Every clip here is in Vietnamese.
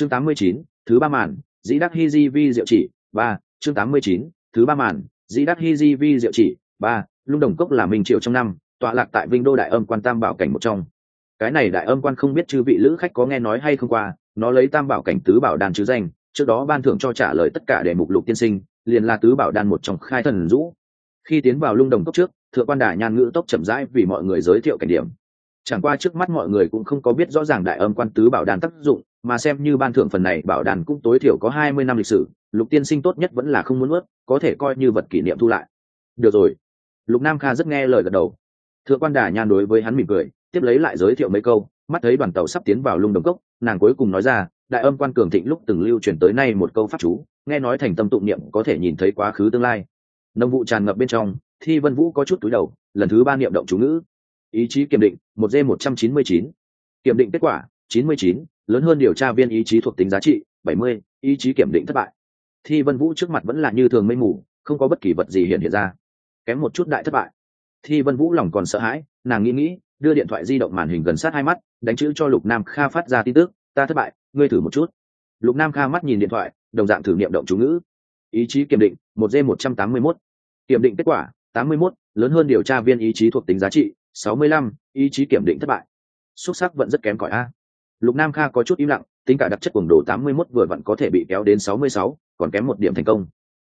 chương 89, thứ ba màn dĩ đắc hi di vi diệu chỉ ba chương 89, thứ ba màn dĩ đắc hi di vi diệu chỉ ba lung đồng cốc là minh triệu trong năm tọa lạc tại vinh đô đại âm quan tam bảo cảnh một trong. Cái này đại âm quan không biết chư vị lữ khách có nghe nói hay không qua nó lấy tam bảo cảnh tứ bảo đàn chứ danh trước đó ban thưởng cho trả lời tất cả để mục lục tiên sinh liền là tứ bảo đan một trong khai thần rũ. Khi tiến vào lung đồng cốc trước thượng quan đà nhan ngữ tốc chậm rãi vì mọi người giới thiệu cảnh điểm chẳng qua trước mắt mọi người cũng không có biết rõ ràng đại âm quan tứ bảo đàn tác dụng, mà xem như ban thưởng phần này, bảo đàn cũng tối thiểu có hai mươi năm lịch sử, lục tiên sinh tốt nhất vẫn là không muốn ướt có thể coi như vật kỷ niệm thu lại. Được rồi. Lục nam kha rất nghe lời gật đầu. Thượng quan đà nhan đối với hắn mỉm cười, tiếp lấy lại giới thiệu mấy câu, mắt thấy đoàn tàu sắp tiến vào lung đồng cốc, nàng cuối cùng nói ra, đại âm quan cường thịnh lúc từng lưu truyền tới nay một câu pháp chú, nghe nói thành tâm tụng niệm có thể nhìn thấy quá khứ tương lai. Nông vụ tràn ngập bên trong, thi vân vũ có chút túi đầu, lần thứ ba niệm động chú ngữ ý chí kiểm định, một d một trăm chín mươi chín. Kiểm định kết quả, chín mươi chín, lớn hơn điều tra viên ý chí thuộc tính giá trị, bảy mươi, ý chí kiểm định thất bại. Thi vân vũ trước mặt vẫn là như thường mây mù, không có bất kỳ vật gì hiện hiện ra. Kém một chút đại thất bại. Thi vân vũ lòng còn sợ hãi, nàng nghĩ nghĩ, đưa điện thoại di động màn hình gần sát hai mắt, đánh chữ cho lục nam kha phát ra tin tức, ta thất bại, ngươi thử một chút. Lục nam kha mắt nhìn điện thoại, đồng dạng thử nghiệm động chú ngữ. Ý chí kiểm định, một d một trăm tám mươi mốt. Kiểm định kết quả, tám mươi mốt, lớn hơn điều tra viên ý chí thuộc tính giá trị sáu mươi lăm, ý chí kiểm định thất bại. Xuất sắc vẫn rất kém cỏi a. Lục nam kha có chút im lặng, tính cả đặc chất cuồng đồ tám mươi mốt vừa vặn có thể bị kéo đến sáu mươi sáu, còn kém một điểm thành công.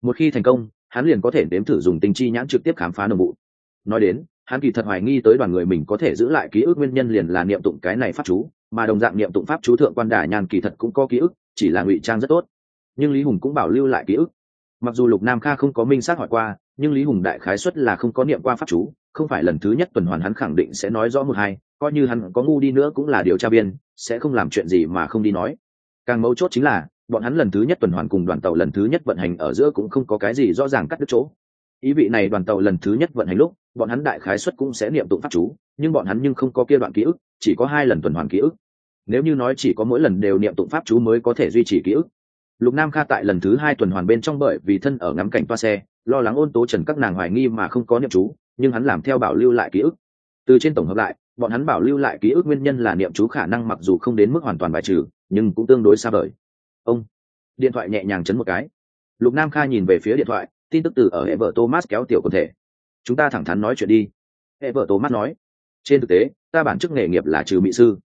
Một khi thành công, hắn liền có thể đếm thử dùng tinh chi nhãn trực tiếp khám phá nồng vụ. Nói đến, hắn kỳ thật hoài nghi tới đoàn người mình có thể giữ lại ký ức nguyên nhân liền là niệm tụng cái này pháp chú, mà đồng dạng niệm tụng pháp chú thượng quan đà nhàn kỳ thật cũng có ký ức, chỉ là ngụy trang rất tốt. Nhưng lý hùng cũng bảo lưu lại ký ức. Mặc dù lục nam kha không có minh xác hỏi qua, nhưng lý hùng đại khái xuất là không có niệm qua pháp chú không phải lần thứ nhất tuần hoàn hắn khẳng định sẽ nói rõ một hai, coi như hắn có ngu đi nữa cũng là điều tra viên, sẽ không làm chuyện gì mà không đi nói. Càng mấu chốt chính là, bọn hắn lần thứ nhất tuần hoàn cùng đoàn tàu lần thứ nhất vận hành ở giữa cũng không có cái gì rõ ràng cắt đứt chỗ. Ý vị này đoàn tàu lần thứ nhất vận hành lúc, bọn hắn đại khái xuất cũng sẽ niệm tụng pháp chú, nhưng bọn hắn nhưng không có kia đoạn ký ức, chỉ có hai lần tuần hoàn ký ức. Nếu như nói chỉ có mỗi lần đều niệm tụng pháp chú mới có thể duy trì ký ức. Lục nam kha tại lần thứ hai tuần hoàn bên trong bởi vì thân ở ngắm cảnh toa xe, lo lắng ôn tố trần các nàng hoài nghi mà không có niệm chú nhưng hắn làm theo bảo lưu lại ký ức. Từ trên tổng hợp lại, bọn hắn bảo lưu lại ký ức nguyên nhân là niệm chú khả năng mặc dù không đến mức hoàn toàn bài trừ, nhưng cũng tương đối xa vời. Ông, điện thoại nhẹ nhàng chấn một cái. Lục nam kha nhìn về phía điện thoại, tin tức từ ở hệ vợ thomas kéo tiểu quần thể. Chúng ta thẳng thắn nói chuyện đi. Hệ vợ thomas nói. Trên thực tế, ta bản chức nghề nghiệp là trừ mỹ sư.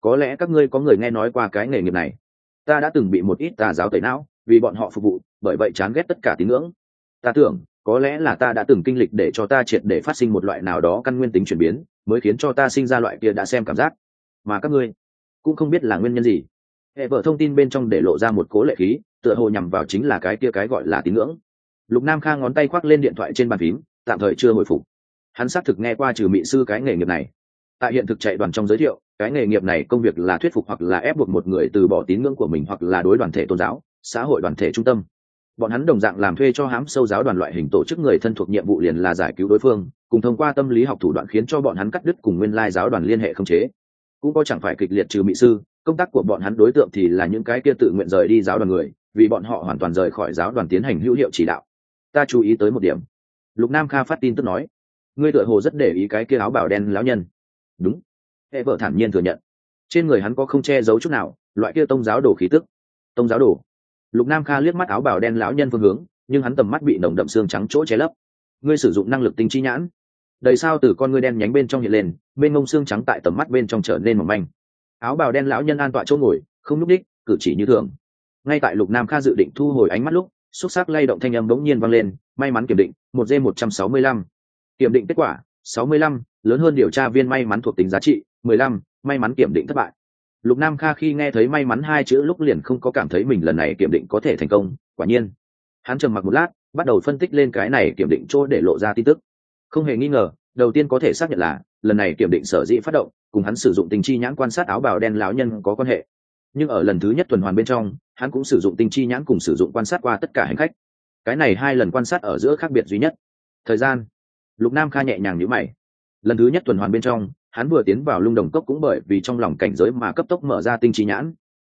Có lẽ các ngươi có người nghe nói qua cái nghề nghiệp này. Ta đã từng bị một ít tà giáo tẩy não, vì bọn họ phục vụ, bởi vậy chán ghét tất cả tín ngưỡng. Ta tưởng có lẽ là ta đã từng kinh lịch để cho ta triệt để phát sinh một loại nào đó căn nguyên tính chuyển biến, mới khiến cho ta sinh ra loại kia đã xem cảm giác. Mà các ngươi cũng không biết là nguyên nhân gì. Hệ vợ thông tin bên trong để lộ ra một cố lệ khí, tựa hồ nhằm vào chính là cái kia cái gọi là tín ngưỡng. Lục nam kha ngón tay khoác lên điện thoại trên bàn phím, tạm thời chưa hồi phục. Hắn xác thực nghe qua trừ mỹ sư cái nghề nghiệp này. Tại hiện thực chạy đoàn trong giới thiệu, cái nghề nghiệp này công việc là thuyết phục hoặc là ép buộc một người từ bỏ tín ngưỡng của mình hoặc là đối đoàn thể tôn giáo, xã hội đoàn thể trung tâm bọn hắn đồng dạng làm thuê cho hãm sâu giáo đoàn loại hình tổ chức người thân thuộc nhiệm vụ liền là giải cứu đối phương, cùng thông qua tâm lý học thủ đoạn khiến cho bọn hắn cắt đứt cùng nguyên lai giáo đoàn liên hệ không chế. Cũng có chẳng phải kịch liệt trừ mỹ sư, công tác của bọn hắn đối tượng thì là những cái kia tự nguyện rời đi giáo đoàn người, vì bọn họ hoàn toàn rời khỏi giáo đoàn tiến hành hữu hiệu chỉ đạo. Ta chú ý tới một điểm. Lục nam kha phát tin tức nói, ngươi tựa hồ rất để ý cái kia áo bảo đen lão nhân. Đúng. Hệ vợ thản nhiên thừa nhận. Trên người hắn có không che giấu chút nào, loại kia tông giáo đồ khí tức. Tông giáo đồ lục nam kha liếc mắt áo bảo đen lão nhân phương hướng, nhưng hắn tầm mắt bị nồng đậm xương trắng chỗ che lấp. Ngươi sử dụng năng lực tinh chi nhãn. Đầy sao từ con ngươi đen nhánh bên trong hiện lên, bên ngông xương trắng tại tầm mắt bên trong trở nên mỏng manh. Áo bào đen lão nhân an tọa chỗ ngồi, không n ú c đích cử chỉ như thường. Ngay tại lục nam kha dự định thu hồi ánh mắt lúc, xúc xác lay động thanh âm bỗng nhiên vang lên, may mắn kiểm định, một d một trăm sáu mươi lăm. Kiểm định kết quả, sáu mươi lăm, lớn hơn điều tra viên may mắn thuộc tính giá trị, mười lăm, may mắn kiểm định thất bại lục nam kha khi nghe thấy may mắn hai chữ lúc liền không có cảm thấy mình lần này kiểm định có thể thành công, quả nhiên. Hắn trầm mặc một lát, bắt đầu phân tích lên cái này kiểm định chỗ để lộ ra tin tức. Không hề nghi ngờ, đầu tiên có thể xác nhận là, lần này kiểm định sở dĩ phát động, cùng hắn sử dụng tình chi nhãn quan sát áo bào đen lão nhân có quan hệ. Nhưng ở lần thứ nhất tuần hoàn bên trong, hắn cũng sử dụng tinh chi nhãn cùng sử dụng quan sát qua tất cả hành khách. Cái này hai lần quan sát ở giữa khác biệt duy nhất. Thời gian. Lục nam kha nhẹ nhàng nhữ mày lần thứ nhất tuần hoàn bên trong, hắn vừa tiến vào lung đồng cốc cũng bởi vì trong lòng cảnh giới mà cấp tốc mở ra tinh chi nhãn.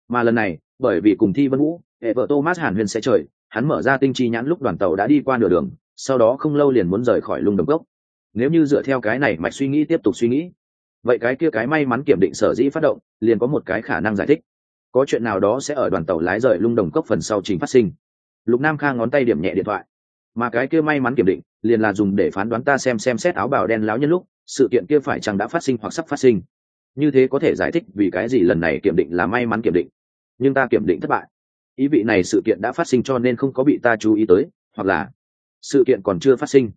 Mà lần này, bởi vì cùng thi vân vũ, hệ vợ thomas hàn huyền sẽ trời, hắn mở ra tinh chi nhãn lúc đoàn tàu đã đi qua nửa đường, sau đó không lâu liền muốn rời khỏi lung đồng cốc. Nếu như dựa theo cái này mạch suy nghĩ tiếp tục suy nghĩ, vậy cái kia cái may mắn kiểm định sở dĩ phát động, liền có một cái khả năng giải thích. Có chuyện nào đó sẽ ở đoàn tàu lái rời lung đồng cốc phần sau trình phát sinh. Lục nam kha ngón tay điểm nhẹ điện thoại. Mà cái kia may mắn kiểm định, liền là dùng để phán đoán ta xem xem xét áo bào đen láo nhân lúc sự kiện kia phải chăng đã phát sinh hoặc sắp phát sinh? Như thế có thể giải thích vì cái gì lần này kiểm định là may mắn kiểm định, nhưng ta kiểm định thất bại. Ý vị này sự kiện đã phát sinh cho nên không có bị ta chú ý tới, hoặc là sự kiện còn chưa phát sinh.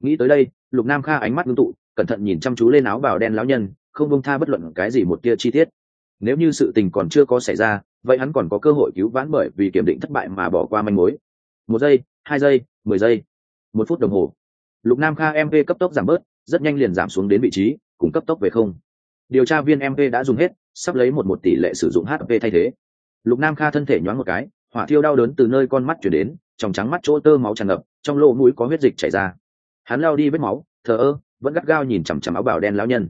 Nghĩ tới đây, lục nam kha ánh mắt ngưng tụ, cẩn thận nhìn chăm chú lên áo bào đen lão nhân, không bông tha bất luận cái gì một tia chi tiết. Nếu như sự tình còn chưa có xảy ra, vậy hắn còn có cơ hội cứu vãn bởi vì kiểm định thất bại mà bỏ qua manh mối. Một giây, hai giây, mười giây, một phút đồng hồ. Lục nam kha mv cấp tốc giảm bớt rất nhanh liền giảm xuống đến vị trí, cùng cấp tốc về không. Điều tra viên mp đã dùng hết, sắp lấy một một tỷ lệ sử dụng hp thay thế. Lục nam kha thân thể nhoáng một cái, hỏa thiêu đau đớn từ nơi con mắt chuyển đến, trong trắng mắt chỗ tơ máu tràn ngập, trong lỗ mũi có huyết dịch chảy ra. Hắn lao đi vết máu, thờ ơ, vẫn gắt gao nhìn chằm chằm áo bào đen lão nhân.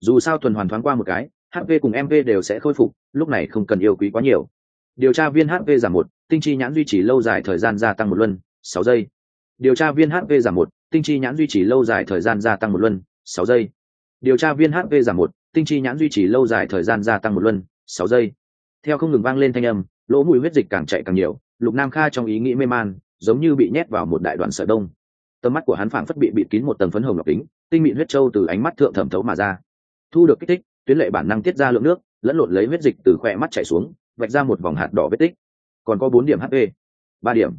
Dù sao tuần hoàn thoáng qua một cái hp cùng mv đều sẽ khôi phục, lúc này không cần yêu quý quá nhiều. Điều tra viên hp giảm một, tinh chi nhãn duy trì lâu dài thời gian gia tăng một luân, sáu giây. Điều tra viên hp giảm một tinh chi nhãn duy trì lâu dài thời gian gia tăng một luân, sáu giây. Điều tra viên hp giảm một, tinh chi nhãn duy trì lâu dài thời gian gia tăng một luân, sáu giây. Theo không ngừng vang lên thanh âm, lỗ mùi huyết dịch càng chạy càng nhiều, lục nam kha trong ý nghĩ mê man, giống như bị nhét vào một đại đoàn sợi đông tầm mắt của hắn phảng phất bị bịt kín một tầng phấn hồng lọc kính, tinh mịn huyết trâu từ ánh mắt thượng thẩm thấu mà ra. Thu được kích thích, tuyến lệ bản năng tiết ra lượng nước, lẫn lộn lấy huyết dịch từ khoe mắt chảy xuống, vạch ra một vòng hạt đỏ vết tích. Còn có bốn điểm hp ba điểm.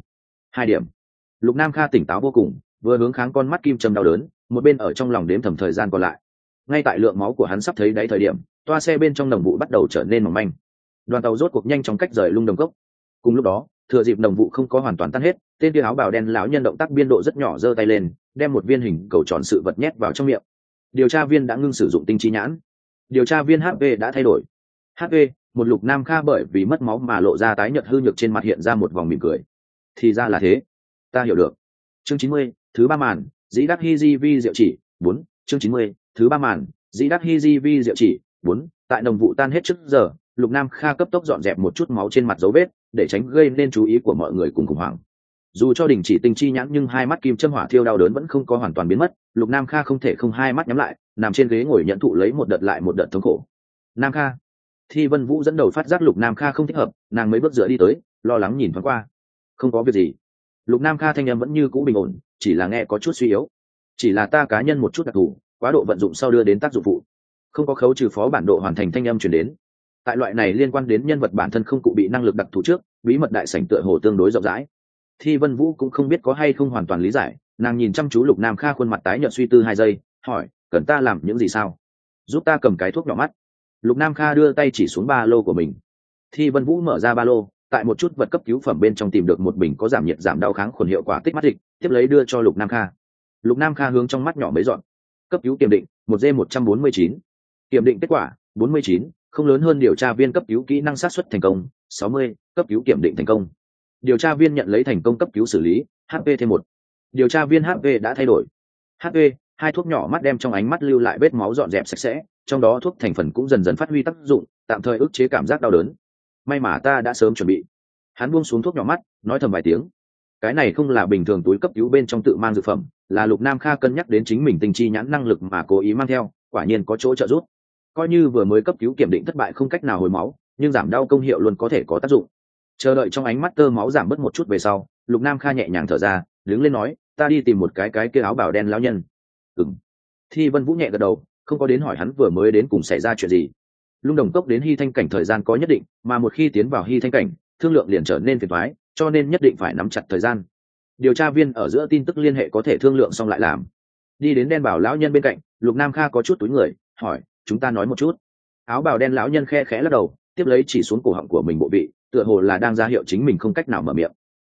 Hai điểm. Lục nam kha tỉnh táo vô cùng vừa hướng kháng con mắt kim châm đau đớn, một bên ở trong lòng đếm thầm thời gian còn lại. Ngay tại lượng máu của hắn sắp thấy đáy thời điểm, toa xe bên trong đồng vụ bắt đầu trở nên mỏng manh. Đoàn tàu rốt cuộc nhanh chóng cách rời lung đồng cốc. Cùng lúc đó, thừa dịp đồng vụ không có hoàn toàn tan hết, tên tia áo bào đen lão nhân động tác biên độ rất nhỏ giơ tay lên, đem một viên hình cầu tròn sự vật nhét vào trong miệng. Điều tra viên đã ngưng sử dụng tinh trí nhãn. Điều tra viên hv đã thay đổi. Hv một lục nam kha bởi vì mất máu mà lộ ra tái nhợt hư nhược trên mặt hiện ra một vòng mỉm cười. Thì ra là thế. Ta hiểu được. Chương chín mươi thứ ba màn, dĩ đắc hi di vi diệu chỉ, bốn, chương chín mươi, thứ ba màn, dĩ đắc hi di vi diệu chỉ, bốn, tại đồng vụ tan hết trước giờ, lục nam kha cấp tốc dọn dẹp một chút máu trên mặt dấu vết, để tránh gây nên chú ý của mọi người cùng khủng hoảng. Dù cho đình chỉ tinh chi nhãn nhưng hai mắt kim châm hỏa thiêu đau đớn vẫn không có hoàn toàn biến mất, lục nam kha không thể không hai mắt nhắm lại, nằm trên ghế ngồi nhận thụ lấy một đợt lại một đợt thống khổ. Nam kha, thi vân vũ dẫn đầu phát giác lục nam kha không thích hợp, nàng mới bước dựa đi tới, lo lắng nhìn thoáng qua. Không có việc gì. Lục nam kha thanh em vẫn như cũ bình ổn chỉ là nghe có chút suy yếu. Chỉ là ta cá nhân một chút đặc thù, quá độ vận dụng sau đưa đến tác dụng phụ. Không có khấu trừ phó bản độ hoàn thành thanh âm chuyển đến. Tại loại này liên quan đến nhân vật bản thân không cụ bị năng lực đặc thù trước, bí mật đại sảnh tựa hồ tương đối rộng rãi. Thi vân vũ cũng không biết có hay không hoàn toàn lý giải, nàng nhìn chăm chú lục nam kha khuôn mặt tái nhợt suy tư hai giây, hỏi, cần ta làm những gì sao? Giúp ta cầm cái thuốc nhỏ mắt. Lục nam kha đưa tay chỉ xuống ba lô của mình. Thi vân vũ mở ra ba lô tại một chút vật cấp cứu phẩm bên trong tìm được một bình có giảm nhiệt giảm đau kháng khuẩn hiệu quả tích mắt thịt tiếp lấy đưa cho lục nam kha. Lục nam kha hướng trong mắt nhỏ mấy dọn. Cấp cứu kiểm định, một d một trăm bốn mươi chín. Kiểm định kết quả, bốn mươi chín, không lớn hơn điều tra viên cấp cứu kỹ năng sát xuất thành công, sáu mươi, cấp cứu kiểm định thành công. Điều tra viên nhận lấy thành công cấp cứu xử lý hp thêm một. Điều tra viên hp đã thay đổi. Hp hai thuốc nhỏ mắt đem trong ánh mắt lưu lại vết máu dọn dẹp sạch sẽ, trong đó thuốc thành phần cũng dần dần phát huy tác dụng, tạm thời ức chế cảm giác đau đớn may mà ta đã sớm chuẩn bị. Hắn buông xuống thuốc nhỏ mắt, nói thầm vài tiếng. Cái này không là bình thường túi cấp cứu bên trong tự mang dược phẩm, là lục nam kha cân nhắc đến chính mình tình chi nhãn năng lực mà cố ý mang theo, quả nhiên có chỗ trợ giúp. Coi như vừa mới cấp cứu kiểm định thất bại không cách nào hồi máu, nhưng giảm đau công hiệu luôn có thể có tác dụng. Chờ đợi trong ánh mắt tơ máu giảm bớt một chút về sau, lục nam kha nhẹ nhàng thở ra, đứng lên nói, ta đi tìm một cái cái kia áo bảo đen lao nhân. Ừng thi vân vũ nhẹ gật đầu, không có đến hỏi hắn vừa mới đến cùng xảy ra chuyện gì lung đồng cốc đến hy thanh cảnh thời gian có nhất định, mà một khi tiến vào hy thanh cảnh, thương lượng liền trở nên phiền thoái cho nên nhất định phải nắm chặt thời gian. Điều tra viên ở giữa tin tức liên hệ có thể thương lượng xong lại làm. Đi đến đen bảo lão nhân bên cạnh, lục nam kha có chút túi người, hỏi, chúng ta nói một chút. Áo bào đen lão nhân khe khẽ lắc đầu, tiếp lấy chỉ xuống cổ họng của mình bộ vị, tựa hồ là đang ra hiệu chính mình không cách nào mở miệng.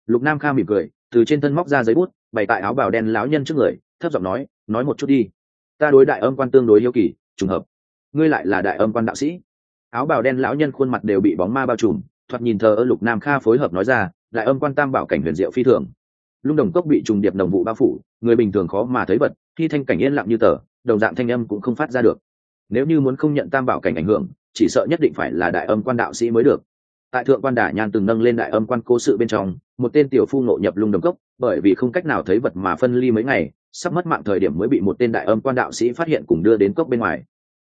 Lục nam kha mỉm cười, từ trên thân móc ra giấy bút, bày tại áo bào đen lão nhân trước người, thấp giọng nói nói một chút đi. Ta đối đại âm quan tương đối yêu kỳ, trùng hợp ngươi lại là đại âm quan đạo sĩ. Áo bào đen lão nhân khuôn mặt đều bị bóng ma bao trùm, thoạt nhìn thờ ơ lục nam kha phối hợp nói ra, đại âm quan tam bảo cảnh huyền diệu phi thường. Lung đồng cốc bị trùng điệp đồng vụ bao phủ, người bình thường khó mà thấy vật, khi thanh cảnh yên lặng như tờ, đồng dạng thanh âm cũng không phát ra được. Nếu như muốn không nhận tam bảo cảnh ảnh hưởng, chỉ sợ nhất định phải là đại âm quan đạo sĩ mới được. Tại thượng quan đả nhan từng nâng lên đại âm quan cố sự bên trong, một tên tiểu phu ngộ nhập lung đồng cốc, bởi vì không cách nào thấy vật mà phân ly mấy ngày, sắp mất mạng thời điểm mới bị một tên đại âm quan đạo sĩ phát hiện cùng đưa đến cốc bên ngoài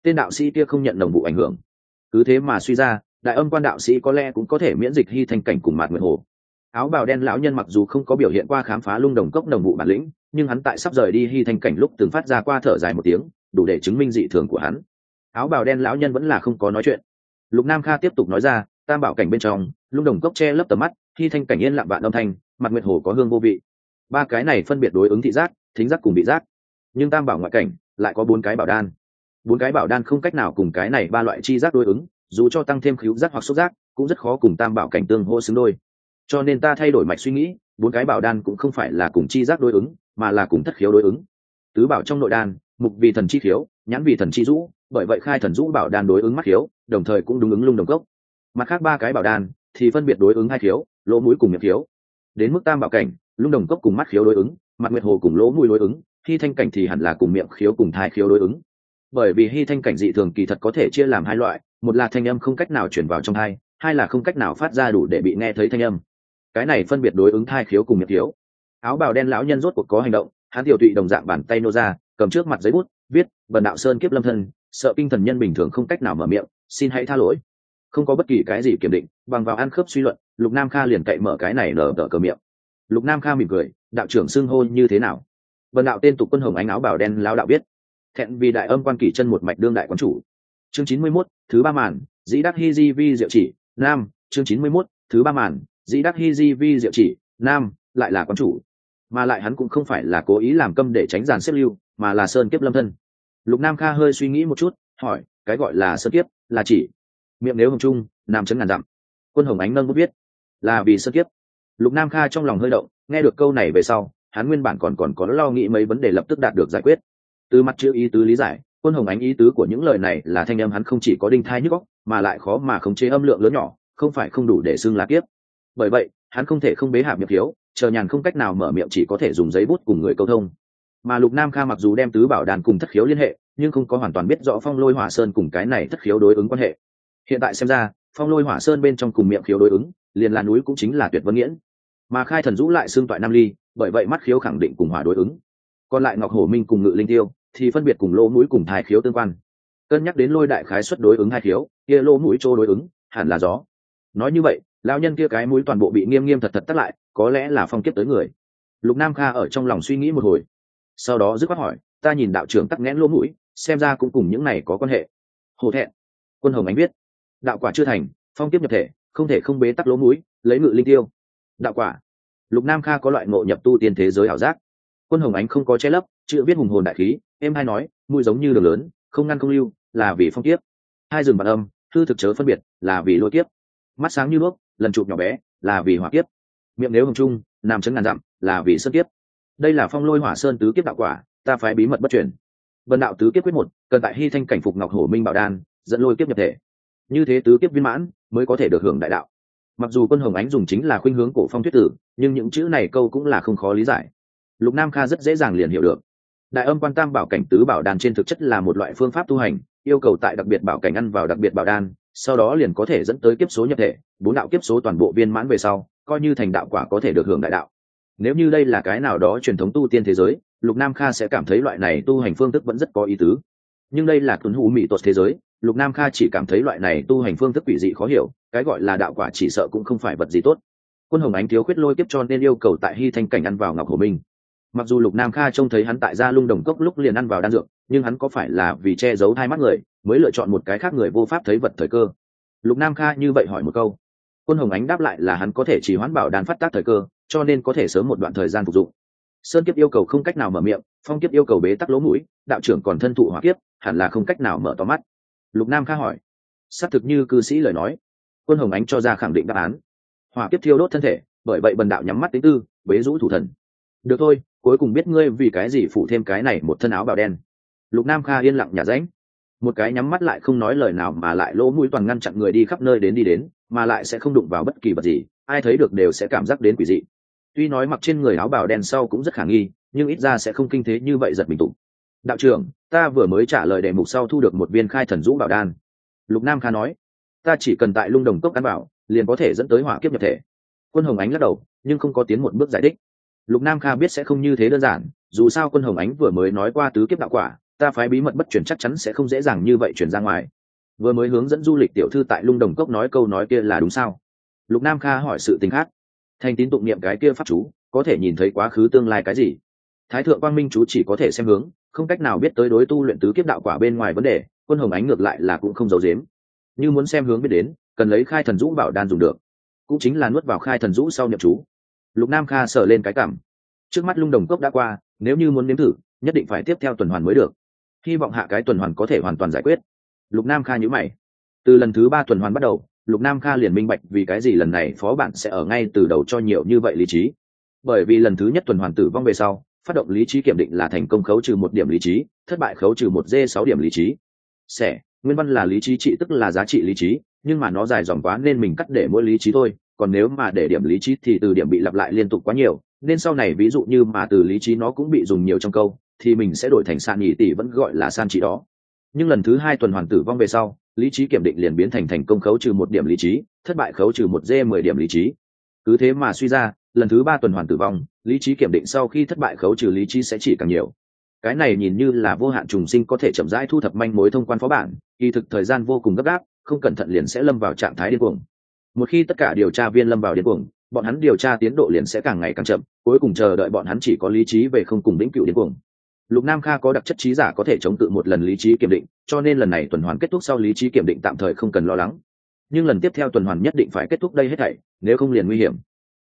tên đạo sĩ kia không nhận đồng vụ ảnh hưởng. Cứ thế mà suy ra, đại âm quan đạo sĩ có lẽ cũng có thể miễn dịch hy thanh cảnh cùng mạt nguyệt hồ. Áo bào đen lão nhân mặc dù không có biểu hiện qua khám phá lung đồng cốc đồng vụ bản lĩnh, nhưng hắn tại sắp rời đi hy thanh cảnh lúc từng phát ra qua thở dài một tiếng, đủ để chứng minh dị thường của hắn. Áo bào đen lão nhân vẫn là không có nói chuyện. Lục nam kha tiếp tục nói ra, tam bảo cảnh bên trong, lung đồng cốc che lấp tầm mắt, hy thanh cảnh yên lặng vạn âm thanh mặt nguyệt hồ có hương vô vị. Ba cái này phân biệt đối ứng thị giác, thính giác cùng vị giác. Nhưng tam bảo ngoại cảnh lại có bốn cái bảo đan bốn cái bảo đan không cách nào cùng cái này ba loại chi giác đối ứng, dù cho tăng thêm khíu giác hoặc xúc giác, cũng rất khó cùng tam bảo cảnh tương hô xứng đôi. Cho nên ta thay đổi mạch suy nghĩ, bốn cái bảo đan cũng không phải là cùng chi giác đối ứng, mà là cùng thất khiếu đối ứng. Tứ bảo trong nội đan, mục vì thần chi khiếu, nhãn vì thần chi rũ bởi vậy khai thần rũ bảo đan đối ứng mắt khiếu, đồng thời cũng đúng ứng lung đồng cốc. Mặt khác ba cái bảo đan thì phân biệt đối ứng hai khiếu, lỗ mũi cùng miệng khiếu. Đến mức tam bảo cảnh, lung đồng cốc cùng mắt khiếu đối ứng, mặt nguyệt hồ cùng lỗ mũi đối ứng khi thanh cảnh thì hẳn là cùng miệng khiếu cùng thai khiếu đối ứng bởi vì hy thanh cảnh dị thường kỳ thật có thể chia làm hai loại, một là thanh âm không cách nào chuyển vào trong hai hai là không cách nào phát ra đủ để bị nghe thấy thanh âm. Cái này phân biệt đối ứng thai khiếu cùng miệng khiếu áo bào đen lão nhân rốt cuộc có hành động, hắn tiểu tụy đồng dạng bàn tay nô ra, cầm trước mặt giấy bút, viết, bần đạo sơn kiếp lâm thân, sợ kinh thần nhân bình thường không cách nào mở miệng, xin hãy tha lỗi. Không có bất kỳ cái gì kiểm định, bằng vào ăn khớp suy luận, lục nam kha liền cậy mở cái này nở đỡ cờ miệng. Lục nam kha mỉm cười, đạo trưởng xưng hô như thế nào? Bần đạo tên tục quân hồng ánh áo bào đen lão đạo biết thẹn vì đại âm quan kỷ chân một mạch đương đại quán chủ. Chương chín mươi 91, thứ ba màn dĩ đắc hi di vi diệu chỉ nam. Chương chín mươi 91, thứ ba màn dĩ đắc hi di vi diệu chỉ nam lại là quán chủ. Mà lại hắn cũng không phải là cố ý làm câm để tránh giàn xếp lưu mà là sơn kiếp lâm thân. Lục nam kha hơi suy nghĩ một chút hỏi cái gọi là sơn kiếp là chỉ? Miệng nếu hồng trung nam chấn ngàn dặm. Quân hồng ánh nâng bút viết là vì sơn kiếp. Lục nam kha trong lòng hơi động nghe được câu này về sau hắn nguyên bản còn còn có lo nghĩ mấy vấn đề lập tức đạt được giải quyết từ mặt chữ ý tứ lý giải, quân hồng ánh ý tứ của những lời này là thanh âm hắn không chỉ có đinh thai nhức góc mà lại khó mà khống chế âm lượng lớn nhỏ, không phải không đủ để xưng là kiếp. Bởi vậy, hắn không thể không bế hạp miệng thiếu, chờ nhàn không cách nào mở miệng chỉ có thể dùng giấy bút cùng người câu thông. Mà lục nam kha mặc dù đem tứ bảo đàn cùng thất khiếu liên hệ, nhưng không có hoàn toàn biết rõ phong lôi hỏa sơn cùng cái này thất khiếu đối ứng quan hệ. Hiện tại xem ra, phong lôi hỏa sơn bên trong cùng miệng khiếu đối ứng, liền là núi cũng chính là tuyệt vân nghiễn. Mà khai thần rũ lại xương toại nam ly, bởi vậy mắt khiếu khẳng định cùng hỏa đối ứng. Còn lại ngọc hổ minh cùng ngự linh tiêu thì phân biệt cùng lỗ mũi cùng thai khiếu tương quan. Cân nhắc đến lôi đại khái xuất đối ứng hai khiếu, kia lỗ mũi trô đối ứng, hẳn là gió. Nói như vậy lao nhân kia cái mũi toàn bộ bị nghiêm nghiêm thật thật tắt lại, có lẽ là phong kiếp tới người. Lục nam kha ở trong lòng suy nghĩ một hồi. Sau đó dứt khoát hỏi, ta nhìn đạo trưởng tắc nghẽn lỗ mũi, xem ra cũng cùng những này có quan hệ. Hồ thẹn, quân hồng ánh biết đạo quả chưa thành, phong kiếp nhập thể, không thể không bế tắc lỗ mũi, lấy ngự linh tiêu. Đạo quả, lục nam kha có loại ngộ nhập tu tiên thế giới ảo giác. Quân hồng ánh không có che lấp chữ viết hùng hồn đại khí em hay nói, mũi giống như đường lớn, không ngăn không lưu, là vì phong kiếp. Hai rừng bản âm thư thực chớ phân biệt, là vì lôi kiếp. Mắt sáng như đuốc, lần chụp nhỏ bé, là vì hỏa kiếp. Miệng nếu hồng trung, nam chấn ngàn dặm, là vì sơn kiếp. Đây là phong lôi hỏa sơn tứ kiếp đạo quả, ta phải bí mật bất truyền. Vân đạo tứ kiếp quyết một, cần tại hy thanh cảnh phục ngọc hổ minh bảo đan, dẫn lôi kiếp nhập thể. Như thế tứ kiếp viên mãn, mới có thể được hưởng đại đạo. Mặc dù quân hồng ánh dùng chính là khuynh hướng cổ phong thuyết tử, nhưng những chữ này câu cũng là không khó lý giải. Lục nam kha rất dễ dàng liền hiểu được đại âm quan tam bảo cảnh tứ bảo đan trên thực chất là một loại phương pháp tu hành, yêu cầu tại đặc biệt bảo cảnh ăn vào đặc biệt bảo đan, sau đó liền có thể dẫn tới kiếp số nhập thể, bốn đạo kiếp số toàn bộ viên mãn về sau, coi như thành đạo quả có thể được hưởng đại đạo. Nếu như đây là cái nào đó truyền thống tu tiên thế giới, lục nam kha sẽ cảm thấy loại này tu hành phương thức vẫn rất có ý tứ. Nhưng đây là tuấn hữu mỹ tuật thế giới, lục nam kha chỉ cảm thấy loại này tu hành phương thức quỷ dị khó hiểu, cái gọi là đạo quả chỉ sợ cũng không phải vật gì tốt. Quân hồng ánh thiếu khuyết lôi kiếp cho nên yêu cầu tại hy thanh cảnh ăn vào ngọc hồ minh mặc dù lục nam kha trông thấy hắn tại gia lung đồng cốc lúc liền ăn vào đan dược, nhưng hắn có phải là vì che giấu hai mắt người mới lựa chọn một cái khác người vô pháp thấy vật thời cơ? Lục nam kha như vậy hỏi một câu. Quân hồng ánh đáp lại là hắn có thể chỉ hoãn bảo đan phát tác thời cơ, cho nên có thể sớm một đoạn thời gian phục dụng. Sơn kiếp yêu cầu không cách nào mở miệng, phong kiếp yêu cầu bế tắc lỗ mũi, đạo trưởng còn thân thụ hỏa kiếp, hẳn là không cách nào mở to mắt. Lục nam kha hỏi. Xác thực như cư sĩ lời nói, quân hồng ánh cho ra khẳng định đáp án. Hỏa kiếp thiêu đốt thân thể, bởi vậy bần đạo nhắm mắt tính tư, bế rũ thủ thần được thôi, cuối cùng biết ngươi vì cái gì phụ thêm cái này một thân áo bào đen. Lục nam kha yên lặng nhà ránh. Một cái nhắm mắt lại không nói lời nào mà lại lỗ mũi toàn ngăn chặn người đi khắp nơi đến đi đến, mà lại sẽ không đụng vào bất kỳ vật gì, ai thấy được đều sẽ cảm giác đến quỷ dị. Tuy nói mặc trên người áo bào đen sau cũng rất khả nghi, nhưng ít ra sẽ không kinh thế như vậy giật mình tụng đạo trưởng, ta vừa mới trả lời đề mục sau thu được một viên khai thần dũ bảo đan. Lục nam kha nói. Ta chỉ cần tại lung đồng cốc cán bảo, liền có thể dẫn tới hỏa kiếp nhập thể. Quân hồng ánh lắc đầu, nhưng không có tiến một bước giải thích lục nam kha biết sẽ không như thế đơn giản, dù sao quân hồng ánh vừa mới nói qua tứ kiếp đạo quả, ta phái bí mật bất chuyển chắc chắn sẽ không dễ dàng như vậy chuyển ra ngoài. Vừa mới hướng dẫn du lịch tiểu thư tại lung đồng cốc nói câu nói kia là đúng sao? Lục nam kha hỏi sự tình khác. Thành tín tụng niệm cái kia pháp chú, có thể nhìn thấy quá khứ tương lai cái gì? Thái thượng quang minh chú chỉ có thể xem hướng, không cách nào biết tới đối tu luyện tứ kiếp đạo quả bên ngoài vấn đề, quân hồng ánh ngược lại là cũng không giấu dếm như muốn xem hướng biết đến, cần lấy khai thần dũ bảo đan dùng được. Cũng chính là nuốt vào khai thần dũ sau niệm chú lục nam kha sờ lên cái cảm. Trước mắt lung đồng cốc đã qua nếu như muốn nếm thử nhất định phải tiếp theo tuần hoàn mới được. Hy vọng hạ cái tuần hoàn có thể hoàn toàn giải quyết. Lục nam kha nhữ mày. Từ lần thứ ba tuần hoàn bắt đầu lục nam kha liền minh bạch vì cái gì lần này phó bạn sẽ ở ngay từ đầu cho nhiều như vậy lý trí. Bởi vì lần thứ nhất tuần hoàn tử vong về sau phát động lý trí kiểm định là thành công khấu trừ một điểm lý trí thất bại khấu trừ một d sáu điểm lý trí. Sẻ, nguyên văn là lý trí trị tức là giá trị lý trí nhưng mà nó dài dòng quá nên mình cắt để mỗi lý trí thôi còn nếu mà để điểm lý trí thì từ điểm bị lặp lại liên tục quá nhiều, nên sau này ví dụ như mà từ lý trí nó cũng bị dùng nhiều trong câu, thì mình sẽ đổi thành san nhị tỷ vẫn gọi là san chỉ đó. Nhưng lần thứ hai tuần hoàn tử vong về sau, lý trí kiểm định liền biến thành thành công khấu trừ một điểm lý trí, thất bại khấu trừ một d mười điểm lý trí. Cứ thế mà suy ra, lần thứ ba tuần hoàn tử vong, lý trí kiểm định sau khi thất bại khấu trừ lý trí sẽ chỉ càng nhiều. Cái này nhìn như là vô hạn trùng sinh có thể chậm rãi thu thập manh mối thông quan phó bản, kỳ thực thời gian vô cùng gấp gáp, không cẩn thận liền sẽ lâm vào trạng thái điên cuồng một khi tất cả điều tra viên lâm vào điên cuồng, bọn hắn điều tra tiến độ liền sẽ càng ngày càng chậm, cuối cùng chờ đợi bọn hắn chỉ có lý trí về không cùng lĩnh cựu điên cuồng. Lục nam kha có đặc chất trí giả có thể chống cự một lần lý trí kiểm định, cho nên lần này tuần hoàn kết thúc sau lý trí kiểm định tạm thời không cần lo lắng. Nhưng lần tiếp theo tuần hoàn nhất định phải kết thúc đây hết thảy, nếu không liền nguy hiểm.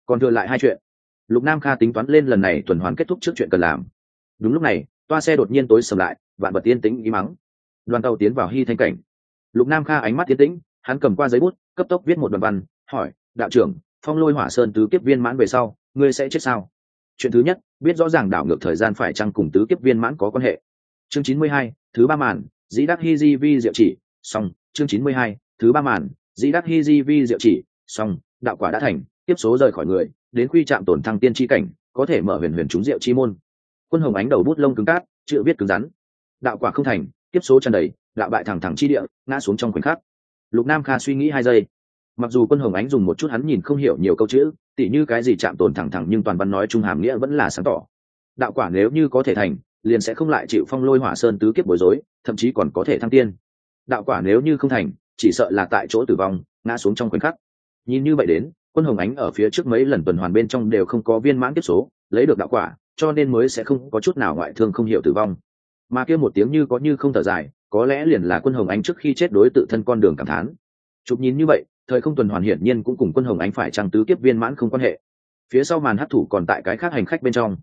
Còn thừa lại hai chuyện. Lục nam kha tính toán lên lần này tuần hoàn kết thúc trước chuyện cần làm. Đúng lúc này, toa xe đột nhiên tối sầm lại, vạn vật tiên tĩnh ý mắng. Đoàn tàu tiến vào hy thanh cảnh. Lục nam kha ánh mắt tiến tĩnh, hắn cầm qua giấy bút cấp tốc viết một đoạn văn, hỏi, đạo trưởng, phong lôi hỏa sơn tứ kiếp viên mãn về sau, ngươi sẽ chết sao? Chuyện thứ nhất, biết rõ ràng đảo ngược thời gian phải chăng cùng tứ kiếp viên mãn có quan hệ. Chương chín mươi hai, thứ ba màn, dĩ đắc hi di vi diệu chỉ, xong. Chương chín mươi hai, thứ ba màn, dĩ đắc hi di vi diệu chỉ, xong. Đạo quả đã thành tiếp số rời khỏi người, đến quy trạm tổn thăng tiên tri cảnh, có thể mở huyền huyền trúng diệu chi môn. Quân hồng ánh đầu bút lông cứng cát chữ viết cứng rắn. Đạo quả không thành tiếp số tràn đầy, đạo bại thẳng thẳng chi địa, ngã xuống trong khoảnh khắc lục nam kha suy nghĩ hai giây. Mặc dù quân hồng ánh dùng một chút hắn nhìn không hiểu nhiều câu chữ, tỉ như cái gì chạm tồn thẳng thẳng nhưng toàn văn nói trung hàm nghĩa vẫn là sáng tỏ. Đạo quả nếu như có thể thành, liền sẽ không lại chịu phong lôi hỏa sơn tứ kiếp bối rối, thậm chí còn có thể thăng tiên. Đạo quả nếu như không thành, chỉ sợ là tại chỗ tử vong, ngã xuống trong khoảnh khắc. Nhìn như vậy đến, quân hồng ánh ở phía trước mấy lần tuần hoàn bên trong đều không có viên mãn tiếp số, lấy được đạo quả, cho nên mới sẽ không có chút nào ngoại thương không hiểu tử vong. Mà kia một tiếng như có như không thở dài có lẽ liền là quân hồng ánh trước khi chết đối tự thân con đường cảm thán. Chụp nhìn như vậy, thời không tuần hoàn hiển nhiên cũng cùng quân hồng ánh phải trăng tứ kiếp viên mãn không quan hệ. Phía sau màn hấp thủ còn tại cái khác hành khách bên trong.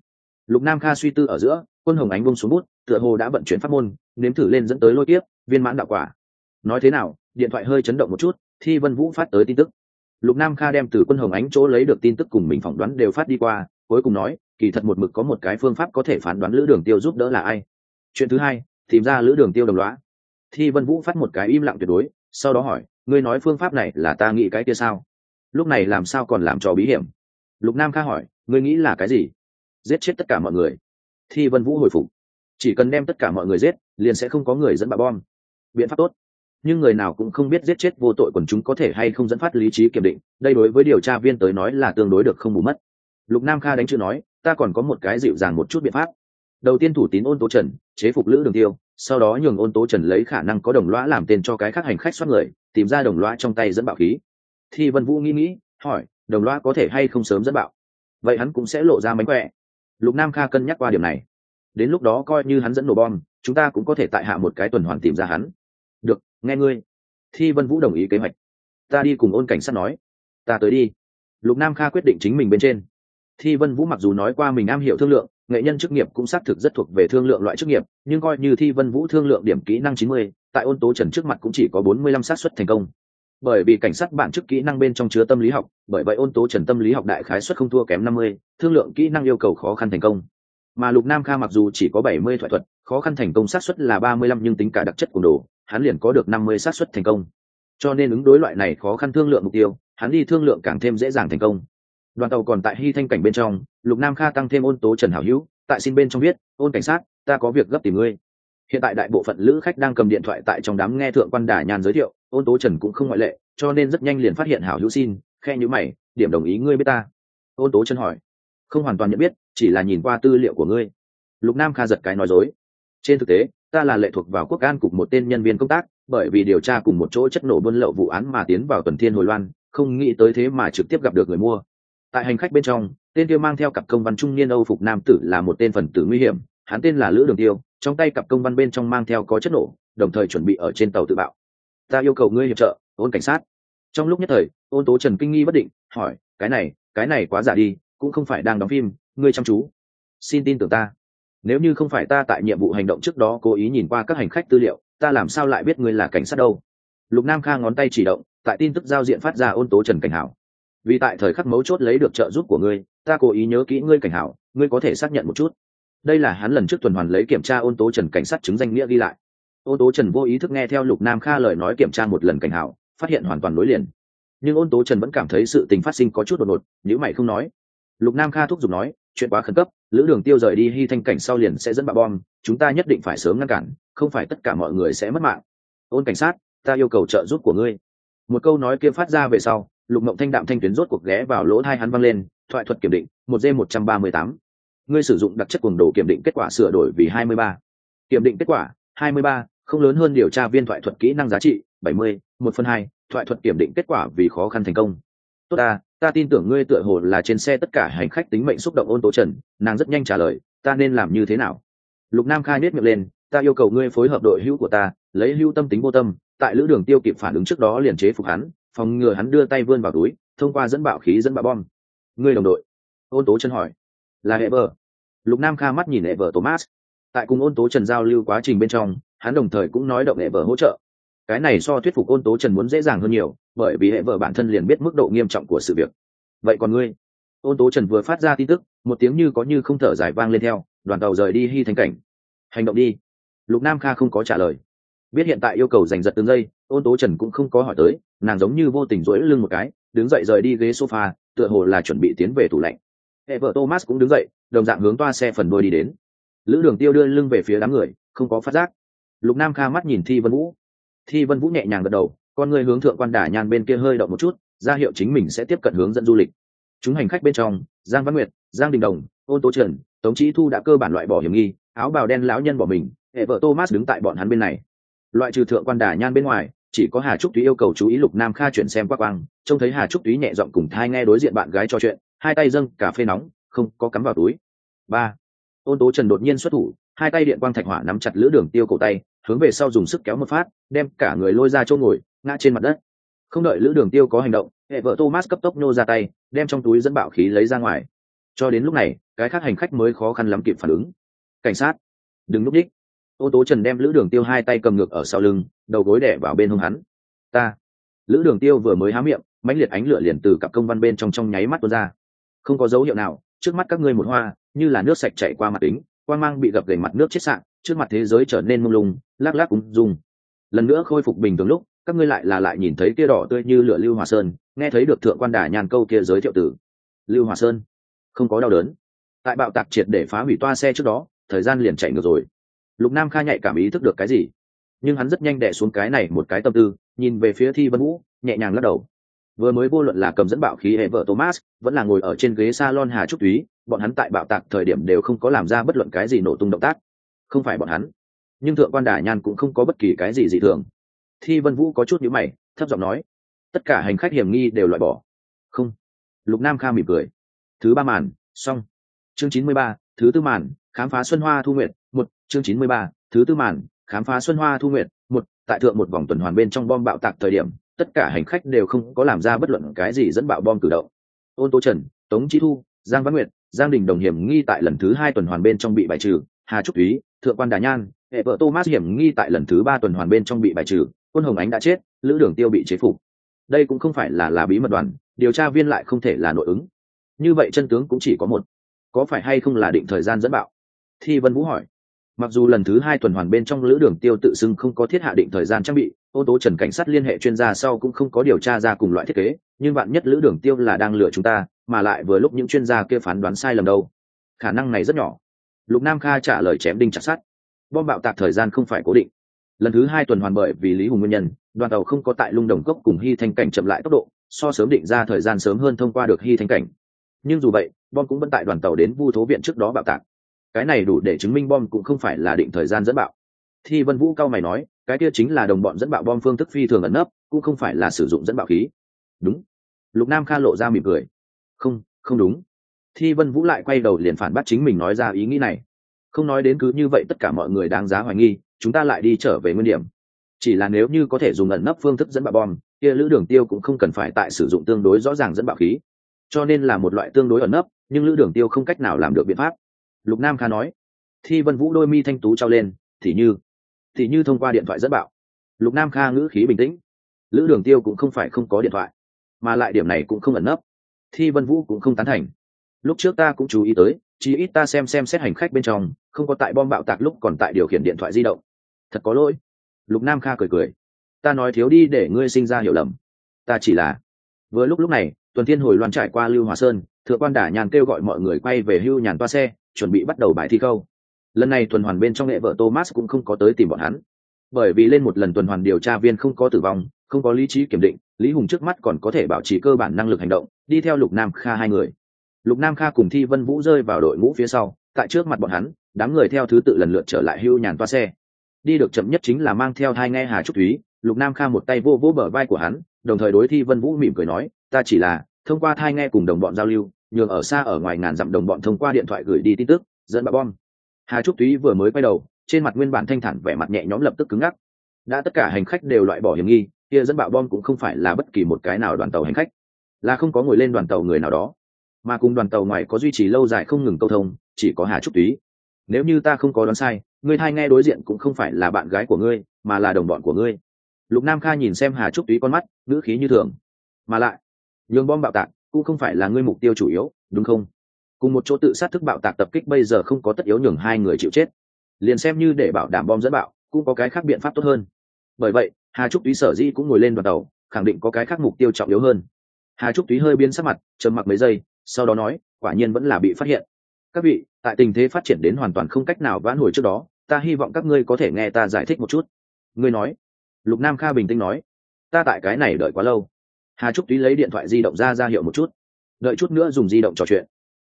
Lục nam kha suy tư ở giữa, quân hồng ánh bông xuống bút, tựa hồ đã vận chuyển pháp môn, nếm thử lên dẫn tới lôi tiếp viên mãn đạo quả. Nói thế nào, điện thoại hơi chấn động một chút, thi vân vũ phát tới tin tức. Lục nam kha đem từ quân hồng ánh chỗ lấy được tin tức cùng mình phỏng đoán đều phát đi qua, cuối cùng nói, kỳ thật một mực có một cái phương pháp có thể phán đoán lữ đường tiêu giúp đỡ là ai. Chuyện thứ hai tìm ra lữ đường tiêu đồng loá thi vân vũ phát một cái im lặng tuyệt đối, sau đó hỏi, ngươi nói phương pháp này là ta nghĩ cái kia sao? Lúc này làm sao còn làm trò bí hiểm? Lục nam kha hỏi, ngươi nghĩ là cái gì? Giết chết tất cả mọi người. Thi vân vũ hồi phục, chỉ cần đem tất cả mọi người giết, liền sẽ không có người dẫn bạo bom. Biện pháp tốt. Nhưng người nào cũng không biết giết chết vô tội quần chúng có thể hay không dẫn phát lý trí kiểm định, đây đối với điều tra viên tới nói là tương đối được không bù mất. Lục nam kha đánh chữ nói, ta còn có một cái dịu dàng một chút biện pháp đầu tiên thủ tín ôn tố trần, chế phục lữ đường tiêu, sau đó nhường ôn tố trần lấy khả năng có đồng lõa làm tên cho cái khác hành khách xoát người, tìm ra đồng lõa trong tay dẫn bạo khí. Thì vân vũ nghĩ nghĩ, hỏi, đồng lõa có thể hay không sớm dẫn bạo? Vậy hắn cũng sẽ lộ ra mánh khỏe. Lục nam kha cân nhắc qua điểm này. Đến lúc đó coi như hắn dẫn nổ bom, chúng ta cũng có thể tại hạ một cái tuần hoàn tìm ra hắn. Được, nghe ngươi. Thi vân vũ đồng ý kế hoạch. Ta đi cùng ôn cảnh sát nói. Ta tới đi. Lục nam kha quyết định chính mình bên trên. Thi vân vũ mặc dù nói qua mình am hiểu thương lượng nghệ nhân chức nghiệp cũng xác thực rất thuộc về thương lượng loại chức nghiệp, nhưng coi như thi vân vũ thương lượng điểm kỹ năng chín mươi, tại ôn tố trần trước mặt cũng chỉ có bốn mươi lăm xác suất thành công. Bởi vì cảnh sát bản chức kỹ năng bên trong chứa tâm lý học, bởi vậy ôn tố trần tâm lý học đại khái suất không thua kém năm mươi, thương lượng kỹ năng yêu cầu khó khăn thành công. Mà lục nam kha mặc dù chỉ có bảy mươi thoại thuật, khó khăn thành công xác suất là ba mươi lăm nhưng tính cả đặc chất của đồ, hắn liền có được năm mươi xác suất thành công. Cho nên ứng đối loại này khó khăn thương lượng mục tiêu, hắn đi thương lượng càng thêm dễ dàng thành công đoàn tàu còn tại hy thanh cảnh bên trong, lục nam kha tăng thêm ôn tố trần hảo hữu, tại xin bên trong viết, ôn cảnh sát, ta có việc gấp tìm ngươi. Hiện tại đại bộ phận lữ khách đang cầm điện thoại tại trong đám nghe thượng quan đà nhàn giới thiệu, ôn tố trần cũng không ngoại lệ, cho nên rất nhanh liền phát hiện hảo hữu xin, khe nhữ mày, điểm đồng ý ngươi biết ta? Ôn tố trần hỏi. Không hoàn toàn nhận biết, chỉ là nhìn qua tư liệu của ngươi. Lục nam kha giật cái nói dối. Trên thực tế, ta là lệ thuộc vào quốc an cục một tên nhân viên công tác, bởi vì điều tra cùng một chỗ chất nổ buôn lậu vụ án mà tiến vào tuần thiên hồi loan, không nghĩ tới thế mà trực tiếp gặp được người mua tại hành khách bên trong, tên tiêu mang theo cặp công văn trung niên âu phục nam tử là một tên phần tử nguy hiểm, hắn tên là lữ đường tiêu, trong tay cặp công văn bên trong mang theo có chất nổ, đồng thời chuẩn bị ở trên tàu tự bạo. Ta yêu cầu ngươi hiệp trợ, ôn cảnh sát. Trong lúc nhất thời, ôn tố trần kinh nghi bất định, hỏi, cái này cái này quá giả đi, cũng không phải đang đóng phim, ngươi chăm chú. Xin tin tưởng ta. Nếu như không phải ta tại nhiệm vụ hành động trước đó cố ý nhìn qua các hành khách tư liệu, ta làm sao lại biết ngươi là cảnh sát đâu? Lục nam kha ngón tay chỉ động, tại tin tức giao diện phát ra ôn tố trần cảnh hảo vì tại thời khắc mấu chốt lấy được trợ giúp của ngươi, ta cố ý nhớ kỹ ngươi cảnh hảo, ngươi có thể xác nhận một chút. Đây là hắn lần trước tuần hoàn lấy kiểm tra ôn tố trần cảnh sát chứng danh nghĩa ghi lại. Ôn tố trần vô ý thức nghe theo lục nam kha lời nói kiểm tra một lần cảnh hảo, phát hiện hoàn toàn nối liền. Nhưng ôn tố trần vẫn cảm thấy sự tình phát sinh có chút đột ngột nếu mày không nói. Lục nam kha thúc giục nói, chuyện quá khẩn cấp, lữ đường tiêu rời đi hy thanh cảnh sau liền sẽ dẫn bạo bom, chúng ta nhất định phải sớm ngăn cản, không phải tất cả mọi người sẽ mất mạng. Ôn cảnh sát, ta yêu cầu trợ giúp của ngươi. Một câu nói kia phát ra về sau lục mộng thanh đạm thanh tuyến rốt cuộc ghé vào lỗ thai hắn văng lên, thoại thuật kiểm định, một d một trăm ba mươi tám. Ngươi sử dụng đặc chất cuồng đồ kiểm định kết quả sửa đổi vì hai mươi ba. Kiểm định kết quả, hai mươi ba, không lớn hơn điều tra viên thoại thuật kỹ năng giá trị, bảy mươi, một phần hai. Thoại thuật kiểm định kết quả vì khó khăn thành công. Tốt ta ta tin tưởng ngươi tựa hồ là trên xe tất cả hành khách tính mệnh xúc động ôn tố trần, nàng rất nhanh trả lời, ta nên làm như thế nào? Lục nam khai nết miệng lên, ta yêu cầu ngươi phối hợp đội hữu của ta, lấy hữu tâm tính vô tâm, tại lữ đường tiêu kịp phản ứng trước đó liền chế phục hắn phòng ngừa hắn đưa tay vươn vào túi, thông qua dẫn bạo khí dẫn bạo bom. Ngươi đồng đội. Ôn tố chân hỏi. Là hệ vợ. Lục nam kha mắt nhìn hệ vợ thomas. Tại cùng ôn tố trần giao lưu quá trình bên trong, hắn đồng thời cũng nói động hệ vợ hỗ trợ. Cái này so thuyết phục ôn tố trần muốn dễ dàng hơn nhiều, bởi vì hệ vợ bản thân liền biết mức độ nghiêm trọng của sự việc. Vậy còn ngươi? Ôn tố trần vừa phát ra tin tức, một tiếng như có như không thở dài vang lên theo, đoàn tàu rời đi hy thành cảnh. Hành động đi. Lục nam kha không có trả lời biết hiện tại yêu cầu giành giật từng giây, ôn tố trần cũng không có hỏi tới, nàng giống như vô tình rỗi lưng một cái, đứng dậy rời đi ghế sofa, tựa hồ là chuẩn bị tiến về tủ lạnh. Hệ vợ thomas cũng đứng dậy, đồng dạng hướng toa xe phần đôi đi đến. Lữ đường tiêu đưa lưng về phía đám người, không có phát giác. Lục nam kha mắt nhìn thi vân vũ. Thi vân vũ nhẹ nhàng gật đầu, con người hướng thượng quan đả nhàn bên kia hơi động một chút, ra hiệu chính mình sẽ tiếp cận hướng dẫn du lịch. Chúng hành khách bên trong, giang văn nguyệt, giang đình đồng, ôn tố trần, tống trí thu đã cơ bản loại bỏ hiểm nghi, áo bào đen lão nhân bỏ mình hệ vợ thomas đứng tại bọn hắn bên này loại trừ thượng quan đà nhan bên ngoài, chỉ có hà trúc túy yêu cầu chú ý lục nam kha chuyển xem qua quang, trông thấy hà trúc túy nhẹ giọng cùng thai nghe đối diện bạn gái trò chuyện, hai tay dâng cà phê nóng, không có cắm vào túi. Ba. Ôn tố trần đột nhiên xuất thủ, hai tay điện quang thạch hỏa nắm chặt lữ đường tiêu cổ tay, hướng về sau dùng sức kéo một phát, đem cả người lôi ra chỗ ngồi, ngã trên mặt đất. Không đợi lữ đường tiêu có hành động, hệ vợ thomas cấp tốc nô ra tay, đem trong túi dẫn bạo khí lấy ra ngoài. Cho đến lúc này, cái khác hành khách mới khó khăn lắm kịp phản ứng. Cảnh sát, đừng núp đích ô tố trần đem lữ đường tiêu hai tay cầm ngược ở sau lưng, đầu gối đẻ vào bên hông hắn. Ta. Lữ đường tiêu vừa mới há miệng, mãnh liệt ánh lửa liền từ cặp công văn bên trong trong nháy mắt tuôn ra. Không có dấu hiệu nào, trước mắt các ngươi một hoa, như là nước sạch chảy qua mặt kính quan mang bị gập gầy mặt nước chết sạn, trước mặt thế giới trở nên mông lung lác lác cũng dung. Lần nữa khôi phục bình thường lúc, các ngươi lại là lại nhìn thấy kia đỏ tươi như lửa lưu hòa sơn, nghe thấy được thượng quan đà nhàn câu kia giới thiệu tử lưu hòa sơn, không có đau đớn. Tại bạo tạc triệt để phá hủy toa xe trước đó, thời gian liền chạy ngược rồi lục nam kha nhạy cảm ý thức được cái gì? Nhưng hắn rất nhanh đẻ xuống cái này một cái tâm tư, nhìn về phía thi vân vũ, nhẹ nhàng lắc đầu. Vừa mới vô luận là cầm dẫn bạo khí hệ vợ thomas, vẫn là ngồi ở trên ghế salon hà trúc túy, bọn hắn tại bạo tạc thời điểm đều không có làm ra bất luận cái gì nổ tung động tác. Không phải bọn hắn, nhưng thượng quan đà nhan cũng không có bất kỳ cái gì dị thường. Thi vân vũ có chút nhíu mày, thấp giọng nói, tất cả hành khách hiểm nghi đều loại bỏ. Không. Lục nam kha mỉm cười. Thứ ba màn, xong. Chương chín mươi ba, thứ tư màn, khám phá xuân hoa thu nguyện chương chín mươi ba, thứ tư màn, khám phá xuân hoa thu nguyện một, tại thượng một vòng tuần hoàn bên trong bom bạo tạc thời điểm, tất cả hành khách đều không có làm ra bất luận cái gì dẫn bạo bom cử động. Ôn tố trần, tống chi thu, giang văn nguyệt, giang đình đồng hiểm nghi tại lần thứ hai tuần hoàn bên trong bị bài trừ, hà trúc thúy, thượng quan đà nhan, hệ vợ thomas hiểm nghi tại lần thứ ba tuần hoàn bên trong bị bài trừ, quân hồng ánh đã chết, lữ đường tiêu bị chế phục. Đây cũng không phải là là bí mật đoàn, điều tra viên lại không thể là nội ứng. Như vậy chân tướng cũng chỉ có một. Có phải hay không là định thời gian dẫn bạo? Thi vân vũ hỏi mặc dù lần thứ hai tuần hoàn bên trong lữ đường tiêu tự xưng không có thiết hạ định thời gian trang bị, ô tố trần cảnh sát liên hệ chuyên gia sau cũng không có điều tra ra cùng loại thiết kế, nhưng bạn nhất lữ đường tiêu là đang lừa chúng ta, mà lại vừa lúc những chuyên gia kia phán đoán sai lầm đâu. Khả năng này rất nhỏ. Lục nam kha trả lời chém đinh chặt sát bom bạo tạc thời gian không phải cố định. Lần thứ hai tuần hoàn bởi vì lý hùng nguyên nhân, đoàn tàu không có tại lung đồng cốc cùng hy thanh cảnh chậm lại tốc độ, so sớm định ra thời gian sớm hơn thông qua được hy thanh cảnh. Nhưng dù vậy, bom cũng vẫn tại đoàn tàu đến vu thố viện trước đó bạo tạc cái này đủ để chứng minh bom cũng không phải là định thời gian dẫn bạo. Thi vân vũ cao mày nói, cái kia chính là đồng bọn dẫn bạo bom phương thức phi thường ẩn nấp, cũng không phải là sử dụng dẫn bạo khí. Đúng. Lục nam kha lộ ra mỉm cười. Không không đúng. Thi vân vũ lại quay đầu liền phản bác chính mình nói ra ý nghĩ này. Không nói đến cứ như vậy tất cả mọi người đáng giá hoài nghi, chúng ta lại đi trở về nguyên điểm. Chỉ là nếu như có thể dùng ẩn nấp phương thức dẫn bạo bom, kia lữ đường tiêu cũng không cần phải tại sử dụng tương đối rõ ràng dẫn bạo khí. Cho nên là một loại tương đối ẩn nấp, nhưng lữ đường tiêu không cách nào làm được biện pháp lục nam kha nói, thi vân vũ đôi mi thanh tú trao lên, thì như thì như thông qua điện thoại dẫn bạo lục nam kha ngữ khí bình tĩnh, lữ đường tiêu cũng không phải không có điện thoại, mà lại điểm này cũng không ẩn nấp. Thi vân vũ cũng không tán thành. Lúc trước ta cũng chú ý tới chỉ ít ta xem xem xét hành khách bên trong, không có tại bom bạo tạc lúc còn tại điều khiển điện thoại di động. Thật có lỗi. Lục nam kha cười cười, ta nói thiếu đi để ngươi sinh ra hiểu lầm. Ta chỉ là, vừa lúc lúc này, tuần thiên hồi loan trải qua lưu hòa sơn thượng quan đả nhàn kêu gọi mọi người quay về hưu nhàn toa xe, chuẩn bị bắt đầu bài thi câu lần này tuần hoàn bên trong nghệ vợ thomas cũng không có tới tìm bọn hắn. Bởi vì lên một lần tuần hoàn điều tra viên không có tử vong, không có lý trí kiểm định, lý hùng trước mắt còn có thể bảo trì cơ bản năng lực hành động, đi theo lục nam kha hai người. Lục nam kha cùng thi vân vũ rơi vào đội ngũ phía sau, tại trước mặt bọn hắn, đám người theo thứ tự lần lượt trở lại hưu nhàn toa xe. Đi được chậm nhất chính là mang theo hai nghe hà trúc thúy, lục nam kha một tay vô vô bờ vai của hắn, đồng thời đối thi vân vũ mỉm cười nói, ta chỉ là thông qua thai nghe cùng đồng bọn giao lưu, nhường ở xa ở ngoài ngàn dặm đồng bọn thông qua điện thoại gửi đi tin tức, dẫn bạo bom. Hà trúc túy vừa mới quay đầu, trên mặt nguyên bản thanh thản vẻ mặt nhẹ nhõm lập tức cứng ngắc. Đã tất cả hành khách đều loại bỏ hiểm nghi, kia dẫn bạo bom cũng không phải là bất kỳ một cái nào đoàn tàu hành khách, là không có ngồi lên đoàn tàu người nào đó. Mà cùng đoàn tàu ngoài có duy trì lâu dài không ngừng câu thông, chỉ có hà trúc túy. Nếu như ta không có đoán sai ngươi thai nghe đối diện cũng không phải là bạn gái của ngươi, mà là đồng bọn của ngươi. Lục nam kha nhìn xem hà trúc túy con mắt, ngữ khí như thường. Mà lại nhường bom bạo tạc cũng không phải là ngươi mục tiêu chủ yếu, đúng không? Cùng một chỗ tự sát thức bạo tạc tập kích bây giờ không có tất yếu nhường hai người chịu chết. Liền xem như để bảo đảm bom dẫn bạo, cũng có cái khác biện pháp tốt hơn. Bởi vậy, hà trúc túy sở di cũng ngồi lên đoàn tàu, khẳng định có cái khác mục tiêu trọng yếu hơn. Hà trúc túy hơi biến sắc mặt, trầm mặc mấy giây, sau đó nói, quả nhiên vẫn là bị phát hiện. Các vị, tại tình thế phát triển đến hoàn toàn không cách nào vãn hồi trước đó, ta hy vọng các ngươi có thể nghe ta giải thích một chút. Ngươi nói. Lục nam kha bình tĩnh nói. Ta tại cái này đợi quá lâu hà trúc túy lấy điện thoại di động ra ra hiệu một chút. Đợi chút nữa dùng di động trò chuyện.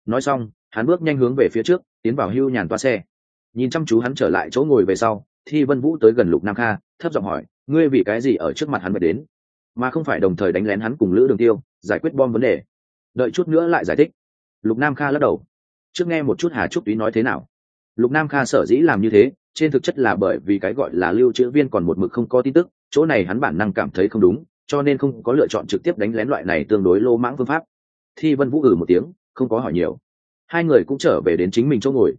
Nói xong, hắn bước nhanh hướng về phía trước, tiến vào hưu nhàn toa xe. Nhìn chăm chú hắn trở lại chỗ ngồi về sau, thi vân vũ tới gần lục nam kha, thấp giọng hỏi, ngươi vì cái gì ở trước mặt hắn mới đến? Mà không phải đồng thời đánh lén hắn cùng lữ đường tiêu, giải quyết bom vấn đề. Đợi chút nữa lại giải thích. Lục nam kha lắc đầu. Trước nghe một chút hà trúc túy nói thế nào. Lục nam kha sở dĩ làm như thế, trên thực chất là bởi vì cái gọi là lưu trữ viên còn một mực không có tin tức, chỗ này hắn bản năng cảm thấy không đúng cho nên không có lựa chọn trực tiếp đánh lén loại này tương đối lô mãng phương pháp. Thi vân vũ ử ừ một tiếng, không có hỏi nhiều. Hai người cũng trở về đến chính mình chỗ ngồi.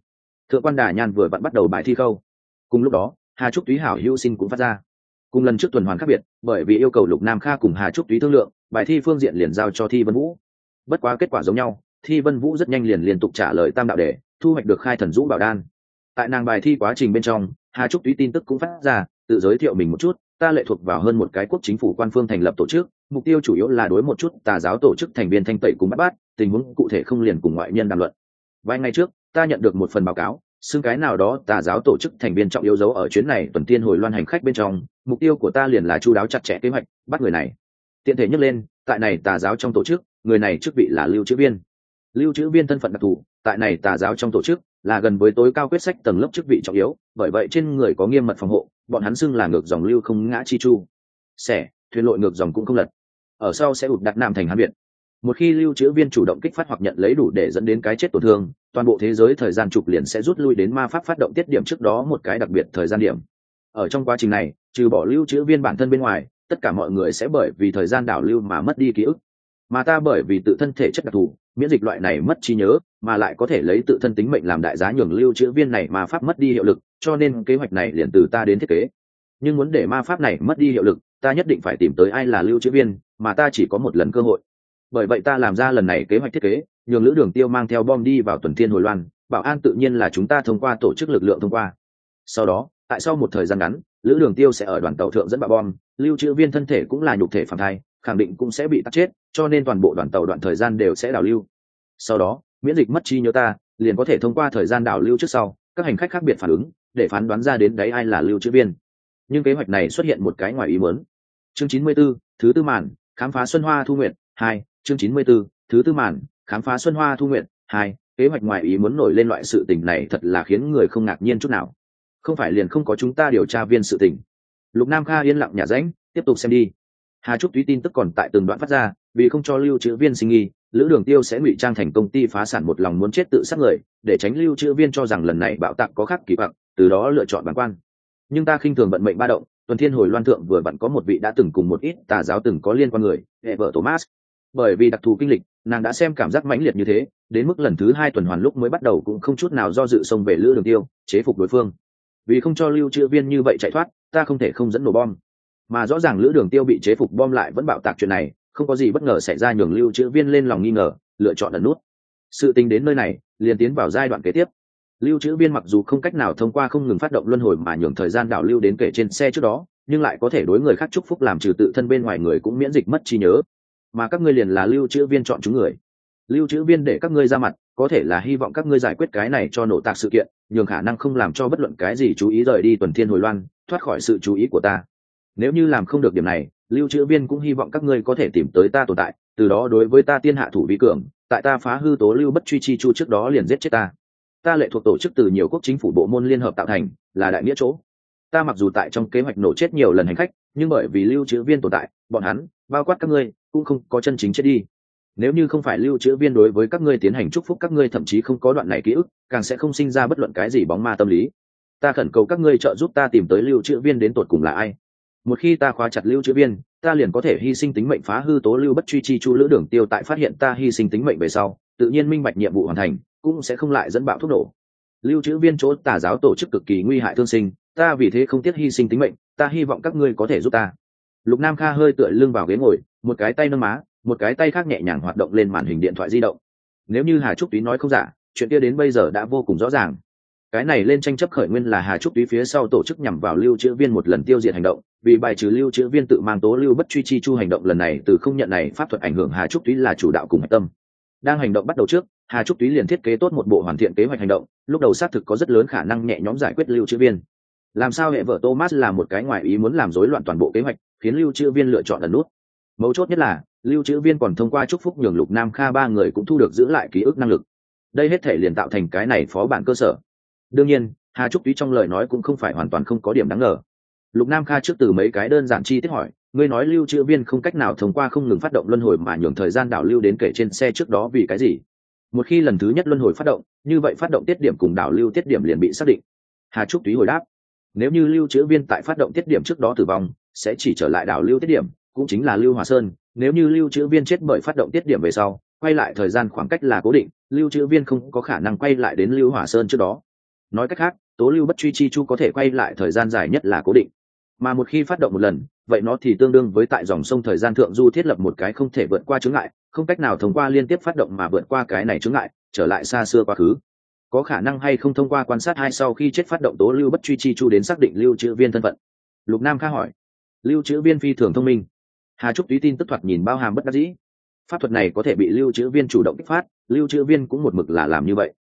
Thượng quan đà nhan vừa vặn bắt đầu bài thi khâu. Cùng lúc đó, hà trúc túy hảo hữu sinh cũng phát ra. Cùng lần trước tuần hoàn khác biệt, bởi vì yêu cầu lục nam kha cùng hà trúc túy thương lượng, bài thi phương diện liền giao cho thi vân vũ. Bất quá kết quả giống nhau, thi vân vũ rất nhanh liền liên tục trả lời tam đạo đề thu hoạch được khai thần dũ bảo đan. Tại nàng bài thi quá trình bên trong, hà trúc túy tin tức cũng phát ra, tự giới thiệu mình một chút ta lệ thuộc vào hơn một cái quốc chính phủ quan phương thành lập tổ chức, mục tiêu chủ yếu là đối một chút tà giáo tổ chức thành viên thanh tẩy cùng bắt bát, tình huống cụ thể không liền cùng ngoại nhân đàm luận. Vài ngày trước, ta nhận được một phần báo cáo, xưng cái nào đó tà giáo tổ chức thành viên trọng yếu dấu ở chuyến này tuần tiên hồi loan hành khách bên trong, mục tiêu của ta liền là chu đáo chặt chẽ kế hoạch, bắt người này. Tiện thể nhắc lên, tại này tà giáo trong tổ chức, người này chức vị là lưu trữ viên. Lưu trữ viên thân phận đặc thù, tại này tà giáo trong tổ chức, là gần với tối cao quyết sách tầng lớp chức vị trọng yếu, bởi vậy trên người có nghiêm mật phòng hộ bọn hắn xưng là ngược dòng lưu không ngã chi chu. Xẻ, thuyền lội ngược dòng cũng không lật. Ở sau sẽ ụt đặt nam thành hán việt. Một khi lưu trữ viên chủ động kích phát hoặc nhận lấy đủ để dẫn đến cái chết tổn thương, toàn bộ thế giới thời gian trục liền sẽ rút lui đến ma pháp phát động tiết điểm trước đó một cái đặc biệt thời gian điểm. Ở trong quá trình này, trừ bỏ lưu trữ viên bản thân bên ngoài, tất cả mọi người sẽ bởi vì thời gian đảo lưu mà mất đi ký ức mà ta bởi vì tự thân thể chất đặc thù, miễn dịch loại này mất trí nhớ, mà lại có thể lấy tự thân tính mệnh làm đại giá nhường lưu trữ viên này mà pháp mất đi hiệu lực, cho nên kế hoạch này liền từ ta đến thiết kế. Nhưng muốn để ma pháp này mất đi hiệu lực, ta nhất định phải tìm tới ai là lưu trữ viên, mà ta chỉ có một lần cơ hội. Bởi vậy ta làm ra lần này kế hoạch thiết kế, nhường lữ đường tiêu mang theo bom đi vào tuần thiên hồi loan, bảo an tự nhiên là chúng ta thông qua tổ chức lực lượng thông qua. Sau đó, tại sau một thời gian ngắn, lữ đường tiêu sẽ ở đoàn tàu thượng dẫn bạo bom, lưu trữ viên thân thể cũng là nhục thể phản thai khẳng định cũng sẽ bị tắt chết cho nên toàn bộ đoàn tàu đoạn thời gian đều sẽ đảo lưu. Sau đó miễn dịch mất chi nhớ ta liền có thể thông qua thời gian đảo lưu trước sau các hành khách khác biệt phản ứng để phán đoán ra đến đấy ai là lưu trữ viên. Nhưng kế hoạch này xuất hiện một cái ngoài ý muốn. Chương chín mươi 94, thứ tư màn khám phá xuân hoa thu nguyện hai chương chín mươi 94, thứ tư màn khám phá xuân hoa thu nguyện hai kế hoạch ngoài ý muốn nổi lên loại sự tình này thật là khiến người không ngạc nhiên chút nào. Không phải liền không có chúng ta điều tra viên sự tình. Lục nam kha yên lặng nhà rãnh tiếp tục xem đi hà trúc túy tin tức còn tại từng đoạn phát ra, vì không cho lưu trữ viên sinh nghi, lữ đường tiêu sẽ ngụy trang thành công ty phá sản một lòng muốn chết tự sát người, để tránh lưu trữ viên cho rằng lần này bạo tạc có khác kỳ vọng, từ đó lựa chọn bản quan. Nhưng ta khinh thường vận mệnh ba động, tuần thiên hồi loan thượng vừa vặn có một vị đã từng cùng một ít tà giáo từng có liên quan người, hệ vợ thomas. Bởi vì đặc thù kinh lịch, nàng đã xem cảm giác mãnh liệt như thế, đến mức lần thứ hai tuần hoàn lúc mới bắt đầu cũng không chút nào do dự xông về lữ đường tiêu, chế phục đối phương. Vì không cho lưu trữ viên như vậy chạy thoát, ta không thể không dẫn nổ bom mà rõ ràng lữ đường tiêu bị chế phục bom lại vẫn bạo tạc chuyện này, không có gì bất ngờ xảy ra nhường lưu trữ viên lên lòng nghi ngờ, lựa chọn ẩn nút. Sự tính đến nơi này, liền tiến vào giai đoạn kế tiếp. Lưu trữ viên mặc dù không cách nào thông qua không ngừng phát động luân hồi mà nhường thời gian đảo lưu đến kể trên xe trước đó, nhưng lại có thể đối người khác chúc phúc làm trừ tự thân bên ngoài người cũng miễn dịch mất trí nhớ. Mà các ngươi liền là lưu trữ viên chọn chúng người. Lưu trữ viên để các ngươi ra mặt, có thể là hy vọng các ngươi giải quyết cái này cho nổ tạc sự kiện, nhường khả năng không làm cho bất luận cái gì chú ý rời đi tuần thiên hồi loan, thoát khỏi sự chú ý của ta nếu như làm không được điểm này, lưu trữ viên cũng hy vọng các ngươi có thể tìm tới ta tồn tại, từ đó đối với ta tiên hạ thủ vi cường, tại ta phá hư tố lưu bất truy chi chu trước đó liền giết chết ta. Ta lệ thuộc tổ chức từ nhiều quốc chính phủ bộ môn liên hợp tạo thành, là đại nghĩa chỗ. Ta mặc dù tại trong kế hoạch nổ chết nhiều lần hành khách, nhưng bởi vì lưu trữ viên tồn tại, bọn hắn, bao quát các ngươi, cũng không có chân chính chết đi. Nếu như không phải lưu trữ viên đối với các ngươi tiến hành chúc phúc, các ngươi thậm chí không có đoạn này ký ức, càng sẽ không sinh ra bất luận cái gì bóng ma tâm lý. Ta khẩn cầu các ngươi trợ giúp ta tìm tới lưu trữ viên đến tột cùng là ai một khi ta khóa chặt lưu trữ viên, ta liền có thể hy sinh tính mệnh phá hư tố lưu bất truy chi chu lữ đường tiêu tại phát hiện ta hy sinh tính mệnh về sau, tự nhiên minh bạch nhiệm vụ hoàn thành, cũng sẽ không lại dẫn bạo thuốc nổ. Lưu trữ viên chỗ tà giáo tổ chức cực kỳ nguy hại thương sinh, ta vì thế không tiếc hy sinh tính mệnh, ta hy vọng các ngươi có thể giúp ta. Lục nam kha hơi tựa lưng vào ghế ngồi, một cái tay nâng má, một cái tay khác nhẹ nhàng hoạt động lên màn hình điện thoại di động. Nếu như hà trúc túy nói không giả, chuyện kia đến bây giờ đã vô cùng rõ ràng cái này lên tranh chấp khởi nguyên là hà trúc túy phía sau tổ chức nhằm vào lưu trữ viên một lần tiêu diệt hành động. Vì bài trừ lưu trữ viên tự mang tố lưu bất truy chi chu hành động lần này, từ không nhận này, pháp thuật ảnh hưởng hà trúc túy là chủ đạo cùng hạch tâm. Đang hành động bắt đầu trước, hà trúc túy liền thiết kế tốt một bộ hoàn thiện kế hoạch hành động, lúc đầu xác thực có rất lớn khả năng nhẹ nhóm giải quyết lưu trữ viên. Làm sao hệ vợ thomas là một cái ngoài ý muốn làm rối loạn toàn bộ kế hoạch, khiến lưu trữ viên lựa chọn lần nút. Mấu chốt nhất là, lưu trữ viên còn thông qua chúc phúc nhường lục nam kha ba người cũng thu được giữ lại ký ức năng lực. Đây hết thể liền tạo thành cái này phó bản cơ sở đương nhiên, hà trúc túy trong lời nói cũng không phải hoàn toàn không có điểm đáng ngờ. Lục nam kha trước từ mấy cái đơn giản chi tiết hỏi, ngươi nói lưu trữ viên không cách nào thông qua không ngừng phát động luân hồi mà nhường thời gian đảo lưu đến kể trên xe trước đó vì cái gì? Một khi lần thứ nhất luân hồi phát động, như vậy phát động tiết điểm cùng đảo lưu tiết điểm liền bị xác định. Hà trúc túy hồi đáp, nếu như lưu trữ viên tại phát động tiết điểm trước đó tử vong, sẽ chỉ trở lại đảo lưu tiết điểm, cũng chính là lưu hòa sơn. Nếu như lưu trữ viên chết bởi phát động tiết điểm về sau, quay lại thời gian khoảng cách là cố định, lưu trữ viên không có khả năng quay lại đến lưu hòa sơn trước đó nói cách khác, tố lưu bất truy chi chu có thể quay lại thời gian dài nhất là cố định. Mà một khi phát động một lần, vậy nó thì tương đương với tại dòng sông thời gian thượng du thiết lập một cái không thể vượt qua chướng ngại, không cách nào thông qua liên tiếp phát động mà vượt qua cái này chướng ngại, trở lại xa xưa quá khứ. Có khả năng hay không thông qua quan sát hai sau khi chết phát động tố lưu bất truy chi chu đến xác định lưu trữ viên thân phận? Lục nam kha hỏi. Lưu trữ viên phi thường thông minh. Hà trúc túy tin tức thoạt nhìn bao hàm bất đắc dĩ. Pháp thuật này có thể bị lưu trữ viên chủ động kích phát, lưu trữ viên cũng một mực là làm như vậy.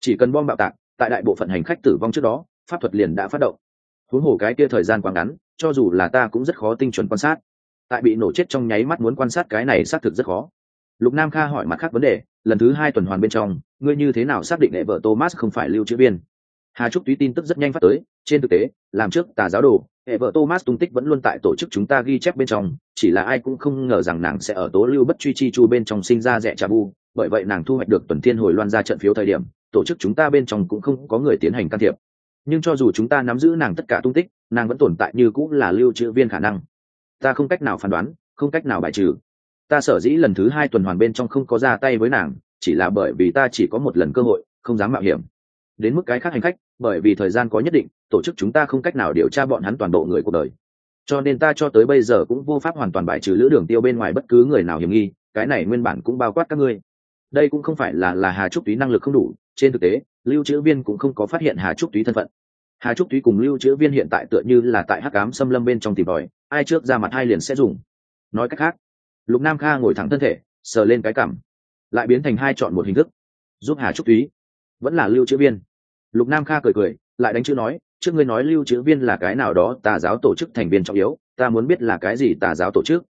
Chỉ cần bom bạo tạc tại đại bộ phận hành khách tử vong trước đó, pháp thuật liền đã phát động. Huống hồ cái kia thời gian quá ngắn, cho dù là ta cũng rất khó tinh chuẩn quan sát. Tại bị nổ chết trong nháy mắt muốn quan sát cái này xác thực rất khó. Lục nam kha hỏi mặt khác vấn đề, lần thứ hai tuần hoàn bên trong, ngươi như thế nào xác định đệ vợ thomas không phải lưu trữ viên? Hà trúc túy tin tức rất nhanh phát tới, trên thực tế, làm trước tà giáo đồ hệ vợ thomas tung tích vẫn luôn tại tổ chức chúng ta ghi chép bên trong, chỉ là ai cũng không ngờ rằng nàng sẽ ở tố lưu bất truy chi chu bên trong sinh ra rẻ trà bu, bởi vậy nàng thu hoạch được tuần thiên hồi loan ra trận phiếu thời điểm tổ chức chúng ta bên trong cũng không có người tiến hành can thiệp. Nhưng cho dù chúng ta nắm giữ nàng tất cả tung tích, nàng vẫn tồn tại như cũng là lưu trữ viên khả năng. Ta không cách nào phán đoán, không cách nào bài trừ. Ta sở dĩ lần thứ hai tuần hoàn bên trong không có ra tay với nàng, chỉ là bởi vì ta chỉ có một lần cơ hội, không dám mạo hiểm. Đến mức cái khác hành khách, bởi vì thời gian có nhất định, tổ chức chúng ta không cách nào điều tra bọn hắn toàn bộ người cuộc đời. Cho nên ta cho tới bây giờ cũng vô pháp hoàn toàn bài trừ lữ đường tiêu bên ngoài bất cứ người nào hiểm nghi, cái này nguyên bản cũng bao quát các ngươi đây cũng không phải là là hà trúc túy năng lực không đủ, trên thực tế, lưu trữ viên cũng không có phát hiện hà trúc túy thân phận. Hà trúc túy cùng lưu trữ viên hiện tại tựa như là tại hắc cám xâm lâm bên trong tìm tòi, ai trước ra mặt hai liền sẽ dùng. Nói cách khác, lục nam kha ngồi thẳng thân thể, sờ lên cái cảm lại biến thành hai chọn một hình thức, giúp hà trúc túy. Vẫn là lưu trữ viên. Lục nam kha cười cười, lại đánh chữ nói, trước ngươi nói lưu trữ viên là cái nào đó, tà giáo tổ chức thành viên trọng yếu, ta muốn biết là cái gì tà giáo tổ chức.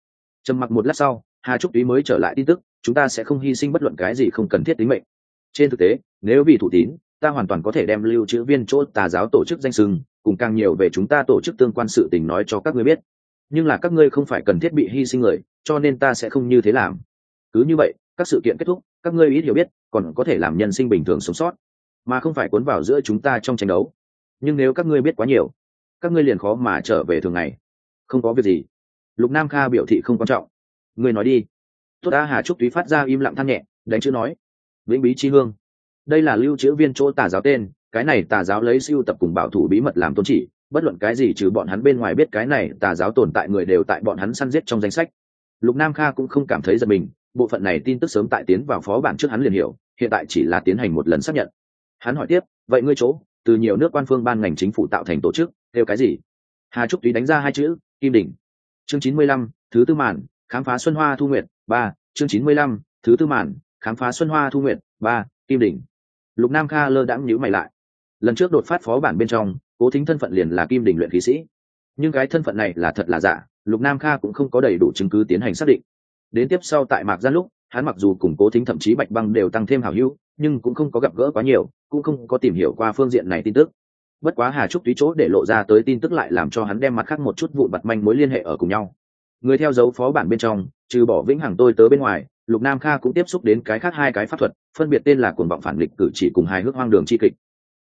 Trầm mặc một lát sau, hà trúc túy mới trở lại tin tức chúng ta sẽ không hy sinh bất luận cái gì không cần thiết tính mệnh. Trên thực tế, nếu vì thủ tín, ta hoàn toàn có thể đem lưu trữ viên chỗ tà giáo tổ chức danh sừng cùng càng nhiều về chúng ta tổ chức tương quan sự tình nói cho các ngươi biết. Nhưng là các ngươi không phải cần thiết bị hy sinh người, cho nên ta sẽ không như thế làm. Cứ như vậy, các sự kiện kết thúc, các ngươi ít hiểu biết, còn có thể làm nhân sinh bình thường sống sót, mà không phải cuốn vào giữa chúng ta trong tranh đấu. Nhưng nếu các ngươi biết quá nhiều, các ngươi liền khó mà trở về thường ngày. Không có việc gì. Lục nam kha biểu thị không quan trọng. Ngươi nói đi tốt đa hà trúc túy phát ra im lặng than nhẹ, đánh chữ nói. Vĩnh bí chi hương. Đây là lưu trữ viên chỗ tà giáo tên, cái này tà giáo lấy siêu tập cùng bảo thủ bí mật làm tôn chỉ, bất luận cái gì trừ bọn hắn bên ngoài biết cái này tà giáo tồn tại người đều tại bọn hắn săn giết trong danh sách. Lục nam kha cũng không cảm thấy giật mình, bộ phận này tin tức sớm tại tiến vào phó bản trước hắn liền hiểu, hiện tại chỉ là tiến hành một lần xác nhận. Hắn hỏi tiếp, vậy ngươi chỗ, từ nhiều nước quan phương ban ngành chính phủ tạo thành tổ chức theo cái gì? Hà trúc túy đánh ra hai chữ, kim đỉnh. Chương chín mươi lăm, thứ tư màn, khám phá xuân hoa thu nguyện ba, chương chín mươi lăm, thứ tư màn, khám phá xuân hoa thu nguyện ba, kim đỉnh. Lục nam kha lơ đãng nhíu mày lại. Lần trước đột phát phó bản bên trong, cố thính thân phận liền là kim đỉnh luyện khí sĩ. Nhưng cái thân phận này là thật là giả, lục nam kha cũng không có đầy đủ chứng cứ tiến hành xác định. Đến tiếp sau tại mạc gian lúc, hắn mặc dù củng cố thính thậm chí bạch băng đều tăng thêm hảo hữu, nhưng cũng không có gặp gỡ quá nhiều, cũng không có tìm hiểu qua phương diện này tin tức. Bất quá hà trúc túy chỗ để lộ ra tới tin tức lại làm cho hắn đem mặt khác một chút vụn vặt manh mối liên hệ ở cùng nhau. Người theo dấu phó bản bên trong trừ bỏ vĩnh hằng tôi tớ bên ngoài, lục nam kha cũng tiếp xúc đến cái khác hai cái pháp thuật, phân biệt tên là cuồng vọng phản lịch cử chỉ cùng hài hước hoang đường chi kịch.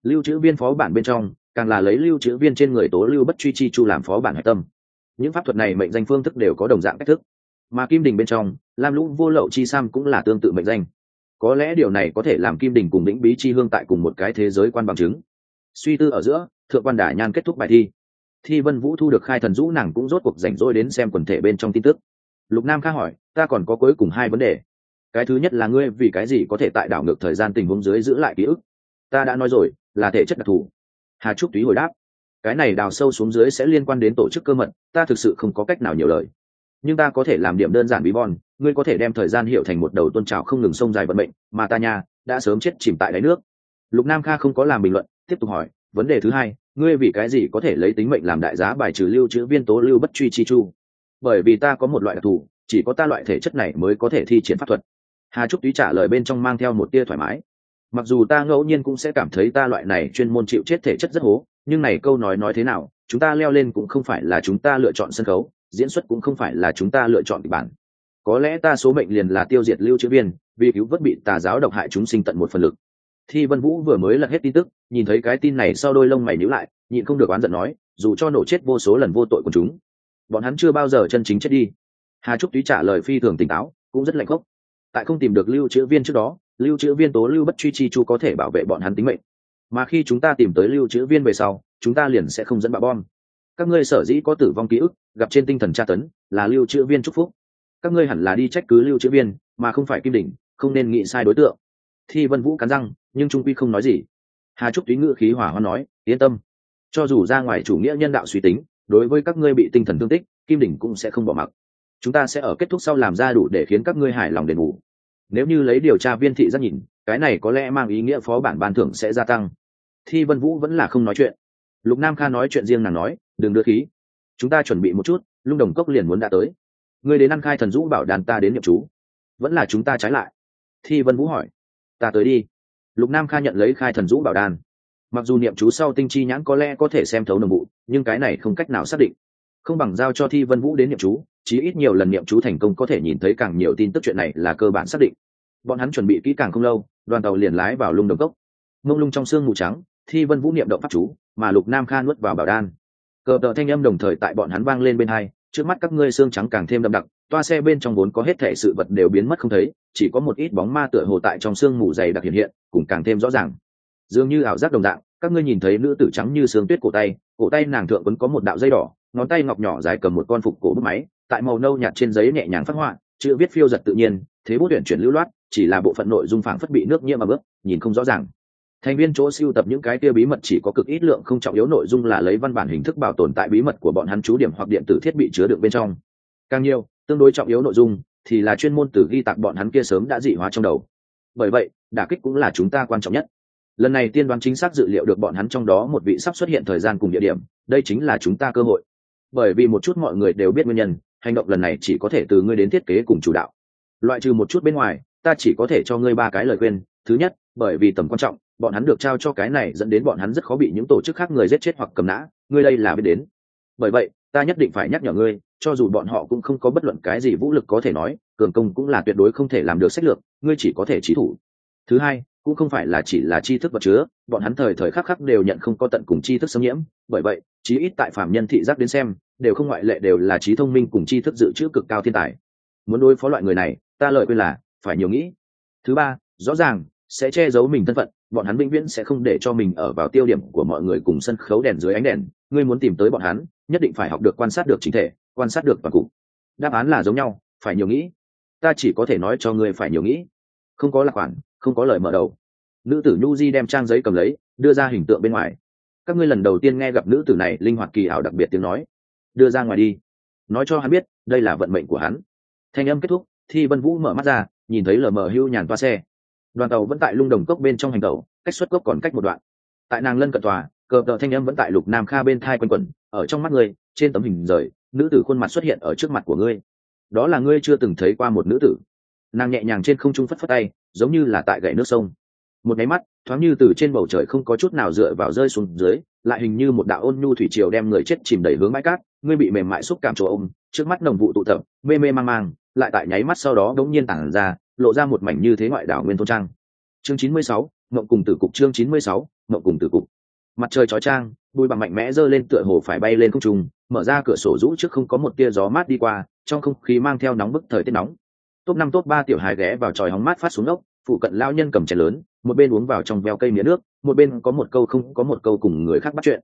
Lưu trữ viên phó bản bên trong, càng là lấy lưu trữ viên trên người tố lưu bất truy chi chu làm phó bản hạch tâm. Những pháp thuật này mệnh danh phương thức đều có đồng dạng cách thức. Mà kim đình bên trong, lam lũ vô lậu chi sam cũng là tương tự mệnh danh. Có lẽ điều này có thể làm kim đình cùng lĩnh bí chi hương tại cùng một cái thế giới quan bằng chứng. Suy tư ở giữa, thượng quan đả nhan kết thúc bài thi. Thi vân vũ thu được khai thần dũ nàng cũng rốt cuộc rảnh rỗi đến xem quần thể bên trong tin tức lục nam Kha hỏi, ta còn có cuối cùng hai vấn đề. Cái thứ nhất là ngươi vì cái gì có thể tại đảo ngược thời gian tình huống dưới giữ lại ký ức? Ta đã nói rồi, là thể chất đặc thù. Hà trúc túy hồi đáp, cái này đào sâu xuống dưới sẽ liên quan đến tổ chức cơ mật, ta thực sự không có cách nào nhiều lời. Nhưng ta có thể làm điểm đơn giản bí bon, ngươi có thể đem thời gian hiểu thành một đầu tôn trào không ngừng sông dài vận mệnh, mà ta nhà đã sớm chết chìm tại đáy nước. Lục nam kha không có làm bình luận, tiếp tục hỏi, vấn đề thứ hai, ngươi vì cái gì có thể lấy tính mệnh làm đại giá bài trừ lưu trữ viên tố lưu bất truy chi chu? Bởi vì ta có một loại đặc thù, chỉ có ta loại thể chất này mới có thể thi triển pháp thuật. Hà trúc túy trả lời bên trong mang theo một tia thoải mái. Mặc dù ta ngẫu nhiên cũng sẽ cảm thấy ta loại này chuyên môn chịu chết thể chất rất hố, nhưng này câu nói nói thế nào, chúng ta leo lên cũng không phải là chúng ta lựa chọn sân khấu, diễn xuất cũng không phải là chúng ta lựa chọn kịch bản. Có lẽ ta số mệnh liền là tiêu diệt lưu trữ viên, vì cứu vớt bị tà giáo độc hại chúng sinh tận một phần lực. Thi vân vũ vừa mới lật hết tin tức, nhìn thấy cái tin này sau đôi lông mày nhíu lại, nhịn không được oán giận nói, dù cho nổ chết vô số lần vô tội của chúng bọn hắn chưa bao giờ chân chính chết đi. Hà trúc túy trả lời phi thường tỉnh táo, cũng rất lạnh khốc. Tại không tìm được lưu trữ viên trước đó, lưu trữ viên tố lưu bất truy chi chu có thể bảo vệ bọn hắn tính mệnh. Mà khi chúng ta tìm tới lưu trữ viên về sau, chúng ta liền sẽ không dẫn bạo bom. Các ngươi sở dĩ có tử vong ký ức, gặp trên tinh thần tra tấn, là lưu trữ viên chúc phúc. Các ngươi hẳn là đi trách cứ lưu trữ viên, mà không phải kim đỉnh, không nên nghĩ sai đối tượng. Thi vân vũ cắn răng, nhưng trung quy không nói gì. Hà trúc túy ngự khí hỏa hoa nói, yên tâm. Cho dù ra ngoài chủ nghĩa nhân đạo suy tính đối với các ngươi bị tinh thần thương tích, kim đỉnh cũng sẽ không bỏ mặc. Chúng ta sẽ ở kết thúc sau làm ra đủ để khiến các ngươi hài lòng đền bù. Nếu như lấy điều tra viên thị giác nhìn, cái này có lẽ mang ý nghĩa phó bản ban thưởng sẽ gia tăng. Thi vân vũ vẫn là không nói chuyện. Lục nam kha nói chuyện riêng nàng nói, đừng đưa khí. Chúng ta chuẩn bị một chút, lung đồng cốc liền muốn đã tới. Người đến ăn khai thần dũ bảo đàn ta đến nhậm chú. Vẫn là chúng ta trái lại. Thi vân vũ hỏi, ta tới đi. Lục nam kha nhận lấy khai thần dũ bảo đàn mặc dù niệm chú sau tinh chi nhãn có lẽ có thể xem thấu nồng vụ, nhưng cái này không cách nào xác định. Không bằng giao cho thi vân vũ đến niệm chú, chí ít nhiều lần niệm chú thành công có thể nhìn thấy càng nhiều tin tức chuyện này là cơ bản xác định. Bọn hắn chuẩn bị kỹ càng không lâu, đoàn tàu liền lái vào lung đồng cốc. Mông lung trong sương mù trắng, thi vân vũ niệm động pháp chú, mà lục nam kha nuốt vào bảo đan. Cờ tờ thanh âm đồng thời tại bọn hắn vang lên bên hai, trước mắt các ngươi xương trắng càng thêm đậm đặc, toa xe bên trong vốn có hết thể sự vật đều biến mất không thấy, chỉ có một ít bóng ma tựa hồ tại trong sương mù dày đặc hiện hiện cũng càng thêm rõ ràng dường như ảo giác đồng dạng, các ngươi nhìn thấy nữ tử trắng như sương tuyết cổ tay cổ tay nàng thượng vẫn có một đạo dây đỏ, ngón tay ngọc nhỏ dài cầm một con phục cổ bút máy, tại màu nâu nhạt trên giấy nhẹ nhàng phát họa, chữ viết phiêu giật tự nhiên, thế bút tuyển chuyển lưu loát, chỉ là bộ phận nội dung phảng phất bị nước nhiễm mà bước nhìn không rõ ràng. Thành viên chỗ siêu tập những cái kia bí mật chỉ có cực ít lượng không trọng yếu nội dung là lấy văn bản hình thức bảo tồn tại bí mật của bọn hắn chú điểm hoặc điện tử thiết bị chứa đựng bên trong. Càng nhiều, tương đối trọng yếu nội dung thì là chuyên môn từ ghi tạc bọn hắn kia sớm đã dị hóa trong đầu. Bởi vậy, đả kích cũng là chúng ta quan trọng nhất lần này tiên đoán chính xác dự liệu được bọn hắn trong đó một vị sắp xuất hiện thời gian cùng địa điểm, đây chính là chúng ta cơ hội. Bởi vì một chút mọi người đều biết nguyên nhân, hành động lần này chỉ có thể từ ngươi đến thiết kế cùng chủ đạo. Loại trừ một chút bên ngoài, ta chỉ có thể cho ngươi ba cái lời khuyên. Thứ nhất, bởi vì tầm quan trọng, bọn hắn được trao cho cái này dẫn đến bọn hắn rất khó bị những tổ chức khác người giết chết hoặc cầm nã. Ngươi đây là biết đến. Bởi vậy, ta nhất định phải nhắc nhở ngươi, cho dù bọn họ cũng không có bất luận cái gì vũ lực có thể nói, cường công cũng là tuyệt đối không thể làm được sách lược, ngươi chỉ có thể trí thủ. Thứ hai cũng không phải là chỉ là tri thức vật chứa, bọn hắn thời thời khắc khắc đều nhận không có tận cùng tri thức xâm nhiễm, bởi vậy, chí ít tại phạm nhân thị giác đến xem, đều không ngoại lệ đều là trí thông minh cùng tri thức dự trữ cực cao thiên tài. Muốn đối phó loại người này, ta lợi quên là, phải nhiều nghĩ. Thứ ba, rõ ràng, sẽ che giấu mình thân phận, bọn hắn vĩnh viễn sẽ không để cho mình ở vào tiêu điểm của mọi người cùng sân khấu đèn dưới ánh đèn, ngươi muốn tìm tới bọn hắn, nhất định phải học được quan sát được chính thể, quan sát được toàn cục. Đáp án là giống nhau, phải nhiều nghĩ. Ta chỉ có thể nói cho ngươi phải nhiều nghĩ. Không có lạc quản không có lời mở đầu. Nữ tử nhu di đem trang giấy cầm lấy, đưa ra hình tượng bên ngoài. Các ngươi lần đầu tiên nghe gặp nữ tử này linh hoạt kỳ ảo đặc biệt tiếng nói. Đưa ra ngoài đi. Nói cho hắn biết, đây là vận mệnh của hắn. Thanh âm kết thúc, thi vân vũ mở mắt ra, nhìn thấy lờ mờ hưu nhàn toa xe. Đoàn tàu vẫn tại lung đồng cốc bên trong hành tàu, cách xuất cốc còn cách một đoạn. Tại nàng lân cận tòa, cờ tờ thanh âm vẫn tại lục nam kha bên thai quanh quẩn, ở trong mắt ngươi, trên tấm hình rời, nữ tử khuôn mặt xuất hiện ở trước mặt của ngươi. Đó là ngươi chưa từng thấy qua một nữ tử nàng nhẹ nhàng trên không trung phất phất tay, giống như là tại gậy nước sông. Một nháy mắt, thoáng như từ trên bầu trời không có chút nào dựa vào rơi xuống dưới, lại hình như một đạo ôn nhu thủy triều đem người chết chìm đầy hướng bãi cát, ngươi bị mềm mại xúc cảm chỗ ôm, trước mắt nồng vụ tụ tập, mê mê mang mang, lại tại nháy mắt sau đó đống nhiên tản ra, lộ ra một mảnh như thế ngoại đảo nguyên thôn trang. Chương chín mươi sáu mộng cùng tử cục, chương chín mươi sáu mộng cùng tử cục. Mặt trời chói trang bùi bằng mạnh mẽ giơ lên tựa hồ phải bay lên không trung, mở ra cửa sổ rũ trước không có một tia gió mát đi qua, trong không khí mang theo nóng bức thời tiết nóng top năm, top ba tiểu hài ghé vào tròi hóng mát phát xuống ốc, phụ cận lao nhân cầm chén lớn, một bên uống vào trong veo cây mía nước, một bên có một câu không, có một câu cùng người khác bắt chuyện.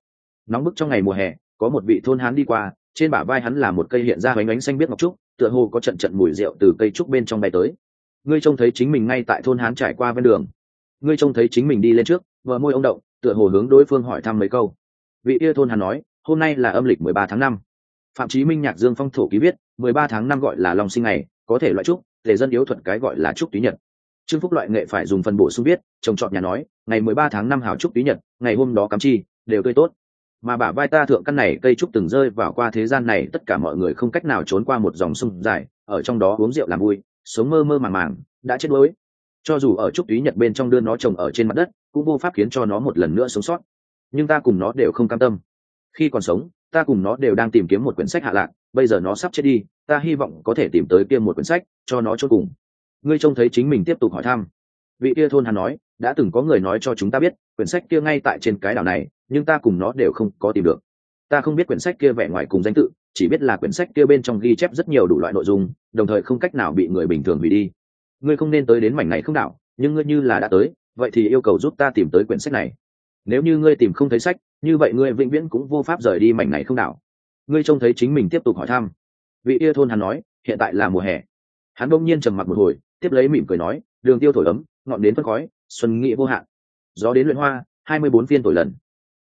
Nóng bức trong ngày mùa hè, có một vị thôn hán đi qua, trên bả vai hắn là một cây hiện ra bánh bánh xanh biết ngọc trúc, tựa hồ có trận trận mùi rượu từ cây trúc bên trong bay tới. Ngươi trông thấy chính mình ngay tại thôn hán trải qua ven đường. Ngươi trông thấy chính mình đi lên trước, vợ môi ông động tựa hồ hướng đối phương hỏi thăm mấy câu. Vị yêu thôn hán nói, hôm nay là âm lịch mười ba tháng năm. Phạm chí minh nhạc dương phong thổ ký viết, mười ba tháng năm gọi là lòng sinh ngày, có thể loại trúc để dân yếu thuật cái gọi là trúc túy nhật. Trương phúc loại nghệ phải dùng phần bổ sung biết trồng trọt nhà nói, ngày mười ba tháng năm hào trúc túy nhật, ngày hôm đó cắm chi, đều tươi tốt. Mà bả vai ta thượng căn này, cây trúc từng rơi vào qua thế gian này, tất cả mọi người không cách nào trốn qua một dòng sông dài, ở trong đó uống rượu làm vui, sống mơ mơ màng màng, đã chết đuối. Cho dù ở trúc túy nhật bên trong đưa nó trồng ở trên mặt đất, cũng vô pháp khiến cho nó một lần nữa sống sót. Nhưng ta cùng nó đều không cam tâm. Khi còn sống, ta cùng nó đều đang tìm kiếm một quyển sách hạ lạc, bây giờ nó sắp chết đi ta hy vọng có thể tìm tới kia một quyển sách, cho nó cho cùng. Ngươi trông thấy chính mình tiếp tục hỏi thăm. Vị kia thôn hắn nói, đã từng có người nói cho chúng ta biết, quyển sách kia ngay tại trên cái đảo này, nhưng ta cùng nó đều không có tìm được. Ta không biết quyển sách kia vẻ ngoài cùng danh tự, chỉ biết là quyển sách kia bên trong ghi chép rất nhiều đủ loại nội dung, đồng thời không cách nào bị người bình thường hủy đi. Ngươi không nên tới đến mảnh này không đảo, nhưng ngươi như là đã tới, vậy thì yêu cầu giúp ta tìm tới quyển sách này. Nếu như ngươi tìm không thấy sách, như vậy ngươi vĩnh viễn cũng vô pháp rời đi mảnh này không đảo. Ngươi trông thấy chính mình tiếp tục hỏi thăm vị yêu thôn hắn nói, hiện tại là mùa hè. Hắn bỗng nhiên trầm mặc một hồi, tiếp lấy mỉm cười nói, đường tiêu thổi ấm, ngọn đến phân khói, xuân nghị vô hạn. Gió đến luyện hoa, hai mươi bốn phiên thổi lần.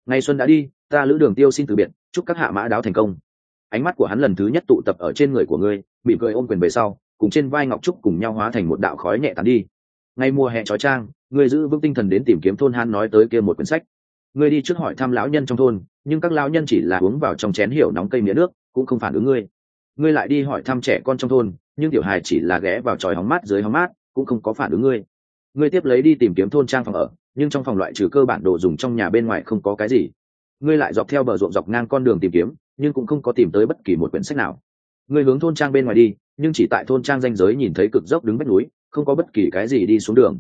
Ngày xuân đã đi, ta lữ đường tiêu xin từ biệt, chúc các hạ mã đáo thành công. Ánh mắt của hắn lần thứ nhất tụ tập ở trên người của ngươi, mỉm cười ôm quyền về sau, cùng trên vai ngọc trúc cùng nhau hóa thành một đạo khói nhẹ tàn đi. Ngay mùa hè trói trang ngươi giữ vững tinh thần đến tìm kiếm thôn han nói tới kia một quyển sách. Ngươi đi trước hỏi thăm lão nhân trong thôn, nhưng các lão nhân chỉ là uống vào trong chén hiểu nóng cây mía nước, cũng không phản ứng ngươi ngươi lại đi hỏi thăm trẻ con trong thôn, nhưng tiểu hài chỉ là ghé vào tròi hóng mát dưới hóng mát, cũng không có phản ứng ngươi. Ngươi tiếp lấy đi tìm kiếm thôn trang phòng ở, nhưng trong phòng loại trừ cơ bản đồ dùng trong nhà bên ngoài không có cái gì. Ngươi lại dọc theo bờ ruộng dọc ngang con đường tìm kiếm, nhưng cũng không có tìm tới bất kỳ một quyển sách nào. Ngươi hướng thôn trang bên ngoài đi, nhưng chỉ tại thôn trang danh giới nhìn thấy cực dốc đứng vách núi, không có bất kỳ cái gì đi xuống đường.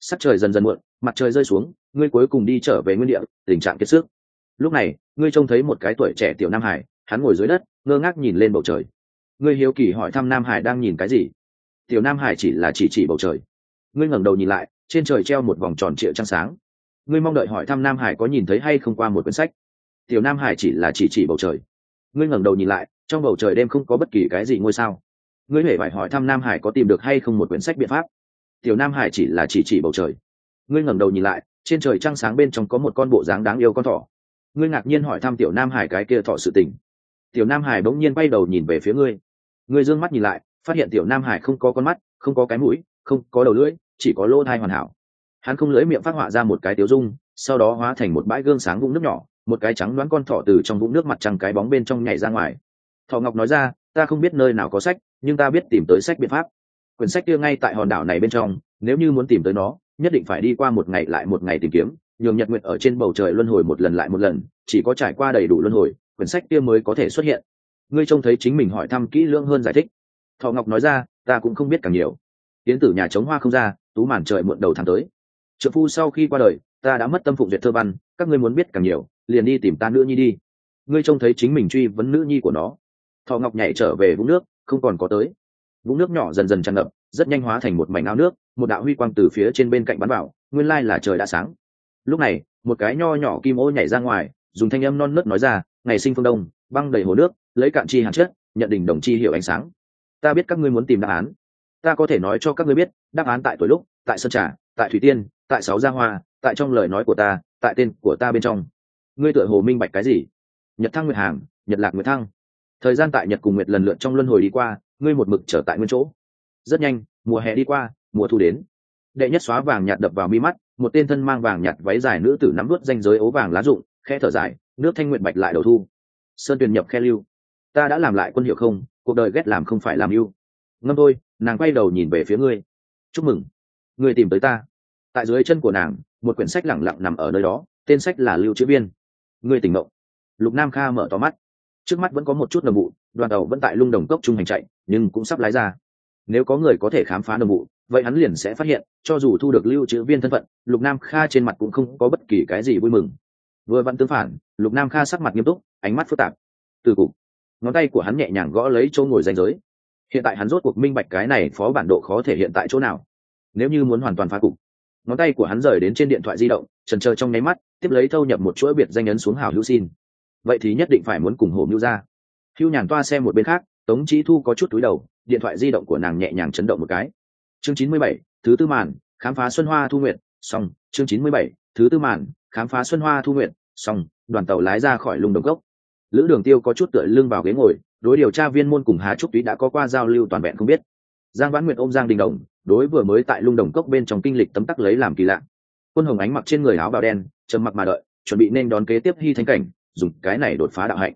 Sắc trời dần dần muộn, mặt trời rơi xuống, ngươi cuối cùng đi trở về nguyên địa, tình trạng kiệt sức. Lúc này, ngươi trông thấy một cái tuổi trẻ tiểu nam hải, hắn ngồi dưới đất ngơ ngác nhìn lên bầu trời. Ngươi hiếu kỳ hỏi thăm nam hải đang nhìn cái gì? Tiểu nam hải chỉ là chỉ chỉ bầu trời. Ngươi ngẩng đầu nhìn lại, trên trời treo một vòng tròn triệu trăng sáng. Ngươi mong đợi hỏi thăm nam hải có nhìn thấy hay không qua một quyển sách. Tiểu nam hải chỉ là chỉ chỉ bầu trời. Ngươi ngẩng đầu nhìn lại, trong bầu trời đêm không có bất kỳ cái gì ngôi sao. Ngươi hễ phải hỏi thăm nam hải có tìm được hay không một quyển sách biện pháp. Tiểu nam hải chỉ là chỉ chỉ bầu trời. Ngươi ngẩng đầu nhìn lại, trên trời trăng sáng bên trong có một con bộ dáng đáng yêu con thỏ. Ngươi ngạc nhiên hỏi thăm tiểu nam hải cái kia thọ sự tình tiểu nam hải bỗng nhiên bay đầu nhìn về phía ngươi. Ngươi d ư ơ n g mắt nhìn lại, phát hiện tiểu nam hải không có con mắt, không có cái mũi, không có đầu lưỡi, chỉ có lỗ thai hoàn hảo. Hắn không lưỡi miệng phát họa ra một cái tiểu dung, sau đó hóa thành một bãi gương sáng vũng nước nhỏ, một cái trắng đoán con thỏ từ trong vũng nước mặt trăng cái bóng bên trong nhảy ra ngoài. Thọ ngọc nói ra, ta không biết nơi nào có sách, nhưng ta biết tìm tới sách biện pháp. Quyển sách kia ngay tại hòn đảo này bên trong, nếu như muốn tìm tới nó, nhất định phải đi qua một ngày lại một ngày tìm kiếm, nhường nhật nguyện ở trên bầu trời luân hồi một lần lại một lần, chỉ có trải qua đầy đủ luân hồi quyển sách kia mới có thể xuất hiện. Ngươi trông thấy chính mình hỏi thăm kỹ lưỡng hơn giải thích. Thọ ngọc nói ra, ta cũng không biết càng nhiều. Tiến tử nhà chống hoa không ra, tú màn trời muộn đầu tháng tới. Trợ phu sau khi qua đời, ta đã mất tâm phụng duyệt thơ văn, các ngươi muốn biết càng nhiều, liền đi tìm ta nữ nhi đi. Ngươi trông thấy chính mình truy vấn nữ nhi của nó. Thọ ngọc nhảy trở về vũng nước, không còn có tới. Vũng nước nhỏ dần dần tràn ngập, rất nhanh hóa thành một mảnh ao nước, một đạo huy quang từ phía trên bên cạnh bắn vào, nguyên lai là trời đã sáng. Lúc này, một cái nho nhỏ kim ô nhảy ra ngoài, dùng thanh âm non nớt nói ra ngày sinh phương đông, băng đầy hồ nước, lấy cạn chi hàn chất, nhận đỉnh đồng chi hiểu ánh sáng. Ta biết các ngươi muốn tìm đáp án. Ta có thể nói cho các ngươi biết, đáp án tại tuổi lúc, tại sơn trà, tại thủy tiên, tại sáu gia hoa, tại trong lời nói của ta, tại tên của ta bên trong. Ngươi tựa hồ minh bạch cái gì? Nhật thăng nguyệt hàng, nhật lạc nguyệt thăng. Thời gian tại nhật cùng nguyệt lần lượt trong luân hồi đi qua, ngươi một mực trở tại nguyên chỗ. Rất nhanh, mùa hè đi qua, mùa thu đến. Đệ nhất xóa vàng nhạt đập vào mi mắt, một tên thân mang vàng nhạt váy dài nữ tử nắm vút danh giới ố vàng lá rụng, khẽ thở dài nước thanh nguyện bạch lại đầu thu. Sơn tuyền nhập khe lưu. Ta đã làm lại quân hiệu không, cuộc đời ghét làm không phải làm yêu ngâm thôi, nàng quay đầu nhìn về phía ngươi. Chúc mừng. Ngươi tìm tới ta. Tại dưới chân của nàng, một quyển sách lẳng lặng nằm ở nơi đó, tên sách là lưu chữ viên ngươi tỉnh mộng lục nam kha mở to mắt. Trước mắt vẫn có một chút nồng vụ, đoàn tàu vẫn tại lung đồng cốc trung hành chạy, nhưng cũng sắp lái ra. Nếu có người có thể khám phá nồng vụ, vậy hắn liền sẽ phát hiện, cho dù thu được lưu trữ viên thân phận, lục nam kha trên mặt cũng không có bất kỳ cái gì vui mừng vừa vặn tương phản, lục nam kha sắc mặt nghiêm túc, ánh mắt phức tạp. Từ cục, ngón tay của hắn nhẹ nhàng gõ lấy chỗ ngồi danh giới. Hiện tại hắn rốt cuộc minh bạch cái này phó bản độ khó thể hiện tại chỗ nào. Nếu như muốn hoàn toàn phá cục, ngón tay của hắn rời đến trên điện thoại di động, trần trờ trong nháy mắt, tiếp lấy thâu nhập một chuỗi biệt danh ấn xuống hảo hữu xin. Vậy thì nhất định phải muốn cùng hồ mưu ra. Hưu nhàn toa xem một bên khác, tống trí thu có chút túi đầu, điện thoại di động của nàng nhẹ nhàng chấn động một cái. Chương chín mươi bảy, thứ tư màn, khám phá xuân hoa thu nguyện xong, chương chín mươi bảy, thứ tư màn khám phá xuân hoa thu nguyện xong, đoàn tàu lái ra khỏi lùng đồng cốc. Lữ đường tiêu có chút tựa lưng vào ghế ngồi, đối điều tra viên môn cùng há trúc túy đã có qua giao lưu toàn vẹn không biết. Giang vãn nguyện ôm giang đình đồng, đối vừa mới tại lung đồng cốc bên trong kinh lịch tấm tắc lấy làm kỳ lạ. Quân hồng ánh mặc trên người áo bào đen, trầm mặc mà đợi, chuẩn bị nên đón kế tiếp hy thánh cảnh, dùng cái này đột phá đạo hạnh.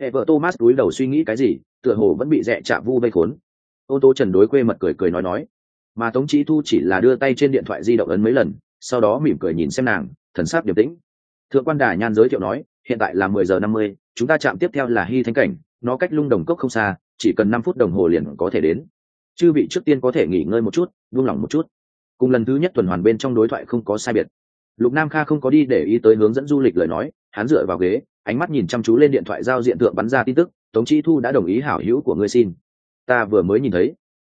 Hệ vợ thomas cúi đầu suy nghĩ cái gì, tựa hồ vẫn bị dẹ chạ vu vây khốn. Ô tô trần đối quê mật cười cười nói nói. Mà tống trí thu chỉ là đưa tay trên điện thoại di động ấn mấy lần, sau đó mỉm cười nhìn xem nàng thần sắc điềm tĩnh. Thượng quan đà nhan giới thiệu nói, hiện tại là mười giờ năm mươi, chúng ta chạm tiếp theo là hy thánh cảnh, nó cách lung đồng cốc không xa, chỉ cần năm phút đồng hồ liền có thể đến. Chư vị trước tiên có thể nghỉ ngơi một chút, buông lỏng một chút. Cùng lần thứ nhất tuần hoàn bên trong đối thoại không có sai biệt. Lục nam kha không có đi để ý tới hướng dẫn du lịch lời nói, hắn dựa vào ghế, ánh mắt nhìn chăm chú lên điện thoại giao diện tượng bắn ra tin tức, tống chi thu đã đồng ý hảo hữu của ngươi xin. Ta vừa mới nhìn thấy.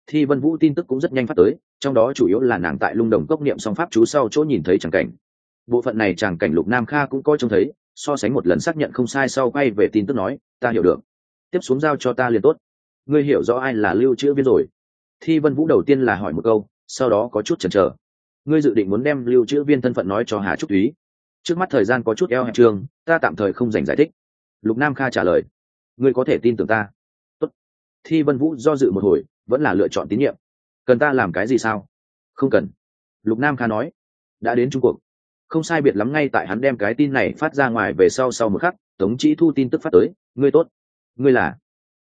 Thi vân vũ tin tức cũng rất nhanh phát tới, trong đó chủ yếu là nàng tại lung đồng cốc niệm song pháp chú sau chỗ nhìn thấy chẳng cảnh bộ phận này chàng cảnh lục nam kha cũng coi trông thấy, so sánh một lần xác nhận không sai sau quay về tin tức nói, ta hiểu được. Tiếp xuống giao cho ta liền tốt. Ngươi hiểu rõ ai là lưu trữ viên rồi. Thi vân vũ đầu tiên là hỏi một câu, sau đó có chút chần chờ. Ngươi dự định muốn đem lưu trữ viên thân phận nói cho hà trúc thúy trước mắt thời gian có chút eo hẹp trường, ta tạm thời không dành giải thích. Lục nam kha trả lời, ngươi có thể tin tưởng ta. Tốt. thi vân vũ do dự một hồi, vẫn là lựa chọn tín nhiệm. Cần ta làm cái gì sao? Không cần. Lục nam kha nói, đã đến trung cuộc không sai biệt lắm ngay tại hắn đem cái tin này phát ra ngoài về sau sau một khắc, tống chỉ thu tin tức phát tới, ngươi tốt. Ngươi là?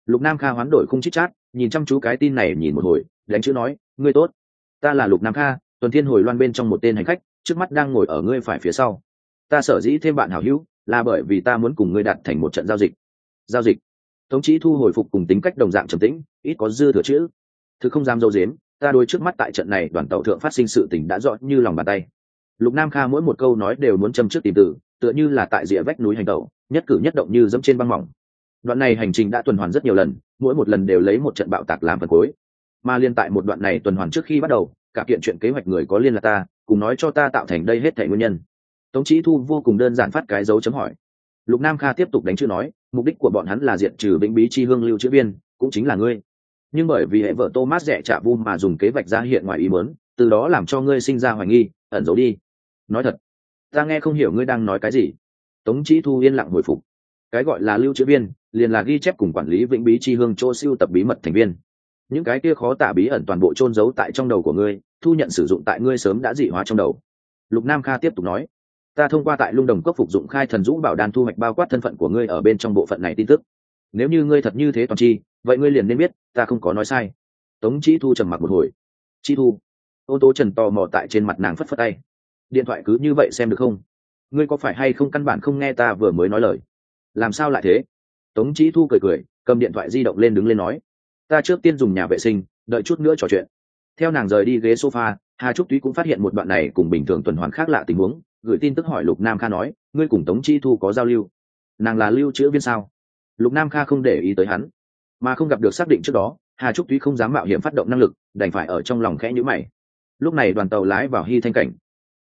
Lục nam kha hoán đổi không chít chát, nhìn chăm chú cái tin này nhìn một hồi, đánh chữ nói, ngươi tốt. Ta là lục nam kha, tuần thiên hồi loan bên trong một tên hành khách, trước mắt đang ngồi ở ngươi phải phía sau. Ta sở dĩ thêm bạn hảo hữu, là bởi vì ta muốn cùng ngươi đặt thành một trận giao dịch. Giao dịch? Tống chỉ thu hồi phục cùng tính cách đồng dạng trầm tĩnh, ít có dư thừa chữ. Thứ không dám dâu dếm, ta đôi trước mắt tại trận này đoàn tàu thượng phát sinh sự tình đã rõ như lòng bàn tay lục nam kha mỗi một câu nói đều muốn châm trước tìm từ, tựa như là tại rìa vách núi hành tẩu, nhất cử nhất động như dẫm trên băng mỏng. Đoạn này hành trình đã tuần hoàn rất nhiều lần, mỗi một lần đều lấy một trận bạo tạc làm phần cuối. Mà liên tại một đoạn này tuần hoàn trước khi bắt đầu, cả kiện chuyện kế hoạch người có liên là ta, cùng nói cho ta tạo thành đây hết thể nguyên nhân. Tống trí thu vô cùng đơn giản phát cái dấu chấm hỏi. Lục nam kha tiếp tục đánh chữ nói, mục đích của bọn hắn là diện trừ vĩnh bí chi hương lưu chữ viên, cũng chính là ngươi. Nhưng bởi vì hệ vợ thomas rẻ trả vu mà dùng kế vạch ra hiện ngoài ý mớn từ đó làm cho ngươi sinh ra hoài nghi, ẩn giấu đi nói thật, ta nghe không hiểu ngươi đang nói cái gì. Tống chí thu yên lặng hồi phục. Cái gọi là lưu trữ viên, liền là ghi chép cùng quản lý vĩnh bí chi hương chỗ siêu tập bí mật thành viên. Những cái kia khó tả bí ẩn toàn bộ trôn giấu tại trong đầu của ngươi, thu nhận sử dụng tại ngươi sớm đã dị hóa trong đầu. Lục nam kha tiếp tục nói, ta thông qua tại lung đồng cốc phục dụng khai thần dũ bảo đan thu hoạch bao quát thân phận của ngươi ở bên trong bộ phận này tin tức. Nếu như ngươi thật như thế toàn chi, vậy ngươi liền nên biết, ta không có nói sai. Tống chí thu trầm mặc một hồi. Chi thu? Ô tô trần tò mò tại trên mặt nàng phất phất tay điện thoại cứ như vậy xem được không? Ngươi có phải hay không căn bản không nghe ta vừa mới nói lời? Làm sao lại thế? Tống chí thu cười cười, cầm điện thoại di động lên đứng lên nói, ta trước tiên dùng nhà vệ sinh, đợi chút nữa trò chuyện. Theo nàng rời đi ghế sofa, hà trúc túy cũng phát hiện một đoạn này cùng bình thường tuần hoàn khác lạ tình huống, gửi tin tức hỏi lục nam kha nói, ngươi cùng tống chi thu có giao lưu? Nàng là lưu chữ viên sao? Lục nam kha không để ý tới hắn, mà không gặp được xác định trước đó, hà trúc túy không dám mạo hiểm phát động năng lực, đành phải ở trong lòng khẽ nhữ mày. Lúc này đoàn tàu lái vào hy thanh cảnh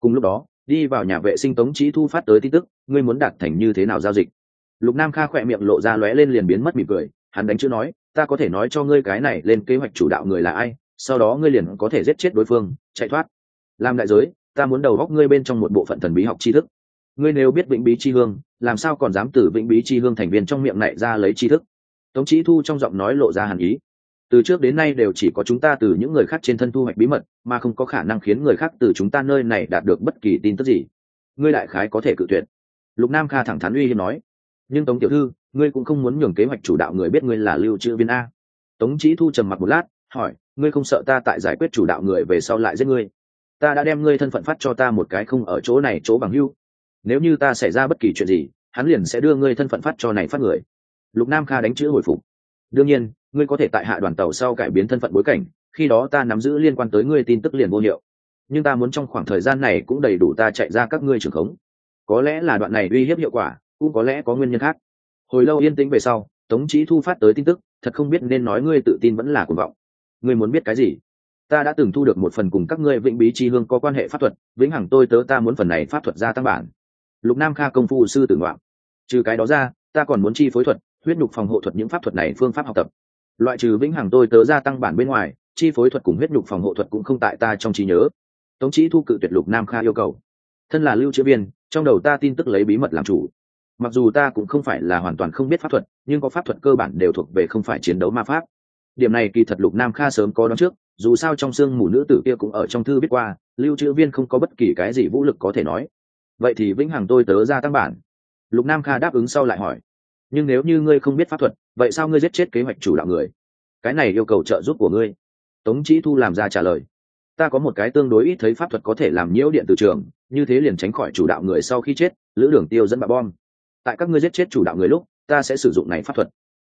cùng lúc đó, đi vào nhà vệ sinh tống trí thu phát tới tin tức, ngươi muốn đạt thành như thế nào giao dịch? Lục nam kha khỏe miệng lộ ra lóe lên liền biến mất mỉm cười, hắn đánh chữ nói, ta có thể nói cho ngươi cái này lên kế hoạch chủ đạo người là ai, sau đó ngươi liền có thể giết chết đối phương, chạy thoát. Làm đại giới, ta muốn đầu góc ngươi bên trong một bộ phận thần bí học tri thức. Ngươi nếu biết vĩnh bí chi hương, làm sao còn dám từ vĩnh bí chi hương thành viên trong miệng này ra lấy tri thức? Tống trí thu trong giọng nói lộ ra hàn ý từ trước đến nay đều chỉ có chúng ta từ những người khác trên thân thu hoạch bí mật, mà không có khả năng khiến người khác từ chúng ta nơi này đạt được bất kỳ tin tức gì. Ngươi đại khái có thể cự tuyệt. Lục nam kha thẳng thắn uy hiếm nói. Nhưng tống tiểu thư, ngươi cũng không muốn nhường kế hoạch chủ đạo người biết ngươi là lưu trữ viên a. Tống trí thu trầm mặt một lát, hỏi, ngươi không sợ ta tại giải quyết chủ đạo người về sau lại giết ngươi? Ta đã đem ngươi thân phận phát cho ta một cái không ở chỗ này chỗ bằng hưu. Nếu như ta xảy ra bất kỳ chuyện gì, hắn liền sẽ đưa ngươi thân phận phát cho này phát người. Lục nam kha đánh chữ hồi phục đương nhiên, ngươi có thể tại hạ đoàn tàu sau cải biến thân phận bối cảnh, khi đó ta nắm giữ liên quan tới ngươi tin tức liền vô hiệu. Nhưng ta muốn trong khoảng thời gian này cũng đầy đủ ta chạy ra các ngươi trưởng khống. Có lẽ là đoạn này uy hiếp hiệu quả, cũng có lẽ có nguyên nhân khác. Hồi lâu yên tĩnh về sau, tống trí thu phát tới tin tức, thật không biết nên nói ngươi tự tin vẫn là cuồng vọng. Ngươi muốn biết cái gì? Ta đã từng thu được một phần cùng các ngươi vĩnh bí tri hương có quan hệ pháp thuật, vĩnh hằng tôi tớ ta muốn phần này pháp thuật ra tăng bản. Lục nam kha công phu sư tử ngoạn. Trừ cái đó ra, ta còn muốn chi phối thuật huyết nhục phòng hộ thuật những pháp thuật này phương pháp học tập. Loại trừ vĩnh hằng tôi tớ gia tăng bản bên ngoài, chi phối thuật cùng huyết nhục phòng hộ thuật cũng không tại ta trong trí nhớ. Tống trí thu cự tuyệt lục nam kha yêu cầu. Thân là lưu chữ viên trong đầu ta tin tức lấy bí mật làm chủ. Mặc dù ta cũng không phải là hoàn toàn không biết pháp thuật, nhưng có pháp thuật cơ bản đều thuộc về không phải chiến đấu ma pháp. Điểm này kỳ thật lục nam kha sớm có đón trước, dù sao trong xương mù nữ tử kia cũng ở trong thư biết qua, lưu trữ viên không có bất kỳ cái gì vũ lực có thể nói. Vậy thì vĩnh hằng tôi tớ ra tăng bản. Lục nam kha đáp ứng sau lại hỏi nhưng nếu như ngươi không biết pháp thuật, vậy sao ngươi giết chết kế hoạch chủ đạo người? Cái này yêu cầu trợ giúp của ngươi. Tống Chỉ thu làm ra trả lời. Ta có một cái tương đối ít thấy pháp thuật có thể làm nhiễu điện từ trường, như thế liền tránh khỏi chủ đạo người sau khi chết, lữ đường tiêu dẫn bạo bom. Tại các ngươi giết chết chủ đạo người lúc, ta sẽ sử dụng này pháp thuật.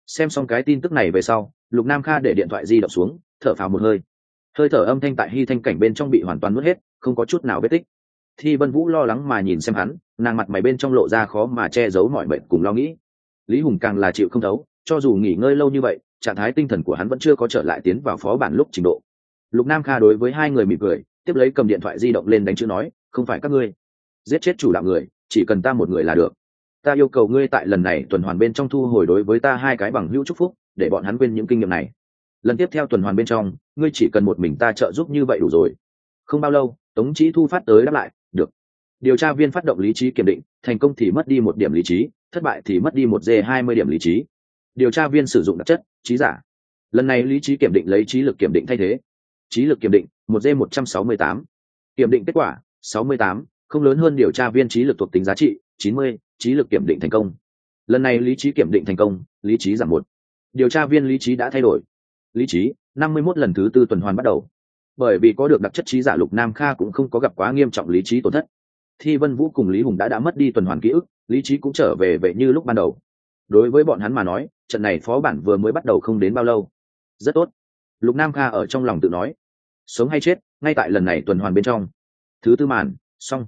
Xem xong cái tin tức này về sau, lục nam kha để điện thoại di động xuống, thở phào một hơi. Hơi thở âm thanh tại hy thanh cảnh bên trong bị hoàn toàn mất hết, không có chút nào vết tích. Thi vân vũ lo lắng mà nhìn xem hắn, nàng mặt mày bên trong lộ ra khó mà che giấu mọi bệnh cùng lo nghĩ lý hùng càng là chịu không thấu, cho dù nghỉ ngơi lâu như vậy, trạng thái tinh thần của hắn vẫn chưa có trở lại tiến vào phó bản lúc trình độ. Lục nam kha đối với hai người mỉm cười, tiếp lấy cầm điện thoại di động lên đánh chữ nói, không phải các ngươi. Giết chết chủ đạo người, chỉ cần ta một người là được. Ta yêu cầu ngươi tại lần này tuần hoàn bên trong thu hồi đối với ta hai cái bằng hữu chúc phúc, để bọn hắn quên những kinh nghiệm này. Lần tiếp theo tuần hoàn bên trong, ngươi chỉ cần một mình ta trợ giúp như vậy đủ rồi. Không bao lâu, tống trí thu phát tới đáp lại, được. Điều tra viên phát động lý trí kiểm định, thành công thì mất đi một điểm lý trí thất bại thì mất đi một d hai mươi điểm lý trí. Điều tra viên sử dụng đặc chất, trí giả. Lần này lý trí kiểm định lấy trí lực kiểm định thay thế. Trí lực kiểm định, một d một trăm sáu mươi tám. Kiểm định kết quả, sáu mươi tám, không lớn hơn điều tra viên trí lực thuộc tính giá trị, chín mươi, trí lực kiểm định thành công. Lần này lý trí kiểm định thành công, lý trí giảm một. Điều tra viên lý trí đã thay đổi. Lý trí, năm mươi 51 lần thứ tư tuần hoàn bắt đầu. Bởi vì có được đặc chất trí giả lục nam kha cũng không có gặp quá nghiêm trọng lý trí tổn thất. Thi vân vũ cùng lý hùng đã đã mất đi tuần hoàn ký ức lý trí cũng trở về vậy như lúc ban đầu. Đối với bọn hắn mà nói, trận này phó bản vừa mới bắt đầu không đến bao lâu. Rất tốt. Lục nam kha ở trong lòng tự nói. Sống hay chết, ngay tại lần này tuần hoàn bên trong. Thứ tư màn, xong.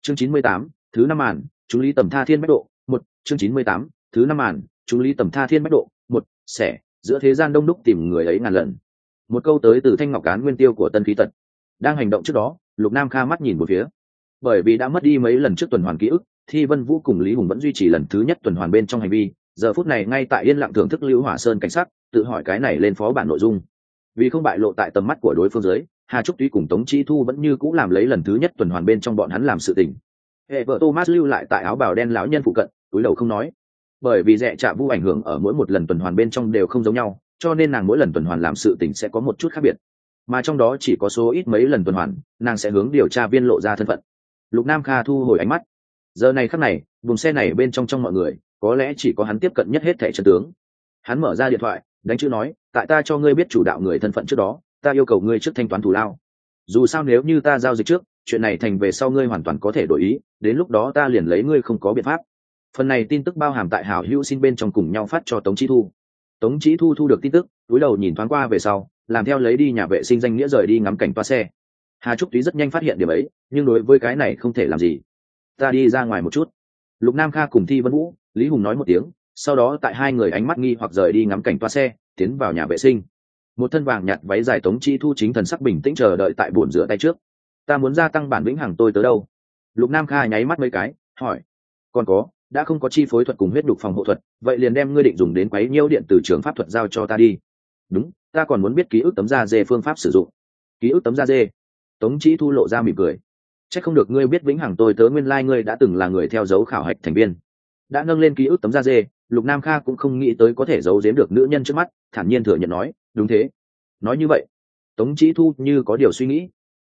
Chương chín mươi tám, thứ năm màn, chú lý tầm tha thiên bách độ, một. Chương chín mươi tám, thứ năm màn, chú lý tầm tha thiên bách độ, một. Sẻ, giữa thế gian đông đúc tìm người ấy ngàn lần. Một câu tới từ thanh ngọc cán nguyên tiêu của tân khí tật. Đang hành động trước đó, lục nam kha mắt nhìn một phía. Bởi vì đã mất đi mấy lần trước tuần hoàn ký ức thi vân vũ cùng lý hùng vẫn duy trì lần thứ nhất tuần hoàn bên trong hành vi. Giờ phút này, ngay tại yên lặng thưởng thức lưu hỏa sơn cảnh sắc, tự hỏi cái này lên phó bản nội dung. Vì không bại lộ tại tầm mắt của đối phương dưới, hà trúc tuy cùng tống chi thu vẫn như c ũ làm lấy lần thứ nhất tuần hoàn bên trong bọn hắn làm sự tình. Hệ vợ thomas lưu lại tại áo bào đen lão nhân phụ cận, túi đầu không nói. Bởi vì dẹ trạ vu ảnh hưởng ở mỗi một lần tuần hoàn bên trong đều không giống nhau, cho nên nàng mỗi lần tuần hoàn làm sự tình sẽ có một chút khác biệt. Mà trong đó chỉ có số ít mấy lần tuần hoàn, nàng sẽ hướng điều tra viên lộ ra thân phận. Lục nam kha thu hồi ánh mắt giờ này khắc này, vùng xe này bên trong trong mọi người, có lẽ chỉ có hắn tiếp cận nhất hết thẻ chân tướng. Hắn mở ra điện thoại, đánh chữ nói, tại ta cho ngươi biết chủ đạo người thân phận trước đó, ta yêu cầu ngươi trước thanh toán thù lao. Dù sao nếu như ta giao dịch trước, chuyện này thành về sau ngươi hoàn toàn có thể đổi ý, đến lúc đó ta liền lấy ngươi không có biện pháp. Phần này tin tức bao hàm tại hảo hữu xin bên trong cùng nhau phát cho tống trí thu. Tống trí thu thu được tin tức, túi đầu nhìn thoáng qua về sau, làm theo lấy đi nhà vệ sinh danh nghĩa rời đi ngắm cảnh toa xe. Hà trúc túy rất nhanh phát hiện điểm ấy, nhưng đối với cái này không thể làm gì ta đi ra ngoài một chút. Lục nam kha cùng thi vân vũ, lý hùng nói một tiếng, sau đó tại hai người ánh mắt nghi hoặc rời đi ngắm cảnh toa xe, tiến vào nhà vệ sinh. Một thân vàng nhặt váy dài tống chi thu chính thần sắc bình tĩnh chờ đợi tại bồn rửa tay trước. Ta muốn gia tăng bản vĩnh hằng tôi tới đâu? Lục nam kha nháy mắt mấy cái, hỏi. Còn có, đã không có chi phối thuật cùng huyết đục phòng hộ thuật, vậy liền đem ngươi định dùng đến quấy nhiêu điện từ trường pháp thuật giao cho ta đi. Đúng, ta còn muốn biết ký ức tấm da dê phương pháp sử dụng. Ký ức tấm da dê. Tống chi thu lộ ra mỉm cười chắc không được ngươi biết vĩnh hằng tôi tớ nguyên lai、like、ngươi đã từng là người theo dấu khảo hạch thành viên. Đã nâng lên ký ức tấm da dê, lục nam kha cũng không nghĩ tới có thể giấu giếm được nữ nhân trước mắt, thản nhiên thừa nhận nói, đúng thế. Nói như vậy, tống chỉ thu như có điều suy nghĩ.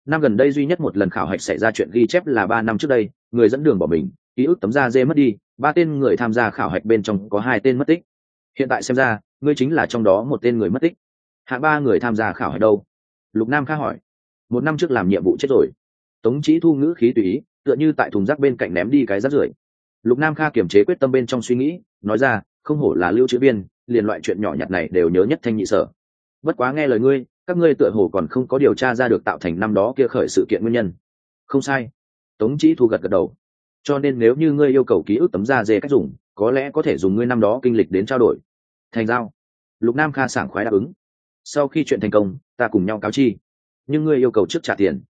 Năm gần đây duy nhất một lần khảo hạch xảy ra chuyện ghi chép là ba năm trước đây, người dẫn đường bỏ mình, ký ức tấm da dê mất đi, ba tên người tham gia khảo hạch bên trong có hai tên mất tích. Hiện tại xem ra, ngươi chính là trong đó một tên người mất tích. Hạ ba người tham gia khảo hạch đâu? Lục nam kha hỏi. Một năm trước làm nhiệm vụ chết rồi tống chỉ thu ngữ khí tùy ý, tựa như tại thùng rác bên cạnh ném đi cái rác rưởi. Lục nam kha kiềm chế quyết tâm bên trong suy nghĩ, nói ra, không hổ là lưu trữ viên liền loại chuyện nhỏ nhặt này đều nhớ nhất thanh nhị sở. Bất quá nghe lời ngươi, các ngươi tựa hồ còn không có điều tra ra được tạo thành năm đó kia khởi sự kiện nguyên nhân. Không sai. Tống chỉ thu gật gật đầu. Cho nên nếu như ngươi yêu cầu ký ức tấm da dê cách dùng, có lẽ có thể dùng ngươi năm đó kinh lịch đến trao đổi. Thành giao. Lục nam kha sảng khoái đáp ứng. Sau khi chuyện thành công, ta cùng nhau cáo chi. Nhưng ngươi yêu cầu trước trả tiền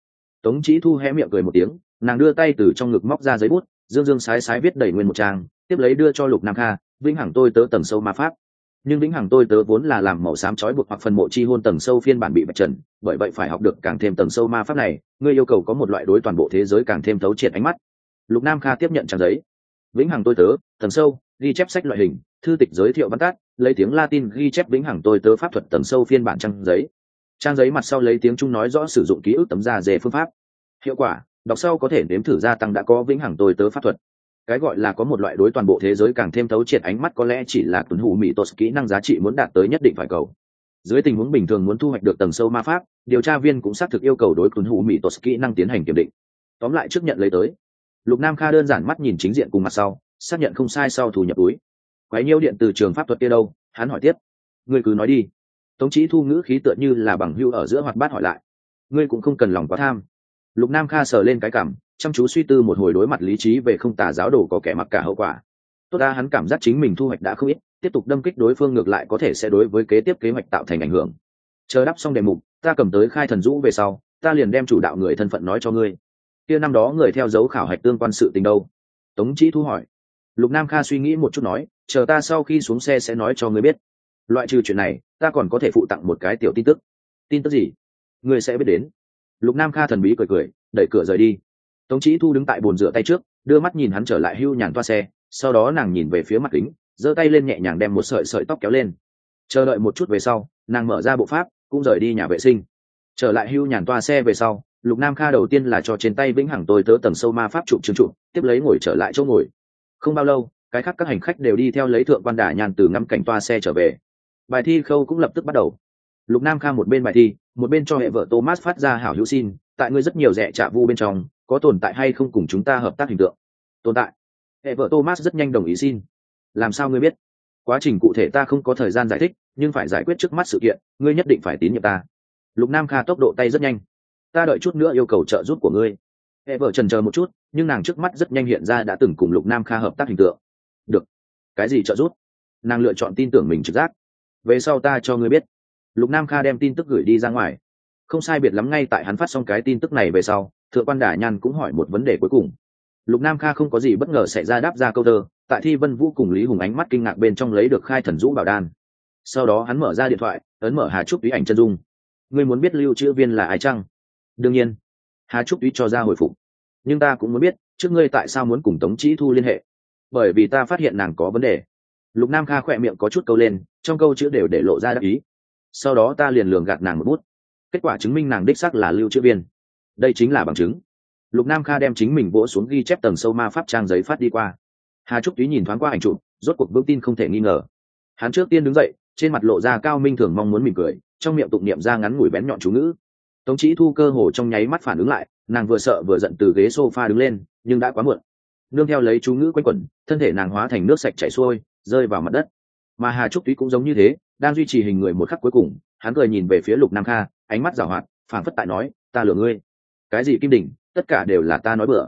tống chỉ thu hé miệng cười một tiếng, nàng đưa tay từ trong ngực móc ra giấy bút, dương dương sái sái viết đẩy nguyên một trang, tiếp lấy đưa cho lục nam kha, vĩnh hằng tôi tớ tầng sâu ma pháp. Nhưng vĩnh hằng tôi tớ vốn là làm màu xám trói buộc hoặc phần mộ chi hôn tầng sâu phiên bản bị bạch trần, bởi vậy phải học được càng thêm tầng sâu ma pháp này ngươi yêu cầu có một loại đối toàn bộ thế giới càng thêm thấu triệt ánh mắt. Lục nam kha tiếp nhận trang giấy. Vĩnh hằng tôi tớ, tầng sâu, ghi chép sách loại hình, thư tịch giới thiệu văn tát lấy tiếng latin ghi chép vĩnh hằng tôi tớ pháp thuật tầng sâu phiên bản trang giấy trang giấy mặt sau lấy tiếng trung nói rõ sử dụng ký ức tấm da dề phương pháp. Hiệu quả, đọc sau có thể nếm thử gia tăng đã có vĩnh hằng tôi tớ pháp thuật. Cái gọi là có một loại đối toàn bộ thế giới càng thêm thấu triệt ánh mắt có lẽ chỉ là tuấn hủ mỹ tốt kỹ năng giá trị muốn đạt tới nhất định phải cầu. Dưới tình huống bình thường muốn thu hoạch được tầng sâu ma pháp, điều tra viên cũng xác thực yêu cầu đối tuấn hủ mỹ tốt kỹ năng tiến hành kiểm định. Tóm lại trước nhận lấy tới. Lục nam kha đơn giản mắt nhìn chính diện cùng mặt sau, xác nhận không sai sau thu nhập túi. Quái nhiêu điện từ trường pháp thuật kia đâu? Hắn hỏi tiếp. Ngươi cứ nói đi tống trí thu ngữ khí tựa như là bằng hưu ở giữa hoạt bát hỏi lại. Ngươi cũng không cần lòng quá tham. Lục nam kha sờ lên cái cảm, chăm chú suy tư một hồi đối mặt lý trí về không tà giáo đồ có kẻ mặc cả hậu quả. Tốt ra hắn cảm giác chính mình thu hoạch đã không ít, tiếp tục đâm kích đối phương ngược lại có thể sẽ đối với kế tiếp kế hoạch tạo thành ảnh hưởng. Chờ đắp xong đề mục, ta cầm tới khai thần dũ về sau, ta liền đem chủ đạo người thân phận nói cho ngươi. Kia năm đó người theo dấu khảo hạch tương quan sự tình đâu? Tống trí thu hỏi. Lục nam kha suy nghĩ một chút nói, chờ ta sau khi xuống xe sẽ nói cho ngươi biết loại trừ chuyện này, ta còn có thể phụ tặng một cái tiểu tin tức. Tin tức gì? Ngươi sẽ biết đến. Lục nam kha thần bí cười cười, đẩy cửa rời đi. Tống trí thu đứng tại bồn rửa tay trước, đưa mắt nhìn hắn trở lại hưu nhàn toa xe, sau đó nàng nhìn về phía mặt kính, giơ tay lên nhẹ nhàng đem một sợi sợi tóc kéo lên. Chờ đợi một chút về sau, nàng mở ra bộ pháp, cũng rời đi nhà vệ sinh. Trở lại hưu nhàn toa xe về sau, lục nam kha đầu tiên là cho trên tay vĩnh hằng tôi tớ tầng sâu ma pháp chụp chương trụ, tiếp lấy ngồi trở lại chỗ ngồi. Không bao lâu, cái khác các hành khách đều đi theo lấy thượng quan đà nhàn từ ngắm cảnh toa xe trở về bài thi khâu cũng lập tức bắt đầu. Lục nam kha một bên bài thi, một bên cho hệ vợ thomas phát ra hảo hữu xin, tại ngươi rất nhiều rẻ trả vu bên trong, có tồn tại hay không cùng chúng ta hợp tác hình tượng? Tồn tại. Hệ vợ thomas rất nhanh đồng ý xin. Làm sao ngươi biết? Quá trình cụ thể ta không có thời gian giải thích, nhưng phải giải quyết trước mắt sự kiện, ngươi nhất định phải tín nhiệm ta. Lục nam kha tốc độ tay rất nhanh. Ta đợi chút nữa yêu cầu trợ giúp của ngươi. Hệ vợ trần chờ một chút, nhưng nàng trước mắt rất nhanh hiện ra đã từng cùng lục nam kha hợp tác hình tượng. Được. Cái gì trợ giúp? Nàng lựa chọn tin tưởng mình trực giác về sau ta cho ngươi biết. Lục nam kha đem tin tức gửi đi ra ngoài. Không sai biệt lắm ngay tại hắn phát xong cái tin tức này về sau, thượng quan đả nhan cũng hỏi một vấn đề cuối cùng. Lục nam kha không có gì bất ngờ xảy ra đáp ra câu thơ, tại thi vân vũ cùng lý hùng ánh mắt kinh ngạc bên trong lấy được khai thần dũ bảo đan. Sau đó hắn mở ra điện thoại, ấn mở hà trúc ý ảnh chân dung. Ngươi muốn biết lưu chữ viên là ai chăng? Đương nhiên, hà trúc ý cho ra hồi phục. Nhưng ta cũng muốn biết, trước ngươi tại sao muốn cùng tống trí thu liên hệ? Bởi vì ta phát hiện nàng có vấn đề lục nam kha khỏe miệng có chút câu lên, trong câu chữ đều để lộ ra đắc ý. Sau đó ta liền lường gạt nàng một bút. Kết quả chứng minh nàng đích sắc là lưu trữ viên. Đây chính là bằng chứng. Lục nam kha đem chính mình vỗ xuống ghi chép tầng sâu ma pháp trang giấy phát đi qua. Hà trúc túy nhìn thoáng qua ảnh chụp, rốt cuộc vững tin không thể nghi ngờ. Hắn trước tiên đứng dậy, trên mặt lộ ra cao minh thường mong muốn mỉm cười, trong miệng tụng niệm ra ngắn ngủi bén nhọn chú ngữ. Tống chỉ thu cơ hồ trong nháy mắt phản ứng lại, nàng vừa sợ vừa giận từ ghế sofa đứng lên, nhưng đã quá muộn. Nương theo lấy chú ngữ quanh quẩn, thân thể nàng hóa thành nước sạch chảy xuôi rơi vào mặt đất. Mà hà trúc túy cũng giống như thế, đang duy trì hình người một khắc cuối cùng, hắn cười nhìn về phía lục nam kha, ánh mắt giảo hoạt, phảng phất tại nói, ta lừa ngươi. Cái gì kim đỉnh, tất cả đều là ta nói bừa.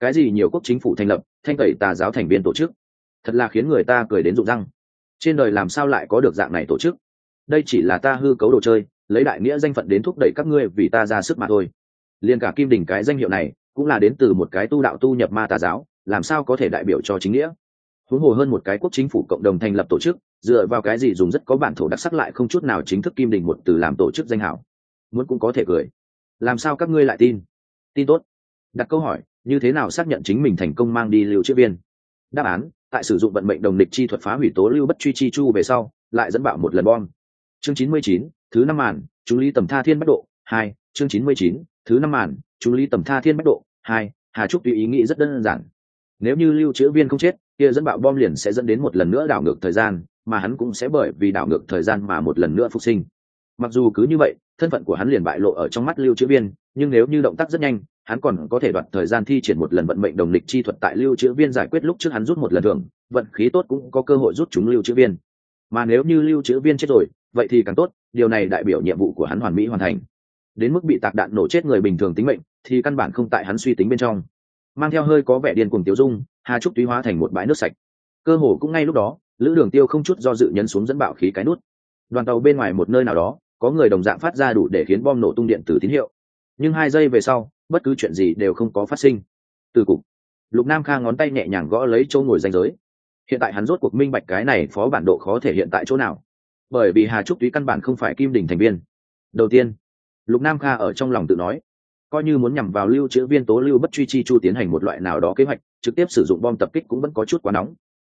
Cái gì nhiều quốc chính phủ thành lập, thanh tẩy tà giáo thành viên tổ chức. Thật là khiến người ta cười đến rụng răng. Trên đời làm sao lại có được dạng này tổ chức? Đây chỉ là ta hư cấu đồ chơi, lấy đại nghĩa danh phận đến thúc đẩy các ngươi vì ta ra sức mà thôi. Liền cả kim đỉnh cái danh hiệu này, cũng là đến từ một cái tu đạo tu nhập ma tà giáo, làm sao có thể đại biểu cho chính nghĩa? Huống hồ hơn một cái quốc chính phủ cộng đồng thành lập tổ chức, dựa vào cái gì dùng rất có bản thổ đặc sắc lại không chút nào chính thức kim đình một từ làm tổ chức danh hảo. Muốn cũng có thể cười. Làm sao các ngươi lại tin? Tin tốt. Đặt câu hỏi, như thế nào xác nhận chính mình thành công mang đi lưu chữ viên? Đáp án, tại sử dụng vận mệnh đồng địch chi thuật phá hủy tố lưu bất truy chi chu về sau, lại dẫn bạo một lần bom. Chương chín mươi chín, thứ năm màn, chú lý tầm tha thiên bất độ, hai, chương chín mươi chín, thứ năm màn, chú lý tầm tha thiên bất độ, hai, hà trúc tùy ý nghĩ rất đơn giản. Nếu như lưu trữ viên không chết kia dẫn bạo bom liền sẽ dẫn đến một lần nữa đảo ngược thời gian, mà hắn cũng sẽ bởi vì đảo ngược thời gian mà một lần nữa phục sinh. Mặc dù cứ như vậy, thân phận của hắn liền bại lộ ở trong mắt lưu trữ viên nhưng nếu như động tác rất nhanh, hắn còn có thể đoạt thời gian thi triển một lần vận mệnh đồng lịch chi thuật tại lưu trữ viên giải quyết lúc trước hắn rút một lần thường vận khí tốt cũng có cơ hội rút chúng lưu trữ viên mà nếu như lưu trữ viên chết rồi, vậy thì càng tốt, điều này đại biểu nhiệm vụ của hắn hoàn mỹ hoàn thành. Đến mức bị tạc đạn nổ chết người bình thường tính mệnh, thì căn bản không tại hắn suy tính bên trong. Mang theo hơi có vẻ điên cuồng tiêu dung hà trúc túy hóa thành một bãi nước sạch. Cơ hồ cũng ngay lúc đó, lữ đường tiêu không chút do dự nhấn xuống dẫn bạo khí cái nút. Đoàn tàu bên ngoài một nơi nào đó, có người đồng dạng phát ra đủ để khiến bom nổ tung điện tử tín hiệu. Nhưng hai giây về sau, bất cứ chuyện gì đều không có phát sinh. Từ cục, lục nam kha ngón tay nhẹ nhàng gõ lấy chỗ ngồi danh giới. Hiện tại hắn rốt cuộc minh bạch cái này phó bản độ khó thể hiện tại chỗ nào. Bởi vì hà trúc túy căn bản không phải kim đình thành viên. Đầu tiên, lục nam kha ở trong lòng tự nói, coi như muốn nhằm vào lưu trữ viên tố lưu bất truy chi chu tiến hành một loại nào đó kế hoạch trực tiếp sử dụng bom tập kích cũng vẫn có chút quá nóng.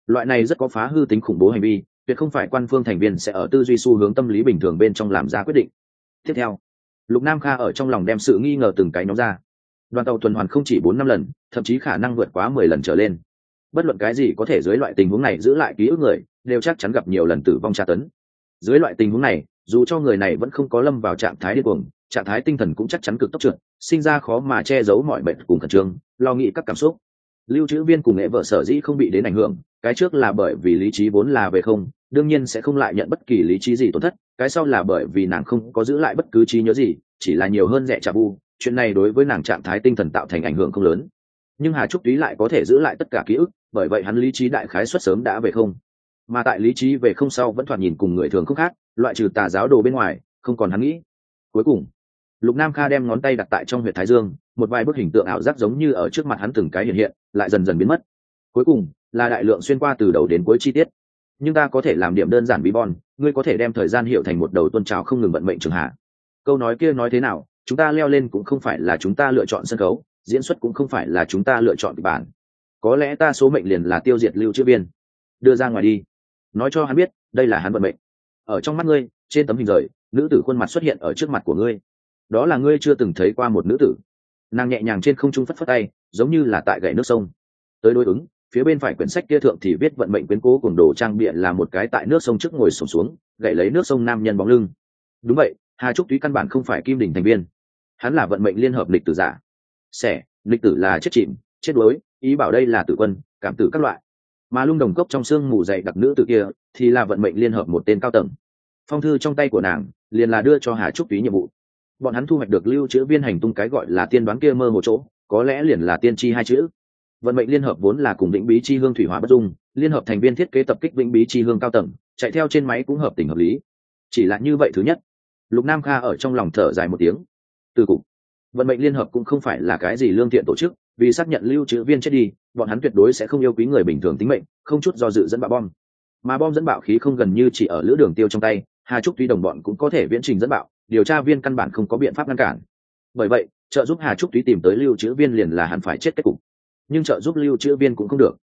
Loại này rất có phá hư tính khủng bố hành vi, tuyệt không phải quan phương thành viên sẽ ở tư duy xu hướng tâm lý bình thường bên trong làm ra quyết định. Tiếp theo, lục nam kha ở trong lòng đem sự nghi ngờ từng cái nhóm ra. Đoàn tàu tuần hoàn không chỉ bốn năm lần, thậm chí khả năng vượt quá mười lần trở lên. Bất luận cái gì có thể dưới loại tình huống này giữ lại ký ức người, đều chắc chắn gặp nhiều lần tử vong tra tấn. Dưới loại tình huống này, dù cho người này vẫn không có lâm vào trạng thái điên cuồng, trạng thái tinh thần cũng chắc chắn cực tốc trượt, sinh ra khó mà che giấu mọi bệnh cùng khẩn trương, lo nghĩ các cảm xúc lưu trữ viên cùng nghệ vợ sở dĩ không bị đến ảnh hưởng, cái trước là bởi vì lý trí vốn là về không, đương nhiên sẽ không lại nhận bất kỳ lý trí gì tổn thất, cái sau là bởi vì nàng không có giữ lại bất cứ trí nhớ gì, chỉ là nhiều hơn rẻ trả vu, chuyện này đối với nàng trạng thái tinh thần tạo thành ảnh hưởng không lớn. Nhưng hà trúc túy lại có thể giữ lại tất cả ký ức, bởi vậy hắn lý trí đại khái xuất sớm đã về không. Mà tại lý trí về không sau vẫn thoạt nhìn cùng người thường không khác, loại trừ tà giáo đồ bên ngoài, không còn hắn nghĩ. Cuối cùng lục nam kha đem ngón tay đặt tại trong huyện thái dương, một vài bức hình tượng ảo giác giống như ở trước mặt hắn từng cái hiện hiện, lại dần dần biến mất. Cuối cùng, là đại lượng xuyên qua từ đầu đến cuối chi tiết. Nhưng ta có thể làm điểm đơn giản bí bon, ngươi có thể đem thời gian hiểu thành một đầu tôn trào không ngừng vận mệnh trường hạ. Câu nói kia nói thế nào, chúng ta leo lên cũng không phải là chúng ta lựa chọn sân khấu, diễn xuất cũng không phải là chúng ta lựa chọn kịch bản. Có lẽ ta số mệnh liền là tiêu diệt lưu chữ viên đưa ra ngoài đi. Nói cho hắn biết, đây là hắn vận mệnh. Ở trong mắt ngươi, trên tấm hình rời, nữ tử khuôn mặt xuất hiện ở trước mặt của ngươi đó là ngươi chưa từng thấy qua một nữ tử. Nàng nhẹ nhàng trên không trung phất phất tay giống như là tại gậy nước sông. Tới đối ứng phía bên phải quyển sách kia thượng thì viết vận mệnh quyến cố cùng đồ trang bịa là một cái tại nước sông trước ngồi sổng xuống, xuống gậy lấy nước sông nam nhân bóng lưng. Đúng vậy hà trúc túy căn bản không phải kim đình thành viên. Hắn là vận mệnh liên hợp lịch tử giả. Xẻ lịch tử là chết chìm chết đuối ý bảo đây là tử quân cảm tử các loại. Mà lung đồng cốc trong xương mù dày đặc nữ tử kia thì là vận mệnh liên hợp một tên cao tầng. Phong thư trong tay của nàng liền là đưa cho hà trúc túy nhiệm vụ bọn hắn thu hoạch được lưu trữ viên hành tung cái gọi là tiên đoán kia mơ hồ chỗ, có lẽ liền là tiên tri hai chữ. Vận mệnh liên hợp vốn là cùng vĩnh bí chi hương thủy hóa bất dung, liên hợp thành viên thiết kế tập kích vĩnh bí chi hương cao tầng, chạy theo trên máy cũng hợp tình hợp lý. Chỉ là như vậy thứ nhất, lục nam kha ở trong lòng thở dài một tiếng. Từ cục, vận mệnh liên hợp cũng không phải là cái gì lương thiện tổ chức, vì xác nhận lưu trữ viên chết đi, bọn hắn tuyệt đối sẽ không yêu quý người bình thường tính mệnh, không chút do dự dẫn bạo bom. Mà bom dẫn bạo khí không gần như chỉ ở lữ đường tiêu trong tay, hà trúc tuy đồng bọn cũng có thể viễn trình dẫn bạo điều tra viên căn bản không có biện pháp ngăn cản. Bởi vậy, trợ giúp hà trúc túy tìm tới lưu trữ viên liền là hẳn phải chết kết cục. Nhưng trợ giúp lưu trữ viên cũng không được.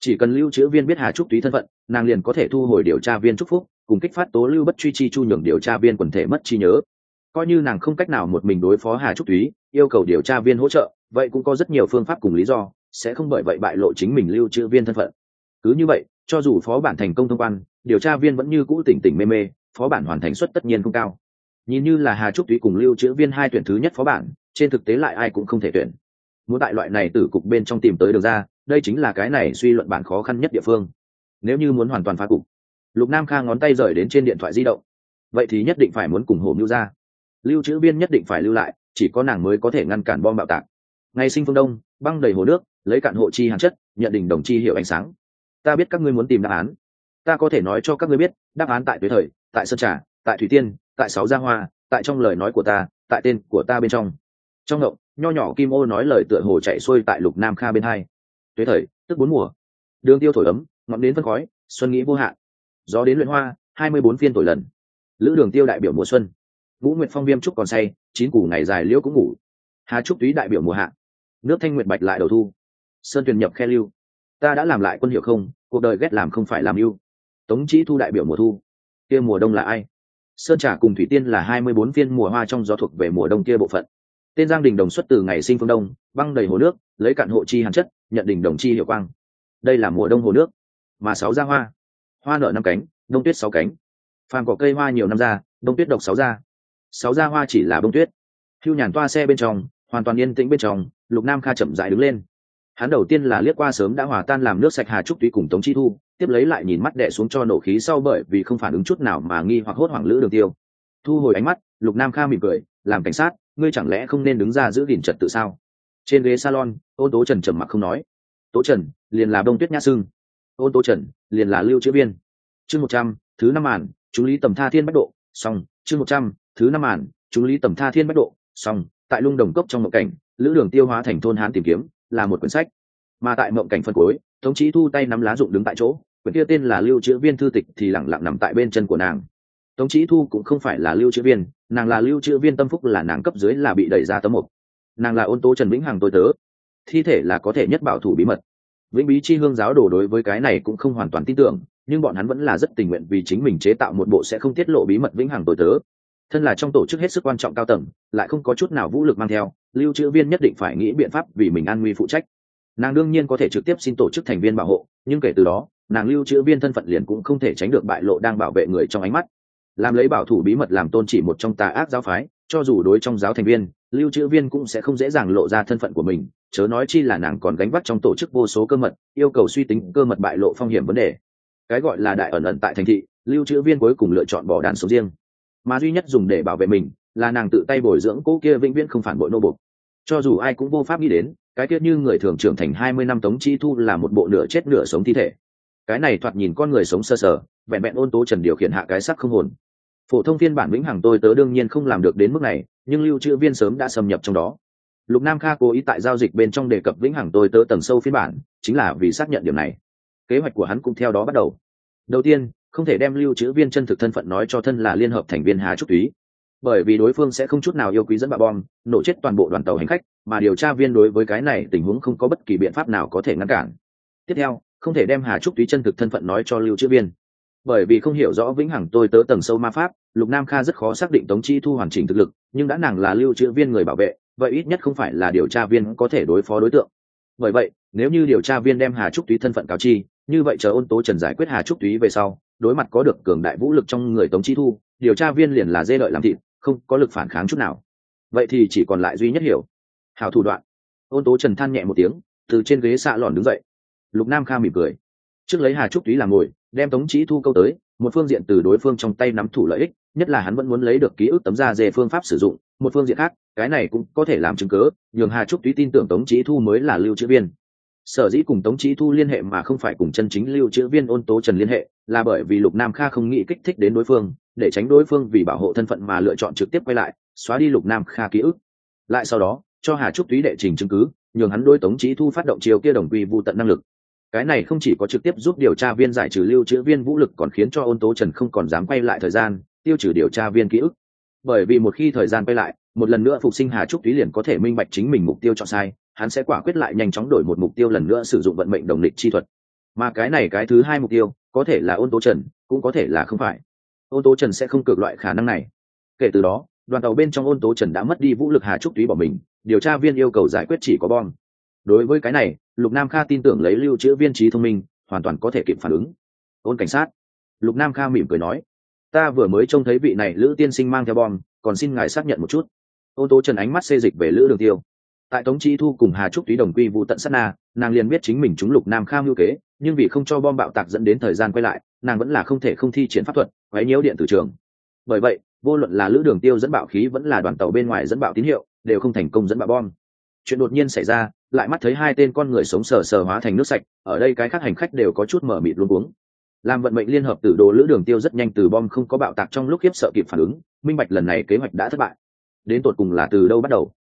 Chỉ cần lưu trữ viên biết hà trúc túy thân phận, nàng liền có thể thu hồi điều tra viên trúc phúc, cùng kích phát tố lưu bất truy chi chu nhường điều tra viên quần thể mất trí nhớ. Coi như nàng không cách nào một mình đối phó hà trúc túy yêu cầu điều tra viên hỗ trợ, vậy cũng có rất nhiều phương pháp cùng lý do, sẽ không bởi vậy bại lộ chính mình lưu trữ viên thân phận. Cứ như vậy, cho dù phó bản thành công thông quan, điều tra viên vẫn như cũ tỉnh tỉnh mê mê, phó bản hoàn thành suất tất nhiên không cao nhìn như là hà trúc túy cùng lưu trữ viên hai tuyển thứ nhất phó bản, trên thực tế lại ai cũng không thể tuyển. Muốn tại loại này từ cục bên trong tìm tới được ra, đây chính là cái này suy luận bản khó khăn nhất địa phương. Nếu như muốn hoàn toàn phá cục, lục nam kha ngón tay rời đến trên điện thoại di động. Vậy thì nhất định phải muốn cùng hồ mưu ra. Lưu trữ viên nhất định phải lưu lại, chỉ có nàng mới có thể ngăn cản bom bạo tạc. Ngày sinh phương đông, băng đầy hồ nước, lấy cạn hộ chi hàn chất, nhận định đồng chi hiệu ánh sáng. Ta biết các ngươi muốn tìm đáp án. Ta có thể nói cho các ngươi biết, đáp án tại tuế thời, tại sơn trà, tại thủy tiên tại sáu gia hoa, tại trong lời nói của ta, tại tên của ta bên trong. Trong ngộng, nho nhỏ kim ô nói lời tựa hồ chạy xuôi tại lục nam kha bên hai. Tuế thời, tức bốn mùa. Đường tiêu thổi ấm, ngọn đến phân khói, xuân nghĩ vô hạn. Gió đến luyện hoa, hai mươi bốn phiên tuổi lần. Lữ đường tiêu đại biểu mùa xuân. Vũ nguyệt phong viêm trúc còn say, chín củ ngày dài liễu cũng ngủ. Hà trúc túy đại biểu mùa hạ. Nước thanh nguyệt bạch lại đầu thu. Sơn tuyền nhập khe lưu. Ta đã làm lại quân hiệu không, cuộc đời ghét làm không phải làm yêu tống trí thu đại biểu mùa thu. Kia mùa đông là ai? Sơn trà cùng thủy tiên là hai mươi bốn viên mùa hoa trong gió thuộc về mùa đông kia bộ phận. Tên giang đình đồng xuất từ ngày sinh phương đông, băng đầy hồ nước, lấy cạn hộ chi hàn chất, nhận đình đồng chi hiệu quang. Đây là mùa đông hồ nước, mà sáu ra hoa. Hoa nở năm cánh, đông tuyết sáu cánh. Phàm có cây hoa nhiều năm ra, đông tuyết độc sáu ra sáu ra hoa chỉ là bông tuyết. Hưu nhàn toa xe bên trong, hoàn toàn yên tĩnh bên trong, lục nam kha chậm dại đứng lên hắn đầu tiên là liếc qua sớm đã hòa tan làm nước sạch hà trúc túy cùng tống chi thu, tiếp lấy lại nhìn mắt đệ xuống cho nổ khí sau bởi vì không phản ứng chút nào mà nghi hoặc hốt hoảng lữ đường tiêu. Thu hồi ánh mắt, lục nam kha mỉm cười, làm cảnh sát, ngươi chẳng lẽ không nên đứng ra giữ gìn trật tự sao? Trên ghế salon ôn tố trần trầm mặc không nói. Tố trần, liền là đông tuyết nhã sưng ôn tố trần, liền là lưu chữ viên. Chương một trăm, thứ năm màn, chú lý tầm tha thiên bách độ. Xong, chương một trăm, thứ năm màn, chú lý tầm tha thiên bách độ. Xong, tại lung đồng cốc trong một cảnh, lữ đường tiêu hóa thành thôn hán tìm kiếm là một quyển sách. Mà tại mộng cảnh phân cuối thống chí thu tay nắm lá dụng đứng tại chỗ, quyển kia tên là lưu trữ viên thư tịch thì lẳng lặng nằm tại bên chân của nàng. Tống chí thu cũng không phải là lưu trữ viên, nàng là lưu trữ viên tâm phúc là nàng cấp dưới là bị đẩy ra tấm mục. Nàng là ôn tố trần vĩnh hằng tôi tớ. Thi thể là có thể nhất bảo thủ bí mật. Vĩnh bí chi hương giáo đồ đối với cái này cũng không hoàn toàn tin tưởng, nhưng bọn hắn vẫn là rất tình nguyện vì chính mình chế tạo một bộ sẽ không tiết lộ bí mật vĩnh hằng tôi tớ. Thân là trong tổ chức hết sức quan trọng cao tầng, lại không có chút nào vũ lực mang theo lưu trữ viên nhất định phải nghĩ biện pháp vì mình an nguy phụ trách. Nàng đương nhiên có thể trực tiếp xin tổ chức thành viên bảo hộ, nhưng kể từ đó, nàng lưu trữ viên thân phận liền cũng không thể tránh được bại lộ đang bảo vệ người trong ánh mắt. Làm lấy bảo thủ bí mật làm tôn chỉ một trong tà ác giáo phái, cho dù đối trong giáo thành viên, lưu trữ viên cũng sẽ không dễ dàng lộ ra thân phận của mình, chớ nói chi là nàng còn gánh vác trong tổ chức vô số cơ mật, yêu cầu suy tính cơ mật bại lộ phong hiểm vấn đề. Cái gọi là đại ẩn ẩn tại thành thị, lưu trữ viên cuối cùng lựa chọn bỏ đàn sống riêng. Mà duy nhất dùng để bảo vệ mình là nàng tự tay bồi dưỡng cỗ kia vĩnh viễn không phản bội nô bục cho dù ai cũng vô pháp nghĩ đến, cái kia như người thường trưởng thành hai mươi năm tống chi thu là một bộ nửa chết nửa sống thi thể. Cái này thoạt nhìn con người sống sơ sở vẹn vẹn ôn tố trần điều khiển hạ cái sắc không hồn. Phổ thông phiên bản vĩnh hằng tôi tớ đương nhiên không làm được đến mức này, nhưng lưu trữ viên sớm đã xâm nhập trong đó. Lục nam kha cố ý tại giao dịch bên trong đề cập vĩnh hằng tôi tớ tầng sâu phiên bản, chính là vì xác nhận điểm này. Kế hoạch của hắn cũng theo đó bắt đầu. Đầu tiên, không thể đem lưu trữ viên chân thực thân phận nói cho thân là liên hợp thành viên hà trúc túy bởi vì đối phương sẽ không chút nào yêu quý dẫn bạo bom, nổ chết toàn bộ đoàn tàu hành khách, mà điều tra viên đối với cái này tình huống không có bất kỳ biện pháp nào có thể ngăn cản. Tiếp theo, không thể đem hà trúc túy chân thực thân phận nói cho lưu trữ viên. Bởi vì không hiểu rõ vĩnh hằng tôi tớ tầng sâu ma pháp, lục nam kha rất khó xác định tống chi thu hoàn chỉnh thực lực, nhưng đã nàng là lưu trữ viên người bảo vệ, vậy ít nhất không phải là điều tra viên có thể đối phó đối tượng. Bởi vậy, nếu như điều tra viên đem hà trúc túy thân phận cáo chi, như vậy chờ ôn tố trần giải quyết hà trúc túy về sau, đối mặt có được cường đại vũ lực trong người tống chi thu, điều tra viên liền là dê lợi làm thịt không có lực phản kháng chút nào. Vậy thì chỉ còn lại duy nhất hiểu. Hào thủ đoạn. Ôn tố trần than nhẹ một tiếng, từ trên ghế xạ lòn đứng dậy. Lục nam kha mỉm cười. Trước lấy hà trúc túy làm ngồi, đem tống trí thu câu tới, một phương diện từ đối phương trong tay nắm thủ lợi ích, nhất là hắn vẫn muốn lấy được ký ức tấm da dê phương pháp sử dụng, một phương diện khác, cái này cũng có thể làm chứng cớ nhường hà trúc túy tin tưởng tống chí thu mới là lưu trữ viên. Sở dĩ cùng tống chí thu liên hệ mà không phải cùng chân chính lưu trữ viên ôn tố trần liên hệ, là bởi vì lục nam kha không nghĩ kích thích đến đối phương để tránh đối phương vì bảo hộ thân phận mà lựa chọn trực tiếp quay lại, xóa đi lục nam kha ký ức. Lại sau đó, cho hà trúc túy đệ trình chứng cứ, nhường hắn đôi tống trí thu phát động chiều kia đồng quy vô tận năng lực. Cái này không chỉ có trực tiếp giúp điều tra viên giải trừ lưu trữ viên vũ lực còn khiến cho ôn tố trần không còn dám quay lại thời gian, tiêu trừ điều tra viên ký ức. Bởi vì một khi thời gian quay lại, một lần nữa phục sinh hà trúc túy liền có thể minh bạch chính mình mục tiêu chọn sai, hắn sẽ quả quyết lại nhanh chóng đổi một mục tiêu lần nữa sử dụng vận mệnh đồng lịch chi thuật. Mà cái này cái thứ hai mục tiêu, có thể là ôn tố trần, cũng có thể là không phải ôn tố trần sẽ không cực loại khả năng này. Kể từ đó, đoàn tàu bên trong ôn tố trần đã mất đi vũ lực hà trúc túy bỏ mình, điều tra viên yêu cầu giải quyết chỉ có bom. Đối với cái này, lục nam kha tin tưởng lấy lưu trữ viên trí thông minh, hoàn toàn có thể kịp phản ứng. Ôn cảnh sát. Lục nam kha mỉm cười nói, ta vừa mới trông thấy vị này lữ tiên sinh mang theo bom, còn xin ngài xác nhận một chút. Ôn Tố trần ánh mắt xê dịch về lữ đường tiêu. Tại tống chi thu cùng hà trúc túy đồng quy vụ tận sát na, nàng liền biết chính mình trúng lục nam kha ngưu kế, nhưng vì không cho bom bạo tạc dẫn đến thời gian quay lại, nàng vẫn là không thể không thi triển pháp thuật quấy nhiễu điện tử trường. Bởi vậy, vô luận là lữ đường tiêu dẫn bạo khí vẫn là đoàn tàu bên ngoài dẫn bạo tín hiệu, đều không thành công dẫn bạo bom. Chuyện đột nhiên xảy ra, lại mắt thấy hai tên con người sống sờ sờ hóa thành nước sạch, ở đây cái khác hành khách đều có chút mở mịt luôn uống làm vận mệnh liên hợp tử đồ lữ đường tiêu rất nhanh từ bom không có bạo tạc trong lúc khiếp sợ kịp phản ứng, minh bạch lần này kế hoạch đã thất bại. Đến tột cùng là từ đâu bắt đầu?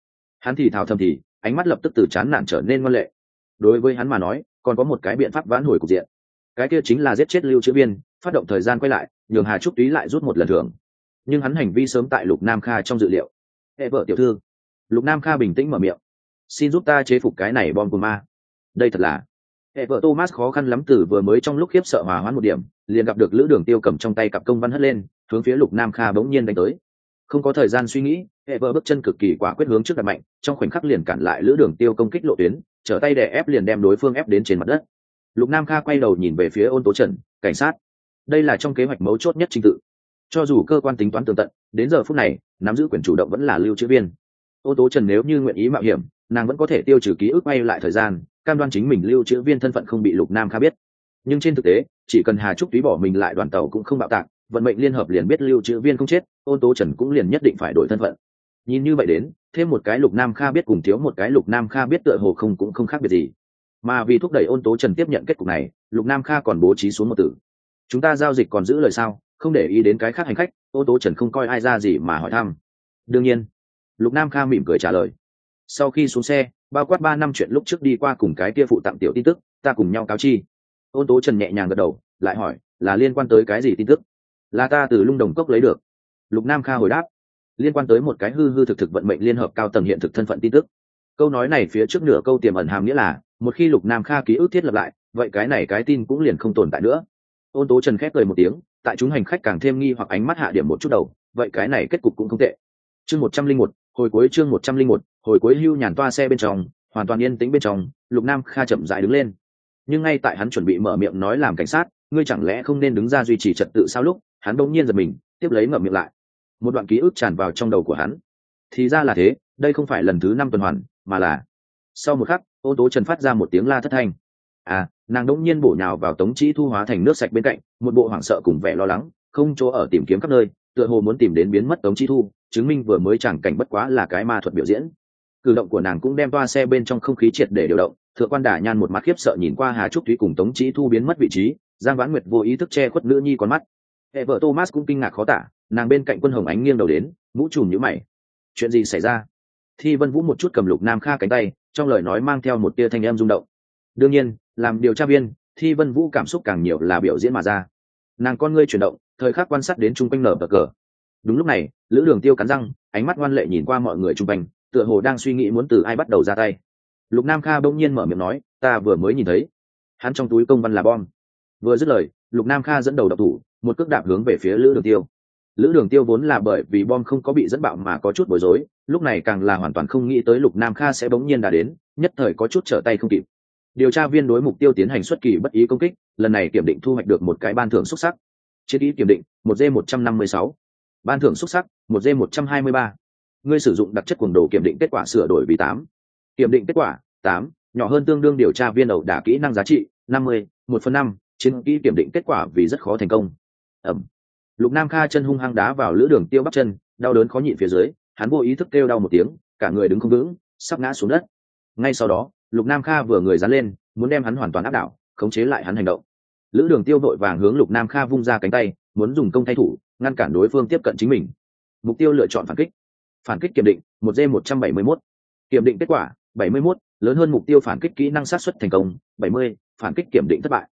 Hắn thì thào thầm thì, ánh mắt lập tức từ chán nản trở nên ngoan lệ. Đối với hắn mà nói, còn có một cái biện pháp vãn hồi cục diện. Cái kia chính là giết chết lưu chữ viên phát động thời gian quay lại, nhường hà trúc túy lại rút một lần thưởng. Nhưng hắn hành vi sớm tại lục nam kha trong dự liệu. Hệ vợ tiểu thư. Lục nam kha bình tĩnh mở miệng. Xin giúp ta chế phục cái này bom của ma. Đây thật là. Hệ vợ thomas khó khăn lắm từ vừa mới trong lúc khiếp sợ hòa hoãn một điểm, liền gặp được lữ đường tiêu cầm trong tay cặp công văn hất lên, hướng phía lục nam kha bỗng nhiên đánh tới. Không có thời gian suy nghĩ hệ vợ bước chân cực kỳ quả quyết hướng trước đặt mạnh, trong khoảnh khắc liền cản lại lữ đường tiêu công kích lộ tuyến, trở tay đè ép liền đem đối phương ép đến trên mặt đất. Lục nam kha quay đầu nhìn về phía ôn tố trần, cảnh sát đây là trong kế hoạch mấu chốt nhất trình tự. Cho dù cơ quan tính toán tường tận, đến giờ phút này, nắm giữ quyền chủ động vẫn là lưu trữ viên. Ôn tố trần nếu như nguyện ý mạo hiểm, nàng vẫn có thể tiêu trừ ký ức quay lại thời gian, cam đoan chính mình lưu trữ viên thân phận không bị lục nam kha biết. Nhưng trên thực tế, chỉ cần hà trúc túy bỏ mình lại đoàn tàu cũng không bạo tạc, vận mệnh liên hợp liền biết lưu trữ viên không chết ôn tố trần cũng liền nhất định phải đổi thân phận. Nhìn như vậy đến, thêm một cái lục nam kha biết cùng thiếu một cái lục nam kha biết tựa hồ không cũng không khác biệt gì. Mà vì thúc đẩy ôn tố trần tiếp nhận kết cục này, lục nam kha còn bố trí xuống một tử chúng ta giao dịch còn giữ lời sao? Không để ý đến cái khác hành khách, ô tô trần không coi ai ra gì mà hỏi thăm. Đương nhiên, lục nam kha mỉm cười trả lời. Sau khi xuống xe, bao quát ba năm chuyện lúc trước đi qua cùng cái kia phụ tặng tiểu tin tức, ta cùng nhau cáo chi. Ôn tố trần nhẹ nhàng gật đầu, lại hỏi, là liên quan tới cái gì tin tức? Là ta từ lung đồng cốc lấy được. Lục nam kha hồi đáp, liên quan tới một cái hư hư thực thực vận mệnh liên hợp cao tầng hiện thực thân phận tin tức. Câu nói này phía trước nửa câu tiềm ẩn hàm nghĩa là, một khi lục nam kha ký ức thiết lập lại, vậy cái này cái tin cũng liền không tồn tại nữa ôn tố trần khép cười một tiếng, tại chúng hành khách càng thêm nghi hoặc ánh mắt hạ điểm một chút đầu, vậy cái này kết cục cũng không tệ. Chương một trăm linh một, hồi cuối chương một trăm linh một, hồi cuối hưu nhàn toa xe bên trong, hoàn toàn yên tĩnh bên trong, lục nam kha chậm dại đứng lên. Nhưng ngay tại hắn chuẩn bị mở miệng nói làm cảnh sát, ngươi chẳng lẽ không nên đứng ra duy trì trật tự sao lúc, hắn bỗng nhiên giật mình, tiếp lấy ngậm miệng lại. Một đoạn ký ức tràn vào trong đầu của hắn. Thì ra là thế, đây không phải lần thứ năm tuần hoàn, mà là sau một khắc ô tố trần phát ra một tiếng la thất thanh. À nàng đỗng nhiên bổ nhào vào tống trí thu hóa thành nước sạch bên cạnh, một bộ hoảng sợ cùng vẻ lo lắng, không chỗ ở tìm kiếm khắp nơi, tựa hồ muốn tìm đến biến mất tống trí thu, chứng minh vừa mới chẳng cảnh bất quá là cái ma thuật biểu diễn. Cử động của nàng cũng đem toa xe bên trong không khí triệt để điều động, thượng quan đả nhan một mặt khiếp sợ nhìn qua hà trúc thúy cùng tống trí thu biến mất vị trí, giang vãn nguyệt vô ý thức che khuất nữ nhi con mắt. Hệ vợ thomas cũng kinh ngạc khó tả, nàng bên cạnh quân hồng ánh nghiêng đầu đến, mũ trùm nhữ mày. Chuyện gì xảy ra? Thi vân vũ một chút cầm lục nam kha cánh tay, trong lời nói mang theo một tia thanh em rung động đương nhiên, làm điều tra viên, thi vân vũ cảm xúc càng nhiều là biểu diễn mà ra. Nàng con ngươi chuyển động, thời khắc quan sát đến chung quanh nở bờ cờ. Đúng lúc này, lữ đường tiêu cắn răng, ánh mắt ngoan lệ nhìn qua mọi người chung quanh, tựa hồ đang suy nghĩ muốn từ ai bắt đầu ra tay. Lục nam kha bỗng nhiên mở miệng nói, ta vừa mới nhìn thấy. Hắn trong túi công văn là bom. Vừa dứt lời, lục nam kha dẫn đầu đập thủ, một cước đạp hướng về phía lữ đường tiêu. Lữ đường tiêu vốn là bởi vì bom không có bị dẫn bạo mà có chút bối rối, lúc này càng là hoàn toàn không nghĩ tới lục nam kha sẽ bỗng nhiên đã đến, nhất thời có chút trở tay không kịp điều tra viên đối mục tiêu tiến hành xuất kỳ bất ý công kích, lần này kiểm định thu hoạch được một cái ban thưởng xuất sắc. Chiến ý kiểm định, một d một trăm năm mươi sáu. Ban thưởng xuất sắc, một d một trăm hai mươi ba. Ngươi sử dụng đặc chất quần đồ kiểm định kết quả sửa đổi vì tám. Kiểm định kết quả, tám. Nhỏ hơn tương đương điều tra viên ẩu đả kỹ năng giá trị, năm mươi, một phần năm. Chiến kỹ kiểm định kết quả vì rất khó thành công. Ẩm. Lục nam kha chân hung hăng đá vào lữ đường tiêu bắp chân, đau đớn khó nhịn phía dưới, hắn vô ý thức kêu đau một tiếng, cả người đứng không vững, sắp ngã xuống đất. Ngay sau đó lục nam kha vừa người dán lên, muốn đem hắn hoàn toàn áp đảo, khống chế lại hắn hành động. Lữ đường tiêu vội vàng hướng lục nam kha vung ra cánh tay, muốn dùng công thay thủ, ngăn cản đối phương tiếp cận chính mình. Mục tiêu lựa chọn phản kích. Phản kích kiểm định, một d một trăm bảy mươi mốt. Kiểm định kết quả, bảy mươi mốt, lớn hơn mục tiêu phản kích kỹ năng sát xuất thành công, bảy mươi, phản kích kiểm định thất bại.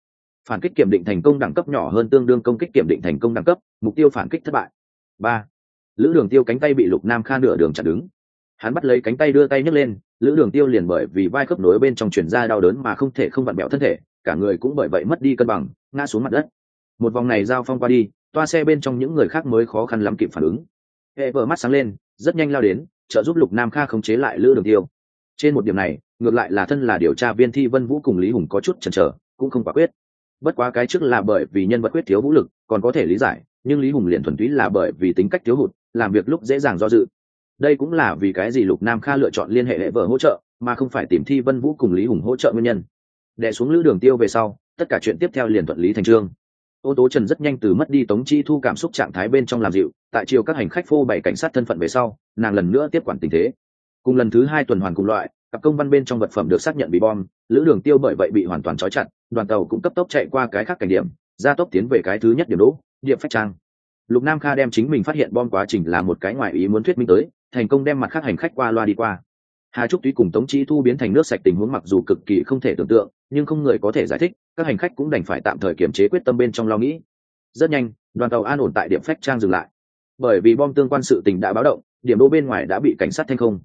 Phản kích kiểm định thành công đẳng cấp nhỏ hơn tương đương công kích kiểm định thành công đẳng cấp, mục tiêu phản kích thất bại. Ba. Lữ đường tiêu cánh tay bị lục nam kha nửa đường chặn đứng hắn bắt lấy cánh tay đưa tay nhấc lên, lữ đường tiêu liền bởi vì vai khớp nối bên trong chuyển ra đau đớn mà không thể không vặn bẹo thân thể, cả người cũng bởi vậy mất đi cân bằng, ngã xuống mặt đất. Một vòng này giao phong qua đi, toa xe bên trong những người khác mới khó khăn lắm kịp phản ứng. Hệ vợ mắt sáng lên, rất nhanh lao đến, trợ giúp lục nam kha khống chế lại lữ đường tiêu. Trên một điểm này, ngược lại là thân là điều tra viên thi vân vũ cùng lý hùng có chút chần chờ, cũng không quả quyết. Bất quá cái trước là bởi vì nhân vật quyết thiếu vũ lực, còn có thể lý giải, nhưng lý hùng liền thuần túy là bởi vì tính cách thiếu hụt, làm việc lúc dễ dàng do dự đây cũng là vì cái gì lục nam kha lựa chọn liên hệ hệ vợ hỗ trợ, mà không phải tìm thi vân vũ cùng lý hùng hỗ trợ nguyên nhân. Đẻ xuống lữ đường tiêu về sau, tất cả chuyện tiếp theo liền thuận lý thành trương. Ô tố trần rất nhanh từ mất đi tống chi thu cảm xúc trạng thái bên trong làm dịu, tại chiều các hành khách phô bày cảnh sát thân phận về sau, nàng lần nữa tiếp quản tình thế. Cùng lần thứ hai tuần hoàn cùng loại, cặp công văn bên trong vật phẩm được xác nhận bị bom, lữ đường tiêu bởi vậy bị hoàn toàn trói chặt, đoàn tàu cũng cấp tốc chạy qua cái khác cảnh điểm gia tốc tiến về cái thứ nhất điểm đỗ điểm phách trang. Lục nam kha đem chính mình phát hiện bom quá trình là một cái ngoại ý muốn thuyết minh tới thành công đem mặt khác hành khách qua loa đi qua. Hà trúc túy cùng tống Trí thu biến thành nước sạch tình huống mặc dù cực kỳ không thể tưởng tượng, nhưng không người có thể giải thích, các hành khách cũng đành phải tạm thời kiềm chế quyết tâm bên trong lo nghĩ. Rất nhanh, đoàn tàu an ổn tại điểm phách trang dừng lại. Bởi vì bom tương quan sự tình đã báo động, điểm đỗ bên ngoài đã bị cảnh sát thanh không.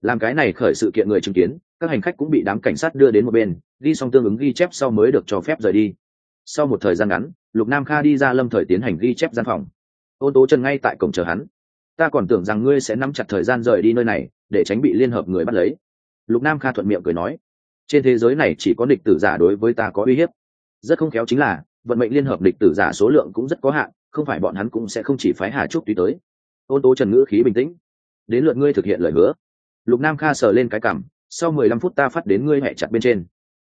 Làm cái này khởi sự kiện người chứng kiến, các hành khách cũng bị đám cảnh sát đưa đến một bên, ghi xong tương ứng ghi chép sau mới được cho phép rời đi. Sau một thời gian ngắn, lục nam kha đi ra lâm thời tiến hành ghi chép gian phòng. Ôn tố trần ngay tại cổng chờ hắn ta còn tưởng rằng ngươi sẽ nắm chặt thời gian rời đi nơi này, để tránh bị liên hợp người bắt lấy. Lục nam kha thuận miệng cười nói, trên thế giới này chỉ có địch tử giả đối với ta có uy hiếp. Rất không khéo chính là, vận mệnh liên hợp địch tử giả số lượng cũng rất có hạn, không phải bọn hắn cũng sẽ không chỉ phái hà trúc tùy tới. Ôn tố trần ngữ khí bình tĩnh, đến lượt ngươi thực hiện lời hứa. Lục nam kha sờ lên cái cảm sau mười lăm phút ta phát đến ngươi hẹ chặt bên trên.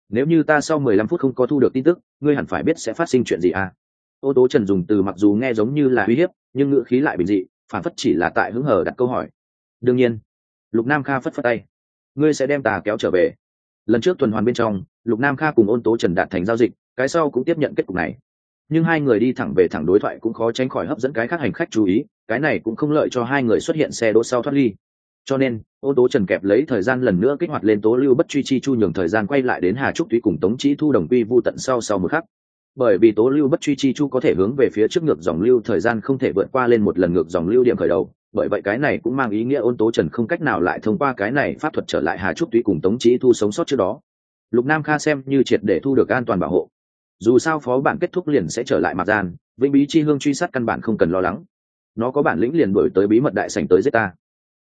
Nếu như ta sau mười lăm phút không có thu được tin tức, ngươi hẳn phải biết sẽ phát sinh chuyện gì à? Ô tố trần dùng từ mặc dù nghe giống như là uy hiếp, nhưng ngữ khí lại bình dị phản phất chỉ là tại hứng hở đặt câu hỏi. Đương nhiên, lục nam kha phất phất tay. Ngươi sẽ đem tà kéo trở về. Lần trước tuần hoàn bên trong, lục nam kha cùng ôn tố trần đạt thành giao dịch, cái sau cũng tiếp nhận kết cục này. Nhưng hai người đi thẳng về thẳng đối thoại cũng khó tránh khỏi hấp dẫn cái khác hành khách chú ý, cái này cũng không lợi cho hai người xuất hiện xe đỗ sau thoát ly. Cho nên ô tố trần kẹp lấy thời gian lần nữa kích hoạt lên tố lưu bất truy chi chu nhường thời gian quay lại đến hà trúc túy cùng tống trí thu đồng quy vu tận sau sau một khắc bởi vì tố lưu bất truy chi chu có thể hướng về phía trước ngược dòng lưu, thời gian không thể vượt qua lên một lần ngược dòng lưu điểm khởi đầu. Bởi vậy cái này cũng mang ý nghĩa ôn tố trần không cách nào lại thông qua cái này pháp thuật trở lại hà trúc túy cùng tống trí thu sống sót trước đó. Lục nam kha xem như triệt để thu được an toàn bảo hộ. Dù sao phó bản kết thúc liền sẽ trở lại mặt gian, vĩnh bí chi hương truy sát căn bản không cần lo lắng. Nó có bản lĩnh liền đổi tới bí mật đại sành tới giết ta.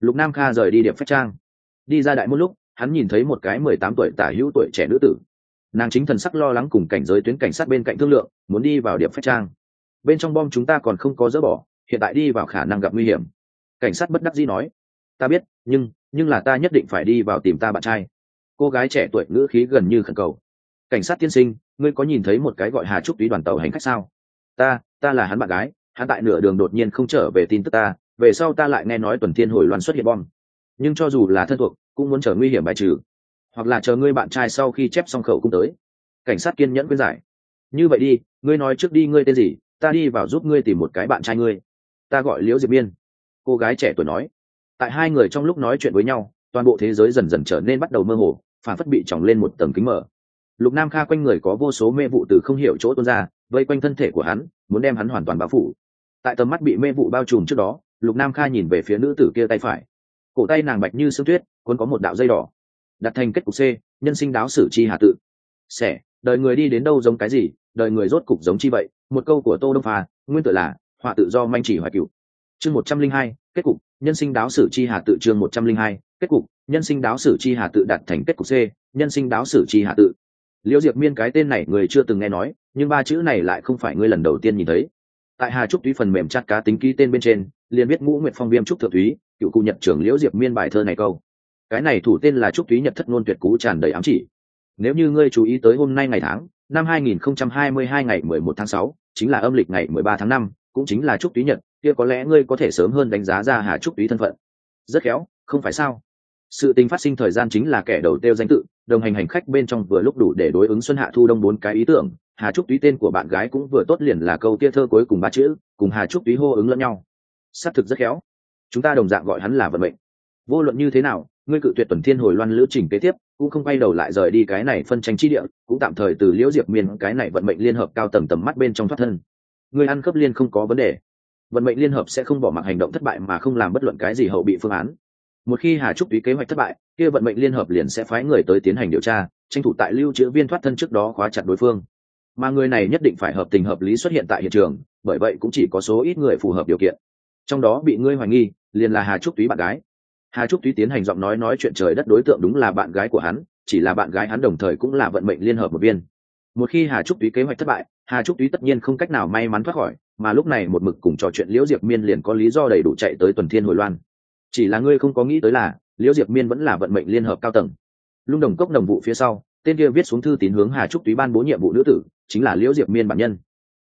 Lục nam kha rời đi điệp phách trang. Đi ra đại một lúc, hắn nhìn thấy một cái mười tám tuổi tả hữu tuổi trẻ nữ tử nàng chính thần sắc lo lắng cùng cảnh giới tuyến cảnh sát bên cạnh thương lượng, muốn đi vào điểm phách trang. Bên trong bom chúng ta còn không có dỡ bỏ, hiện tại đi vào khả năng gặp nguy hiểm. Cảnh sát bất đắc dĩ nói, ta biết, nhưng nhưng là ta nhất định phải đi vào tìm ta bạn trai. Cô gái trẻ tuổi ngữ khí gần như khẩn cầu. Cảnh sát tiên sinh, ngươi có nhìn thấy một cái gọi hà trúc túy đoàn tàu hành khách sao? Ta ta là hắn bạn gái, hắn tại nửa đường đột nhiên không trở về tin tức ta, về sau ta lại nghe nói tuần thiên hồi loan xuất hiện bom. Nhưng cho dù là thân thuộc, cũng muốn trở nguy hiểm bài trừ hoặc là chờ ngươi bạn trai sau khi chép xong khẩu cũng tới. Cảnh sát kiên nhẫn khuyên giải. Như vậy đi, ngươi nói trước đi ngươi tên gì, ta đi vào giúp ngươi tìm một cái bạn trai ngươi. Ta gọi liễu diệp biên cô gái trẻ tuổi nói. Tại hai người trong lúc nói chuyện với nhau, toàn bộ thế giới dần dần trở nên bắt đầu mơ hồ, phản phất bị tròng lên một tầng kính mở. Lục nam kha quanh người có vô số mê vụ từ không hiểu chỗ tuôn ra, vây quanh thân thể của hắn, muốn đem hắn hoàn toàn bao phủ. Tại tầm mắt bị mê vụ bao trùm trước đó, lục nam kha nhìn về phía nữ tử kia tay phải. Cổ tay nàng bạch như sương tuyết, cuốn có một đạo dây đỏ đặt thành kết cục c, nhân sinh đáo sử chi hà tự. Sẻ, đời người đi đến đâu giống cái gì, đời người rốt cục giống chi vậy, một câu của tô đông phà nguyên tự là, họa tự do manh chỉ hoài cựu chương một trăm linh hai, kết cục, nhân sinh đáo sử chi hà tự chương một trăm linh hai, kết cục, nhân sinh đáo sử chi hà tự đặt thành kết cục c, nhân sinh đáo sử chi hà tự. Liễu diệp miên cái tên này người chưa từng nghe nói, nhưng ba chữ này lại không phải ngươi lần đầu tiên nhìn thấy. Tại hà trúc túy phần mềm chặt cá tính ký tên bên trên, liền biết ngũ nguyệt phong viêm trúc thượng thúy cựu cụ nhật trưởng liễu diệp miên bài thơ này câu cái này thủ tên là trúc túy nhật thất ngôn tuyệt cú tràn đầy ám chỉ. Nếu như ngươi chú ý tới hôm nay ngày tháng năm 2022 ngày 11 tháng 6, chính là âm lịch ngày 13 tháng 5, cũng chính là trúc túy nhật kia có lẽ ngươi có thể sớm hơn đánh giá ra hà trúc túy thân phận. Rất khéo không phải sao? Sự tình phát sinh thời gian chính là kẻ đầu tiêu danh tự đồng hành hành khách bên trong vừa lúc đủ để đối ứng xuân hạ thu đông bốn cái ý tưởng hà trúc túy tên của bạn gái cũng vừa tốt liền là câu tia thơ cuối cùng ba chữ cùng hà trúc túy hô ứng lẫn nhau. Xác thực rất khéo. Chúng ta đồng dạng gọi hắn là vận mệnh. Vô luận như thế nào ngươi cự tuyệt tuần thiên hồi loan lữ trình kế tiếp, cũng không quay đầu lại rời đi cái này phân tranh chi địa, cũng tạm thời từ liễu diệp miên cái này vận mệnh liên hợp cao tầng tầm mắt bên trong thoát thân. Ngươi ăn cấp liên không có vấn đề. Vận mệnh liên hợp sẽ không bỏ mặc hành động thất bại mà không làm bất luận cái gì hậu bị phương án. Một khi hà trúc túy kế hoạch thất bại, kia vận mệnh liên hợp liền sẽ phái người tới tiến hành điều tra, tranh thủ tại lưu trữ viên thoát thân trước đó khóa chặt đối phương. Mà người này nhất định phải hợp tình hợp lý xuất hiện tại hiện trường, bởi vậy cũng chỉ có số ít người phù hợp điều kiện. Trong đó bị ngươi hoài nghi, liền là hà trúc túy bạn gái hà trúc túy tiến hành giọng nói nói chuyện trời đất đối tượng đúng là bạn gái của hắn, chỉ là bạn gái hắn đồng thời cũng là vận mệnh liên hợp một viên. Một khi hà trúc túy kế hoạch thất bại, hà trúc túy tất nhiên không cách nào may mắn thoát khỏi, mà lúc này một mực cùng trò chuyện liễu diệp miên liền có lý do đầy đủ chạy tới tuần thiên hồi loan. Chỉ là ngươi không có nghĩ tới là, liễu diệp miên vẫn là vận mệnh liên hợp cao tầng. Lung đồng cốc đồng vụ phía sau, tên kia viết xuống thư tín hướng hà trúc túy ban bố nhiệm vụ nữ tử, chính là liễu diệp miên bản nhân.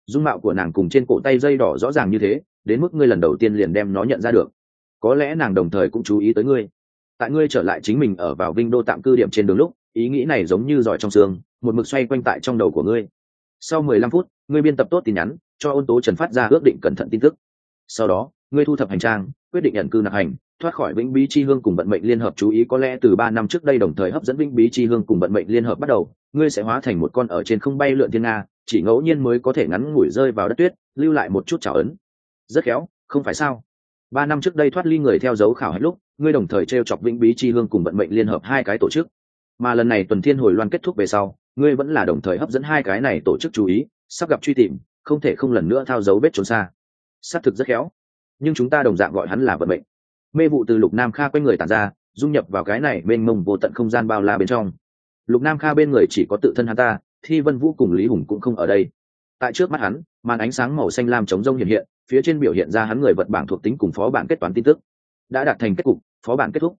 Dung mạo của nàng cùng trên cổ tay dây đỏ rõ ràng như thế, đến mức ngươi lần đầu tiên liền đem nó nhận ra được có lẽ nàng đồng thời cũng chú ý tới ngươi. Tại ngươi trở lại chính mình ở vào vinh đô tạm cư điểm trên đường lúc, ý nghĩ này giống như giỏi trong xương, một mực xoay quanh tại trong đầu của ngươi. Sau mười lăm phút, ngươi biên tập tốt tin nhắn, cho ôn tố trần phát ra ước định cẩn thận tin tức. Sau đó, ngươi thu thập hành trang, quyết định nhận cư nạp hành, thoát khỏi vĩnh bí chi hương cùng vận mệnh liên hợp chú ý có lẽ từ ba năm trước đây đồng thời hấp dẫn vĩnh bí chi hương cùng vận mệnh liên hợp bắt đầu, ngươi sẽ hóa thành một con ở trên không bay lượn thiên nga, chỉ ngẫu nhiên mới có thể ngắn ngủi rơi vào đất tuyết, lưu lại một chút trào ấn. Rất khéo, không phải sao? Ba năm trước đây thoát ly người theo dấu khảo hết lúc, ngươi đồng thời t r e o chọc vĩnh bí chi hương cùng vận mệnh liên hợp hai cái tổ chức. Mà lần này tuần thiên hồi loan kết thúc về sau, ngươi vẫn là đồng thời hấp dẫn hai cái này tổ chức chú ý, sắp gặp truy tìm, không thể không lần nữa thao dấu vết trốn xa. Xác thực rất khéo. Nhưng chúng ta đồng dạng gọi hắn là vận mệnh. Mê vụ từ lục nam kha quanh người tàn ra, dung nhập vào cái này mênh mông vô tận không gian bao la bên trong. Lục nam kha bên người chỉ có tự thân hắn ta, thi vân vũ cùng lý hùng cũng không ở đây. Tại trước mắt hắn, màn ánh sáng màu xanh lam chống rông hiện hiện phía trên biểu hiện ra hắn người vật bảng thuộc tính cùng phó bản kết toán tin tức. Đã đạt thành kết cục, phó bản kết thúc.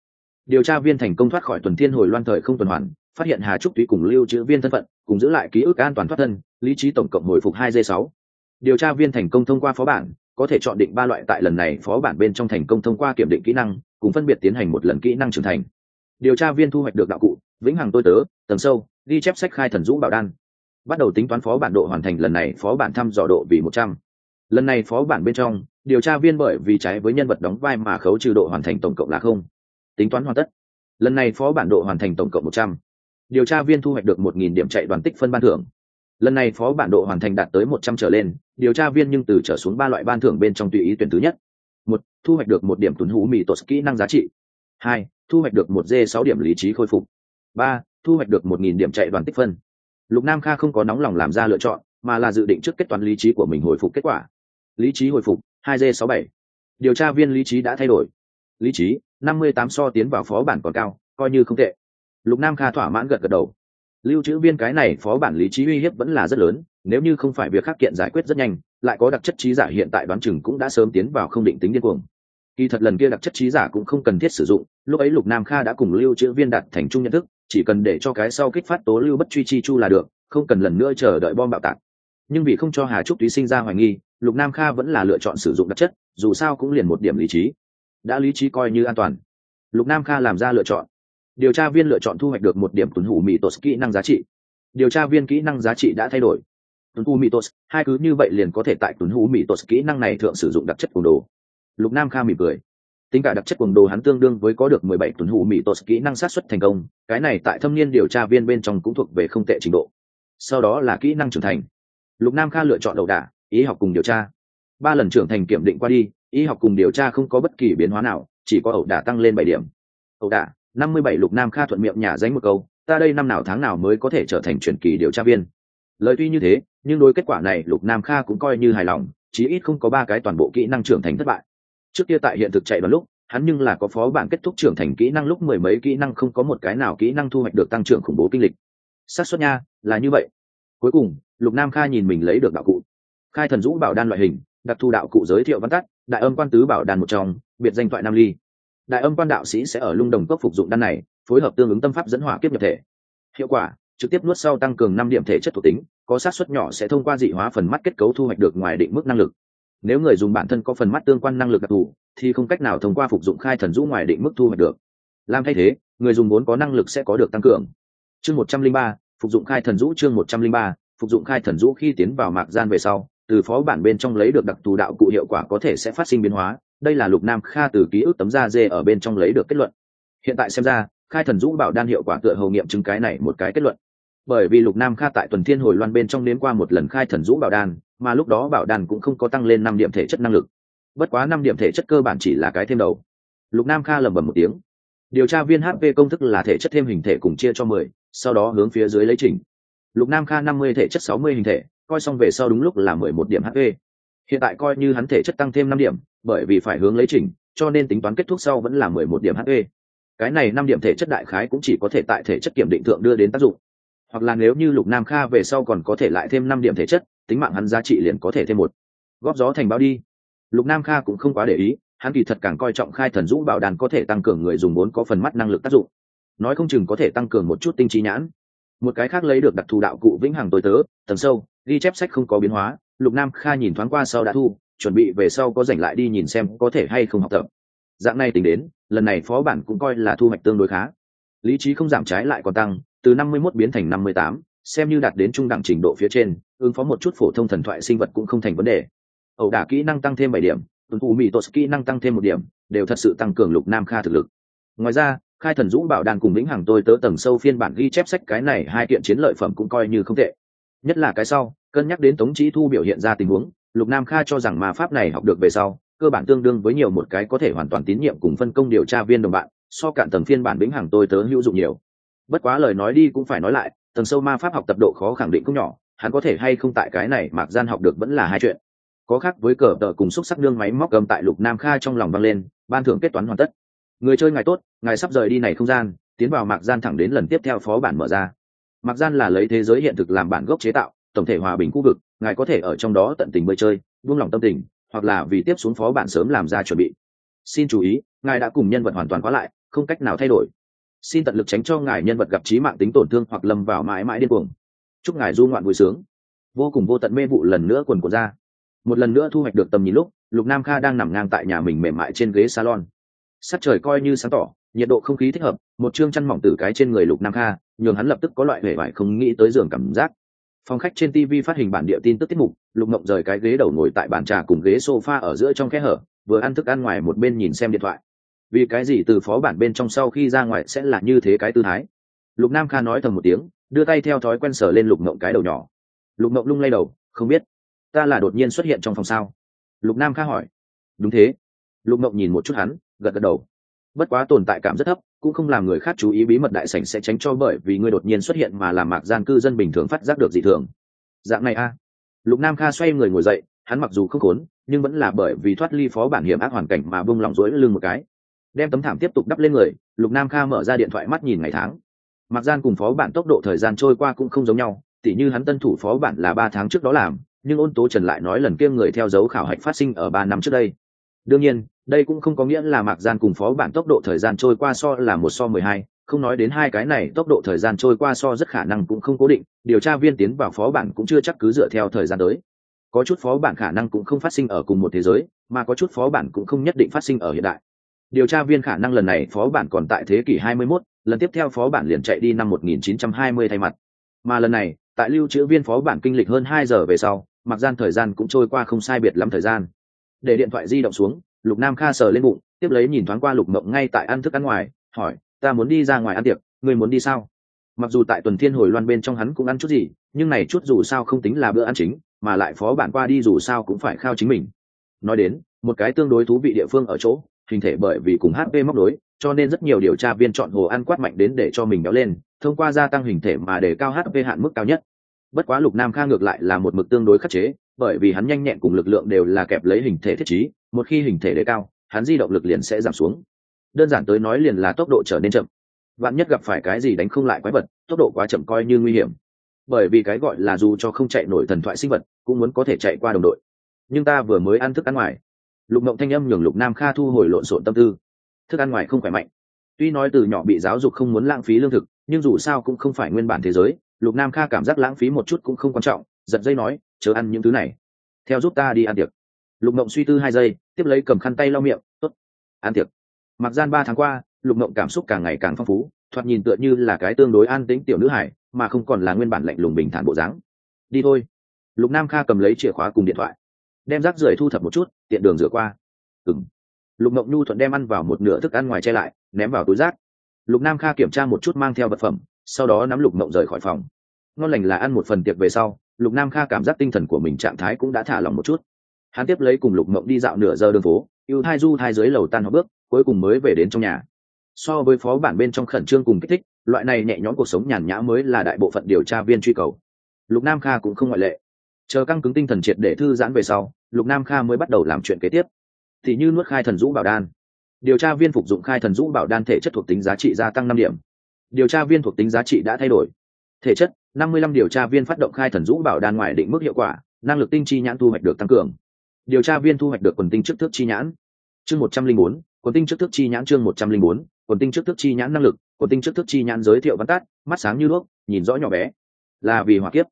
Điều tra viên thành công thoát khỏi tuần thiên hồi loan thời không tuần hoàn, phát hiện hà trúc túy cùng lưu trữ viên thân phận, cùng giữ lại ký ức an toàn thoát thân, lý trí tổng cộng hồi phục hai d sáu. Điều tra viên thành công thông qua phó bản, có thể chọn định ba loại tại lần này phó bản bên trong thành công thông qua kiểm định kỹ năng, cùng phân biệt tiến hành một lần kỹ năng trưởng thành. Điều tra viên thu hoạch được đạo cụ, vĩnh hằng tôi tớ, tầng sâu, ghi chép sách khai thần dũ bảo đan. Bắt đầu tính toán phó bản độ hoàn thành lần này phó bản thăm dò độ vì một trăm lần này phó bản bên trong, điều tra viên bởi vì trái với nhân vật đóng vai mà khấu trừ độ hoàn thành tổng cộng là không. Tính toán hoàn tất. Lần này phó bản độ hoàn thành tổng cộng một trăm. Điều tra viên thu hoạch được một nghìn điểm chạy đoàn tích phân ban thưởng. Lần này phó bản độ hoàn thành đạt tới một trăm trở lên, điều tra viên nhưng từ trở xuống ba loại ban thưởng bên trong tùy ý tuyển thứ nhất. Một, thu hoạch được một điểm tuấn hú mì tột kỹ năng giá trị. Hai, thu hoạch được một d sáu điểm lý trí khôi phục. Ba, thu hoạch được một nghìn điểm chạy đoàn tích phân. Lục nam kha không có nóng lòng làm ra lựa chọn, mà là dự định trước kết toán lý trí của mình hồi phục kết quả lý trí hồi phục, hai d sáu bảy. Điều tra viên lý trí đã thay đổi. Lý trí, năm mươi tám so tiến vào phó bản còn cao, coi như không tệ. Lục nam kha thỏa mãn gật gật đầu. Lưu trữ viên cái này phó bản lý trí uy hiếp vẫn là rất lớn, nếu như không phải việc khắc kiện giải quyết rất nhanh, lại có đặc chất trí giả hiện tại đoán chừng cũng đã sớm tiến vào không định tính điên cuồng. Kỳ thật lần kia đặc chất trí giả cũng không cần thiết sử dụng, lúc ấy lục nam kha đã cùng lưu trữ viên đạt thành chung nhận thức, chỉ cần để cho cái sau kích phát tố lưu bất truy chi chu là được, không cần lần nữa chờ đợi bom bạo tạc nhưng vì không cho hà trúc túy sinh ra hoài nghi, lục nam kha vẫn là lựa chọn sử dụng đặc chất, dù sao cũng liền một điểm lý trí. Đã lý trí coi như an toàn. Lục nam kha làm ra lựa chọn. Điều tra viên lựa chọn thu hoạch được một điểm tuần hủ mỹ tos kỹ năng giá trị. Điều tra viên kỹ năng giá trị đã thay đổi. Tuần hủ mỹ tos hai cứ như vậy liền có thể tại tuần hủ mỹ tos kỹ năng này thượng sử dụng đặc chất cuồng đồ. Lục nam kha mỉm cười. Tính cả đặc chất cuồng đồ hắn tương đương với có được mười bảy tuần hủ mỹ tos kỹ năng sát xuất thành công, cái này tại thâm niên điều tra viên bên trong cũng thuộc về không tệ trình độ. Sau đó là kỹ năng trưởng thành lục nam kha lựa chọn đầu đả ý học cùng điều tra. Ba lần trưởng thành kiểm định qua đi y học cùng điều tra không có bất kỳ biến hóa nào, chỉ có ẩu đả tăng lên bảy điểm. Ẩu đả, năm mươi bảy lục nam kha thuận miệng nhà danh một câu, ta đây năm nào tháng nào mới có thể trở thành truyền kỳ điều tra viên? Lời tuy như thế, nhưng đối kết quả này lục nam kha cũng coi như hài lòng, chí ít không có ba cái toàn bộ kỹ năng trưởng thành thất bại. Trước kia tại hiện thực chạy đoàn lúc, hắn nhưng là có phó bản kết thúc trưởng thành kỹ năng lúc mười mấy kỹ năng không có một cái nào kỹ năng thu hoạch được tăng trưởng khủng bố kinh lịch. Xác suất nha, là như vậy. Cuối cùng lục nam kha nhìn mình lấy được đạo cụ. Khai thần dũ bảo đan loại hình, đặc thù đạo cụ giới thiệu văn tắt, đại âm quan tứ bảo đan một trong, biệt danh thoại nam ly. Đại âm quan đạo sĩ sẽ ở lung đồng cốc phục dụng đan này, phối hợp tương ứng tâm pháp dẫn hỏa kiếp nhập thể. Hiệu quả, trực tiếp nuốt sau tăng cường năm điểm thể chất thuộc tính, có sát suất nhỏ sẽ thông qua dị hóa phần mắt kết cấu thu hoạch được ngoài định mức năng lực. Nếu người dùng bản thân có phần mắt tương quan năng lực đặc thù, thì không cách nào thông qua phục dụng khai thần dũ ngoài định mức thu hoạch được. Làm thay thế, người dùng vốn có năng lực sẽ có được tăng cường. Chương một trăm linh ba, phục dụng khai thần dũ chương một trăm linh ba phục dụng khai thần rũ khi tiến vào mạc gian về sau, từ phó bản bên trong lấy được đặc thù đạo cụ hiệu quả có thể sẽ phát sinh biến hóa. Đây là lục nam kha từ ký ức tấm da dê ở bên trong lấy được kết luận. Hiện tại xem ra, khai thần dũ bảo đan hiệu quả tựa hầu nghiệm chứng cái này một cái kết luận. Bởi vì lục nam kha tại tuần thiên hồi loan bên trong nếm qua một lần khai thần dũ bảo đan, mà lúc đó bảo đan cũng không có tăng lên năm điểm thể chất năng lực. Bất quá năm điểm thể chất cơ bản chỉ là cái thêm đầu. Lục nam kha lẩm bẩm một tiếng. Điều tra viên hp công thức là thể chất thêm hình thể cùng chia cho mười, sau đó hướng phía dưới lấy trình lục nam kha năm mươi thể chất sáu mươi hình thể, coi xong về sau đúng lúc là mười một điểm hp hiện tại coi như hắn thể chất tăng thêm năm điểm, bởi vì phải hướng lấy trình cho nên tính toán kết thúc sau vẫn là mười một điểm hp cái này năm điểm thể chất đại khái cũng chỉ có thể tại thể chất kiểm định thượng đưa đến tác dụng. Hoặc là nếu như lục nam kha về sau còn có thể lại thêm năm điểm thể chất, tính mạng hắn giá trị liền có thể thêm một. Góp gió thành bao đi. Lục nam kha cũng không quá để ý, hắn kỳ thật càng coi trọng khai thần dũ bảo đàn có thể tăng cường người dùng vốn có phần mắt năng lực tác dụng. Nói không chừng có thể tăng cường một chút tinh trí nhãn một cái khác lấy được đặc thù đạo cụ vĩnh hằng tối tớ tầng sâu ghi chép sách không có biến hóa lục nam kha nhìn thoáng qua sau đã thu chuẩn bị về sau có dành lại đi nhìn xem có thể hay không học tập. Dạng này tính đến lần này phó bản cũng coi là thu hoạch tương đối khá. Lý trí không giảm trái lại còn tăng từ năm mươi 51 biến thành năm mươi tám, xem như đạt đến trung đẳng trình độ phía trên ứng phó một chút phổ thông thần thoại sinh vật cũng không thành vấn đề. Ẩu đả kỹ năng tăng thêm bảy điểm tuần phụ mỹ tốt kỹ năng tăng thêm một điểm đều thật sự tăng cường lục nam kha thực lực. Ngoài ra khai thần dũ bảo đàn cùng lĩnh hàng tôi tớ tầng sâu phiên bản ghi chép sách cái này hai kiện chiến lợi phẩm cũng coi như không tệ. Nhất là cái sau, cân nhắc đến tống trí thu biểu hiện ra tình huống, lục nam kha cho rằng mà pháp này học được về sau, cơ bản tương đương với nhiều một cái có thể hoàn toàn tín nhiệm cùng phân công điều tra viên đồng bạn, so cạn tầng phiên bản lĩnh hàng tôi tớ hữu dụng nhiều. Bất quá lời nói đi cũng phải nói lại, tầng sâu ma pháp học tập độ khó khẳng định cũng nhỏ, hắn có thể hay không tại cái này mạc gian học được vẫn là hai chuyện. Có khác với cờ tờ cùng xúc sắc đương máy móc gầm tại lục nam kha trong lòng vang lên, ban thưởng kết toán hoàn tất người chơi ngài tốt, ngài sắp rời đi này không gian, tiến vào mạc gian thẳng đến lần tiếp theo phó bản mở ra. Mạc gian là lấy thế giới hiện thực làm bản gốc chế tạo, tổng thể hòa bình khu vực, ngài có thể ở trong đó tận tình bơi chơi, buông lòng tâm tình, hoặc là vì tiếp xuống phó bản sớm làm ra chuẩn bị. Xin chú ý, ngài đã cùng nhân vật hoàn toàn khóa lại, không cách nào thay đổi. Xin tận lực tránh cho ngài nhân vật gặp trí mạng tính tổn thương hoặc lâm vào mãi mãi điên cuồng. Chúc ngài du ngoạn vui sướng. Vô cùng vô tận mê vụ lần nữa quần của ra. Một lần nữa thu hoạch được tầm nhìn lúc, lục nam kha đang nằm ngang tại nhà mình mềm mại trên ghế salon sắc trời coi như sáng tỏ, nhiệt độ không khí thích hợp, một chương chăn mỏng từ cái trên người lục nam kha, nhường hắn lập tức có loại hề vải không nghĩ tới giường cảm giác. Phòng khách trên tv phát hình bản địa tin tức tiết mục, lục mộng rời cái ghế đầu ngồi tại bàn trà cùng ghế sofa ở giữa trong kẽ hở, vừa ăn thức ăn ngoài một bên nhìn xem điện thoại. Vì cái gì từ phó bản bên trong sau khi ra ngoài sẽ là như thế cái tư thái? Lục nam kha nói thầm một tiếng, đưa tay theo thói quen sở lên lục mộng cái đầu nhỏ. Lục mộng lung lay đầu, không biết, ta là đột nhiên xuất hiện trong phòng sao? Lục nam kha hỏi. Đúng thế. Lục mộng nhìn một chút hắn gật gật đầu. Bất quá tồn tại cảm rất thấp, cũng không làm người khác chú ý bí mật đại sảnh sẽ tránh cho bởi vì ngươi đột nhiên xuất hiện mà làm mạc gian cư dân bình thường phát giác được dị thường. Dạng này a. Lục nam kha xoay người ngồi dậy, hắn mặc dù không khốn, nhưng vẫn là bởi vì thoát ly phó bản hiểm ác hoàn cảnh mà bông lòng rối lưng một cái. Đem tấm thảm tiếp tục đắp lên người, lục nam kha mở ra điện thoại mắt nhìn ngày tháng. Mặc gian cùng phó bản tốc độ thời gian trôi qua cũng không giống nhau, tỉ như hắn tân thủ phó bản là ba tháng trước đó làm, nhưng ôn tố trần lại nói lần kia người theo dấu khảo hạch phát sinh ở ba năm trước đây. Đương nhiên đây cũng không có nghĩa là mạc gian cùng phó bản tốc độ thời gian trôi qua so là một so mười hai không nói đến hai cái này tốc độ thời gian trôi qua so rất khả năng cũng không cố định điều tra viên tiến vào phó bản cũng chưa chắc cứ dựa theo thời gian tới. Có chút phó bản khả năng cũng không phát sinh ở cùng một thế giới mà có chút phó bản cũng không nhất định phát sinh ở hiện đại. Điều tra viên khả năng lần này phó bản còn tại thế kỷ 21, lần tiếp theo phó bản liền chạy đi năm 1920 thay mặt. Mà lần này tại lưu trữ viên phó bản kinh lịch hơn hai giờ về sau mặc gian thời gian cũng trôi qua không sai biệt lắm thời gian. Để điện thoại di động xuống lục nam kha sờ lên bụng, tiếp lấy nhìn thoáng qua lục mộng ngay tại ăn thức ăn ngoài, hỏi, ta muốn đi ra ngoài ăn tiệc, ngươi muốn đi sao? Mặc dù tại tuần thiên hồi loan bên trong hắn cũng ăn chút gì, nhưng này chút dù sao không tính là bữa ăn chính, mà lại phó bản qua đi dù sao cũng phải khao chính mình. Nói đến, một cái tương đối thú vị địa phương ở chỗ, hình thể bởi vì cùng hp móc đối cho nên rất nhiều điều tra viên chọn hồ ăn quát mạnh đến để cho mình béo lên, thông qua gia tăng hình thể mà để cao hp hạn mức cao nhất. Bất quá lục nam kha ngược lại là một mực tương đối khắc chế, bởi vì hắn nhanh nhẹn cùng lực lượng đều là kẹp lấy hình thể thiết trí một khi hình thể đề cao, hắn di động lực liền sẽ giảm xuống. Đơn giản tới nói liền là tốc độ trở nên chậm. Bạn nhất gặp phải cái gì đánh không lại quái vật, tốc độ quá chậm coi như nguy hiểm. Bởi vì cái gọi là dù cho không chạy nổi thần thoại sinh vật, cũng muốn có thể chạy qua đồng đội. Nhưng ta vừa mới ăn thức ăn ngoài. Lục mộng thanh âm nhường lục nam kha thu hồi lộn xộn tâm tư. Thức ăn ngoài không khỏe mạnh. Tuy nói từ nhỏ bị giáo dục không muốn lãng phí lương thực, nhưng dù sao cũng không phải nguyên bản thế giới, lục nam kha cảm giác lãng phí một chút cũng không quan trọng, giật dây nói, chớ ăn những thứ này. Theo giúp ta đi ăn tiệc lục mộng suy tư hai giây, tiếp lấy cầm khăn tay lau miệng t ố t an tiệc. Mặc gian ba tháng qua, lục mộng cảm xúc càng ngày càng phong phú, thoạt nhìn tựa như là cái tương đối an tĩnh tiểu nữ hải mà không còn là nguyên bản lạnh lùng bình thản bộ dáng. Đi thôi. Lục nam kha cầm lấy chìa khóa cùng điện thoại, đem rác rưởi thu thập một chút, tiện đường rửa qua. Ừng lục mộng nhu thuận đem ăn vào một nửa thức ăn ngoài che lại, ném vào túi rác. Lục nam kha kiểm tra một chút mang theo vật phẩm, sau đó nắm lục mộng rời khỏi phòng. Ngon lành là ăn một phần tiệc về sau, lục nam kha cảm giác tinh thần của mình trạng thái cũng đã thả lỏng một chút hắn tiếp lấy cùng lục mộng đi dạo nửa giờ đường phố, ưu thai du thai dưới lầu tan họ bước, cuối cùng mới về đến trong nhà. So với phó bản bên trong khẩn trương cùng kích thích, loại này nhẹ nhõm cuộc sống nhàn nhã mới là đại bộ phận điều tra viên truy cầu. Lục nam kha cũng không ngoại lệ. Chờ căng cứng tinh thần triệt để thư giãn về sau, lục nam kha mới bắt đầu làm chuyện kế tiếp. Thì như nuốt khai thần dũ bảo đan. Điều tra viên phục dụng khai thần dũ bảo đan thể chất thuộc tính giá trị gia tăng năm điểm. Điều tra viên thuộc tính giá trị đã thay đổi. Thể chất, năm mươi lăm điều tra viên phát động khai thần dũ bảo đan ngoài định mức hiệu quả, năng lực tinh chi nhãn thu hoạch được tăng cường điều tra viên thu hoạch được quần tinh trước thước chi nhãn. Chương một trăm linh bốn, quần tinh trước thước chi nhãn chương một trăm linh bốn, quần tinh trước thước chi nhãn năng lực, quần tinh trước thước chi nhãn giới thiệu văn tát mắt sáng như đuốc, nhìn rõ nhỏ bé. Là vì hỏa kiếp.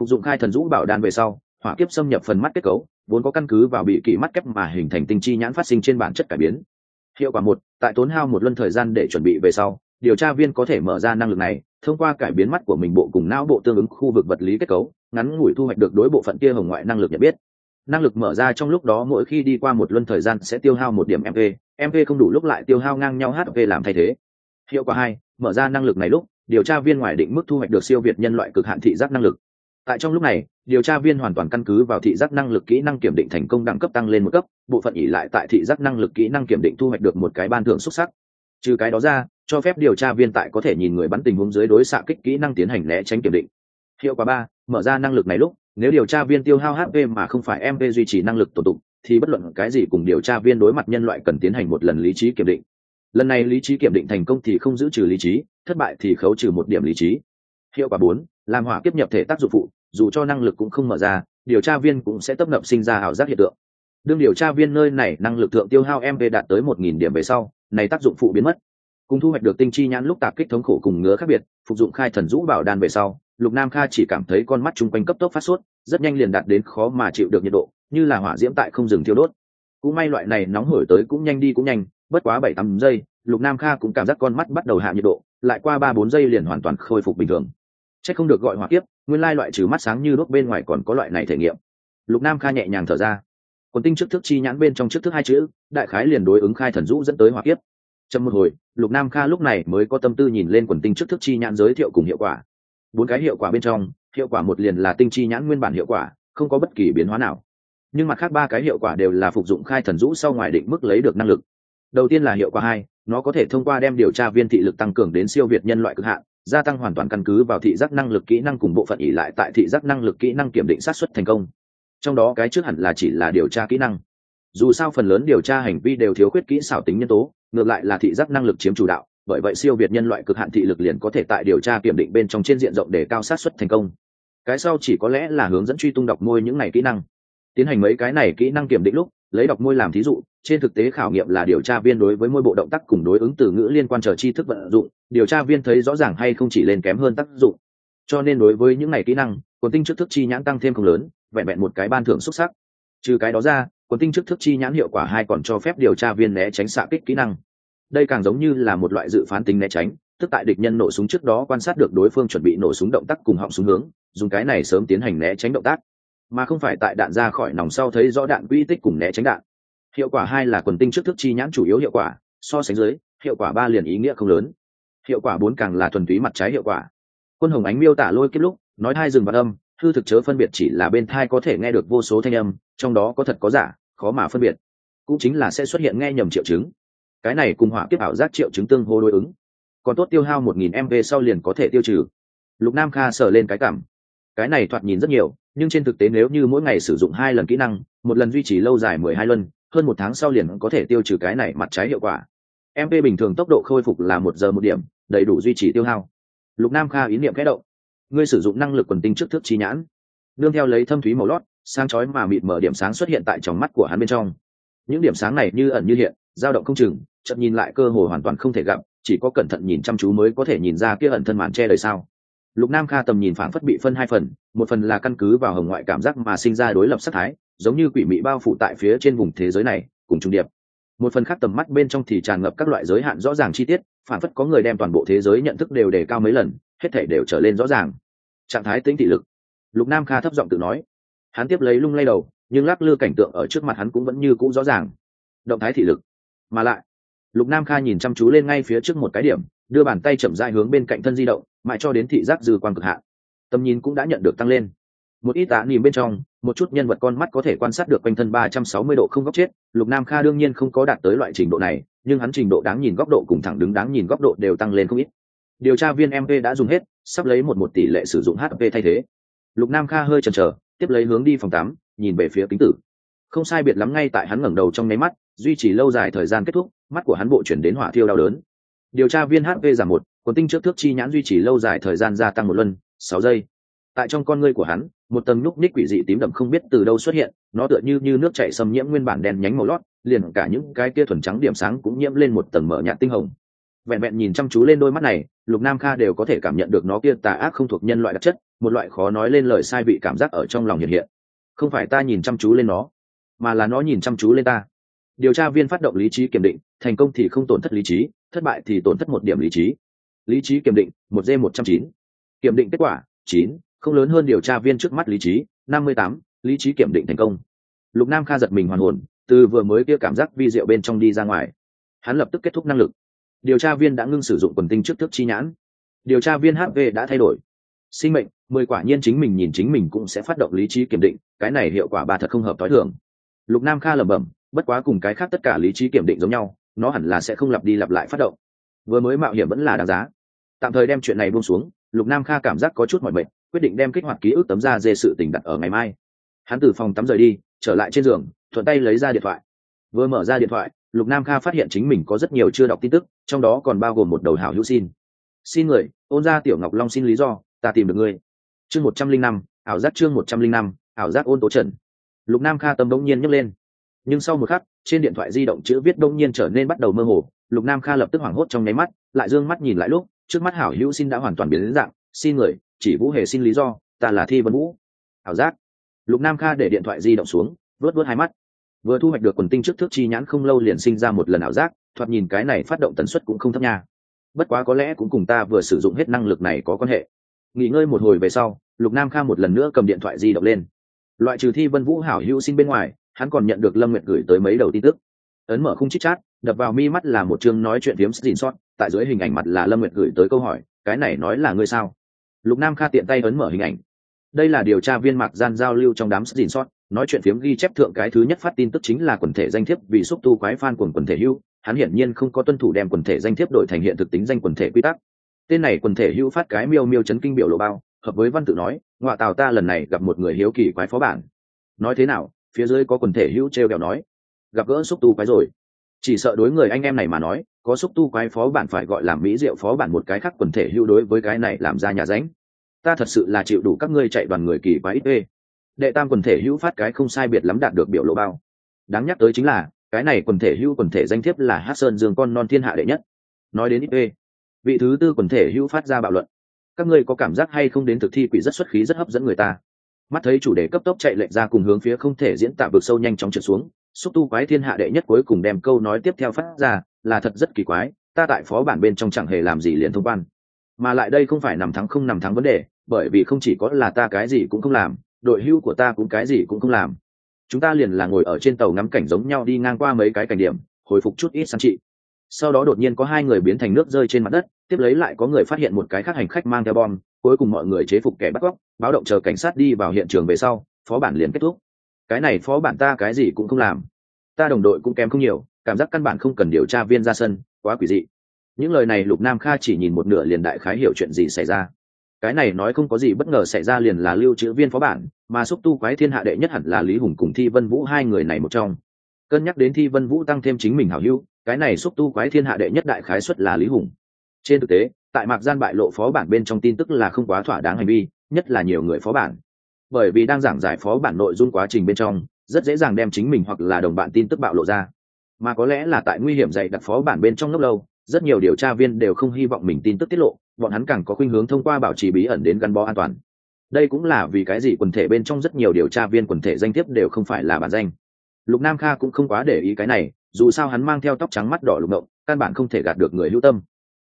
Phục dụng khai thần dũ bảo đan về sau, hỏa kiếp xâm nhập phần mắt kết cấu, vốn có căn cứ vào bị kỵ mắt kép mà hình thành tinh chi nhãn phát sinh trên bản chất cải biến. Hiệu quả một, tại tốn hao một luân thời gian để chuẩn bị về sau, điều tra viên có thể mở ra năng lực này, thông qua cải biến mắt của mình bộ cùng não bộ tương ứng khu vực vật lý kết cấu, ngắn ngủi thu hoạch được đối bộ phận kia hồng ngoại năng lực nhận biết năng lực mở ra trong lúc đó mỗi khi đi qua một luân thời gian sẽ tiêu hao một điểm mp mp không đủ lúc lại tiêu hao ngang nhau hp làm thay thế. Hiệu quả hai, mở ra năng lực này lúc, điều tra viên ngoài định mức thu hoạch được siêu việt nhân loại cực hạn thị giác năng lực. Tại trong lúc này, điều tra viên hoàn toàn căn cứ vào thị giác năng lực kỹ năng kiểm định thành công đẳng cấp tăng lên một cấp, bộ phận ỉ lại tại thị giác năng lực kỹ năng kiểm định thu hoạch được một cái ban thưởng xuất sắc. Trừ cái đó ra, cho phép điều tra viên tại có thể nhìn người bắn tình huống dưới đối xạ kích kỹ năng tiến hành né tránh kiểm định. Hiệu quả ba, mở ra năng lực này lúc nếu điều tra viên tiêu hao hp mà không phải mp duy trì năng lực tổ tụng, thì bất luận cái gì cùng điều tra viên đối mặt nhân loại cần tiến hành một lần lý trí kiểm định. Lần này lý trí kiểm định thành công thì không giữ trừ lý trí, thất bại thì khấu trừ một điểm lý trí. Hiệu quả bốn, làm hỏa kiếp nhập thể tác dụng phụ, dù cho năng lực cũng không mở ra, điều tra viên cũng sẽ tấp nập sinh ra ảo giác hiện tượng. Đương điều tra viên nơi này năng lực thượng tiêu hao mv đạt tới một nghìn điểm về sau, này tác dụng phụ biến mất. Cùng thu hoạch được tinh chi nhãn lúc tạp kích thống khổ cùng ngứa khác biệt, phục dụng khai thần dũ bảo đan về sau, lục nam kha chỉ cảm thấy con mắt chung quanh cấp tốc phát sốt rất nhanh liền đạt đến khó mà chịu được nhiệt độ, như là hỏa diễm tại không dừng thiêu đốt. Cũng may loại này nóng hổi tới cũng nhanh đi cũng nhanh, bất quá bảy tám giây, lục nam kha cũng cảm giác con mắt bắt đầu hạ nhiệt độ, lại qua ba bốn giây liền hoàn toàn khôi phục bình thường. C h ắ c không được gọi hỏa kiếp, nguyên lai loại trừ mắt sáng như đốt bên ngoài còn có loại này thể nghiệm. Lục nam kha nhẹ nhàng thở ra. Quần tinh trước thức chi nhãn bên trong trước thức hai chữ, đại khái liền đối ứng khai thần dũ dẫn tới hỏa kiếp. Trong một hồi, lục nam kha lúc này mới có tâm tư nhìn lên quần tinh trước thức chi nhãn giới thiệu cùng hiệu quả. Bốn cái hiệu quả bên trong hiệu quả một liền là tinh chi nhãn nguyên bản hiệu quả, không có bất kỳ biến hóa nào. Nhưng mặt khác ba cái hiệu quả đều là phục dụng khai thần rũ sau ngoài định mức lấy được năng lực. Đầu tiên là hiệu quả hai, nó có thể thông qua đem điều tra viên thị lực tăng cường đến siêu việt nhân loại cực hạn, gia tăng hoàn toàn căn cứ vào thị giác năng lực kỹ năng cùng bộ phận ỉ lại tại thị giác năng lực kỹ năng kiểm định sát xuất thành công. Trong đó cái trước hẳn là chỉ là điều tra kỹ năng. Dù sao phần lớn điều tra hành vi đều thiếu khuyết kỹ xảo tính nhân tố, ngược lại là thị giác năng lực chiếm chủ đạo bởi vậy siêu việt nhân loại cực hạn thị lực liền có thể tại điều tra kiểm định bên trong trên diện rộng để cao sát xuất thành công. Cái sau chỉ có lẽ là hướng dẫn truy tung đọc môi những này kỹ năng. Tiến hành mấy cái này kỹ năng kiểm định lúc, lấy đọc môi làm thí dụ, trên thực tế khảo nghiệm là điều tra viên đối với môi bộ động tác cùng đối ứng từ ngữ liên quan trở tri thức vận dụng, điều tra viên thấy rõ ràng hay không chỉ lên kém hơn tác dụng. Cho nên đối với những này kỹ năng quần tinh trước thức chi nhãn tăng thêm không lớn, vẹn vẹn một cái ban thưởng xuất sắc. Trừ cái đó ra quần tinh trước thức chi nhãn hiệu quả hai còn cho phép điều tra viên né tránh xạ kích kỹ năng đây càng giống như là một loại dự phán tính né tránh, tức tại địch nhân nổ súng trước đó quan sát được đối phương chuẩn bị nổ súng động tác cùng họng súng hướng, dùng cái này sớm tiến hành né tránh động tác. Mà không phải tại đạn ra khỏi nòng sau thấy rõ đạn quy tích cùng né tránh đạn. Hiệu quả hai là quần tinh trước thức chi nhãn chủ yếu hiệu quả, so sánh dưới, hiệu quả ba liền ý nghĩa không lớn. Hiệu quả bốn càng là thuần túy mặt trái hiệu quả. Quân hồng ánh miêu tả lôi kết lúc, nói hai rừng và âm, hư thực chớ phân biệt chỉ là bên thai có thể nghe được vô số thanh âm, trong đó có thật có giả, khó mà phân biệt. Cũng chính là sẽ xuất hiện nghe nhầm triệu chứng cái này cùng hỏa kiếp ảo giác triệu chứng tương hô đối ứng. Còn tốt tiêu hao một nghìn mv sau liền có thể tiêu trừ. Lục nam kha sờ lên cái cảm. Cái này thoạt nhìn rất nhiều nhưng trên thực tế nếu như mỗi ngày sử dụng hai lần kỹ năng một lần duy trì lâu dài mười hai lần, hơn một tháng sau liền có thể tiêu trừ cái này mặt trái hiệu quả. Mp bình thường tốc độ khôi phục là một giờ một điểm đầy đủ duy trì tiêu hao. Lục nam kha ý niệm kẽ động. Ngươi sử dụng năng lực quần tinh trước thước trí nhãn. Đương theo lấy thâm thúy màu lót sáng chói mà mịt mở điểm sáng xuất hiện tại trong mắt của hắn bên trong. Những điểm sáng này như ẩn như hiện dao động không chừng chậm nhìn lại cơ hội hoàn toàn không thể gặp, chỉ có cẩn thận nhìn chăm chú mới có thể nhìn ra kia ẩn thân màn che đời sao lục nam kha tầm nhìn phảng phất bị phân hai phần, một phần là căn cứ vào hồng ngoại cảm giác mà sinh ra đối lập sắc thái, giống như quỷ mị bao phủ tại phía trên vùng thế giới này, cùng trung điệp. Một phần khác tầm mắt bên trong thì tràn ngập các loại giới hạn rõ ràng chi tiết phản phất có người đem toàn bộ thế giới nhận thức đều đề cao mấy lần, hết thể đều trở lên rõ ràng. Trạng thái tính thị lực. Lục nam kha thấp giọng tự nói. Hắn tiếp lấy lung lay đầu, nhưng lắc lư cảnh tượng ở trước mặt hắn cũng vẫn như cũ rõ ràng. Động thái thị lực. Mà lại lục nam kha nhìn chăm chú lên ngay phía trước một cái điểm, đưa bàn tay chậm dại hướng bên cạnh thân di động, mãi cho đến thị giác dư quan cực hạn. Tầm nhìn cũng đã nhận được tăng lên. Một ít tạ nhìn bên trong, một chút nhân vật con mắt có thể quan sát được quanh thân ba trăm sáu mươi độ không góc chết. Lục nam kha đương nhiên không có đạt tới loại trình độ này, nhưng hắn trình độ đáng nhìn góc độ cùng thẳng đứng đáng nhìn góc độ đều tăng lên không ít. Điều tra viên mp đã dùng hết, sắp lấy một một tỷ lệ sử dụng hp thay thế. Lục nam kha hơi chần chờ, tiếp lấy hướng đi phòng tắm nhìn về phía kính tử. Không sai biệt lắm ngay tại hắn ngẩng đầu trong nháy mắt, duy trì lâu dài thời gian kết thúc mắt của hắn bộ chuyển đến hỏa thiêu đau đớn. Điều tra viên hp giảm một quần tinh trước thước chi nhãn duy trì lâu dài thời gian gia tăng một lần. sáu giây. Tại trong con ngươi của hắn, một tầng nhúc ních quỷ dị tím đậm không biết từ đâu xuất hiện, nó tựa như như nước chảy xâm nhiễm nguyên bản đen nhánh màu lót, liền cả những cái kia thuần trắng điểm sáng cũng nhiễm lên một tầng mở nhạt tinh hồng. Vẹn vẹn nhìn chăm chú lên đôi mắt này, lục nam kha đều có thể cảm nhận được nó kia tà ác không thuộc nhân loại đặc chất, một loại khó nói lên lời sai bị cảm giác ở trong lòng hiện hiện. Không phải ta nhìn chăm chú lên nó, mà là nó nhìn chăm chú lên ta điều tra viên phát động lý trí kiểm định, thành công thì không tổn thất lý trí, thất bại thì tổn thất một điểm lý trí. Lý trí kiểm định, một d một trăm chín. Kiểm định kết quả, chín, không lớn hơn điều tra viên trước mắt lý trí, năm mươi tám, lý trí kiểm định thành công. Lục nam kha giật mình hoàn hồn, từ vừa mới kia cảm giác vi diệu bên trong đi ra ngoài. Hắn lập tức kết thúc năng lực. Điều tra viên đã ngưng sử dụng quần tinh trước thức chi nhãn. Điều tra viên hv đã thay đổi. Sinh mệnh, mười quả nhiên chính mình nhìn chính mình cũng sẽ phát động lý trí kiểm định, cái này hiệu quả bà thật không hợp t h o i thường. Lục nam kha lẩm bẩm bất quá cùng cái khác tất cả lý trí kiểm định giống nhau, nó hẳn là sẽ không lặp đi lặp lại phát động. Vừa mới mạo hiểm vẫn là đáng giá. Tạm thời đem chuyện này buông xuống, lục nam kha cảm giác có chút mỏi mệt, quyết định đem kích hoạt ký ức tấm da dê sự tình đặt ở ngày mai. Hắn từ phòng tắm rời đi, trở lại trên giường, thuận tay lấy ra điện thoại. Vừa mở ra điện thoại, lục nam kha phát hiện chính mình có rất nhiều chưa đọc tin tức, trong đó còn bao gồm một đầu hảo hữu xin. Xin người, ôn ra tiểu ngọc long xin lý do, ta tìm được ngươi. Chương một trăm linh năm, ảo giác chương một trăm linh năm, ảo giác ôn tố trần. Lục nam kha tâm đông nhiên nhấc lên nhưng sau một khắc, trên điện thoại di động chữ viết đông nhiên trở nên bắt đầu mơ hồ, lục nam kha lập tức hoảng hốt trong nháy mắt, lại d ư ơ n g mắt nhìn lại lúc, trước mắt hảo hữu xin đã hoàn toàn biến đến dạng, xin người, chỉ vũ hề xin lý do, ta là thi vân vũ. Ảo giác. Lục nam kha để điện thoại di động xuống, vớt vớt hai mắt. Vừa thu hoạch được quần tinh trước thước chi nhãn không lâu liền sinh ra một lần ảo giác, thoạt nhìn cái này phát động tần suất cũng không thấp nha. Bất quá có lẽ cũng cùng ta vừa sử dụng hết năng lực này có quan hệ. Nghỉ ngơi một hồi về sau, lục nam kha một lần nữa cầm điện thoại di động lên. Loại trừ thi vân vũ, hảo hữu xin bên ngoài hắn còn nhận được lâm nguyệt gửi tới mấy đầu tin tức. Ấn mở khung chích chat đập vào mi mắt là một chương nói chuyện phiếm xin sót, tại dưới hình ảnh mặt là lâm nguyệt gửi tới câu hỏi, cái này nói là ngươi sao? Lục nam kha tiện tay ấn mở hình ảnh. Đây là điều tra viên mạc gian giao lưu trong đám xin sót, nói chuyện phiếm ghi chép thượng cái thứ nhất phát tin tức chính là quần thể danh thiếp vì xúc tu quái phan của quần thể hưu, hắn hiển nhiên không có tuân thủ đem quần thể danh thiếp đổi thành hiện thực tính danh quần thể quy tắc. Tên này quần thể hưu phát cái miêu miêu chấn kinh biểu lộ bao, hợp với văn tự nói ngoại tào ta lần này gặp một người hiếu kỳ quái phó bản. Nói thế nào? Phía dưới có quần thể hữu t r e o kẹo nói, gặp gỡ xúc tu quái rồi. Chỉ sợ đối người anh em này mà nói, có xúc tu quái phó bản phải gọi là mỹ diệu phó bản một cái khác quần thể hữu đối với cái này làm ra nhà ránh. Ta thật sự là chịu đủ các ngươi chạy đoàn người kỳ quái ít ê. Đệ tam quần thể hữu phát cái không sai biệt lắm đạt được biểu lộ bao. Đáng nhắc tới chính là, cái này quần thể hữu quần thể danh thiếp là hát sơn dương con non thiên hạ đệ nhất. Nói đến ít ê, vị thứ tư quần thể hữu phát ra bạo luận. Các ngươi có cảm giác hay không đến thực thi quỷ rất xuất khí rất hấp dẫn người ta? Mắt thấy chủ đề cấp tốc chạy lệch ra cùng hướng phía không thể diễn tả vực sâu nhanh chóng trượt xuống, xúc tu quái thiên hạ đệ nhất cuối cùng đem câu nói tiếp theo phát ra, là thật rất kỳ quái, ta tại phó bản bên trong chẳng hề làm gì liền thông quan. Mà lại đây không phải nằm thắng không nằm thắng vấn đề, bởi vì không chỉ có là ta cái gì cũng không làm, đội hưu của ta cũng cái gì cũng không làm. Chúng ta liền là ngồi ở trên tàu ngắm cảnh giống nhau đi ngang qua mấy cái cảnh điểm, hồi phục chút ít sáng trị. Sau đó đột nhiên có hai người biến thành nước rơi trên mặt đất, tiếp lấy lại có người phát hiện một cái khác hành khách mang theo bom cuối cùng mọi người chế phục kẻ bắt cóc, báo động chờ cảnh sát đi vào hiện trường về sau, phó bản liền kết thúc. Cái này phó bản ta cái gì cũng không làm. Ta đồng đội cũng kém không nhiều, cảm giác căn bản không cần điều tra viên ra sân, quá quỷ dị. Những lời này lục nam kha chỉ nhìn một nửa liền đại khái hiểu chuyện gì xảy ra. Cái này nói không có gì bất ngờ xảy ra liền là lưu trữ viên phó bản, mà xúc tu quái thiên hạ đệ nhất hẳn là lý hùng cùng thi vân vũ hai người này một trong. Cân nhắc đến thi vân vũ tăng thêm chính mình hảo hữu, cái này xúc tu quái thiên hạ đệ nhất đại khái xuất là lý hùng. Trên thực tế tại mạc gian bại lộ phó bản bên trong tin tức là không quá thỏa đáng hành vi, nhất là nhiều người phó bản. Bởi vì đang giảng giải phó bản nội dung quá trình bên trong, rất dễ dàng đem chính mình hoặc là đồng bạn tin tức bạo lộ ra. Mà có lẽ là tại nguy hiểm dạy đặt phó bản bên trong lúc lâu, rất nhiều điều tra viên đều không hy vọng mình tin tức tiết lộ, bọn hắn càng có khuynh hướng thông qua bảo trì bí ẩn đến gắn bó an toàn. Đây cũng là vì cái gì quần thể bên trong rất nhiều điều tra viên quần thể danh thiếp đều không phải là bản danh. Lục nam kha cũng không quá để ý cái này, dù sao hắn mang theo tóc trắng mắt đỏ lục ngộng, căn bản không thể gạt được người hữu tâm.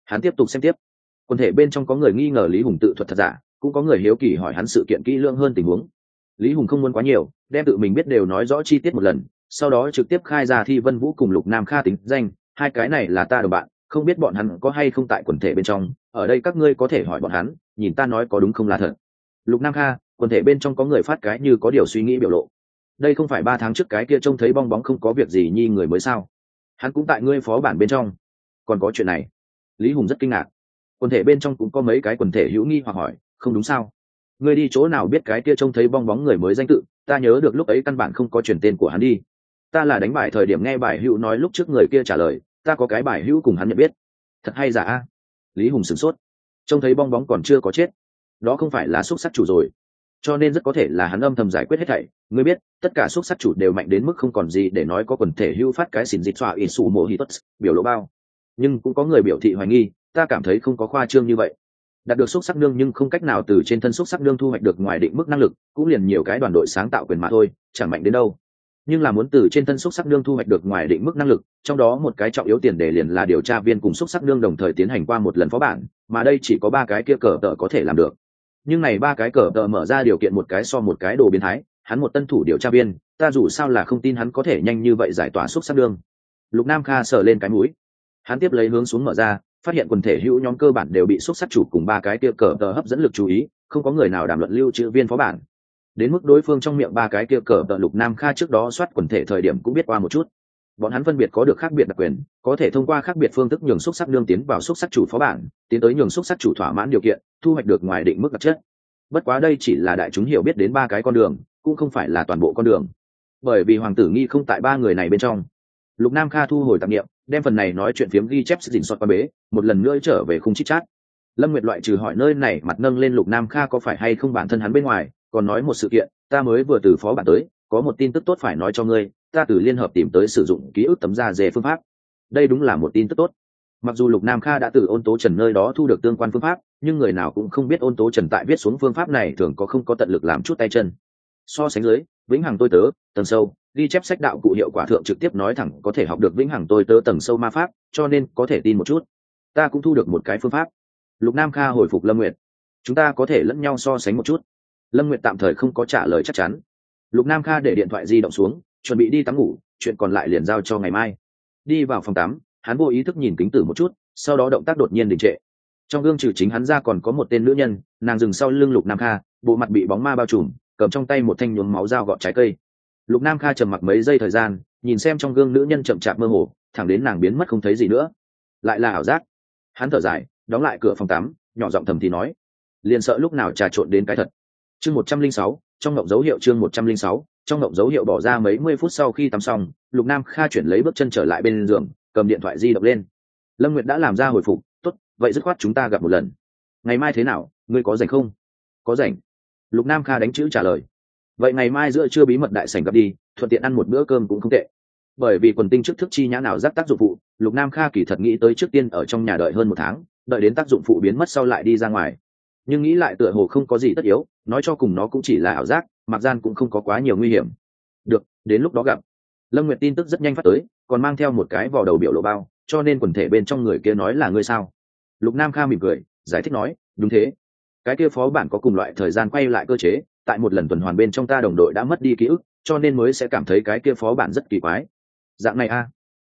Hắn tiếp tục xem tiếp quần thể bên trong có người nghi ngờ lý hùng tự thuật thật giả, cũng có người hiếu kỳ hỏi hắn sự kiện kỹ lưỡng hơn tình huống. Lý hùng không muốn quá nhiều, đem tự mình biết đều nói rõ chi tiết một lần, sau đó trực tiếp khai ra thi vân vũ cùng lục nam kha tính danh, hai cái này là ta đồng bạn, không biết bọn hắn có hay không tại quần thể bên trong, ở đây các ngươi có thể hỏi bọn hắn, nhìn ta nói có đúng không là thật. Lục nam kha, quần thể bên trong có người phát cái như có điều suy nghĩ biểu lộ. Đây không phải ba tháng trước cái kia trông thấy bong bóng không có việc gì nhi người mới sao? Hắn cũng tại ngươi phó bản bên trong. Còn có chuyện này. Lý hùng rất kinh ngạc quần thể bên trong cũng có mấy cái quần thể hữu nghi hoặc hỏi, không đúng sao? Ngươi đi chỗ nào biết cái kia trông thấy bong bóng người mới danh tự? Ta nhớ được lúc ấy căn bản không có chuyển tên của hắn đi. Ta là đánh bài thời điểm nghe bài hữu nói lúc trước người kia trả lời, ta có cái bài hữu cùng hắn nhận biết. Thật hay giả? A lý hùng sửng sốt. Trông thấy bong bóng còn chưa có chết. Đó không phải là xúc sắc chủ rồi. Cho nên rất có thể là hắn âm thầm giải quyết hết thảy. Ngươi biết, tất cả xúc sắc chủ đều mạnh đến mức không còn gì để nói có quần thể hưu phát cái xỉn dịch xoa ỉ xù mộ hít biểu lộ bao. Nhưng cũng có người biểu thị hoài nghi ta cảm thấy không có khoa trương như vậy. Đạt được xúc sắc nương nhưng không cách nào từ trên thân xúc sắc nương thu hoạch được ngoài định mức năng lực, cũng liền nhiều cái đoàn đội sáng tạo quyền mà thôi, chẳng mạnh đến đâu. Nhưng là muốn từ trên thân xúc sắc nương thu hoạch được ngoài định mức năng lực, trong đó một cái trọng yếu tiền đề liền là điều tra viên cùng xúc sắc nương đồng thời tiến hành qua một lần phó bản, mà đây chỉ có ba cái kia cờ tờ có thể làm được. Nhưng này ba cái cờ tờ mở ra điều kiện một cái so một cái đồ biến thái, hắn một tân thủ điều tra viên, ta dù sao là không tin hắn có thể nhanh như vậy giải tỏa xúc sắc nương. Lục nam kha sờ lên cái mũi. Hắn tiếp lấy hướng xuống mở ra phát hiện quần thể hữu nhóm cơ bản đều bị xúc sắc chủ cùng ba cái kia cờ tờ hấp dẫn lực chú ý, không có người nào đàm luận lưu trữ viên phó bản. Đến mức đối phương trong miệng ba cái kia cờ tờ lục nam kha trước đó soát quần thể thời điểm cũng biết qua một chút. Bọn hắn phân biệt có được khác biệt đặc quyền, có thể thông qua khác biệt phương thức nhường xúc sắc đương tiến vào xúc sắc chủ phó bản, tiến tới nhường xúc sắc chủ thỏa mãn điều kiện, thu hoạch được ngoài định mức đặc chất. Bất quá đây chỉ là đại chúng hiểu biết đến ba cái con đường, cũng không phải là toàn bộ con đường. Bởi vì hoàng tử nghi không tại ba người này bên trong. Lục nam kha thu hồi tạp nghiệm đem phần này nói chuyện phiếm ghi chép dình soát qua bế, một lần nữa trở về khung chít chát. Lâm nguyệt loại trừ hỏi nơi này mặt nâng lên lục nam kha có phải hay không bản thân hắn bên ngoài, còn nói một sự kiện, ta mới vừa từ phó bản tới, có một tin tức tốt phải nói cho ngươi, ta từ liên hợp tìm tới sử dụng ký ức tấm da dề phương pháp. Đây đúng là một tin tức tốt. Mặc dù lục nam kha đã từ ôn tố trần nơi đó thu được tương quan phương pháp, nhưng người nào cũng không biết ôn tố trần tại viết xuống phương pháp này thường có không có tận lực làm chút tay chân. So sánh dưới, vĩnh hằng tôi tớ tầng sâu ghi chép sách đạo cụ hiệu quả thượng trực tiếp nói thẳng có thể học được vĩnh hằng tôi tớ tầng sâu ma pháp, cho nên có thể tin một chút. Ta cũng thu được một cái phương pháp. Lục nam kha hồi phục lâm nguyệt. Chúng ta có thể lẫn nhau so sánh một chút. Lâm nguyệt tạm thời không có trả lời chắc chắn. Lục nam kha để điện thoại di động xuống, chuẩn bị đi tắm ngủ, chuyện còn lại liền giao cho ngày mai. Đi vào phòng tắm, hắn vô ý thức nhìn kính tử một chút, sau đó động tác đột nhiên đình trệ. Trong gương trừ chính hắn ra còn có một tên nữ nhân, nàng dừng sau lưng lục nam kha, bộ mặt bị bóng ma bao trùm, cầm trong tay một thanh nhuốm máu dao gọt trái cây lục nam kha trầm mặc mấy giây thời gian, nhìn xem trong gương nữ nhân chậm chạp mơ hồ, thẳng đến nàng biến mất không thấy gì nữa. Lại là ảo giác. Hắn thở dài, đóng lại cửa phòng tắm, nhỏ giọng thầm thì nói, liền sợ lúc nào trà trộn đến cái thật. Chương một trăm linh sáu, trong ngộng dấu hiệu chương một trăm linh sáu, trong ngộng dấu hiệu bỏ ra mấy mươi phút sau khi tắm xong, lục nam kha chuyển lấy bước chân trở lại bên giường, cầm điện thoại di động lên. Lâm nguyệt đã làm ra hồi phục, tốt, vậy dứt khoát chúng ta gặp một lần. Ngày mai thế nào, ngươi có rảnh không? Có rảnh. Lục nam kha đánh chữ trả lời vậy ngày mai giữa trưa bí mật đại sảnh gặp đi, thuận tiện ăn một bữa cơm cũng không tệ. Bởi vì quần tinh trước thức chi nhã nào giác tác dụng phụ, lục nam kha kỳ thật nghĩ tới trước tiên ở trong nhà đợi hơn một tháng, đợi đến tác dụng phụ biến mất sau lại đi ra ngoài. Nhưng nghĩ lại tựa hồ không có gì tất yếu, nói cho cùng nó cũng chỉ là ảo giác, mặc gian cũng không có quá nhiều nguy hiểm. Được, đến lúc đó gặp. Lâm nguyệt tin tức rất nhanh phát tới, còn mang theo một cái vỏ đầu biểu lộ bao, cho nên quần thể bên trong người kia nói là ngươi sao? Lục nam kha mỉm cười, giải thích nói, đúng thế. Cái kia phó bản có cùng loại thời gian quay lại cơ chế tại một lần tuần hoàn bên trong ta đồng đội đã mất đi ký ức, cho nên mới sẽ cảm thấy cái kia phó bản rất kỳ quái. Dạng này a?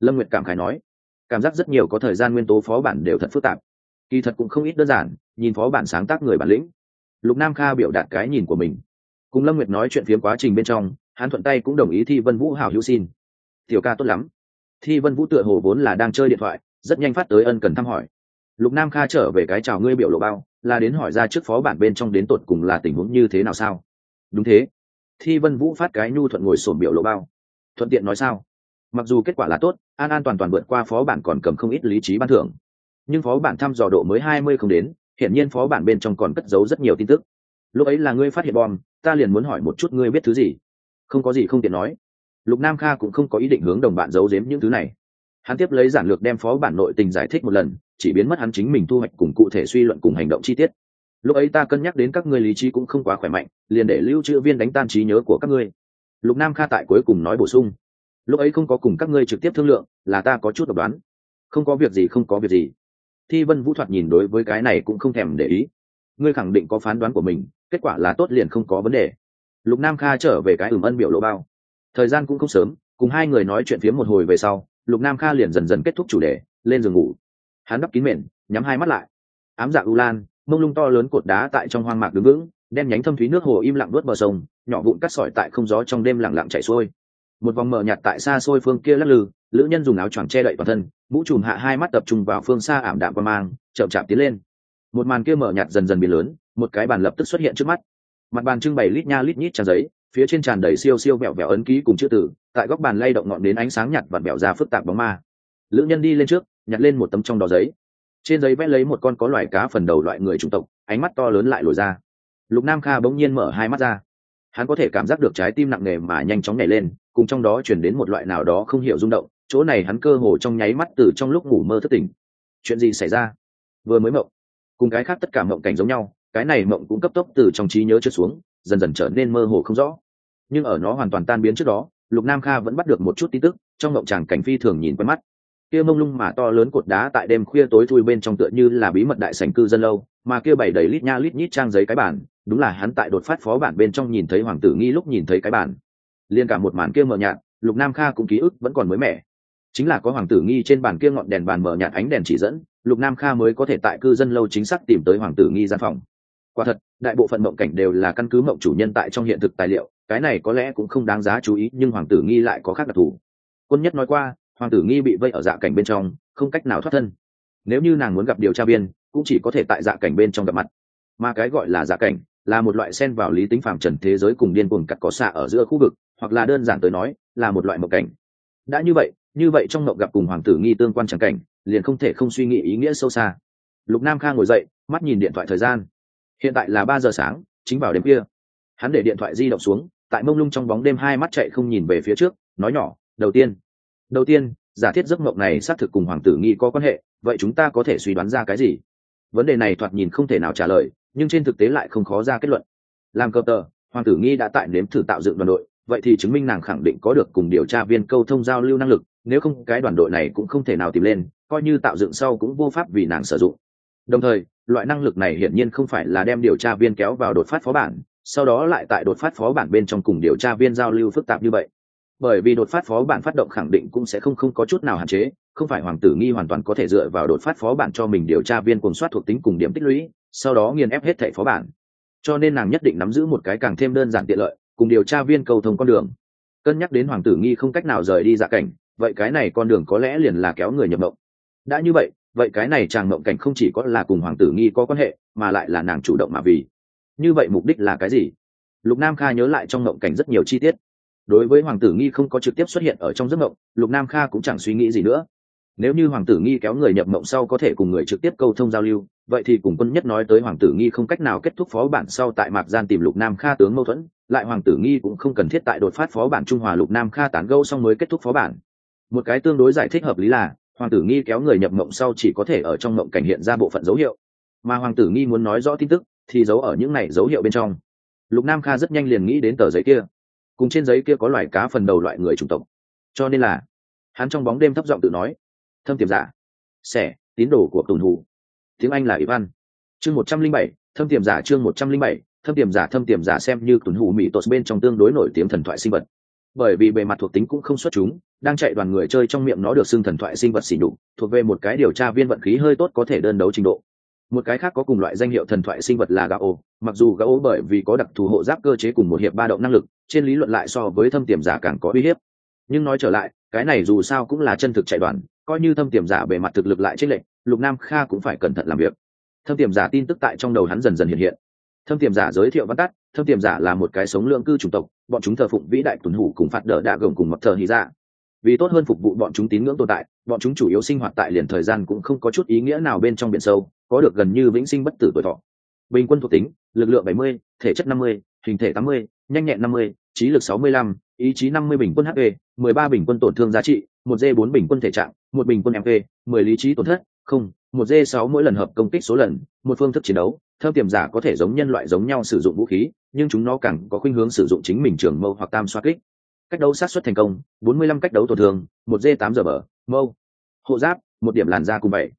Lâm nguyệt cảm khái nói. Cảm giác rất nhiều có thời gian nguyên tố phó bản đều thật phức tạp. Kỳ thật cũng không ít đơn giản, nhìn phó bản sáng tác người bản lĩnh. Lục nam kha biểu đạt cái nhìn của mình. Cùng lâm nguyệt nói chuyện phiếm quá trình bên trong, hắn thuận tay cũng đồng ý thi vân vũ hào hữu xin. Tiểu ca tốt lắm. Thi vân vũ tựa hồ vốn là đang chơi điện thoại, rất nhanh phát tới ân cần thăm hỏi. Lục nam kha trở về cái chào ngươi biểu lộ bao là đến hỏi ra trước phó bản bên trong đến tột cùng là tình huống như thế nào sao? Đúng thế. Thi vân vũ phát cái nhu thuận ngồi sổm biểu lộ bao. Thuận tiện nói sao? Mặc dù kết quả là tốt, an an toàn toàn vượt qua phó bản còn cầm không ít lý trí ban thưởng. Nhưng phó bản thăm dò độ mới hai mươi không đến, hiển nhiên phó bản bên trong còn cất giấu rất nhiều tin tức. Lúc ấy là ngươi phát hiện bom, ta liền muốn hỏi một chút ngươi biết thứ gì? Không có gì không tiện nói. Lục nam kha cũng không có ý định hướng đồng bạn giấu giếm những thứ này. Hắn tiếp lấy giản lược đem phó bản nội tình giải thích một lần chỉ biến mất hắn chính mình thu hoạch cùng cụ thể suy luận cùng hành động chi tiết. Lúc ấy ta cân nhắc đến các ngươi lý trí cũng không quá khỏe mạnh, liền để lưu trữ viên đánh tan trí nhớ của các ngươi. Lục nam kha tại cuối cùng nói bổ sung. Lúc ấy không có cùng các ngươi trực tiếp thương lượng, là ta có chút độc đoán. Không có việc gì, không có việc gì. Thi vân vũ thoạt nhìn đối với cái này cũng không thèm để ý. Ngươi khẳng định có phán đoán của mình, kết quả là tốt liền không có vấn đề. Lục nam kha trở về cái ửng ân biểu lộ bao. Thời gian cũng không sớm, cùng hai người nói chuyện phía một hồi về sau, lục nam kha liền dần dần kết thúc chủ đề, lên giường ngủ hắn đắp kín mền, nhắm hai mắt lại. Ám dạ u lan, mông lung to lớn cột đá tại trong hoang mạc đứng vững, đen nhánh thâm thúy nước hồ im lặng vớt bờ sông, nhỏ vụn cắt sỏi tại không gió trong đêm lặng lặng chảy xuôi. Một vòng mờ nhạt tại xa xôi phương kia lắc lư, lữ nhân dùng áo choàng che đậy toàn thân, mũ trùm hạ hai mắt tập trung vào phương xa ảm đạm qua mang, chậm chạp tiến lên. Một màn kia mở nhạt dần dần biến lớn, một cái bàn lập tức xuất hiện trước mắt. Mặt bàn trưng bày lít nha lít nhít tràn giấy, phía trên tràn đầy siêu siêu vẹo vẹo ấn ký cùng chữ tử, tại góc bàn lay động ngọn đến ánh sáng nhạt vặn vẹo ra phức tạp bóng ma. Lữ nhân đi lên trước nhặt lên một tấm trong đó giấy. Trên giấy vẽ lấy một con có loài cá phần đầu loại người chủng tộc, ánh mắt to lớn lại lồi ra. Lục nam kha bỗng nhiên mở hai mắt ra. Hắn có thể cảm giác được trái tim nặng nề mà nhanh chóng nhảy lên, cùng trong đó chuyển đến một loại nào đó không hiểu rung động, chỗ này hắn cơ hồ trong nháy mắt từ trong lúc ngủ mơ thất tỉnh. Chuyện gì xảy ra? Vừa mới mộng. Cùng cái khác tất cả mộng cảnh giống nhau, cái này mộng cũng cấp tốc từ trong trí nhớ trượt xuống, dần dần trở nên mơ hồ không rõ. Nhưng ở nó hoàn toàn tan biến trước đó, lục nam kha vẫn bắt được một chút tin tức, trong mộng chàng cảnh phi thường nhìn quen mắt kia mông lung mà to lớn cột đá tại đêm khuya tối thui bên trong tựa như là bí mật đại sảnh cư dân lâu, mà kia bày đầy lít nha lít nhít trang giấy cái bản, đúng là hắn tại đột phát phó bản bên trong nhìn thấy hoàng tử nghi lúc nhìn thấy cái bản. Liên cả một màn kia mờ nhạt, lục nam kha cũng ký ức vẫn còn mới mẻ. Chính là có hoàng tử nghi trên bàn kia ngọn đèn bàn mở nhạt ánh đèn chỉ dẫn, lục nam kha mới có thể tại cư dân lâu chính xác tìm tới hoàng tử nghi gian phòng. Quả thật, đại bộ phận mộng cảnh đều là căn cứ mộng chủ nhân tại trong hiện thực tài liệu, cái này có lẽ cũng không đáng giá chú ý, nhưng hoàng tử nghi lại có khác đặc thù. Quân nhất nói qua hoàng tử nghi bị vây ở dạ cảnh bên trong, không cách nào thoát thân. Nếu như nàng muốn gặp điều tra viên, cũng chỉ có thể tại dạ cảnh bên trong gặp mặt. Mà cái gọi là dạ cảnh, là một loại xen vào lý tính phạm trần thế giới cùng điên cuồng cặt có xạ ở giữa khu vực, hoặc là đơn giản tới nói, là một loại mộng cảnh. Đã như vậy như vậy trong mộng gặp cùng hoàng tử nghi tương quan trắng cảnh, liền không thể không suy nghĩ ý nghĩa sâu xa. Lục nam kha ngồi dậy, mắt nhìn điện thoại thời gian. Hiện tại là ba giờ sáng, chính vào đêm kia hắn để điện thoại di động xuống, tại mông lung trong bóng đêm hai mắt chạy không nhìn về phía trước, nói nhỏ, đầu tiên đầu tiên, giả thiết giấc mộng này xác thực cùng hoàng tử nghi có quan hệ, vậy chúng ta có thể suy đoán ra cái gì? Vấn đề này thoạt nhìn không thể nào trả lời, nhưng trên thực tế lại không khó ra kết luận. Làm cơ tờ, hoàng tử nghi đã tại nếm thử tạo dựng đoàn đội, vậy thì chứng minh nàng khẳng định có được cùng điều tra viên câu thông giao lưu năng lực, nếu không cái đoàn đội này cũng không thể nào tìm lên, coi như tạo dựng sau cũng vô pháp vì nàng sử dụng. Đồng thời, loại năng lực này hiển nhiên không phải là đem điều tra viên kéo vào đột phát phó bản, sau đó lại tại đột phát phó bản bên trong cùng điều tra viên giao lưu phức tạp như vậy bởi vì đột phát phó bản phát động khẳng định cũng sẽ không không có chút nào hạn chế, không phải hoàng tử nghi hoàn toàn có thể dựa vào đột phát phó bản cho mình điều tra viên cuồng soát thuộc tính cùng điểm tích lũy, sau đó nghiền ép hết thẻ phó bản. Cho nên nàng nhất định nắm giữ một cái càng thêm đơn giản tiện lợi, cùng điều tra viên cầu thông con đường. Cân nhắc đến hoàng tử nghi không cách nào rời đi dạ cảnh, vậy cái này con đường có lẽ liền là kéo người nhập mộng. Đã như vậy vậy cái này chàng mộng cảnh không chỉ có là cùng hoàng tử nghi có quan hệ, mà lại là nàng chủ động mà vì. Như vậy mục đích là cái gì? Lục nam kha nhớ lại trong mộng cảnh rất nhiều chi tiết đối với hoàng tử nghi không có trực tiếp xuất hiện ở trong giấc mộng, lục nam kha cũng chẳng suy nghĩ gì nữa. Nếu như hoàng tử nghi kéo người nhập mộng sau có thể cùng người trực tiếp câu thông giao lưu, vậy thì cùng quân nhất nói tới hoàng tử nghi không cách nào kết thúc phó bản sau tại mạc gian tìm lục nam kha tướng mâu thuẫn, lại hoàng tử nghi cũng không cần thiết tại đột phát phó bản trung hòa lục nam kha tán gâu xong mới kết thúc phó bản. Một cái tương đối giải thích hợp lý là, hoàng tử nghi kéo người nhập mộng sau chỉ có thể ở trong mộng cảnh hiện ra bộ phận dấu hiệu. Mà hoàng tử nghi muốn nói rõ tin tức, thì giấu ở những này dấu hiệu bên trong. Lục nam kha rất nhanh liền nghĩ đến tờ giấy kia cùng trên giấy kia có loài cá phần đầu loại người chủng tộc. Cho nên là, hắn trong bóng đêm thấp giọng tự nói, thâm tiềm giả xẻ tín đồ của tùn hù tiếng anh là ivan. Chương một trăm linh bảy, thâm tiềm giả chương một trăm linh bảy, thâm tiềm giả, thâm tiềm giả xem như tuần hù mỹ tốt bên trong tương đối nổi tiếng thần thoại sinh vật. Bởi vì bề mặt thuộc tính cũng không xuất chúng, đang chạy đoàn người chơi trong miệng nó được xưng thần thoại sinh vật xỉ nhục, thuộc về một cái điều tra viên vận khí hơi tốt có thể đơn đấu trình độ một cái khác có cùng loại danh hiệu thần thoại sinh vật là gạo mặc dù gạo bởi vì có đặc thù hộ giáp cơ chế cùng một hiệp ba động năng lực, trên lý luận lại so với thâm tiềm giả càng có uy hiếp. Nhưng nói trở lại, cái này dù sao cũng là chân thực chạy đoàn, coi như thâm tiềm giả bề mặt thực lực lại trên lệnh lục nam kha cũng phải cẩn thận làm việc. Thâm tiềm giả tin tức tại trong đầu hắn dần dần hiện hiện. Thâm tiềm giả giới thiệu văn tắt, thâm tiềm giả là một cái sống lượng cư chủng tộc, bọn chúng thờ phụng vĩ đại tuần hủ cùng phạt đỡ đạ gồng cùng mặc thờ hy dạ. Vì tốt hơn phục vụ bọn chúng tín ngưỡng tồn tại bọn chúng chủ yếu sinh hoạt tại liền thời gian cũng không có chút ý nghĩa nào bên trong biển sâu có được gần như vĩnh sinh bất tử tuổi thọ. Bình quân thuộc tính lực lượng 70, thể chất 50, hình thể 80, nhanh nhẹn 50, trí lực 65, ý chí 50 bình quân hp 13 bình quân tổn thương giá trị 1d4 bình quân thể trạng 1 bình quân mp 10 lý trí tổn thất không 1d6 mỗi lần hợp công kích số lần một phương thức chiến đấu thâm tiềm giả có thể giống nhân loại giống nhau sử dụng vũ khí nhưng chúng nó càng có khuynh hướng sử dụng chính mình trường mâu hoặc tam xoa kích. Cách đấu sát xuất thành công 45 cách đấu tổn thương 1d8 giờ bờ mâu. Hộ giáp, một điểm làn da cùng bảy.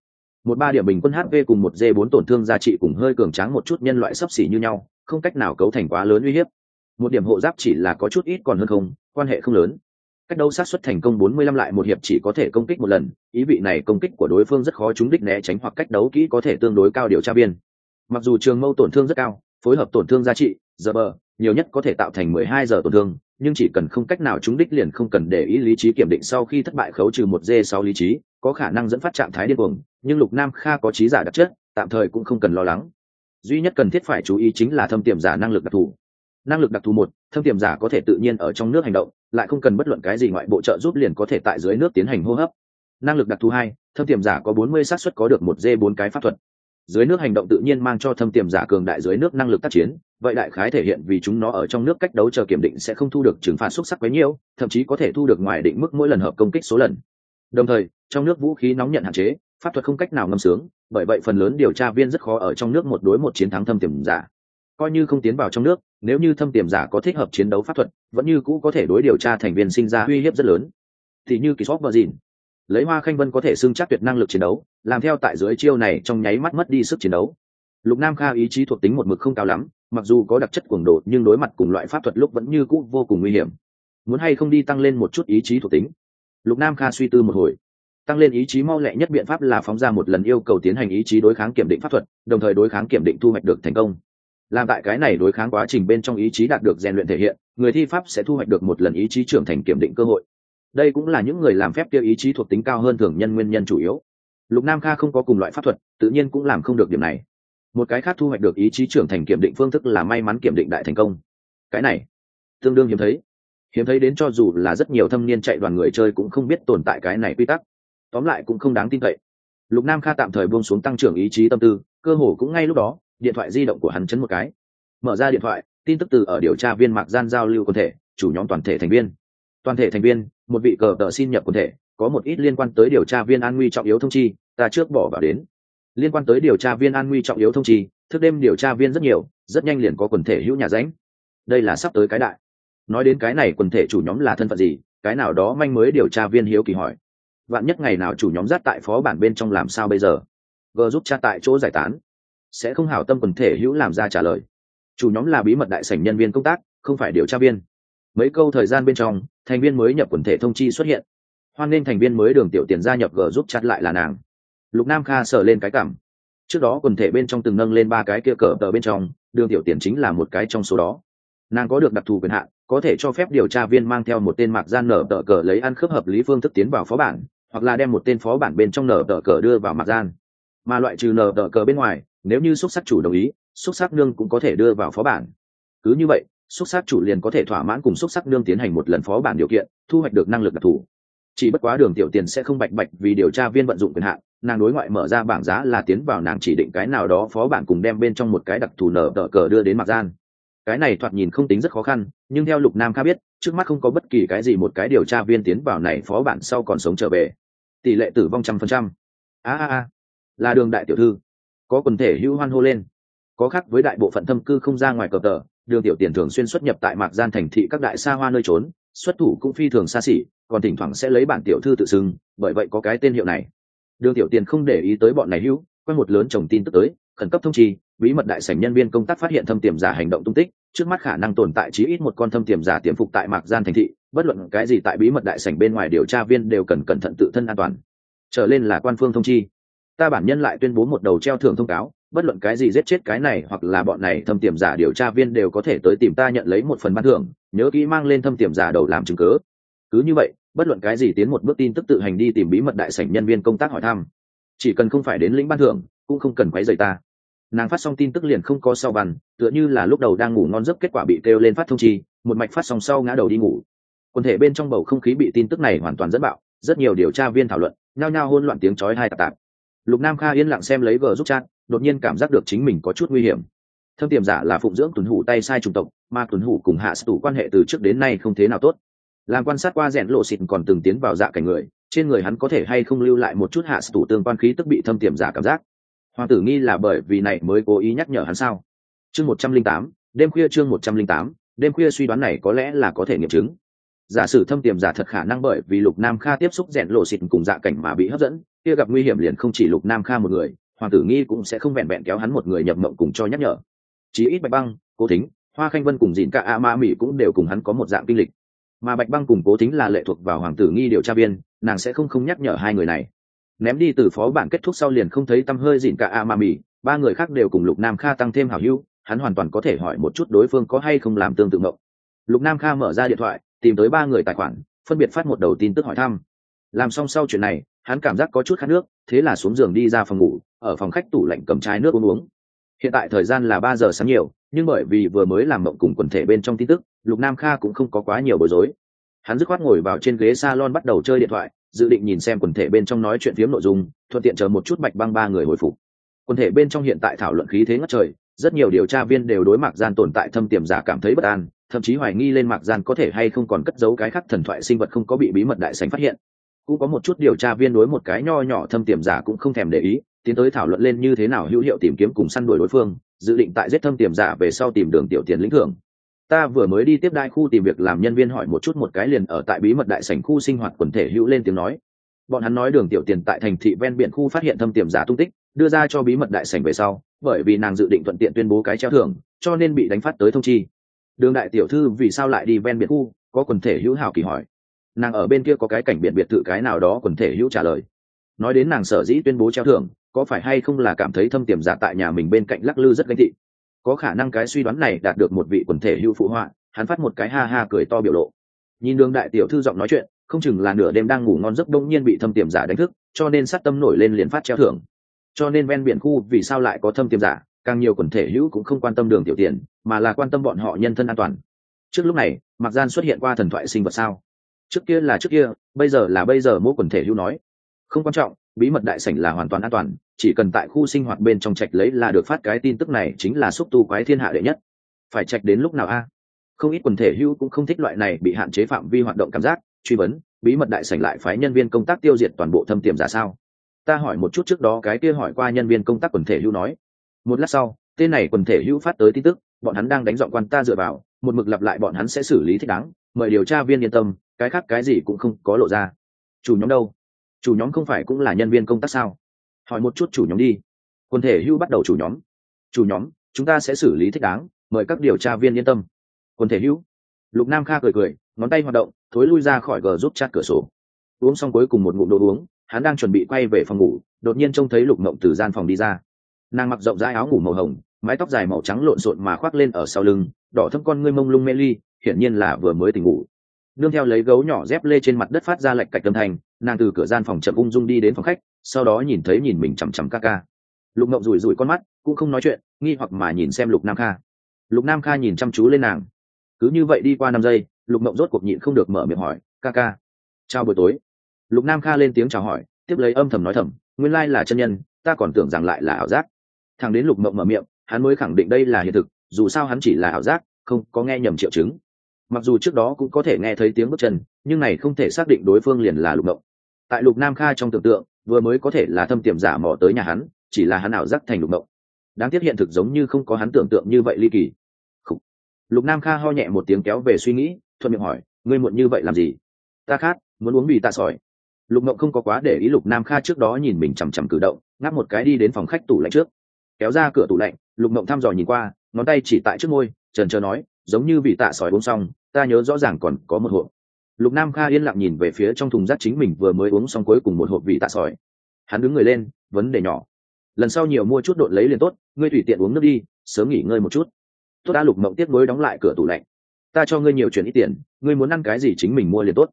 Một ba điểm bình quân hp cùng một d 4 tổn thương giá trị cùng hơi cường tráng một chút nhân loại sấp xỉ như nhau, không cách nào cấu thành quá lớn uy hiếp. Một điểm hộ giáp chỉ là có chút ít còn hơn không, quan hệ không lớn. Cách đấu sát xuất thành công 45 lại một hiệp chỉ có thể công kích một lần, ý vị này công kích của đối phương rất khó trúng đích né tránh hoặc cách đấu kỹ có thể tương đối cao điều tra biên mặc dù trường mâu tổn thương rất cao, phối hợp tổn thương giá trị, giờ bờ, nhiều nhất có thể tạo thành 12 giờ tổn thương nhưng chỉ cần không cách nào chúng đích liền không cần để ý lý trí kiểm định sau khi thất bại khấu trừ một d 6 lý trí, có khả năng dẫn phát trạng thái điên cuồng, nhưng lục nam kha có trí giả đặc chất, tạm thời cũng không cần lo lắng. Duy nhất cần thiết phải chú ý chính là thâm tiềm giả năng lực đặc thù. Năng lực đặc thù một, thâm tiềm giả có thể tự nhiên ở trong nước hành động, lại không cần bất luận cái gì ngoại bộ trợ giúp liền có thể tại dưới nước tiến hành hô hấp. Năng lực đặc thù hai, thâm tiềm giả có bốn mươi xác suất có được một d bốn cái pháp thuật dưới nước hành động tự nhiên mang cho thâm tiềm giả cường đại dưới nước năng lực tác chiến, vậy đại khái thể hiện vì chúng nó ở trong nước cách đấu chờ kiểm định sẽ không thu được trừng phạt xúc sắc quấy nhiêu thậm chí có thể thu được ngoài định mức mỗi lần hợp công kích số lần. Đồng thời, trong nước vũ khí nóng nhận hạn chế, pháp thuật không cách nào ngâm sướng, bởi vậy phần lớn điều tra viên rất khó ở trong nước một đối một chiến thắng thâm tiềm giả. Coi như không tiến vào trong nước, nếu như thâm tiềm giả có thích hợp chiến đấu pháp thuật, vẫn như cũ có thể đối điều tra thành viên sinh ra uy hiếp rất lớn. Thì như kỳ sóc và dìn lấy hoa khanh vân có thể xưng chắc tuyệt năng lực chiến đấu, làm theo tại dưới chiêu này trong nháy mắt mất đi sức chiến đấu. Lục nam kha ý chí thuộc tính một mực không cao lắm, mặc dù có đặc chất cuồng độ nhưng đối mặt cùng loại pháp thuật lúc vẫn như cũ vô cùng nguy hiểm. Muốn hay không đi tăng lên một chút ý chí thuộc tính? Lục nam kha suy tư một hồi. Tăng lên ý chí mau lẹ nhất biện pháp là phóng ra một lần yêu cầu tiến hành ý chí đối kháng kiểm định pháp thuật, đồng thời đối kháng kiểm định thu hoạch được thành công. Làm tại cái này đối kháng quá trình bên trong ý chí đạt được rèn luyện thể hiện, người thi pháp sẽ thu hoạch được một lần ý chí trưởng thành kiểm định cơ hội đây cũng là những người làm phép kia ý chí thuộc tính cao hơn thường nhân nguyên nhân chủ yếu. Lục nam kha không có cùng loại pháp thuật, tự nhiên cũng làm không được điểm này. Một cái khác thu hoạch được ý chí trưởng thành kiểm định phương thức là may mắn kiểm định đại thành công. Cái này, tương đương hiếm thấy. Hiếm thấy đến cho dù là rất nhiều thâm niên chạy đoàn người chơi cũng không biết tồn tại cái này quy tắc. Tóm lại cũng không đáng tin cậy. Lục nam kha tạm thời buông xuống tăng trưởng ý chí tâm tư, cơ hồ cũng ngay lúc đó, điện thoại di động của hắn chấn một cái. Mở ra điện thoại, tin tức từ ở điều tra viên mạc gian giao lưu quân thể, chủ nhóm toàn thể thành viên toàn thể thành viên, một vị cờ tờ xin nhập quần thể, có một ít liên quan tới điều tra viên an nguy trọng yếu thông chi, ta trước bỏ vào đến. Liên quan tới điều tra viên an nguy trọng yếu thông chi, thức đêm điều tra viên rất nhiều, rất nhanh liền có quần thể hữu nhà ránh. Đây là sắp tới cái đại. Nói đến cái này quần thể chủ nhóm là thân phận gì, cái nào đó manh mới điều tra viên hiếu kỳ hỏi. Vạn nhất ngày nào chủ nhóm dắt tại phó bản bên trong làm sao bây giờ? G giúp cha tại chỗ giải tán. Sẽ không hảo tâm quần thể hữu làm ra trả lời. Chủ nhóm là bí mật đại sảnh nhân viên công tác, không phải điều tra viên. Mấy câu thời gian bên trong thành viên mới nhập quần thể thông chi xuất hiện. Hoan nghênh thành viên mới đường tiểu tiền gia nhập g giúp chặt lại là nàng. Lục nam kha sờ lên cái cảm. Trước đó quần thể bên trong từng nâng lên ba cái kia cờ tờ bên trong, đường tiểu tiền chính là một cái trong số đó. Nàng có được đặc thù quyền hạn, có thể cho phép điều tra viên mang theo một tên mạc gian nở tờ cờ lấy ăn khớp hợp lý phương thức tiến vào phó bản, hoặc là đem một tên phó bản bên trong nở tờ cờ đưa vào mạc gian. Mà loại trừ nở tờ cờ bên ngoài, nếu như xúc sắc chủ đồng ý, xúc sắc nương cũng có thể đưa vào phó bản. Cứ như vậy xúc sắc chủ liền có thể thỏa mãn cùng xúc sắc nương tiến hành một lần phó bản điều kiện, thu hoạch được năng lực đặc thù. Chỉ bất quá đường tiểu tiền sẽ không bạch bạch vì điều tra viên vận dụng quyền hạn, nàng đối ngoại mở ra bảng giá là tiến vào nàng chỉ định cái nào đó phó bản cùng đem bên trong một cái đặc thù nở đỡ cờ đưa đến mặt gian. Cái này thoạt nhìn không tính rất khó khăn, nhưng theo lục nam kha biết, trước mắt không có bất kỳ cái gì một cái điều tra viên tiến vào này phó bản sau còn sống trở về. Tỷ lệ tử vong trăm phần trăm. A a a. Là đường đại tiểu thư. Có quần thể hữu hoan hô lên. Có khác với đại bộ phận thâm cư không ra ngoài cờ tờ đường tiểu tiền thường xuyên xuất nhập tại mạc gian thành thị các đại xa hoa nơi trốn, xuất thủ cũng phi thường xa xỉ, còn thỉnh thoảng sẽ lấy bản tiểu thư tự xưng, bởi vậy có cái tên hiệu này. Đường tiểu tiền không để ý tới bọn này hữu quay một lớn chồng tin tức tới, khẩn cấp thông trì bí mật đại sảnh nhân viên công tác phát hiện thâm tiềm giả hành động tung tích, trước mắt khả năng tồn tại chí ít một con thâm tiềm giả tiềm phục tại mạc gian thành thị, bất luận cái gì tại bí mật đại sảnh bên ngoài điều tra viên đều cần cẩn thận tự thân an toàn. Trở lên là quan phương thông chi. Ta bản nhân lại tuyên bố một đầu treo thưởng thông cáo bất luận cái gì giết chết cái này hoặc là bọn này, thâm tiềm giả điều tra viên đều có thể tới tìm ta nhận lấy một phần ban thưởng, nhớ kỹ mang lên thâm tiềm giả đầu làm chứng cớ cứ như vậy, bất luận cái gì tiến một bước tin tức tự hành đi tìm bí mật đại sảnh nhân viên công tác hỏi thăm. Chỉ cần không phải đến lĩnh ban thưởng, cũng không cần quấy rầy ta. Nàng phát xong tin tức liền không có sau bàn, tựa như là lúc đầu đang ngủ ngon giấc kết quả bị kêu lên phát thông chi, một mạch phát xong sau ngã đầu đi ngủ. Quần thể bên trong bầu không khí bị tin tức này hoàn toàn dẫn bạo, rất nhiều điều tra viên thảo luận, nhao nhao hôn loạn tiếng chói hai tạp tạp. Lục nam kha yên lặng xem lấy vờ giúp chat đột nhiên cảm giác được chính mình có chút nguy hiểm. Thâm tiềm giả là phụng dưỡng tuấn hủ tay sai chủng tộc, mà tuấn hủ cùng hạ tủ quan hệ từ trước đến nay không thế nào tốt. Làm quan sát qua rèn lộ xịt còn từng tiến vào dạ cảnh người, trên người hắn có thể hay không lưu lại một chút hạ tủ tương quan khí tức bị thâm tiềm giả cảm giác. Hoàng tử nghi là bởi vì này mới cố ý nhắc nhở hắn sao? Chương một trăm linh tám, đêm khuya chương một trăm linh tám, đêm khuya suy đoán này có lẽ là có thể nghiệm chứng. Giả sử thâm tiềm giả thật khả năng bởi vì lục nam kha tiếp xúc rèn lộ xịt cùng dạ cảnh mà bị hấp dẫn, kia gặp nguy hiểm liền không chỉ lục nam kha một người hoàng tử nghi cũng sẽ không vẹn vẹn kéo hắn một người nhập mộng cùng cho nhắc nhở. Chí ít bạch băng, cố thính, hoa khanh vân cùng dìn cả a ma mỹ cũng đều cùng hắn có một dạng kinh lịch. Mà bạch băng cùng cố thính là lệ thuộc vào hoàng tử nghi điều tra viên, nàng sẽ không không nhắc nhở hai người này. Ném đi từ phó bản kết thúc sau liền không thấy tăm hơi dìn cả a ma mỹ ba người khác đều cùng lục nam kha tăng thêm hảo hữu, hắn hoàn toàn có thể hỏi một chút đối phương có hay không làm tương tự mộng. Lục nam kha mở ra điện thoại, tìm tới ba người tài khoản, phân biệt phát một đầu tin tức hỏi thăm. Làm xong sau chuyện này hắn cảm giác có chút khát nước, thế là xuống giường đi ra phòng ngủ, ở phòng khách tủ lạnh cầm chai nước uống uống. Hiện tại thời gian là ba giờ sáng nhiều, nhưng bởi vì vừa mới làm mộng cùng quần thể bên trong tin tức, lục nam kha cũng không có quá nhiều bối rối. Hắn dứt khoát ngồi vào trên ghế s a lon bắt đầu chơi điện thoại, dự định nhìn xem quần thể bên trong nói chuyện phiếm nội dung, thuận tiện chờ một chút bạch băng ba người hồi phục. Quần thể bên trong hiện tại thảo luận khí thế ngất trời, rất nhiều điều tra viên đều đối mặt gian tồn tại thâm tiềm giả cảm thấy bất an, thậm chí hoài nghi lên mạc gian có thể hay không còn cất giấu cái khác thần thoại sinh vật không có bị bí mật đại sành phát hiện cũng có một chút điều tra viên đối một cái nho nhỏ thâm tiềm giả cũng không thèm để ý, tiến tới thảo luận lên như thế nào hữu hiệu tìm kiếm cùng săn đuổi đối phương, dự định tại giết thâm tiềm giả về sau tìm đường tiểu tiền lĩnh thưởng. Ta vừa mới đi tiếp đai khu tìm việc làm nhân viên hỏi một chút một cái liền ở tại bí mật đại sảnh khu sinh hoạt quần thể hữu lên tiếng nói. Bọn hắn nói đường tiểu tiền tại thành thị ven biển khu phát hiện thâm tiềm giả tung tích, đưa ra cho bí mật đại sảnh về sau, bởi vì nàng dự định thuận tiện tuyên bố cái treo thưởng, cho nên bị đánh phát tới thông chi. Đường đại tiểu thư vì sao lại đi ven biển khu, có quần thể hữu hảo kỳ hỏi nàng ở bên kia có cái cảnh biển biệt thự cái nào đó quần thể hữu trả lời. Nói đến nàng sở dĩ tuyên bố treo thưởng, có phải hay không là cảm thấy thâm tiềm giả tại nhà mình bên cạnh lắc lư rất ganh thị có khả năng cái suy đoán này đạt được một vị quần thể hữu phụ họa, hắn phát một cái ha ha cười to biểu lộ. Nhìn đường đại tiểu thư giọng nói chuyện, không chừng là nửa đêm đang ngủ ngon giấc đông nhiên bị thâm tiềm giả đánh thức, cho nên sát tâm nổi lên liền phát treo thưởng. Cho nên ven biển khu vì sao lại có thâm tiềm giả, càng nhiều quần thể hữu cũng không quan tâm đường tiểu tiền, mà là quan tâm bọn họ nhân thân an toàn. Trước lúc này mặc gian xuất hiện qua thần thoại sinh vật sao? Trước kia là trước kia, bây giờ là bây giờ, mỗi quần thể hữu nói. Không quan trọng, bí mật đại sảnh là hoàn toàn an toàn, chỉ cần tại khu sinh hoạt bên trong trạch lấy là được phát cái tin tức này chính là xúc tu quái thiên hạ đệ nhất. Phải trạch đến lúc nào a? Không ít quần thể hữu cũng không thích loại này bị hạn chế phạm vi hoạt động cảm giác, truy vấn, bí mật đại sảnh lại phái nhân viên công tác tiêu diệt toàn bộ thâm tiềm giả sao? Ta hỏi một chút trước đó cái kia hỏi qua nhân viên công tác quần thể hữu nói. Một lát sau, tên này quần thể hữu phát tới tin tức, bọn hắn đang đánh dọn quan ta dựa vào, một mực lặp lại bọn hắn sẽ xử lý thích đáng, mời điều tra viên yên tâm cái khác cái gì cũng không có lộ ra. Chủ nhóm đâu? Chủ nhóm không phải cũng là nhân viên công tác sao? Hỏi một chút chủ nhóm đi. Quần thể hưu bắt đầu chủ nhóm. Chủ nhóm, chúng ta sẽ xử lý thích đáng, mời các điều tra viên yên tâm. Quần thể hưu. lục nam kha cười cười, ngón tay hoạt động, thối lui ra khỏi gờ giúp chát cửa sổ. Uống xong cuối cùng một ngụm đồ uống, hắn đang chuẩn bị quay về phòng ngủ, đột nhiên trông thấy lục mộng từ gian phòng đi ra. Nàng mặc rộng rãi áo ngủ màu hồng, mái tóc dài màu trắng lộn xộn mà khoác lên ở sau lưng, đỏ thâm con ngươi mông lung mê ly, hiển nhiên là vừa mới tỉnh ngủ nương theo lấy gấu nhỏ dép lê trên mặt đất phát ra lạch cạch âm thanh, nàng từ cửa gian phòng chậm ung dung đi đến phòng khách, sau đó nhìn thấy nhìn mình chằm chằm ca ca. Lục ngộng rủi rủi con mắt, cũng không nói chuyện, nghi hoặc mà nhìn xem lục nam kha. Lục nam kha nhìn chăm chú lên nàng. Cứ như vậy đi qua năm giây, lục ngộng rốt cuộc nhịn không được mở miệng hỏi, ca ca, chào buổi tối. Lục nam kha lên tiếng chào hỏi, tiếp lấy âm thầm nói thầm, nguyên lai là chân nhân, ta còn tưởng rằng lại là ảo giác. Thằng đến lục mộng mở miệng, hắn mới khẳng định đây là hiện thực, dù sao hắn chỉ là ảo giác, không có nghe nhầm triệu chứng mặc dù trước đó cũng có thể nghe thấy tiếng bước chân, nhưng này không thể xác định đối phương liền là lục mộng tại lục nam kha trong tưởng tượng, vừa mới có thể là thâm tiềm giả mò tới nhà hắn, chỉ là hắn ảo giác thành lục mộng đáng tiếc hiện thực giống như không có hắn tưởng tượng như vậy ly kỳ. Khủ. lục nam kha ho nhẹ một tiếng kéo về suy nghĩ, thuận miệng hỏi, ngươi muộn như vậy làm gì? Ta khát, muốn uống bì tạ sỏi. Lục mộng không có quá để ý lục nam kha trước đó nhìn mình chằm chằm cử động, ngáp một cái đi đến phòng khách tủ lạnh trước. Kéo ra cửa tủ lạnh, lục mộng thăm dò nhìn qua, ngón tay chỉ tại trước môi, trần trờ nói giống như vị tạ sỏi uống xong, ta nhớ rõ ràng còn có một hộp. Lục nam kha yên lặng nhìn về phía trong thùng rác chính mình vừa mới uống xong cuối cùng một hộp vị tạ sỏi. Hắn đứng người lên, vấn đề nhỏ. Lần sau nhiều mua chút độn lấy liền tốt, ngươi tùy tiện uống nước đi, sớm nghỉ ngơi một chút. Tốt đã, lục mộng tiếp nối đóng lại cửa tủ lạnh. Ta cho ngươi nhiều chuyện ít tiền, ngươi muốn ăn cái gì chính mình mua liền tốt.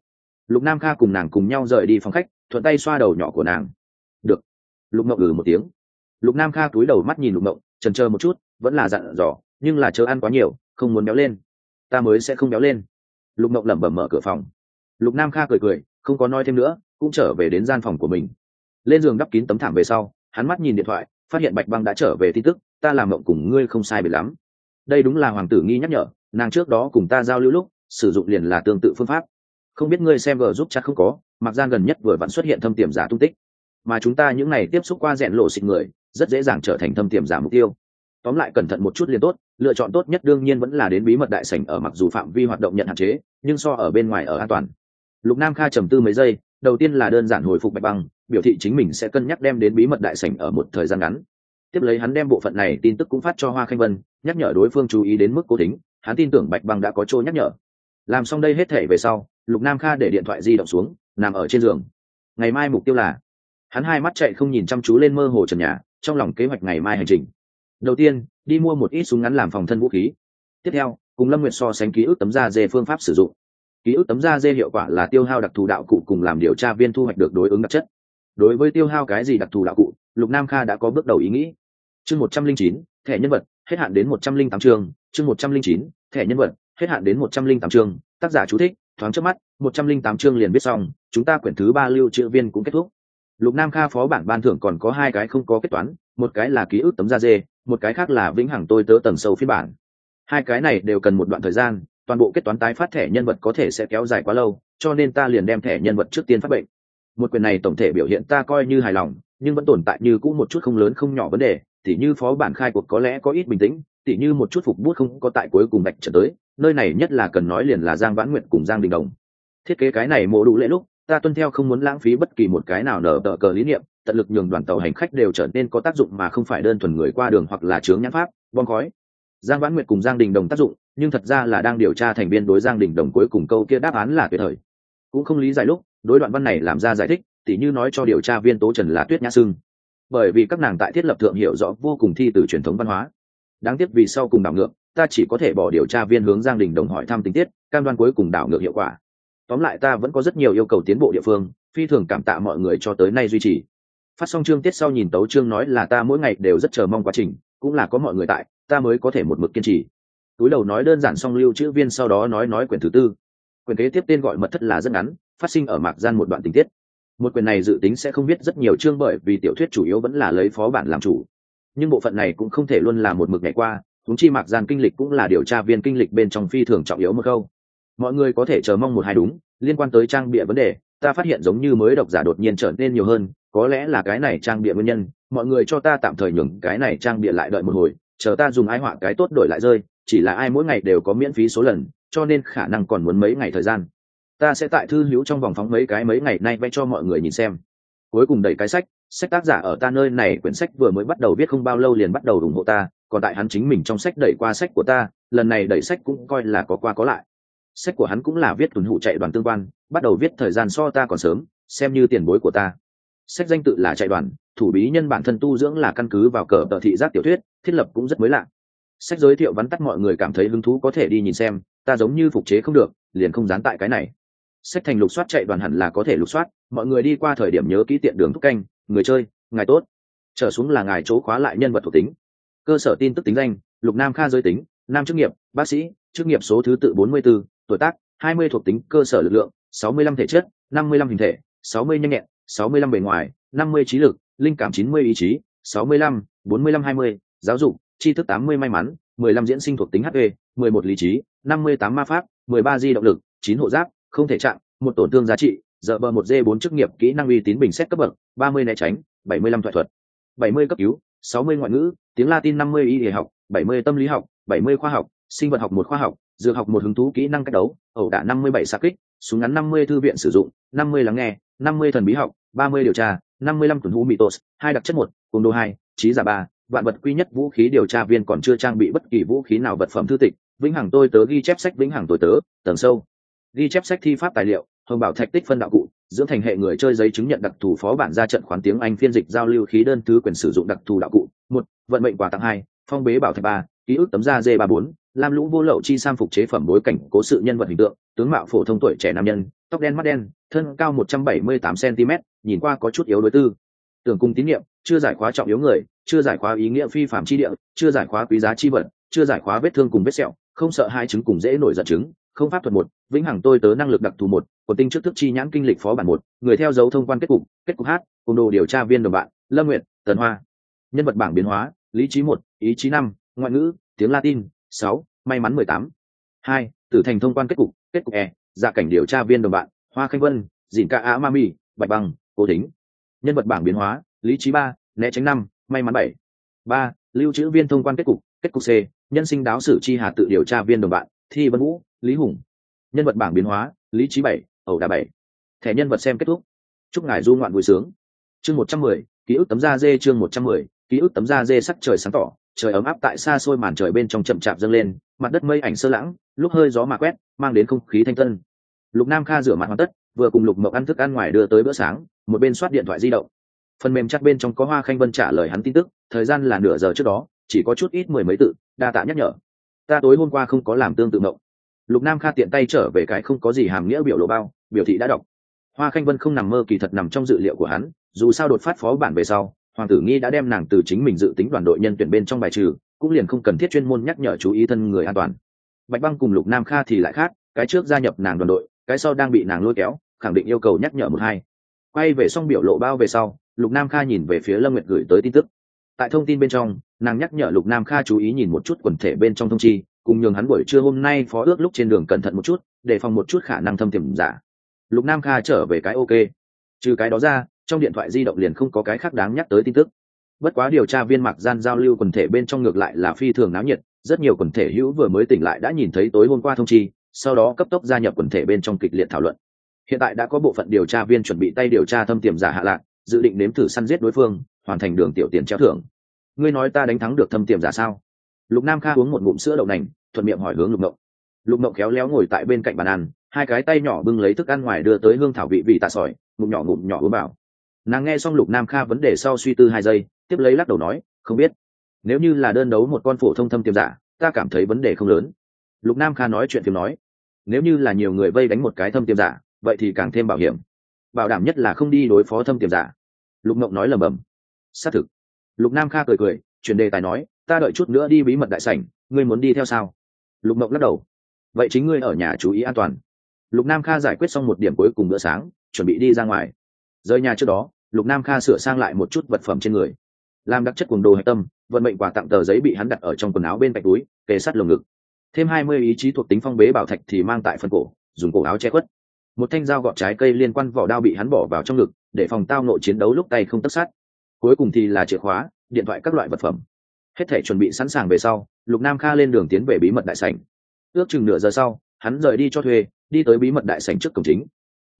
Lục nam kha cùng nàng cùng nhau rời đi phòng khách, thuận tay xoa đầu nhỏ của nàng. Được. Lục mộng ừ một tiếng. Lục nam kha cúi đầu mắt nhìn lục mộng trần chờ một chút, vẫn là dặn dò, nhưng là chờ ăn quá nhiều không muốn béo lên. Ta mới sẽ không béo lên. Lục mộng lẩm bẩm mở cửa phòng. Lục nam kha cười cười, không có nói thêm nữa, cũng trở về đến gian phòng của mình. Lên giường đắp kín tấm thảm về sau, hắn mắt nhìn điện thoại, phát hiện bạch băng đã trở về tin tức, ta làm mộng cùng ngươi không sai biệt lắm. Đây đúng là hoàng tử nghi nhắc nhở, nàng trước đó cùng ta giao lưu lúc, sử dụng liền là tương tự phương pháp. Không biết ngươi xem vờ giúp chắc không có, mặc gian gần nhất vừa vặn xuất hiện thâm tiềm giả tung tích. Mà chúng ta những ngày tiếp xúc qua rèn lộ xịt người, rất dễ dàng trở thành thâm tiềm giả mục tiêu tóm lại cẩn thận một chút liền tốt, lựa chọn tốt nhất đương nhiên vẫn là đến bí mật đại sảnh ở mặc dù phạm vi hoạt động nhận hạn chế, nhưng so ở bên ngoài ở an toàn. Lục nam kha trầm tư mấy giây, đầu tiên là đơn giản hồi phục bạch băng, biểu thị chính mình sẽ cân nhắc đem đến bí mật đại sảnh ở một thời gian ngắn. Tiếp lấy hắn đem bộ phận này tin tức cũng phát cho hoa khanh vân, nhắc nhở đối phương chú ý đến mức cố tính, hắn tin tưởng bạch băng đã có chỗ nhắc nhở. Làm xong đây hết thể về sau, lục nam kha để điện thoại di động xuống, nằm ở trên giường. Ngày mai mục tiêu là, hắn hai mắt chạy không nhìn chăm chú lên mơ hồ trần nhà, trong lòng kế hoạch ngày mai hành trình đầu tiên, đi mua một ít súng ngắn làm phòng thân vũ khí. Tiếp theo, cùng lâm nguyệt so sánh ký ức tấm da dê phương pháp sử dụng. Ký ức tấm da dê hiệu quả là tiêu hao đặc thù đạo cụ cùng làm điều tra viên thu hoạch được đối ứng đặc chất. Đối với tiêu hao cái gì đặc thù đạo cụ, lục nam kha đã có bước đầu ý nghĩ. Chương một trăm linh chín, thẻ nhân vật, hết hạn đến một trăm linh tám chương. Chương một trăm linh chín, thẻ nhân vật, hết hạn đến một trăm linh tám chương. Tác giả chú thích, thoáng trước mắt, một trăm linh tám chương liền viết xong, chúng ta quyển thứ ba lưu trữ viên cũng kết thúc. Lục nam kha phó bản ban thưởng còn có hai cái không có kết toán, một cái là ký ức tấm da dê một cái khác là vĩnh hằng tôi tớ tầng sâu phiên bản. Hai cái này đều cần một đoạn thời gian, toàn bộ kết toán tái phát thẻ nhân vật có thể sẽ kéo dài quá lâu, cho nên ta liền đem thẻ nhân vật trước tiên phát bệnh. Một quyền này tổng thể biểu hiện ta coi như hài lòng, nhưng vẫn tồn tại như cũng một chút không lớn không nhỏ vấn đề, tỉ như phó bản khai cuộc có lẽ có ít bình tĩnh, tỉ như một chút phục bút không có tại cuối cùng bạch trở tới, nơi này nhất là cần nói liền là giang vãn nguyện cùng giang đình đồng. Thiết kế cái này mộ đủ lễ lúc, ta tuân theo không muốn lãng phí bất kỳ một cái nào nở tờ cờ lý niệm tận lực nhường đoàn tàu hành khách đều trở nên có tác dụng mà không phải đơn thuần người qua đường hoặc là chướng nhãn pháp, bom khói. Giang vãn nguyệt cùng giang đình đồng tác dụng, nhưng thật ra là đang điều tra thành viên đối giang đình đồng cuối cùng câu kia đáp án là tuyệt thời. Cũng không lý giải lúc, đối đoạn văn này làm ra giải thích, tỉ như nói cho điều tra viên tố trần là tuyết nhã sưng bởi vì các nàng tại thiết lập thượng hiểu rõ vô cùng thi từ truyền thống văn hóa. Đáng tiếc vì sau cùng đảo ngược, ta chỉ có thể bỏ điều tra viên hướng giang đình đồng hỏi thăm tình tiết, cam đoan cuối cùng đảo ngược hiệu quả. Tóm lại ta vẫn có rất nhiều yêu cầu tiến bộ địa phương, phi thường cảm tạ mọi người cho tới nay duy trì phát xong chương tiết sau nhìn tấu chương nói là ta mỗi ngày đều rất chờ mong quá trình, cũng là có mọi người tại, ta mới có thể một mực kiên trì. Túi đầu nói đơn giản xong lưu chữ viên sau đó nói nói quyển thứ tư. Quyển kế tiếp tên gọi mật thất là rất ngắn, phát sinh ở mạc gian một đoạn tình tiết. Một quyển này dự tính sẽ không biết rất nhiều chương bởi vì tiểu thuyết chủ yếu vẫn là lấy phó bản làm chủ. Nhưng bộ phận này cũng không thể luôn là một mực ngày qua thúng chi mạc gian kinh lịch cũng là điều tra viên kinh lịch bên trong phi thường trọng yếu một câu. Mọi người có thể chờ mong một hai đúng, liên quan tới trang bịa vấn đề, ta phát hiện giống như mới độc giả đột nhiên trở nên nhiều hơn có lẽ là cái này trang bịa nguyên nhân, mọi người cho ta tạm thời nhường cái này trang bịa lại đợi một hồi, chờ ta dùng ai họa cái tốt đổi lại rơi, chỉ là ai mỗi ngày đều có miễn phí số lần, cho nên khả năng còn muốn mấy ngày thời gian. Ta sẽ tại thư hữu trong vòng phóng mấy cái mấy ngày nay vẽ cho mọi người nhìn xem. Cuối cùng đẩy cái sách sách tác giả ở ta nơi này quyển sách vừa mới bắt đầu viết không bao lâu liền bắt đầu ủng hộ ta, còn tại hắn chính mình trong sách đẩy qua sách của ta, lần này đẩy sách cũng coi là có qua có lại. Sách của hắn cũng là viết tuần hụ chạy đoàn tương quan, bắt đầu viết thời gian so ta còn sớm, xem như tiền bối của ta sách danh tự là chạy đoàn thủ bí nhân bản thân tu dưỡng là căn cứ vào cờ tờ thị giác tiểu thuyết thiết lập cũng rất mới lạ. Sách giới thiệu vắn tắt mọi người cảm thấy hứng thú có thể đi nhìn xem ta giống như phục chế không được liền không dán tại cái này. Sách thành lục soát chạy đoàn hẳn là có thể lục soát mọi người đi qua thời điểm nhớ kỹ tiện đường thúc canh người chơi ngài tốt. Trở xuống là ngài chỗ khóa lại nhân vật thuộc tính. Cơ sở tin tức tính danh lục nam kha giới tính nam chức nghiệp bác sĩ chức nghiệp số thứ tự 44, tuổi tác 20 thuộc tính cơ sở lực lượng 65 thể chất 55 hình thể 60 nhanh nhẹn 65 bề ngoài 50 trí lực linh cảm 90 ý chí 65, 45 20, giáo dục tri thức 80 may mắn 15 diễn sinh thuộc tính hp 11 lý trí 58 ma pháp 13 di động lực 9 hộ giáp không thể chạm, một tổn thương giá trị giờ bờ một d 4 chức nghiệp kỹ năng uy tín bình xét cấp bậc 30 né tránh 75 thoại thuật 70 cấp cứu 60 ngoại ngữ tiếng latin 50 y y học 70 tâm lý học 70 khoa học sinh vật học một khoa học dược học một hứng thú kỹ năng cách đấu ẩu đả 57 xạ kích súng ngắn 50 thư viện sử dụng 50 lắng nghe 50 thần bí học 30 điều tra 55 tuần vũ mitos hai đặc chất một cùng đô hai, trí giả ba, vạn vật quy nhất vũ khí điều tra viên còn chưa trang bị bất kỳ vũ khí nào vật phẩm thư tịch. Vĩnh hằng tôi tớ ghi chép sách vĩnh hằng tôi tớ, tầng sâu. Ghi chép sách thi pháp tài liệu, hồng bảo thạch tích phân đạo cụ, dưỡng thành hệ người chơi giấy chứng nhận đặc thù phó bản ra trận khoán tiếng anh phiên dịch giao lưu khí đơn thứ quyền sử dụng đặc thù đạo cụ. Một, vận mệnh quà tặng hai, phong bế bảo thạch ba, ký ức tấm da d ba bốn lam lũ vô lậu chi sam phục chế phẩm bối cảnh cố sự nhân vật hình tượng, tướng mạo phổ thông tuổi trẻ nam nhân, tóc đen mắt đen, thân cao một trăm bảy mươi tám cm nhìn qua có chút yếu đối tư. Tưởng cung tín nhiệm chưa giải khóa trọng yếu người, chưa giải khóa ý nghĩa phi phạm chi địa, chưa giải khóa quý giá chi vật, chưa giải khóa vết thương cùng vết sẹo, không sợ hai chứng cùng dễ nổi giận chứng, không pháp thuật một, vĩnh hằng tôi tớ năng lực đặc thù một, của tinh trước thức chi nhãn kinh lịch phó bản một, người theo dấu thông quan kết cục kết cục hát, cùng đồ điều tra viên đồng bạn, lâm nguyện tần hoa. Nhân vật bảng biến hóa, lý trí một, ý chí năm, ngoại ngữ, tiếng latin sáu, may mắn mười tám. Hai, tử thành thông quan kết cục kết cục e dạ cảnh điều tra viên đồng bạn, hoa khanh vân, dìn ca á mami bạch băng, cố thính. Nhân vật bảng biến hóa, lý trí ba, né tránh năm, may mắn bảy. Ba, lưu trữ viên thông quan kết cục kết cục c, nhân sinh đáo sử chi hà tự điều tra viên đồng bạn, thi vân vũ, lý hùng. Nhân vật bảng biến hóa, lý trí bảy, ẩu đà bảy. Thẻ nhân vật xem kết thúc. Chúc ngài du ngoạn vui sướng. Chương một trăm mười, ký ức tấm da dê chương một trăm mười, ký ức tấm da dê sắc trời sáng tỏ trời ấm áp tại xa xôi màn trời bên trong chậm chạp dâng lên, mặt đất mây ảnh sơ lãng, lúc hơi gió mà quét, mang đến không khí thanh tân. Lục nam kha rửa mặt hoàn tất, vừa cùng lục mậu ăn thức ăn ngoài đưa tới bữa sáng, một bên soát điện thoại di động. Phần mềm chắc bên trong có hoa khanh vân trả lời hắn tin tức, thời gian là nửa giờ trước đó, chỉ có chút ít mười mấy tự, đa tạ nhắc nhở. Ta tối hôm qua không có làm tương tự mộng. Lục nam kha tiện tay trở về cái không có gì hàm nghĩa biểu lộ bao, biểu thị đã đọc. Hoa khanh vân không nằm mơ kỳ thật nằm trong dự liệu của hắn, dù sao đột phát phó bản về sau hoàng tử nghi đã đem nàng từ chính mình dự tính đoàn đội nhân tuyển bên trong bài trừ, cũng liền không cần thiết chuyên môn nhắc nhở chú ý thân người an toàn. Bạch băng cùng lục nam kha thì lại khác, cái trước gia nhập nàng đoàn đội, cái sau đang bị nàng lôi kéo, khẳng định yêu cầu nhắc nhở một hai. Quay về xong biểu lộ bao về sau, lục nam kha nhìn về phía lâm nguyệt gửi tới tin tức. Tại thông tin bên trong, nàng nhắc nhở lục nam kha chú ý nhìn một chút quần thể bên trong thông chi, cùng nhường hắn buổi trưa hôm nay phó ước lúc trên đường cẩn thận một chút, để phòng một chút khả năng thâm tiềm giả. Lục nam kha trở về cái ok. Trừ cái đó ra trong điện thoại di động liền không có cái khác đáng nhắc tới tin tức. Bất quá điều tra viên mặc gian giao lưu quần thể bên trong ngược lại là phi thường náo nhiệt, rất nhiều quần thể hữu vừa mới tỉnh lại đã nhìn thấy tối hôm qua thông chi, sau đó cấp tốc gia nhập quần thể bên trong kịch liệt thảo luận. Hiện tại đã có bộ phận điều tra viên chuẩn bị tay điều tra thâm tiềm giả hạ lạc, dự định nếm thử săn giết đối phương, hoàn thành đường tiểu tiền treo thưởng. Ngươi nói ta đánh thắng được thâm tiềm giả sao? Lục nam kha uống một ngụm sữa đậu nành, thuận miệng hỏi hướng lục ngộng lục ngộng khéo léo ngồi tại bên cạnh bàn ăn, hai cái tay nhỏ bưng lấy thức ăn ngoài đưa tới hương thảo vị vị tạ sỏi, ngụm nhỏ ngụm nhỏ uống bảo nàng nghe xong lục nam kha vấn đề sau suy tư hai giây, tiếp lấy lắc đầu nói, không biết. Nếu như là đơn đấu một con phổ thông thâm tiềm giả, ta cảm thấy vấn đề không lớn. Lục nam kha nói chuyện phim nói, nếu như là nhiều người vây đánh một cái thâm tiềm giả, vậy thì càng thêm bảo hiểm. Bảo đảm nhất là không đi đối phó thâm tiềm giả. Lục mộng nói lầm bầm xác thực. Lục nam kha cười cười, chuyển đề tài nói, ta đợi chút nữa đi bí mật đại sảnh, ngươi muốn đi theo sao? Lục mộng lắc đầu, vậy chính ngươi ở nhà chú ý an toàn. Lục nam kha giải quyết xong một điểm cuối cùng bữa sáng, chuẩn bị đi ra ngoài rời nhà trước đó, lục nam kha sửa sang lại một chút vật phẩm trên người. Làm đặc chất quần đồ hạch tâm, vận mệnh quà tặng tờ giấy bị hắn đặt ở trong quần áo bên cạnh túi, kề sát lồng ngực. Thêm hai mươi ý chí thuộc tính phong bế bảo thạch thì mang tại phần cổ, dùng cổ áo che khuất. Một thanh dao gọt trái cây liên quan vỏ đao bị hắn bỏ vào trong ngực, để phòng tao nộ chiến đấu lúc tay không tất sát. Cuối cùng thì là chìa khóa, điện thoại các loại vật phẩm. Hết thể chuẩn bị sẵn sàng về sau, lục nam kha lên đường tiến về bí mật đại sảnh. Ước chừng nửa giờ sau, hắn rời đi cho thuê, đi tới bí mật đại sảnh trước cổng chính.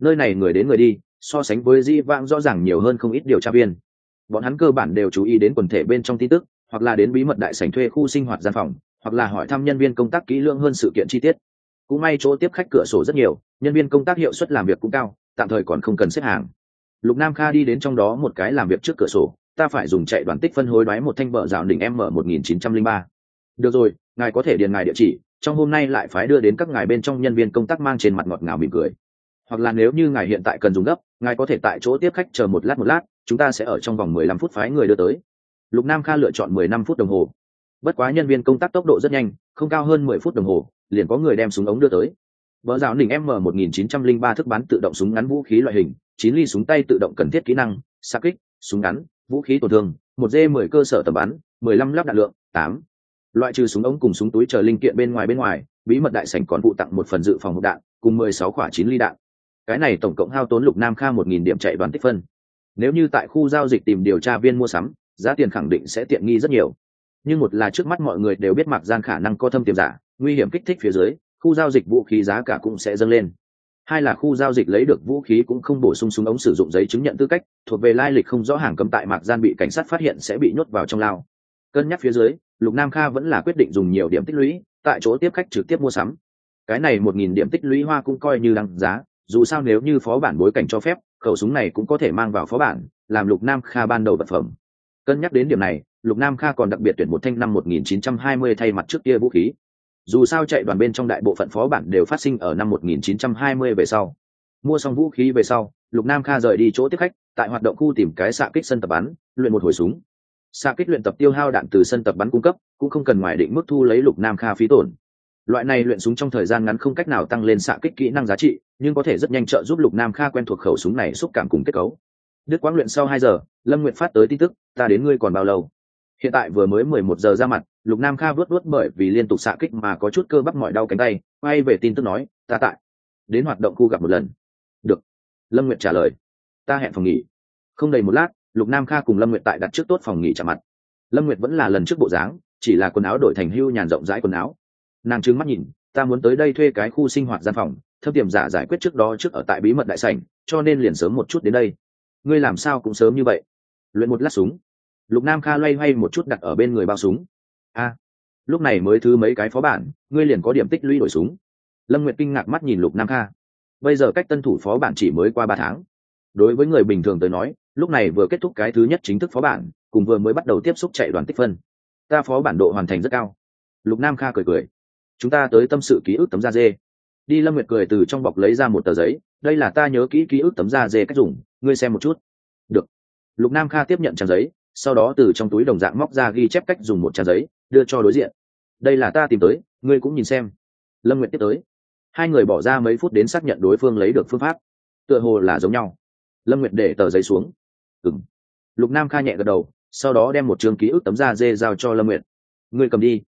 Nơi này người đến người đi so sánh với di vãng rõ ràng nhiều hơn không ít điều tra viên. Bọn hắn cơ bản đều chú ý đến quần thể bên trong tin tức, hoặc là đến bí mật đại sảnh thuê khu sinh hoạt gian phòng, hoặc là hỏi thăm nhân viên công tác kỹ lưỡng hơn sự kiện chi tiết. Cũng may chỗ tiếp khách cửa sổ rất nhiều, nhân viên công tác hiệu suất làm việc cũng cao, tạm thời còn không cần xếp hàng. Lục nam kha đi đến trong đó một cái làm việc trước cửa sổ, ta phải dùng chạy đoàn tích phân hối đoái một thanh bờ rào đỉnh m một nghìn chín trăm linh ba. Được rồi, ngài có thể điền ngài địa chỉ, trong hôm nay lại phái đưa đến các ngài bên trong nhân viên công tác mang trên mặt ngọt ngào mỉm cười hoặc là nếu như ngài hiện tại cần dùng gấp, ngài có thể tại chỗ tiếp khách chờ một lát một lát, chúng ta sẽ ở trong vòng mười lăm phút phái người đưa tới. Lục nam kha lựa chọn mười năm phút đồng hồ. Bất quá nhân viên công tác tốc độ rất nhanh, không cao hơn mười phút đồng hồ, liền có người đem súng ống đưa tới. Vợ rào nỉnh m một nghìn chín trăm linh ba thức bắn tự động súng ngắn vũ khí loại hình, chín ly súng tay tự động cần thiết kỹ năng xa kích, súng ngắn, vũ khí tổn thương, một d mười cơ sở tầm bắn, mười lăm lắp đạn lượng, tám. Loại trừ súng ống cùng súng túi chờ linh kiện bên ngoài bên ngoài, bí mật đại sảnh còn vụ tặng một phần dự phòng hộp đạn, cùng mười sáu quả chín ly đạn cái này tổng cộng hao tốn lục nam kha một nghìn điểm chạy đoàn tích phân. Nếu như tại khu giao dịch tìm điều tra viên mua sắm, giá tiền khẳng định sẽ tiện nghi rất nhiều. Nhưng một là trước mắt mọi người đều biết mặc gian khả năng có thâm tiềm giả, nguy hiểm kích thích phía dưới, khu giao dịch vũ khí giá cả cũng sẽ dâng lên. Hai là khu giao dịch lấy được vũ khí cũng không bổ sung súng ống sử dụng giấy chứng nhận tư cách, thuộc về lai lịch không rõ hàng cấm tại mạc gian bị cảnh sát phát hiện sẽ bị nhốt vào trong lao. Cân nhắc phía dưới, lục nam kha vẫn là quyết định dùng nhiều điểm tích lũy, tại chỗ tiếp khách trực tiếp mua sắm. Cái này một nghìn điểm tích lũy hoa cũng coi như đăng giá dù sao nếu như phó bản bối cảnh cho phép, khẩu súng này cũng có thể mang vào phó bản, làm lục nam kha ban đầu vật phẩm. Cân nhắc đến điểm này, lục nam kha còn đặc biệt tuyển một thanh năm 1920 thay mặt trước kia vũ khí. Dù sao chạy đoàn bên trong đại bộ phận phó bản đều phát sinh ở năm 1920 về sau. Mua xong vũ khí về sau, lục nam kha rời đi chỗ tiếp khách, tại hoạt động khu tìm cái xạ kích sân tập bắn, luyện một hồi súng. Xạ kích luyện tập tiêu hao đạn từ sân tập bắn cung cấp, cũng không cần ngoài định mức thu lấy lục nam kha phí tổn loại này luyện súng trong thời gian ngắn không cách nào tăng lên xạ kích kỹ năng giá trị, nhưng có thể rất nhanh trợ giúp lục nam kha quen thuộc khẩu súng này xúc cảm cùng kết cấu. Đức quang luyện sau hai giờ, lâm nguyện phát tới tin tức, ta đến ngươi còn bao lâu? Hiện tại vừa mới mười một giờ ra mặt, lục nam kha vớt vớt bởi vì liên tục xạ kích mà có chút cơ bắp mọi đau cánh tay, quay về tin tức nói, ta tại, đến hoạt động khu gặp một lần. Được. Lâm nguyệt trả lời, ta hẹn phòng nghỉ. Không đầy một lát, lục nam kha cùng lâm nguyệt tại đặt trước tốt phòng nghỉ trả mặt. Lâm nguyệt vẫn là lần trước bộ dáng, chỉ là quần áo đổi thành hưu nhàn rộng rãi quần áo nàng trứng mắt nhìn, ta muốn tới đây thuê cái khu sinh hoạt gian phòng, thâm tiềm giả giải quyết trước đó trước ở tại bí mật đại sảnh, cho nên liền sớm một chút đến đây. Ngươi làm sao cũng sớm như vậy? Luyện một lát súng. Lục nam kha loay hoay một chút đặt ở bên người bao súng. A, lúc này mới thứ mấy cái phó bản, ngươi liền có điểm tích lũy đổi súng. Lâm nguyệt kinh ngạc mắt nhìn lục nam kha. Bây giờ cách tân thủ phó bản chỉ mới qua ba tháng. Đối với người bình thường tới nói, lúc này vừa kết thúc cái thứ nhất chính thức phó bản, cùng vừa mới bắt đầu tiếp xúc chạy đoàn tích phân. Ta phó bản độ hoàn thành rất cao. Lục nam kha cười cười chúng ta tới tâm sự ký ức tấm da dê. Đi lâm nguyệt cười từ trong bọc lấy ra một tờ giấy, đây là ta nhớ kỹ ký ức tấm da dê cách dùng, ngươi xem một chút. Được. Lục nam kha tiếp nhận trang giấy, sau đó từ trong túi đồng dạng móc ra ghi chép cách dùng một trang giấy, đưa cho đối diện. Đây là ta tìm tới, ngươi cũng nhìn xem. Lâm nguyệt tiếp tới. Hai người bỏ ra mấy phút đến xác nhận đối phương lấy được phương pháp. Tựa hồ là giống nhau. Lâm nguyệt để tờ giấy xuống. Ừng lục nam kha nhẹ gật đầu, sau đó đem một trường ký ức tấm da dê giao cho lâm nguyệt. Ngươi cầm đi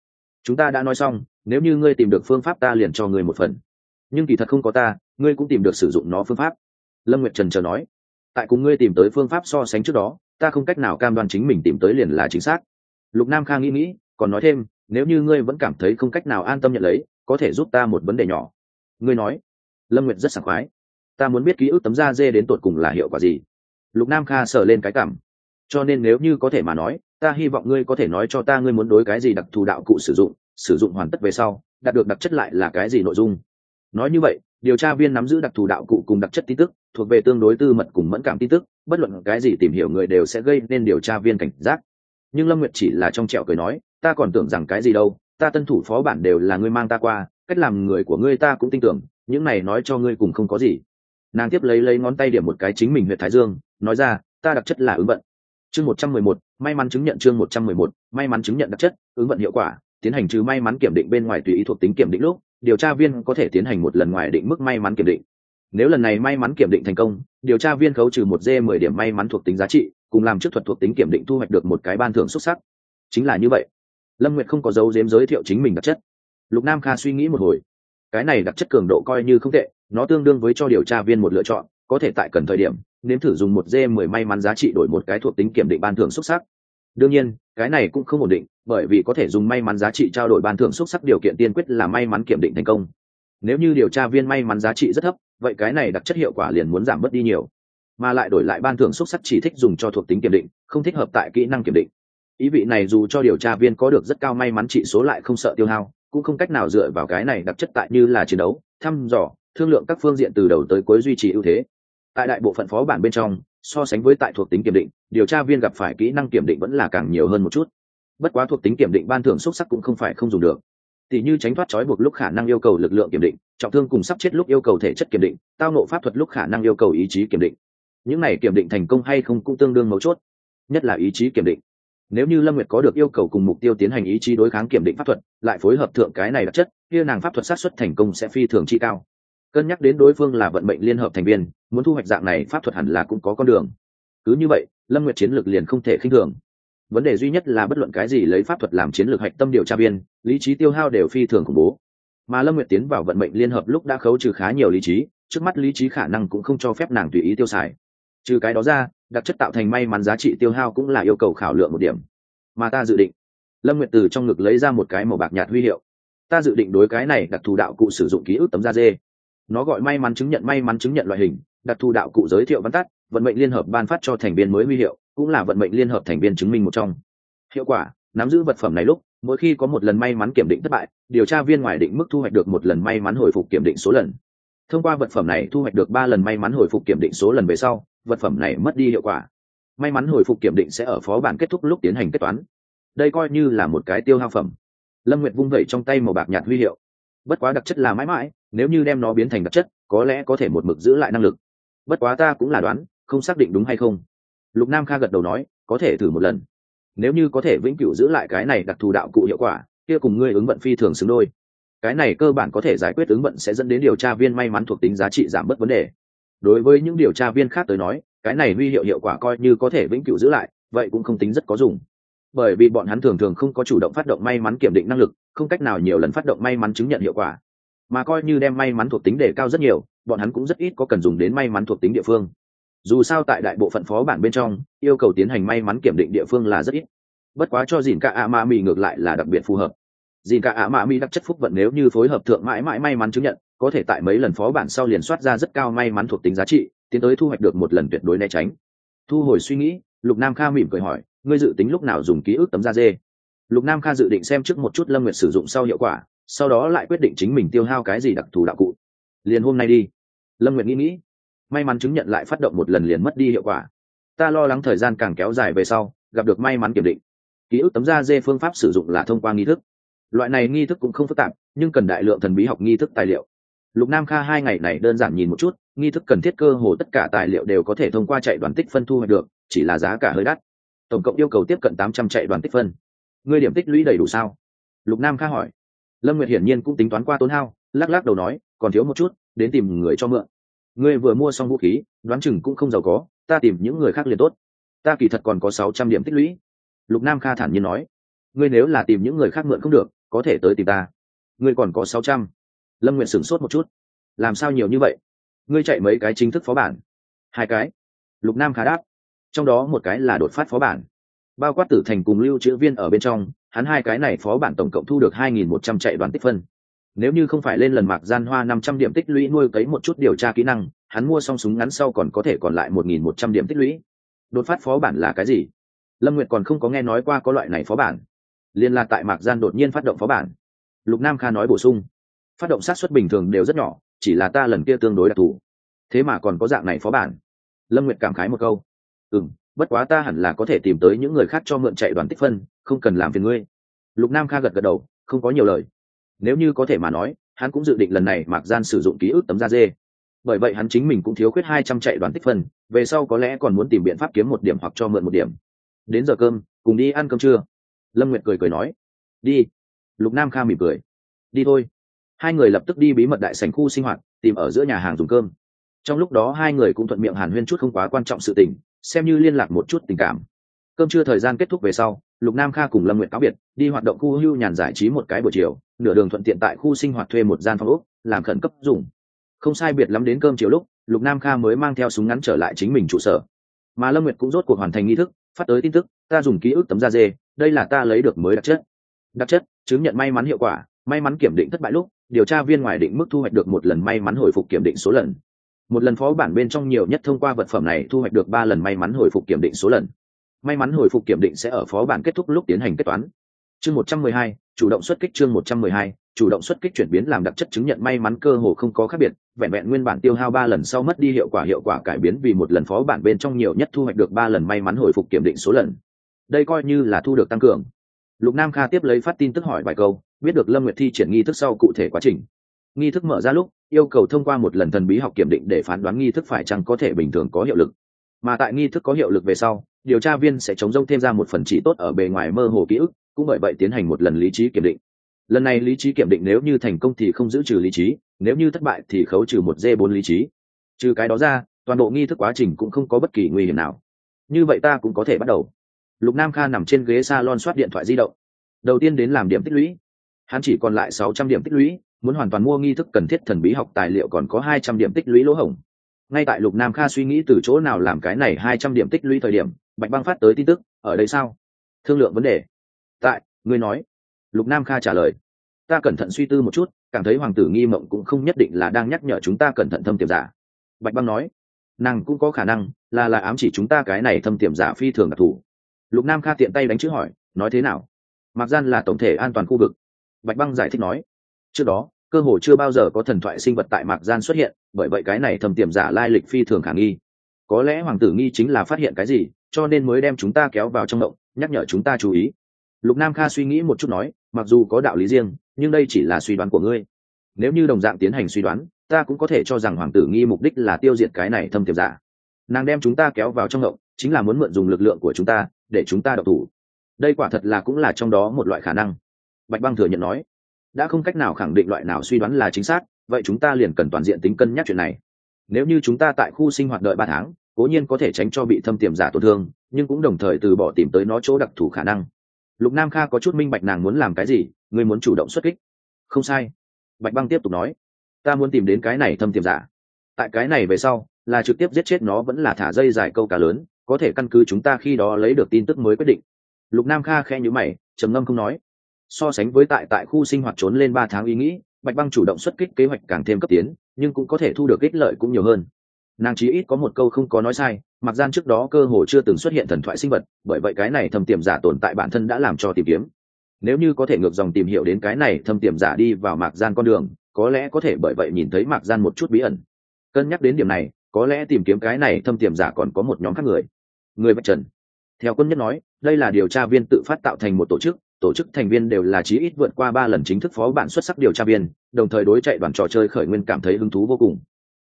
chúng ta đã nói xong, nếu như ngươi tìm được phương pháp ta liền cho ngươi một phần. Nhưng kỳ thật không có ta, ngươi cũng tìm được sử dụng nó phương pháp. Lâm nguyệt trần chờ nói. Tại cùng ngươi tìm tới phương pháp so sánh trước đó, ta không cách nào cam đoan chính mình tìm tới liền là chính xác. Lục nam kha nghĩ nghĩ, còn nói thêm, nếu như ngươi vẫn cảm thấy không cách nào an tâm nhận lấy, có thể giúp ta một vấn đề nhỏ. Ngươi nói. Lâm nguyệt rất sảng khoái. Ta muốn biết ký ức tấm da dê đến tột cùng là hiệu quả gì? Lục nam kha sờ lên cái cảm. Cho nên nếu như có thể mà nói ta hy vọng ngươi có thể nói cho ta ngươi muốn đối cái gì đặc thù đạo cụ sử dụng sử dụng hoàn tất về sau, đạt được đặc chất lại là cái gì nội dung. Nói như vậy, điều tra viên nắm giữ đặc thù đạo cụ cùng đặc chất tin tức, thuộc về tương đối tư mật cùng mẫn cảm tin tức, bất luận cái gì tìm hiểu người đều sẽ gây nên điều tra viên cảnh giác. Nhưng lâm nguyệt chỉ là trong trẹo cười nói, ta còn tưởng rằng cái gì đâu, ta tân thủ phó bản đều là ngươi mang ta qua, cách làm người của ngươi ta cũng tin tưởng, những này nói cho ngươi cùng không có gì. Nàng tiếp lấy lấy ngón tay điểm một cái chính mình huyện thái dương, nói ra, ta đặc chất là ứng vận chương một trăm mười một, may mắn chứng nhận chương một trăm mười một, may mắn chứng nhận đặc chất, ứng vận hiệu quả, tiến hành trừ may mắn kiểm định bên ngoài tùy ý thuộc tính kiểm định lúc, điều tra viên có thể tiến hành một lần ngoài định mức may mắn kiểm định. Nếu lần này may mắn kiểm định thành công, điều tra viên khấu trừ một d mười điểm may mắn thuộc tính giá trị, cùng làm trước thuật thuộc tính kiểm định thu hoạch được một cái ban thưởng xuất sắc. Chính là như vậy. Lâm nguyệt không có dấu dếm giới thiệu chính mình đặc chất. Lục nam kha suy nghĩ một hồi. Cái này đặc chất cường độ coi như không tệ, nó tương đương với cho điều tra viên một lựa chọn, có thể tại cần thời điểm nếm thử dùng một d mười may mắn giá trị đổi một cái thuộc tính kiểm định ban thưởng xuất sắc. Đương nhiên, cái này cũng không ổn định, bởi vì có thể dùng may mắn giá trị trao đổi ban thưởng xuất sắc điều kiện tiên quyết là may mắn kiểm định thành công. Nếu như điều tra viên may mắn giá trị rất thấp, vậy cái này đặc chất hiệu quả liền muốn giảm bớt đi nhiều. Mà lại đổi lại ban thưởng xuất sắc chỉ thích dùng cho thuộc tính kiểm định, không thích hợp tại kỹ năng kiểm định. Ý vị này dù cho điều tra viên có được rất cao may mắn trị số lại không sợ tiêu hao, cũng không cách nào dựa vào cái này đặc chất tại như là chiến đấu, thăm dò, thương lượng các phương diện từ đầu tới cuối duy trì ưu thế tại đại bộ phận phó bản bên trong, so sánh với tại thuộc tính kiểm định, điều tra viên gặp phải kỹ năng kiểm định vẫn là càng nhiều hơn một chút. Bất quá thuộc tính kiểm định ban thưởng xuất sắc cũng không phải không dùng được. Tỷ như tránh thoát trói buộc lúc khả năng yêu cầu lực lượng kiểm định, trọng thương cùng sắp chết lúc yêu cầu thể chất kiểm định, tao nộ pháp thuật lúc khả năng yêu cầu ý chí kiểm định. Những này kiểm định thành công hay không cũng tương đương mấu chốt, nhất là ý chí kiểm định. Nếu như lâm nguyệt có được yêu cầu cùng mục tiêu tiến hành ý chí đối kháng kiểm định pháp thuật, lại phối hợp thượng cái này đặc chất, kia nàng pháp thuật sát xuất thành công sẽ phi thường chi cao cân nhắc đến đối phương là vận mệnh liên hợp thành viên, muốn thu hoạch dạng này pháp thuật hẳn là cũng có con đường. Cứ như vậy, lâm nguyệt chiến lược liền không thể khinh thường. Vấn đề duy nhất là bất luận cái gì lấy pháp thuật làm chiến lược hạch tâm điều tra viên, lý trí tiêu hao đều phi thường khủng bố. Mà lâm nguyệt tiến vào vận mệnh liên hợp lúc đã khấu trừ khá nhiều lý trí, trước mắt lý trí khả năng cũng không cho phép nàng tùy ý tiêu xài. Trừ cái đó ra, đặc chất tạo thành may mắn giá trị tiêu hao cũng là yêu cầu khảo lượng một điểm. Mà ta dự định, lâm nguyệt từ trong ngực lấy ra một cái màu bạc nhạt huy hiệu. Ta dự định đối cái này đặc thù đạo cụ sử dụng ký ức tấm da dê nó gọi may mắn chứng nhận may mắn chứng nhận loại hình, đặc thù đạo cụ giới thiệu văn tắt, vận mệnh liên hợp ban phát cho thành viên mới huy hiệu, cũng là vận mệnh liên hợp thành viên chứng minh một trong. Hiệu quả, nắm giữ vật phẩm này lúc, mỗi khi có một lần may mắn kiểm định thất bại, điều tra viên ngoài định mức thu hoạch được một lần may mắn hồi phục kiểm định số lần. Thông qua vật phẩm này thu hoạch được ba lần may mắn hồi phục kiểm định số lần về sau, vật phẩm này mất đi hiệu quả. May mắn hồi phục kiểm định sẽ ở phó bản kết thúc lúc tiến hành kết toán. Đây coi như là một cái tiêu hao phẩm. Lâm nguyệt vung vẩy trong tay màu bạc nhạt huy hiệu. Bất quá đặc chất là mãi mãi nếu như đem nó biến thành đặc chất, có lẽ có thể một mực giữ lại năng lực. Bất quá ta cũng là đoán, không xác định đúng hay không. Lục nam kha gật đầu nói, có thể thử một lần. Nếu như có thể vĩnh cửu giữ lại cái này đặc thù đạo cụ hiệu quả, kia cùng ngươi ứng vận phi thường xứng đôi. Cái này cơ bản có thể giải quyết ứng vận sẽ dẫn đến điều tra viên may mắn thuộc tính giá trị giảm bớt vấn đề. Đối với những điều tra viên khác tới nói, cái này huy hiệu hiệu quả coi như có thể vĩnh cửu giữ lại, vậy cũng không tính rất có dùng. Bởi vì bọn hắn thường thường không có chủ động phát động may mắn kiểm định năng lực, không cách nào nhiều lần phát động may mắn chứng nhận hiệu quả mà coi như đem may mắn thuộc tính đề cao rất nhiều, bọn hắn cũng rất ít có cần dùng đến may mắn thuộc tính địa phương. Dù sao tại đại bộ phận phó bản bên trong, yêu cầu tiến hành may mắn kiểm định địa phương là rất ít. Bất quá cho dìn cả ạ mạ mì ngược lại là đặc biệt phù hợp. Dìn cả ạ mạ mì đặc chất phúc vận nếu như phối hợp thượng mãi mãi may mắn chứng nhận, có thể tại mấy lần phó bản sau liền soát ra rất cao may mắn thuộc tính giá trị, tiến tới thu hoạch được một lần tuyệt đối né tránh. Thu hồi suy nghĩ, lục nam kha mỉm cười hỏi, ngươi dự tính lúc nào dùng ký ức tấm da dê? Lục nam kha dự định xem trước một chút lâm nguyệt sử dụng sau hiệu quả sau đó lại quyết định chính mình tiêu hao cái gì đặc thù đạo cụ. Liền hôm nay đi. Lâm nguyện nghĩ nghĩ, may mắn chứng nhận lại phát động một lần liền mất đi hiệu quả. Ta lo lắng thời gian càng kéo dài về sau, gặp được may mắn kiểm định. Ký ức tấm da dê phương pháp sử dụng là thông qua nghi thức. Loại này nghi thức cũng không phức tạp, nhưng cần đại lượng thần bí học nghi thức tài liệu. Lục nam kha hai ngày này đơn giản nhìn một chút, nghi thức cần thiết cơ hồ tất cả tài liệu đều có thể thông qua chạy đoàn tích phân thu hoạch được, chỉ là giá cả hơi đắt. Tổng cộng yêu cầu tiếp cận tám trăm chạy đoàn tích phân. Ngươi điểm tích lũy đầy đủ sao? Lục nam kha hỏi lâm nguyệt hiển nhiên cũng tính toán qua tốn hao, lắc lắc đầu nói, còn thiếu một chút, đến tìm người cho mượn. Ngươi vừa mua xong vũ khí, đoán chừng cũng không giàu có, ta tìm những người khác liền tốt. Ta kỳ thật còn có sáu trăm điểm tích lũy. Lục nam kha thản nhiên nói, ngươi nếu là tìm những người khác mượn không được, có thể tới tìm ta. Ngươi còn có sáu trăm. Lâm nguyện sửng sốt một chút, làm sao nhiều như vậy? Ngươi chạy mấy cái chính thức phó bản? Hai cái. Lục nam khá đáp, trong đó một cái là đột phát phó bản. Bao quát tử thành cùng lưu trữ viên ở bên trong hắn hai cái này phó bản tổng cộng thu được hai nghìn một trăm chạy đoàn tích phân. Nếu như không phải lên lần mạc gian hoa năm trăm điểm tích lũy nuôi cấy một chút điều tra kỹ năng, hắn mua xong súng ngắn sau còn có thể còn lại một nghìn một trăm điểm tích lũy. Đột phát phó bản là cái gì? Lâm nguyệt còn không có nghe nói qua có loại này phó bản. Liên là tại mạc gian đột nhiên phát động phó bản. Lục nam kha nói bổ sung. Phát động sát xuất bình thường đều rất nhỏ, chỉ là ta lần kia tương đối đặc thù. Thế mà còn có dạng này phó bản. Lâm nguyệt cảm khái một câu. Ừ m bất quá ta hẳn là có thể tìm tới những người khác cho mượn chạy đoàn tích phân, không cần làm phiền ngươi. Lục nam kha gật gật đầu, không có nhiều lời. Nếu như có thể mà nói, hắn cũng dự định lần này mạc gian sử dụng ký ức tấm da dê. Bởi vậy hắn chính mình cũng thiếu khuyết hai trăm chạy đoàn tích phân, về sau có lẽ còn muốn tìm biện pháp kiếm một điểm hoặc cho mượn một điểm. Đến giờ cơm, cùng đi ăn cơm trưa. Lâm nguyệt cười cười nói, đi. Lục nam kha mỉm cười, đi thôi. Hai người lập tức đi bí mật đại sành khu sinh hoạt, tìm ở giữa nhà hàng dùng cơm. Trong lúc đó hai người cũng thuận miệng hàn huyên chút không quá quan trọng sự tình xem như liên lạc một chút tình cảm. Cơm trưa thời gian kết thúc về sau, lục nam kha cùng lâm nguyện cáo biệt, đi hoạt động khu hưu nhàn giải trí một cái buổi chiều, nửa đường thuận tiện tại khu sinh hoạt thuê một gian phòng úc làm khẩn cấp dùng. Không sai biệt lắm đến cơm chiều lúc, lục nam kha mới mang theo súng ngắn trở lại chính mình trụ sở. Mà lâm nguyệt cũng rốt cuộc hoàn thành nghi thức, phát tới tin tức, ta dùng ký ức tấm da dê, đây là ta lấy được mới đặc chất. Đặc chất, chứng nhận may mắn hiệu quả, may mắn kiểm định thất bại lúc, điều tra viên ngoài định mức thu hoạch được một lần may mắn hồi phục kiểm định số lần một lần phó bản bên trong nhiều nhất thông qua vật phẩm này thu hoạch được ba lần may mắn hồi phục kiểm định số lần. May mắn hồi phục kiểm định sẽ ở phó bản kết thúc lúc tiến hành kết toán. Chương một trăm mười hai, chủ động xuất kích chương một trăm mười hai, chủ động xuất kích chuyển biến làm đặc chất chứng nhận may mắn cơ hồ không có khác biệt, vẹn vẹn nguyên bản tiêu hao ba lần sau mất đi hiệu quả hiệu quả cải biến vì một lần phó bản bên trong nhiều nhất thu hoạch được ba lần may mắn hồi phục kiểm định số lần. Đây coi như là thu được tăng cường. Lục nam kha tiếp lấy phát tin tức hỏi vài câu, biết được lâm nguyệt thi triển nghi thức sau cụ thể quá trình. Nghi thức mở ra lúc yêu cầu thông qua một lần thần bí học kiểm định để phán đoán nghi thức phải chăng có thể bình thường có hiệu lực. Mà tại nghi thức có hiệu lực về sau, điều tra viên sẽ chống rông thêm ra một phần chỉ tốt ở bề ngoài mơ hồ ký ức, cũng bởi vậy tiến hành một lần lý trí kiểm định. Lần này lý trí kiểm định nếu như thành công thì không giữ trừ lý trí, nếu như thất bại thì khấu trừ một d bốn lý trí. Trừ cái đó ra, toàn bộ nghi thức quá trình cũng không có bất kỳ nguy hiểm nào. Như vậy ta cũng có thể bắt đầu. Lục nam kha nằm trên ghế s a lon soát điện thoại di động. Đầu tiên đến làm điểm tích lũy. Hắn chỉ còn lại sáu trăm điểm tích lũy muốn hoàn toàn mua nghi thức cần thiết thần bí học tài liệu còn có hai trăm điểm tích lũy lỗ hổng. Ngay tại lục nam kha suy nghĩ từ chỗ nào làm cái này hai trăm điểm tích lũy thời điểm, bạch băng phát tới tin tức, ở đây sao? Thương lượng vấn đề. Tại, ngươi nói. Lục nam kha trả lời. Ta cẩn thận suy tư một chút, cảm thấy hoàng tử nghi mộng cũng không nhất định là đang nhắc nhở chúng ta cẩn thận thâm tiềm giả. Bạch băng nói. Nàng cũng có khả năng, là là ám chỉ chúng ta cái này thâm tiềm giả phi thường đặc thù. Lục nam kha tiện tay đánh chữ hỏi, nói thế nào? Mặc gian là tổng thể an toàn khu vực. Bạch băng giải thích nói trước đó, cơ hồ chưa bao giờ có thần thoại sinh vật tại mạc gian xuất hiện, bởi vậy cái này thâm tiềm giả lai lịch phi thường khả nghi. Có lẽ hoàng tử nghi chính là phát hiện cái gì, cho nên mới đem chúng ta kéo vào trong động, nhắc nhở chúng ta chú ý. Lục nam kha suy nghĩ một chút nói, mặc dù có đạo lý riêng, nhưng đây chỉ là suy đoán của ngươi. Nếu như đồng dạng tiến hành suy đoán, ta cũng có thể cho rằng hoàng tử nghi mục đích là tiêu diệt cái này thâm tiềm giả. Nàng đem chúng ta kéo vào trong động, chính là muốn mượn dùng lực lượng của chúng ta, để chúng ta độc thủ. Đây quả thật là cũng là trong đó một loại khả năng. Bạch băng thừa nhận nói đã không cách nào khẳng định loại nào suy đoán là chính xác, vậy chúng ta liền cần toàn diện tính cân nhắc chuyện này. Nếu như chúng ta tại khu sinh hoạt đợi ba tháng, cố nhiên có thể tránh cho bị thâm tiềm giả tổn thương, nhưng cũng đồng thời từ bỏ tìm tới nó chỗ đặc thù khả năng. Lục nam kha có chút minh bạch nàng muốn làm cái gì, người muốn chủ động xuất kích. Không sai. Bạch băng tiếp tục nói, ta muốn tìm đến cái này thâm tiềm giả. Tại cái này về sau, là trực tiếp giết chết nó vẫn là thả dây dài câu cá lớn, có thể căn cứ chúng ta khi đó lấy được tin tức mới quyết định. Lục nam kha khe nhữ mày, trầm ngâm không nói so sánh với tại tại khu sinh hoạt trốn lên ba tháng ý nghĩ, bạch băng chủ động xuất kích kế hoạch càng thêm cấp tiến, nhưng cũng có thể thu được ích lợi cũng nhiều hơn. Nàng chí ít có một câu không có nói sai, mặc gian trước đó cơ hồ chưa từng xuất hiện thần thoại sinh vật, bởi vậy cái này thâm tiềm giả tồn tại bản thân đã làm cho tìm kiếm. Nếu như có thể ngược dòng tìm hiểu đến cái này thâm tiềm giả đi vào mạc gian con đường, có lẽ có thể bởi vậy nhìn thấy mạc gian một chút bí ẩn. Cân nhắc đến điểm này, có lẽ tìm kiếm cái này thâm tiềm giả còn có một nhóm khác người. Người bạch trần. Theo quân nhất nói, đây là điều tra viên tự phát tạo thành một tổ chức tổ chức thành viên đều là chí ít vượt qua ba lần chính thức phó bản xuất sắc điều tra viên, đồng thời đối chạy đoàn trò chơi khởi nguyên cảm thấy hứng thú vô cùng.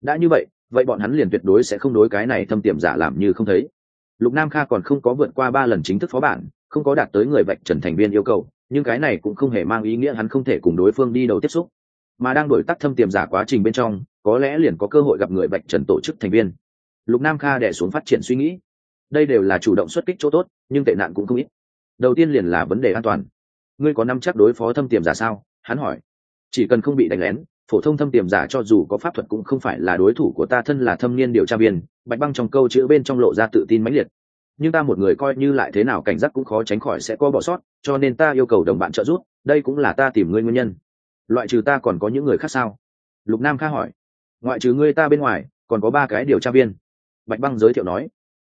Đã như vậy vậy bọn hắn liền tuyệt đối sẽ không đối cái này thâm tiềm giả làm như không thấy. Lục nam kha còn không có vượt qua ba lần chính thức phó bản, không có đạt tới người vạch trần thành viên yêu cầu, nhưng cái này cũng không hề mang ý nghĩa hắn không thể cùng đối phương đi đầu tiếp xúc. Mà đang đổi tắt thâm tiềm giả quá trình bên trong, có lẽ liền có cơ hội gặp người vạch trần tổ chức thành viên. Lục nam kha đè xuống phát triển suy nghĩ. Đây đều là chủ động xuất kích chỗ tốt, nhưng tệ nạn cũng không ít đầu tiên liền là vấn đề an toàn. Ngươi có năm chắc đối phó thâm tiềm giả sao? Hắn hỏi. Chỉ cần không bị đánh lén, phổ thông thâm tiềm giả cho dù có pháp thuật cũng không phải là đối thủ của ta thân là thâm niên điều tra viên, bạch băng trong câu chữ bên trong lộ ra tự tin mãnh liệt. Nhưng ta một người coi như lại thế nào cảnh giác cũng khó tránh khỏi sẽ có bỏ sót, cho nên ta yêu cầu đồng bạn trợ giúp, đây cũng là ta tìm ngươi nguyên nhân. Loại trừ ta còn có những người khác sao? Lục nam kha hỏi. Ngoại trừ ngươi ta bên ngoài, còn có ba cái điều tra viên. Bạch băng giới thiệu nói.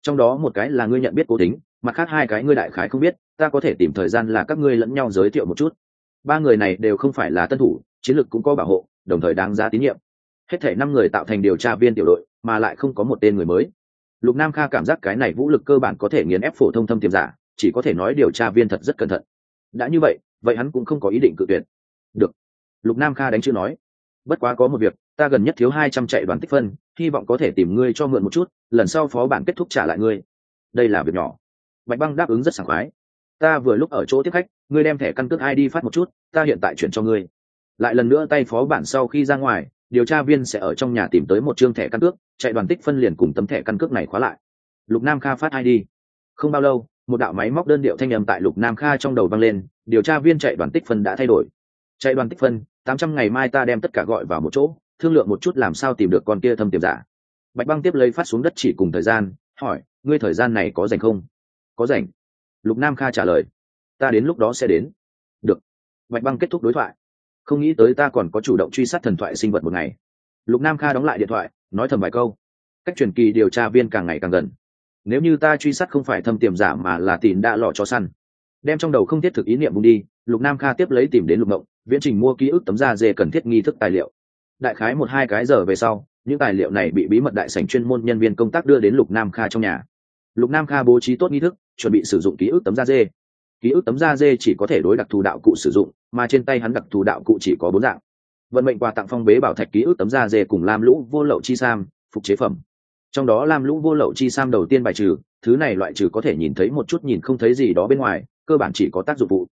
Trong đó một cái là ngươi nhận biết cố tính mặt khác hai cái ngươi đại khái không biết, ta có thể tìm thời gian là các ngươi lẫn nhau giới thiệu một chút. Ba người này đều không phải là tân thủ, chiến lược cũng có bảo hộ, đồng thời đáng giá tín nhiệm. Hết thể năm người tạo thành điều tra viên tiểu đội, mà lại không có một tên người mới. Lục nam kha cảm giác cái này vũ lực cơ bản có thể nghiền ép phổ thông thâm tiềm giả, chỉ có thể nói điều tra viên thật rất cẩn thận. Đã như vậy vậy hắn cũng không có ý định cự tuyệt. Được. Lục nam kha đánh chữ nói. Bất quá có một việc, ta gần nhất thiếu hai trăm chạy đoàn tích phân, hy vọng có thể tìm ngươi cho mượn một chút, lần sau phó bản kết thúc trả lại ngươi. Đây là việc nhỏ bạch băng đáp ứng rất sảng khoái. Ta vừa lúc ở chỗ tiếp khách, ngươi đem thẻ căn cước id phát một chút, ta hiện tại chuyển cho ngươi. Lại lần nữa tay phó bản sau khi ra ngoài, điều tra viên sẽ ở trong nhà tìm tới một chương thẻ căn cước, chạy đoàn tích phân liền cùng tấm thẻ căn cước này khóa lại. Lục nam kha phát id không bao lâu, một đạo máy móc đơn điệu thanh âm tại lục nam kha trong đầu vang lên, điều tra viên chạy đoàn tích phân đã thay đổi. Chạy đoàn tích phân, tám trăm ngày mai ta đem tất cả gọi vào một chỗ, thương lượng một chút làm sao tìm được con kia thâm tiềm giả. Bạch băng tiếp lấy phát xuống đất chỉ cùng thời gian, hỏi, ngươi thời gian này có dành không? Có rảnh. lục nam kha trả lời, ta đến lúc đó sẽ đến. Được. Bạch băng kết thúc đối thoại. Không nghĩ tới ta còn có chủ động truy sát thần thoại sinh vật một ngày. Lục nam kha đóng lại điện thoại, nói thầm vài câu. Cách truyền kỳ điều tra viên càng ngày càng gần. Nếu như ta truy sát không phải thâm tiềm giả mà là tìm đã lò cho săn, đem trong đầu không thiết thực ý niệm bung đi, lục nam kha tiếp lấy tìm đến lục mộng, viễn trình mua ký ức tấm da dê cần thiết nghi thức tài liệu. Đại khái một hai cái giờ về sau, những tài liệu này bị bí mật đại sảnh chuyên môn nhân viên công tác đưa đến lục nam kha trong nhà. Lục nam kha bố trí tốt nghi thức chuẩn bị sử dụng ký ức tấm da dê. Ký ức tấm da dê chỉ có thể đối đặc thù đạo cụ sử dụng, mà trên tay hắn đặc thù đạo cụ chỉ có bốn dạng. Vận mệnh quà tặng phong bế bảo thạch ký ức tấm da dê cùng lam lũ vô lậu chi sam, phục chế phẩm. Trong đó lam lũ vô lậu chi sam đầu tiên bài trừ, thứ này loại trừ có thể nhìn thấy một chút nhìn không thấy gì đó bên ngoài, cơ bản chỉ có tác dụng vụ.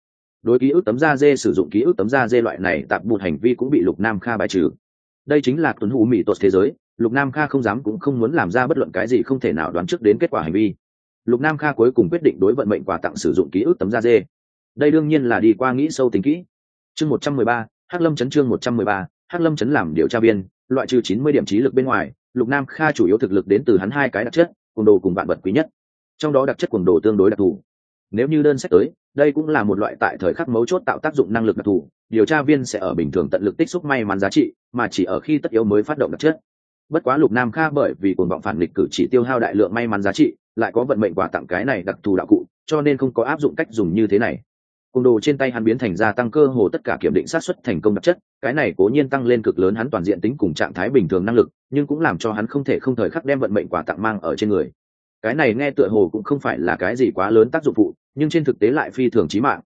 đối ký ức tấm da dê sử dụng ký ức tấm da dê loại này, tạp bụt hành vi cũng bị lục nam kha bài trừ. Đây chính là tuấn hủ mỹ tuột thế giới, lục nam kha không dám cũng không muốn làm ra bất luận cái gì không thể nào đoán trước đến kết quả hành vi lục nam kha cuối cùng quyết định đối vận mệnh quà tặng sử dụng ký ức tấm da dê. Đây đương nhiên là đi qua nghĩ sâu tính kỹ. Chương một trăm mười ba, hắc lâm chấn chương một trăm mười ba, hắc lâm chấn làm điều tra viên, loại trừ chín mươi điểm trí lực bên ngoài, lục nam kha chủ yếu thực lực đến từ hắn hai cái đặc chất quần đồ cùng vạn vật quý nhất. Trong đó đặc chất quần đồ tương đối đặc thù. Nếu như đơn sách tới, đây cũng là một loại tại thời khắc mấu chốt tạo tác dụng năng lực đặc thù, điều tra viên sẽ ở bình thường tận lực tích xúc may mắn giá trị, mà chỉ ở khi tất yếu mới phát động đặc chất. Bất quá lục nam kha bởi vì cuồng vọng phản lịch cử chỉ tiêu hao đại lượng may mắn giá trị lại có vận mệnh quà tặng cái này đặc thù đạo cụ, cho nên không có áp dụng cách dùng như thế này. Cùng đồ trên tay hắn biến thành gia tăng cơ hồ tất cả kiểm định sát xuất thành công đặc chất, cái này cố nhiên tăng lên cực lớn hắn toàn diện tính cùng trạng thái bình thường năng lực, nhưng cũng làm cho hắn không thể không thời khắc đem vận mệnh quà tặng mang ở trên người. Cái này nghe tựa hồ cũng không phải là cái gì quá lớn tác dụng phụ, nhưng trên thực tế lại phi thường trí mạng.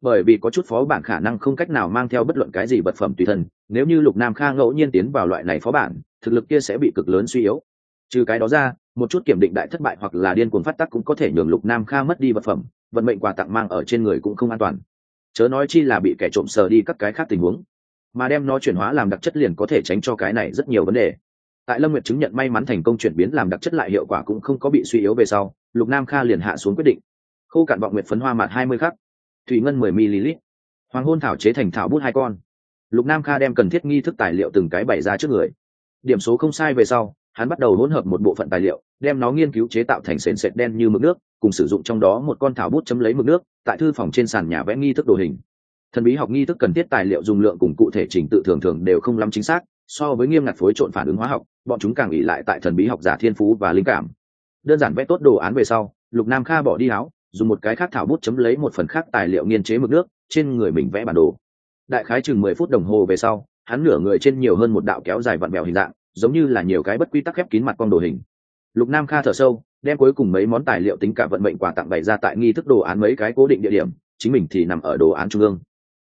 Bởi vì có chút phó bản khả năng không cách nào mang theo bất luận cái gì vật phẩm tùy thân, nếu như lục nam kha ngẫu nhiên tiến vào loại này phó bản, thực lực kia sẽ bị cực lớn suy yếu. Trừ cái đó ra một chút kiểm định đại thất bại hoặc là điên cuồng phát tắc cũng có thể nhường lục nam kha mất đi vật phẩm, vận mệnh quà tặng mang ở trên người cũng không an toàn. Chớ nói chi là bị kẻ trộm sờ đi các cái khác tình huống. Mà đem nó chuyển hóa làm đặc chất liền có thể tránh cho cái này rất nhiều vấn đề. Tại lâm nguyệt chứng nhận may mắn thành công chuyển biến làm đặc chất lại hiệu quả cũng không có bị suy yếu về sau, lục nam kha liền hạ xuống quyết định. Khô cạn vọng nguyệt phấn hoa mặt hai mươi khắc. Thủy ngân mười ml. Hoàng hôn thảo chế thành thảo bút hai con. Lục nam kha đem cần thiết nghi thức tài liệu từng cái bày ra trước người. Điểm số không sai về sau hắn bắt đầu hỗn hợp một bộ phận tài liệu, đem nó nghiên cứu chế tạo thành sền sệt đen như mực nước, cùng sử dụng trong đó một con thảo bút chấm lấy mực nước, tại thư phòng trên sàn nhà vẽ nghi thức đồ hình. Thần bí học nghi thức cần thiết tài liệu dùng lượng cùng cụ thể trình tự thường thường đều không lắm chính xác, so với nghiêm ngặt phối trộn phản ứng hóa học, bọn chúng càng ỉ lại tại thần bí học giả thiên phú và linh cảm. Đơn giản vẽ tốt đồ án về sau, lục nam kha bỏ đi áo, dùng một cái khác thảo bút chấm lấy một phần khác tài liệu nghiên chế mực nước, trên người mình vẽ bản đồ. Đại khái chừng mười phút đồng hồ về sau, hắn nửa người trên nhiều hơn một đạo kéo dài vặn bèo hình dạng giống như là nhiều cái bất quy tắc khép kín mặt con đồ hình. Lục nam kha thở sâu, đem cuối cùng mấy món tài liệu tính cả vận mệnh quà tặng bày ra tại nghi thức đồ án mấy cái cố định địa điểm, chính mình thì nằm ở đồ án trung ương.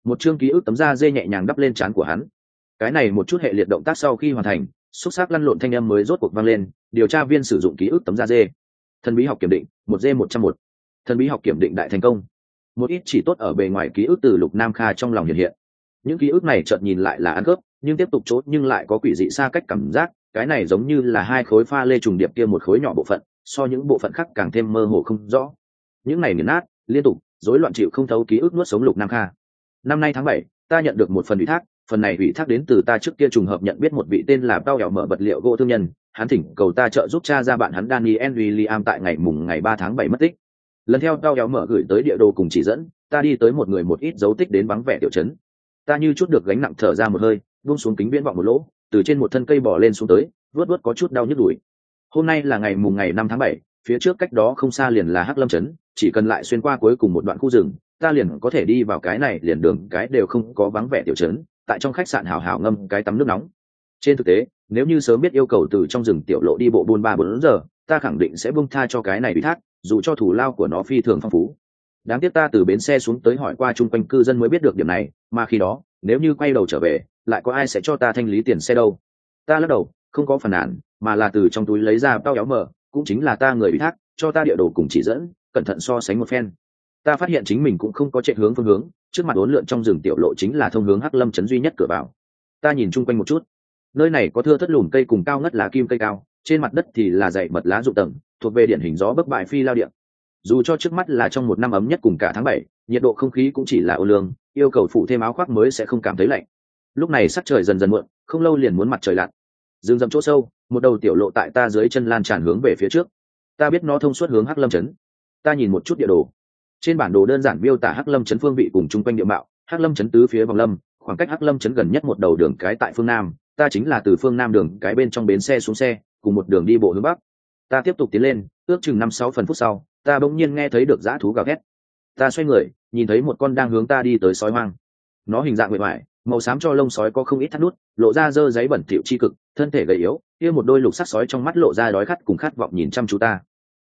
Một chương ký ức tấm da dê nhẹ nhàng đắp lên trán của hắn. Cái này một chút hệ liệt động tác sau khi hoàn thành, xúc xác lăn lộn thanh âm mới rốt cuộc vang lên, điều tra viên sử dụng ký ức tấm da dê. Thần bí học kiểm định, một d một trăm một. Thần bí học kiểm định đại thành công. Một ít chỉ tốt ở bề ngoài ký ức từ lục nam kha trong lòng hiện hiện. Những ký ức này chợt nhìn lại là ăn cướp nhưng tiếp tục chốt nhưng lại có quỷ dị xa cách cảm giác, cái này giống như là hai khối pha lê trùng điệp kia một khối nhỏ bộ phận, so những bộ phận khác càng thêm mơ hồ không rõ. Những này nghiền nát, liên tục, rối loạn chịu không thấu ký ức nuốt sống lục nam kha. Năm nay tháng bảy, ta nhận được một phần ủy thác, phần này ủy thác đến từ ta trước kia trùng hợp nhận biết một vị tên là bao hẻo mở vật liệu gỗ thương nhân, hắn thỉnh cầu ta trợ giúp cha ra bạn hắn daniel william tại ngày mùng ngày ba tháng bảy mất tích. Lần theo bao hẻo mở gửi tới địa đồ cùng chỉ dẫn, ta đi tới một người một ít dấu tích đến vắng vẻ tiểu trấn. Ta như chút được gánh nặng thở ra một hơi buông xuống kính viễn vọng một lỗ, từ trên một thân cây bỏ lên xuống tới, vớt vớt có chút đau nhức đùi. Hôm nay là ngày mùng ngày năm tháng bảy, phía trước cách đó không xa liền là hắc lâm trấn, chỉ cần lại xuyên qua cuối cùng một đoạn khu rừng, ta liền có thể đi vào cái này liền đường, cái đều không có vắng vẻ tiểu trấn, tại trong khách sạn hào hào ngâm cái tắm nước nóng. Trên thực tế, nếu như sớm biết yêu cầu từ trong rừng tiểu lộ đi bộ buôn ba bốn giờ, ta khẳng định sẽ bung tha cho cái này bị thác, dù cho thủ lao của nó phi thường phong phú. Đáng tiếc ta từ bến xe xuống tới hỏi qua chung quanh cư dân mới biết được điểm này, mà khi đó, nếu như quay đầu trở về lại có ai sẽ cho ta thanh lý tiền xe đâu? Ta lắc đầu, không có phần nản, mà là từ trong túi lấy ra bao kéo mở cũng chính là ta người ủy thác, cho ta địa đồ cùng chỉ dẫn, cẩn thận so sánh một phen. Ta phát hiện chính mình cũng không có chạy hướng phương hướng, trước mặt bốn lượn trong rừng tiểu lộ chính là thông hướng hắc lâm trấn duy nhất cửa vào. Ta nhìn chung quanh một chút. Nơi này có thưa thất lùn cây cùng cao ngất lá kim cây cao, trên mặt đất thì là dày mật lá rụng tầng, thuộc về điển hình gió bấc bại phi lao điện dù cho trước mắt là trong một năm ấm nhất cùng cả tháng bảy, nhiệt độ không khí cũng chỉ là ô lương, yêu cầu phụ thêm áo khoác mới sẽ không cảm thấy lạnh lúc này sắc trời dần dần muộn, không lâu liền muốn mặt trời lặn. Dương dầm chỗ sâu, một đầu tiểu lộ tại ta dưới chân lan tràn hướng về phía trước. Ta biết nó thông suốt hướng hắc lâm trấn. Ta nhìn một chút địa đồ. Trên bản đồ đơn giản miêu tả hắc lâm trấn phương vị cùng chung quanh địa mạo. Hắc lâm trấn tứ phía vòng lâm, khoảng cách hắc lâm trấn gần nhất một đầu đường cái tại phương nam. Ta chính là từ phương nam đường cái bên trong bến xe xuống xe, cùng một đường đi bộ hướng bắc. Ta tiếp tục tiến lên, ước chừng năm sáu phần phút sau, ta bỗng nhiên nghe thấy được dã thú gào thét. Ta xoay người, nhìn thấy một con đang hướng ta đi tới sói hoang. Nó hình dạng bề ngoài màu xám cho lông sói có không ít thắt nút, lộ ra dơ giấy bẩn thỉu chi cực, thân thể gầy yếu, kia một đôi lục sắc sói trong mắt lộ ra đói khát cùng khát vọng nhìn chăm chú ta.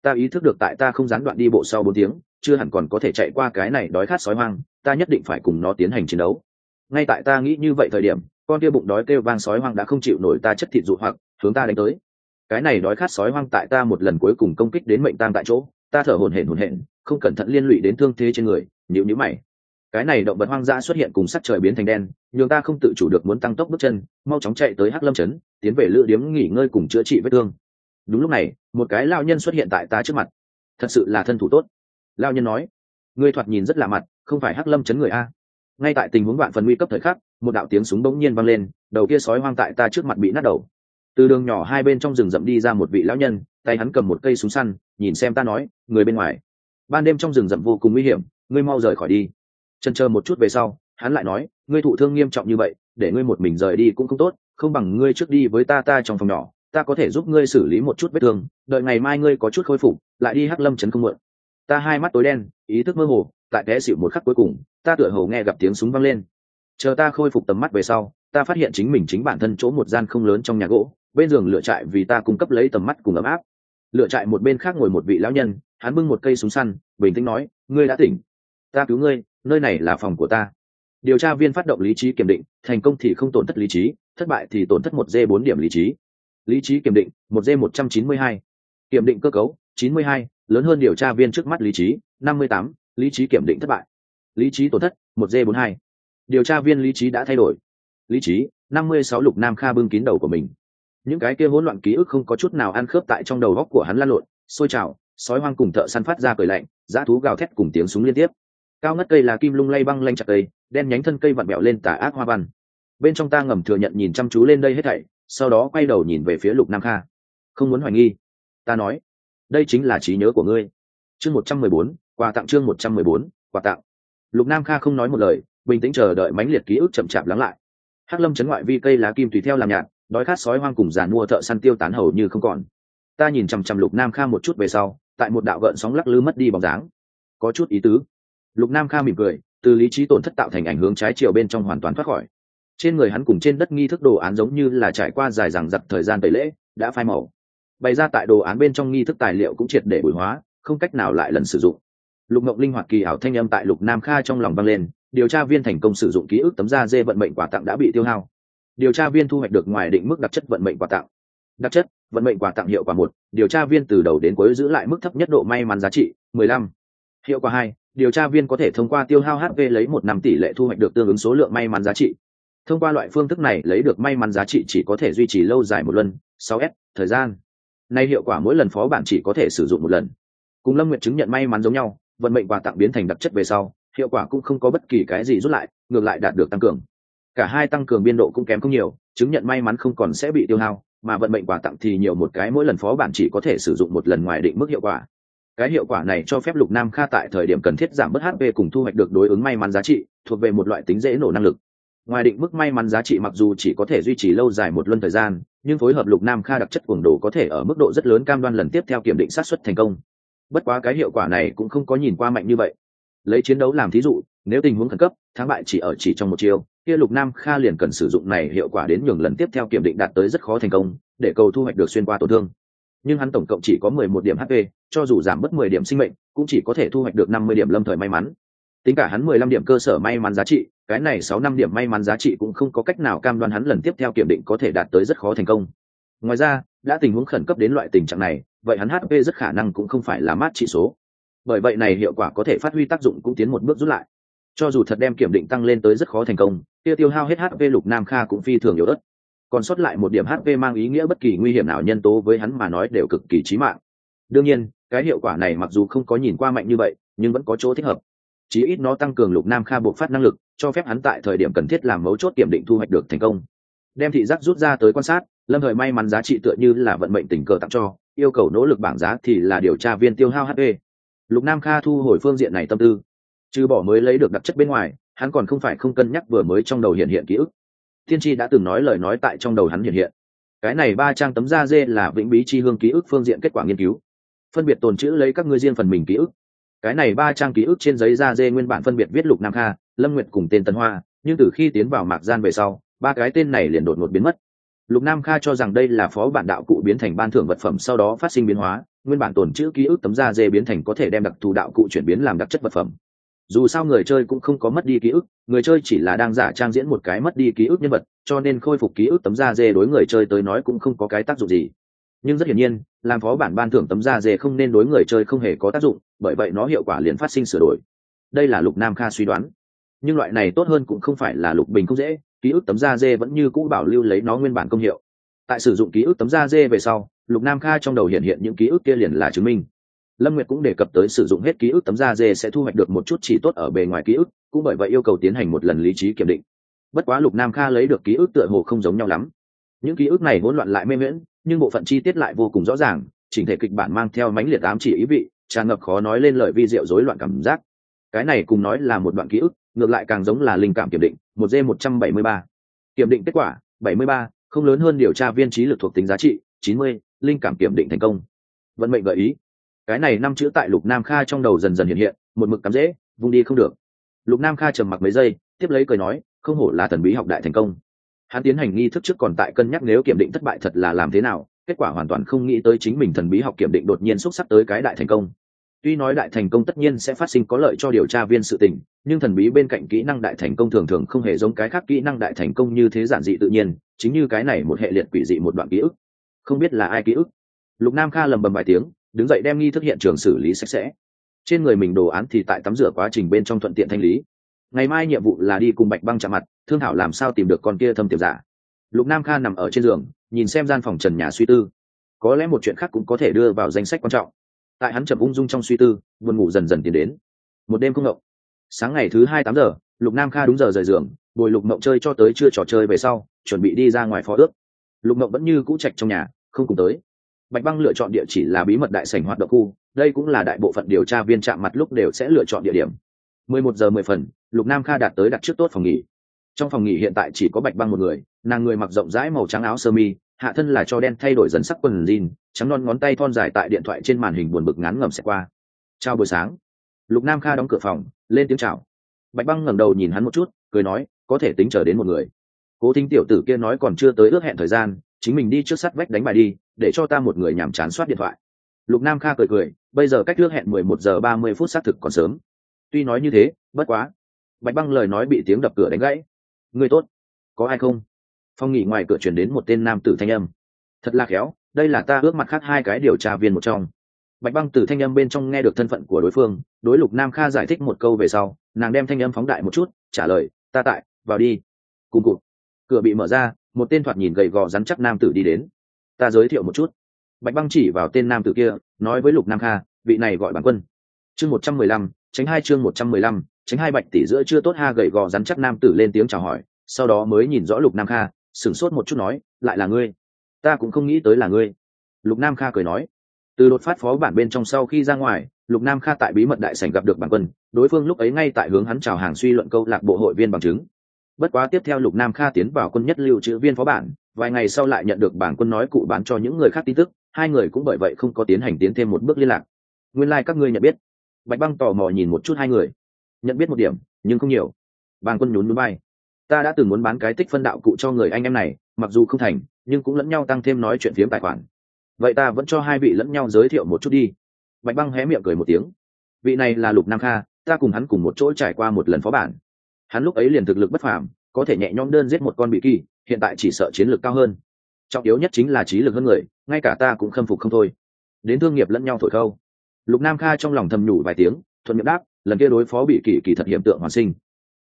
Ta ý thức được tại ta không gián đoạn đi bộ sau bốn tiếng, chưa hẳn còn có thể chạy qua cái này đói khát sói hoang, ta nhất định phải cùng nó tiến hành chiến đấu. Ngay tại ta nghĩ như vậy thời điểm, con kia bụng đói kêu vang sói hoang đã không chịu nổi ta chất thịt dụ hoặc, hướng ta đánh tới. Cái này đói khát sói hoang tại ta một lần cuối cùng công kích đến mệnh tang tại chỗ, ta thở hổn hển hổn hển, không cẩn thận liên lụy đến thương thế trên người nhịu nhữ mày cái này động vật hoang dã xuất hiện cùng sắc trời biến thành đen, nhường ta không tự chủ được muốn tăng tốc bước chân, mau chóng chạy tới hắc lâm trấn, tiến về lựa điếm nghỉ ngơi cùng chữa trị vết thương. Đúng lúc này, một cái lao nhân xuất hiện tại ta trước mặt. Thật sự là thân thủ tốt. Lao nhân nói, ngươi thoạt nhìn rất lạ mặt, không phải hắc lâm chấn người a? Ngay tại tình huống vạn phần nguy cấp thời khắc, một đạo tiếng súng bỗng nhiên vang lên, đầu kia sói hoang tại ta trước mặt bị nát đầu. Từ đường nhỏ hai bên trong rừng rậm đi ra một vị lão nhân, tay hắn cầm một cây súng săn, nhìn xem ta nói, người bên ngoài, ban đêm trong rừng rậm vô cùng nguy hiểm, ngươi mau rời khỏi đi chân chờ một chút về sau, hắn lại nói, ngươi thụ thương nghiêm trọng như vậy, để ngươi một mình rời đi cũng không tốt, không bằng ngươi trước đi với ta ta trong phòng nhỏ, ta có thể giúp ngươi xử lý một chút vết thương, đợi ngày mai ngươi có chút khôi phục, lại đi hắc lâm trấn không mượn ta hai mắt tối đen, ý thức mơ hồ tại té xịu một khắc cuối cùng, ta tựa hồ nghe gặp tiếng súng vang lên. Chờ ta khôi phục tầm mắt về sau, ta phát hiện chính mình chính bản thân chỗ một gian không lớn trong nhà gỗ, bên giường lựa trại vì ta cung cấp lấy tầm mắt cùng ấm áp. Lựa trại một bên khác ngồi một vị lão nhân, hắn bưng một cây súng săn, bình tĩnh nói, ngươi đã tỉnh. Ta cứu ngươi nơi này là phòng của ta. Điều tra viên phát động lý trí kiểm định, thành công thì không tổn thất lý trí, thất bại thì tổn thất một d bốn điểm lý trí. Lý trí kiểm định, một d một trăm chín mươi hai. Kiểm định cơ cấu, chín mươi hai, lớn hơn điều tra viên trước mắt lý trí, năm mươi tám, lý trí kiểm định thất bại. Lý trí tổn thất, một d bốn hai. Điều tra viên lý trí đã thay đổi. Lý trí, năm mươi sáu lục nam kha bưng kín đầu của mình. Những cái kia hỗn loạn ký ức không có chút nào ăn khớp tại trong đầu góc của hắn lăn lộn, sôi trào, sói hoang cùng thợ săn phát ra cười lạnh, dã thú gào thét cùng tiếng súng liên tiếp cao ngất cây là kim lung lay băng lanh chặt cây, đen nhánh thân cây vặn bẹo lên tả ác hoa văn. Bên trong ta ngầm thừa nhận nhìn chăm chú lên đây hết thảy, sau đó quay đầu nhìn về phía lục nam kha. Không muốn hoài nghi. Ta nói, đây chính là trí nhớ của ngươi. Chương một trăm mười bốn, quà tặng chương một trăm mười bốn, quà tặng. Lục nam kha không nói một lời, bình tĩnh chờ đợi mãnh liệt ký ức chậm chạp lắng lại. Hắc lâm chấn ngoại vi cây lá kim tùy theo làm nhạt, đói khát sói hoang cùng giàn mua thợ săn tiêu tán hầu như không còn. Ta nhìn chằm chằm lục nam kha một chút về sau, tại một đạo gợn sóng lắc lư mất đi bóng dáng. Có chút ý tứ lục nam kha mỉm cười, từ lý trí tổn thất tạo thành ảnh hướng trái chiều bên trong hoàn toàn thoát khỏi. Trên người hắn cùng trên đất nghi thức đồ án giống như là trải qua dài dằng dặc thời gian tẩy lễ, đã phai màu. Bày ra tại đồ án bên trong nghi thức tài liệu cũng triệt để bùi hóa, không cách nào lại lần sử dụng. Lục Mộng linh hoạt kỳ ảo thanh âm tại lục nam kha trong lòng vang lên, điều tra viên thành công sử dụng ký ức tấm da dê vận mệnh quà tặng đã bị tiêu hao. Điều tra viên thu hoạch được ngoài định mức đặc chất vận mệnh quà tặng. Đặc chất, vận mệnh quà tặng hiệu quả một, điều tra viên từ đầu đến cuối giữ lại mức thấp nhất độ may mắn giá trị 15. hiệu quả hai điều tra viên có thể thông qua tiêu hao hp lấy một năm tỷ lệ thu hoạch được tương ứng số lượng may mắn giá trị. Thông qua loại phương thức này lấy được may mắn giá trị chỉ có thể duy trì lâu dài một lần 6 s, thời gian. Nay hiệu quả mỗi lần phó bạn chỉ có thể sử dụng một lần. Cùng lâm nguyệt chứng nhận may mắn giống nhau, vận mệnh quà tặng biến thành đặc chất về sau, hiệu quả cũng không có bất kỳ cái gì rút lại, ngược lại đạt được tăng cường. Cả hai tăng cường biên độ cũng kém không nhiều, chứng nhận may mắn không còn sẽ bị tiêu hao, mà vận mệnh quà tặng thì nhiều một cái mỗi lần phó bản chỉ có thể sử dụng một lần ngoài định mức hiệu quả cái hiệu quả này cho phép lục nam kha tại thời điểm cần thiết giảm bớt hp cùng thu hoạch được đối ứng may mắn giá trị, thuộc về một loại tính dễ nổ năng lực. Ngoài định mức may mắn giá trị mặc dù chỉ có thể duy trì lâu dài một luân thời gian, nhưng phối hợp lục nam kha đặc chất cuồng đồ có thể ở mức độ rất lớn cam đoan lần tiếp theo kiểm định sát xuất thành công. Bất quá cái hiệu quả này cũng không có nhìn qua mạnh như vậy. Lấy chiến đấu làm thí dụ, nếu tình huống khẩn cấp, thắng bại chỉ ở chỉ trong một chiều kia lục nam kha liền cần sử dụng này hiệu quả đến nhường lần tiếp theo kiểm định đạt tới rất khó thành công, để cầu thu hoạch được xuyên qua tổn thương. Nhưng hắn tổng cộng chỉ có mười một điểm hp cho dù giảm mất mười điểm sinh mệnh, cũng chỉ có thể thu hoạch được năm mươi điểm lâm thời may mắn. Tính cả hắn mười lăm điểm cơ sở may mắn giá trị, cái này sáu năm điểm may mắn giá trị cũng không có cách nào cam đoan hắn lần tiếp theo kiểm định có thể đạt tới rất khó thành công. Ngoài ra, đã tình huống khẩn cấp đến loại tình trạng này, vậy hắn hp rất khả năng cũng không phải là mát trị số. Bởi vậy này hiệu quả có thể phát huy tác dụng cũng tiến một bước rút lại. Cho dù thật đem kiểm định tăng lên tới rất khó thành công, tiêu tiêu hao hết hp lục nam kha cũng phi thường yếu ớt. Còn sót lại một điểm hp mang ý nghĩa bất kỳ nguy hiểm nào nhân tố với hắn mà nói đều cực kỳ chí mạng đương nhiên, cái hiệu quả này mặc dù không có nhìn qua mạnh như vậy, nhưng vẫn có chỗ thích hợp. Chí ít nó tăng cường lục nam kha buộc phát năng lực, cho phép hắn tại thời điểm cần thiết làm mấu chốt kiểm định thu hoạch được thành công. Đem thị giác rút ra tới quan sát, lâm thời may mắn giá trị tựa như là vận mệnh tình cờ tặng cho, yêu cầu nỗ lực bảng giá thì là điều tra viên tiêu hao hp lục nam kha thu hồi phương diện này tâm tư. Trừ bỏ mới lấy được đặc chất bên ngoài, hắn còn không phải không cân nhắc vừa mới trong đầu hiện hiện ký ức. Thiên tri đã từng nói lời nói tại trong đầu hắn hiện hiện. Cái này ba trang tấm da dê là vĩnh bí chi hương ký ức phương diện kết quả nghiên cứu phân biệt tồn chữ lấy các ngươi riêng phần mình ký ức. Cái này ba trang ký ức trên giấy da dê nguyên bản phân biệt viết lục nam kha, lâm nguyệt cùng tên tân hoa, nhưng từ khi tiến vào mạc gian về sau, ba cái tên này liền đột ngột biến mất. Lục nam kha cho rằng đây là phó bản đạo cụ biến thành ban thưởng vật phẩm sau đó phát sinh biến hóa, nguyên bản tồn chữ ký ức tấm da dê biến thành có thể đem đặc thù đạo cụ chuyển biến làm đặc chất vật phẩm. Dù sao người chơi cũng không có mất đi ký ức, người chơi chỉ là đang giả trang diễn một cái mất đi ký ức nhân vật, cho nên khôi phục ký ức tấm da dê đối người chơi tới nói cũng không có cái tác dụng gì. Nhưng rất hiển nhiên làm phó bản ban thưởng tấm da dê không nên đối người chơi không hề có tác dụng, bởi vậy nó hiệu quả liền phát sinh sửa đổi. Đây là lục nam kha suy đoán. Nhưng loại này tốt hơn cũng không phải là lục bình không dễ, ký ức tấm da dê vẫn như cũ bảo lưu lấy nó nguyên bản công hiệu. Tại sử dụng ký ức tấm da dê về sau, lục nam kha trong đầu hiện hiện những ký ức kia liền là chứng minh. Lâm nguyệt cũng đề cập tới sử dụng hết ký ức tấm da dê sẽ thu hoạch được một chút chỉ tốt ở bề ngoài ký ức, cũng bởi vậy yêu cầu tiến hành một lần lý trí kiểm định. Bất quá lục nam kha lấy được ký ức tựa hồ không giống nhau lắm. Những ký ức này hỗn loạn lại mê miễn nhưng bộ phận chi tiết lại vô cùng rõ ràng, chỉnh thể kịch bản mang theo mãnh liệt ám chỉ ý vị, tràn ngập khó nói lên lời vi diệu rối loạn cảm giác. Cái này cùng nói là một đoạn ký ức, ngược lại càng giống là linh cảm kiểm định, một d một trăm bảy mươi ba. Kiểm định kết quả, bảy mươi ba, không lớn hơn điều tra viên trí lực thuộc tính giá trị, chín mươi, linh cảm kiểm định thành công. Vận mệnh gợi ý. Cái này năm chữ tại lục nam kha trong đầu dần dần hiện hiện, một mực cắm dễ, vung đi không được. Lục nam kha trầm mặc mấy giây, tiếp lấy cười nói, không hổ là thần bí học đại thành công hắn tiến hành nghi thức trước còn tại cân nhắc nếu kiểm định thất bại thật là làm thế nào, kết quả hoàn toàn không nghĩ tới chính mình thần bí học kiểm định đột nhiên xúc sắc tới cái đại thành công. Tuy nói đại thành công tất nhiên sẽ phát sinh có lợi cho điều tra viên sự tình, nhưng thần bí bên cạnh kỹ năng đại thành công thường thường không hề giống cái khác kỹ năng đại thành công như thế giản dị tự nhiên, chính như cái này một hệ liệt quỷ dị một đoạn ký ức. Không biết là ai ký ức? Lục nam kha lầm bầm vài tiếng, đứng dậy đem nghi thức hiện trường xử lý sạch sẽ. Trên người mình đồ án thì tại tắm rửa quá trình bên trong thuận tiện thanh lý ngày mai nhiệm vụ là đi cùng bạch băng chạm mặt, thương thảo làm sao tìm được con kia thâm tiệp giả. Lục nam kha nằm ở trên giường, nhìn xem gian phòng trần nhà suy tư. Có lẽ một chuyện khác cũng có thể đưa vào danh sách quan trọng. Tại hắn chậm ung dung trong suy tư, buồn ngủ dần dần tiến đến. Một đêm không ngậu. Sáng ngày thứ hai tám giờ, lục nam kha đúng giờ rời giường, bồi lục mộng chơi cho tới chưa trò chơi về sau, chuẩn bị đi ra ngoài phó ước. Lục mộng vẫn như cũ trạch trong nhà, không cùng tới. Bạch băng lựa chọn địa chỉ là bí mật đại sảnh hoạt động khu, đây cũng là đại bộ phận điều tra viên chạm mặt lúc đều sẽ lựa chọn địa điểm. mười một giờ mười phần lục nam kha đạt tới đặt trước tốt phòng nghỉ. Trong phòng nghỉ hiện tại chỉ có bạch băng một người, nàng người mặc rộng rãi màu trắng áo sơ mi, hạ thân là cho đen thay đổi dần sắc quần jean, trắng non ngón tay thon dài tại điện thoại trên màn hình buồn bực ngắn ngầm xẹt qua. Chào buổi sáng. Lục nam kha đóng cửa phòng, lên tiếng chào. Bạch băng ngẩng đầu nhìn hắn một chút, cười nói, có thể tính chờ đến một người. Cố thính tiểu tử kia nói còn chưa tới ước hẹn thời gian, chính mình đi trước sắt vách đánh bài đi, để cho ta một người nhàm chán soát điện thoại. Lục nam kha cười cười, bây giờ cách ước hẹn mười một giờ ba mươi phút xác thực còn sớm. Tuy nói như thế, bất quá bạch băng lời nói bị tiếng đập cửa đánh gãy. Người tốt. Có ai không? Phong nghỉ ngoài cửa chuyển đến một tên nam tử thanh âm. Thật là khéo, đây là ta ước mặt khác hai cái điều tra viên một trong. Bạch băng từ thanh âm bên trong nghe được thân phận của đối phương, đối lục nam kha giải thích một câu về sau, nàng đem thanh âm phóng đại một chút, trả lời, ta tại, vào đi. Cùng cụt. Cửa bị mở ra, một tên thoạt nhìn gầy gò rắn chắc nam tử đi đến. Ta giới thiệu một chút. Bạch băng chỉ vào tên nam tử kia, nói với lục nam kha, vị này gọi bản quân. Chương một trăm mười lăm, tránh hai chương một trăm mười lăm tránh hai bạch tỷ giữa chưa tốt ha gầy gò rắn chắc nam tử lên tiếng chào hỏi, sau đó mới nhìn rõ lục nam kha, sửng sốt một chút nói, lại là ngươi? Ta cũng không nghĩ tới là ngươi. Lục nam kha cười nói. Từ đột phát phó bản bên trong sau khi ra ngoài, lục nam kha tại bí mật đại sảnh gặp được bản quân, đối phương lúc ấy ngay tại hướng hắn chào hàng suy luận câu lạc bộ hội viên bằng chứng. Bất quá tiếp theo lục nam kha tiến vào quân nhất lưu chữ viên phó bản, vài ngày sau lại nhận được bản quân nói cụ bán cho những người khác tin tức, hai người cũng bởi vậy không có tiến hành tiến thêm một bước liên lạc. Nguyên lai、like、các ngươi nhận biết. Bạch băng tò mò nhìn một chút hai người nhận biết một điểm, nhưng không nhiều. Bàng quân nhún núi bay ta đã từng muốn bán cái tích phân đạo cụ cho người anh em này, mặc dù không thành, nhưng cũng lẫn nhau tăng thêm nói chuyện phiếm tài khoản. Vậy ta vẫn cho hai vị lẫn nhau giới thiệu một chút đi. Bạch băng hé miệng cười một tiếng. Vị này là lục nam kha, ta cùng hắn cùng một chỗ trải qua một lần phó bản. Hắn lúc ấy liền thực lực bất phàm, có thể nhẹ nhõm đơn giết một con bị kỳ, hiện tại chỉ sợ chiến lược cao hơn. Trọng yếu nhất chính là trí lực hơn người, ngay cả ta cũng khâm phục không thôi. Đến thương nghiệp lẫn nhau thổi khâu. Lục nam kha trong lòng thầm nhủ vài tiếng, thuận miệng đáp lần kia đối phó bị kỳ kỳ thật hiểm tượng hoàn sinh.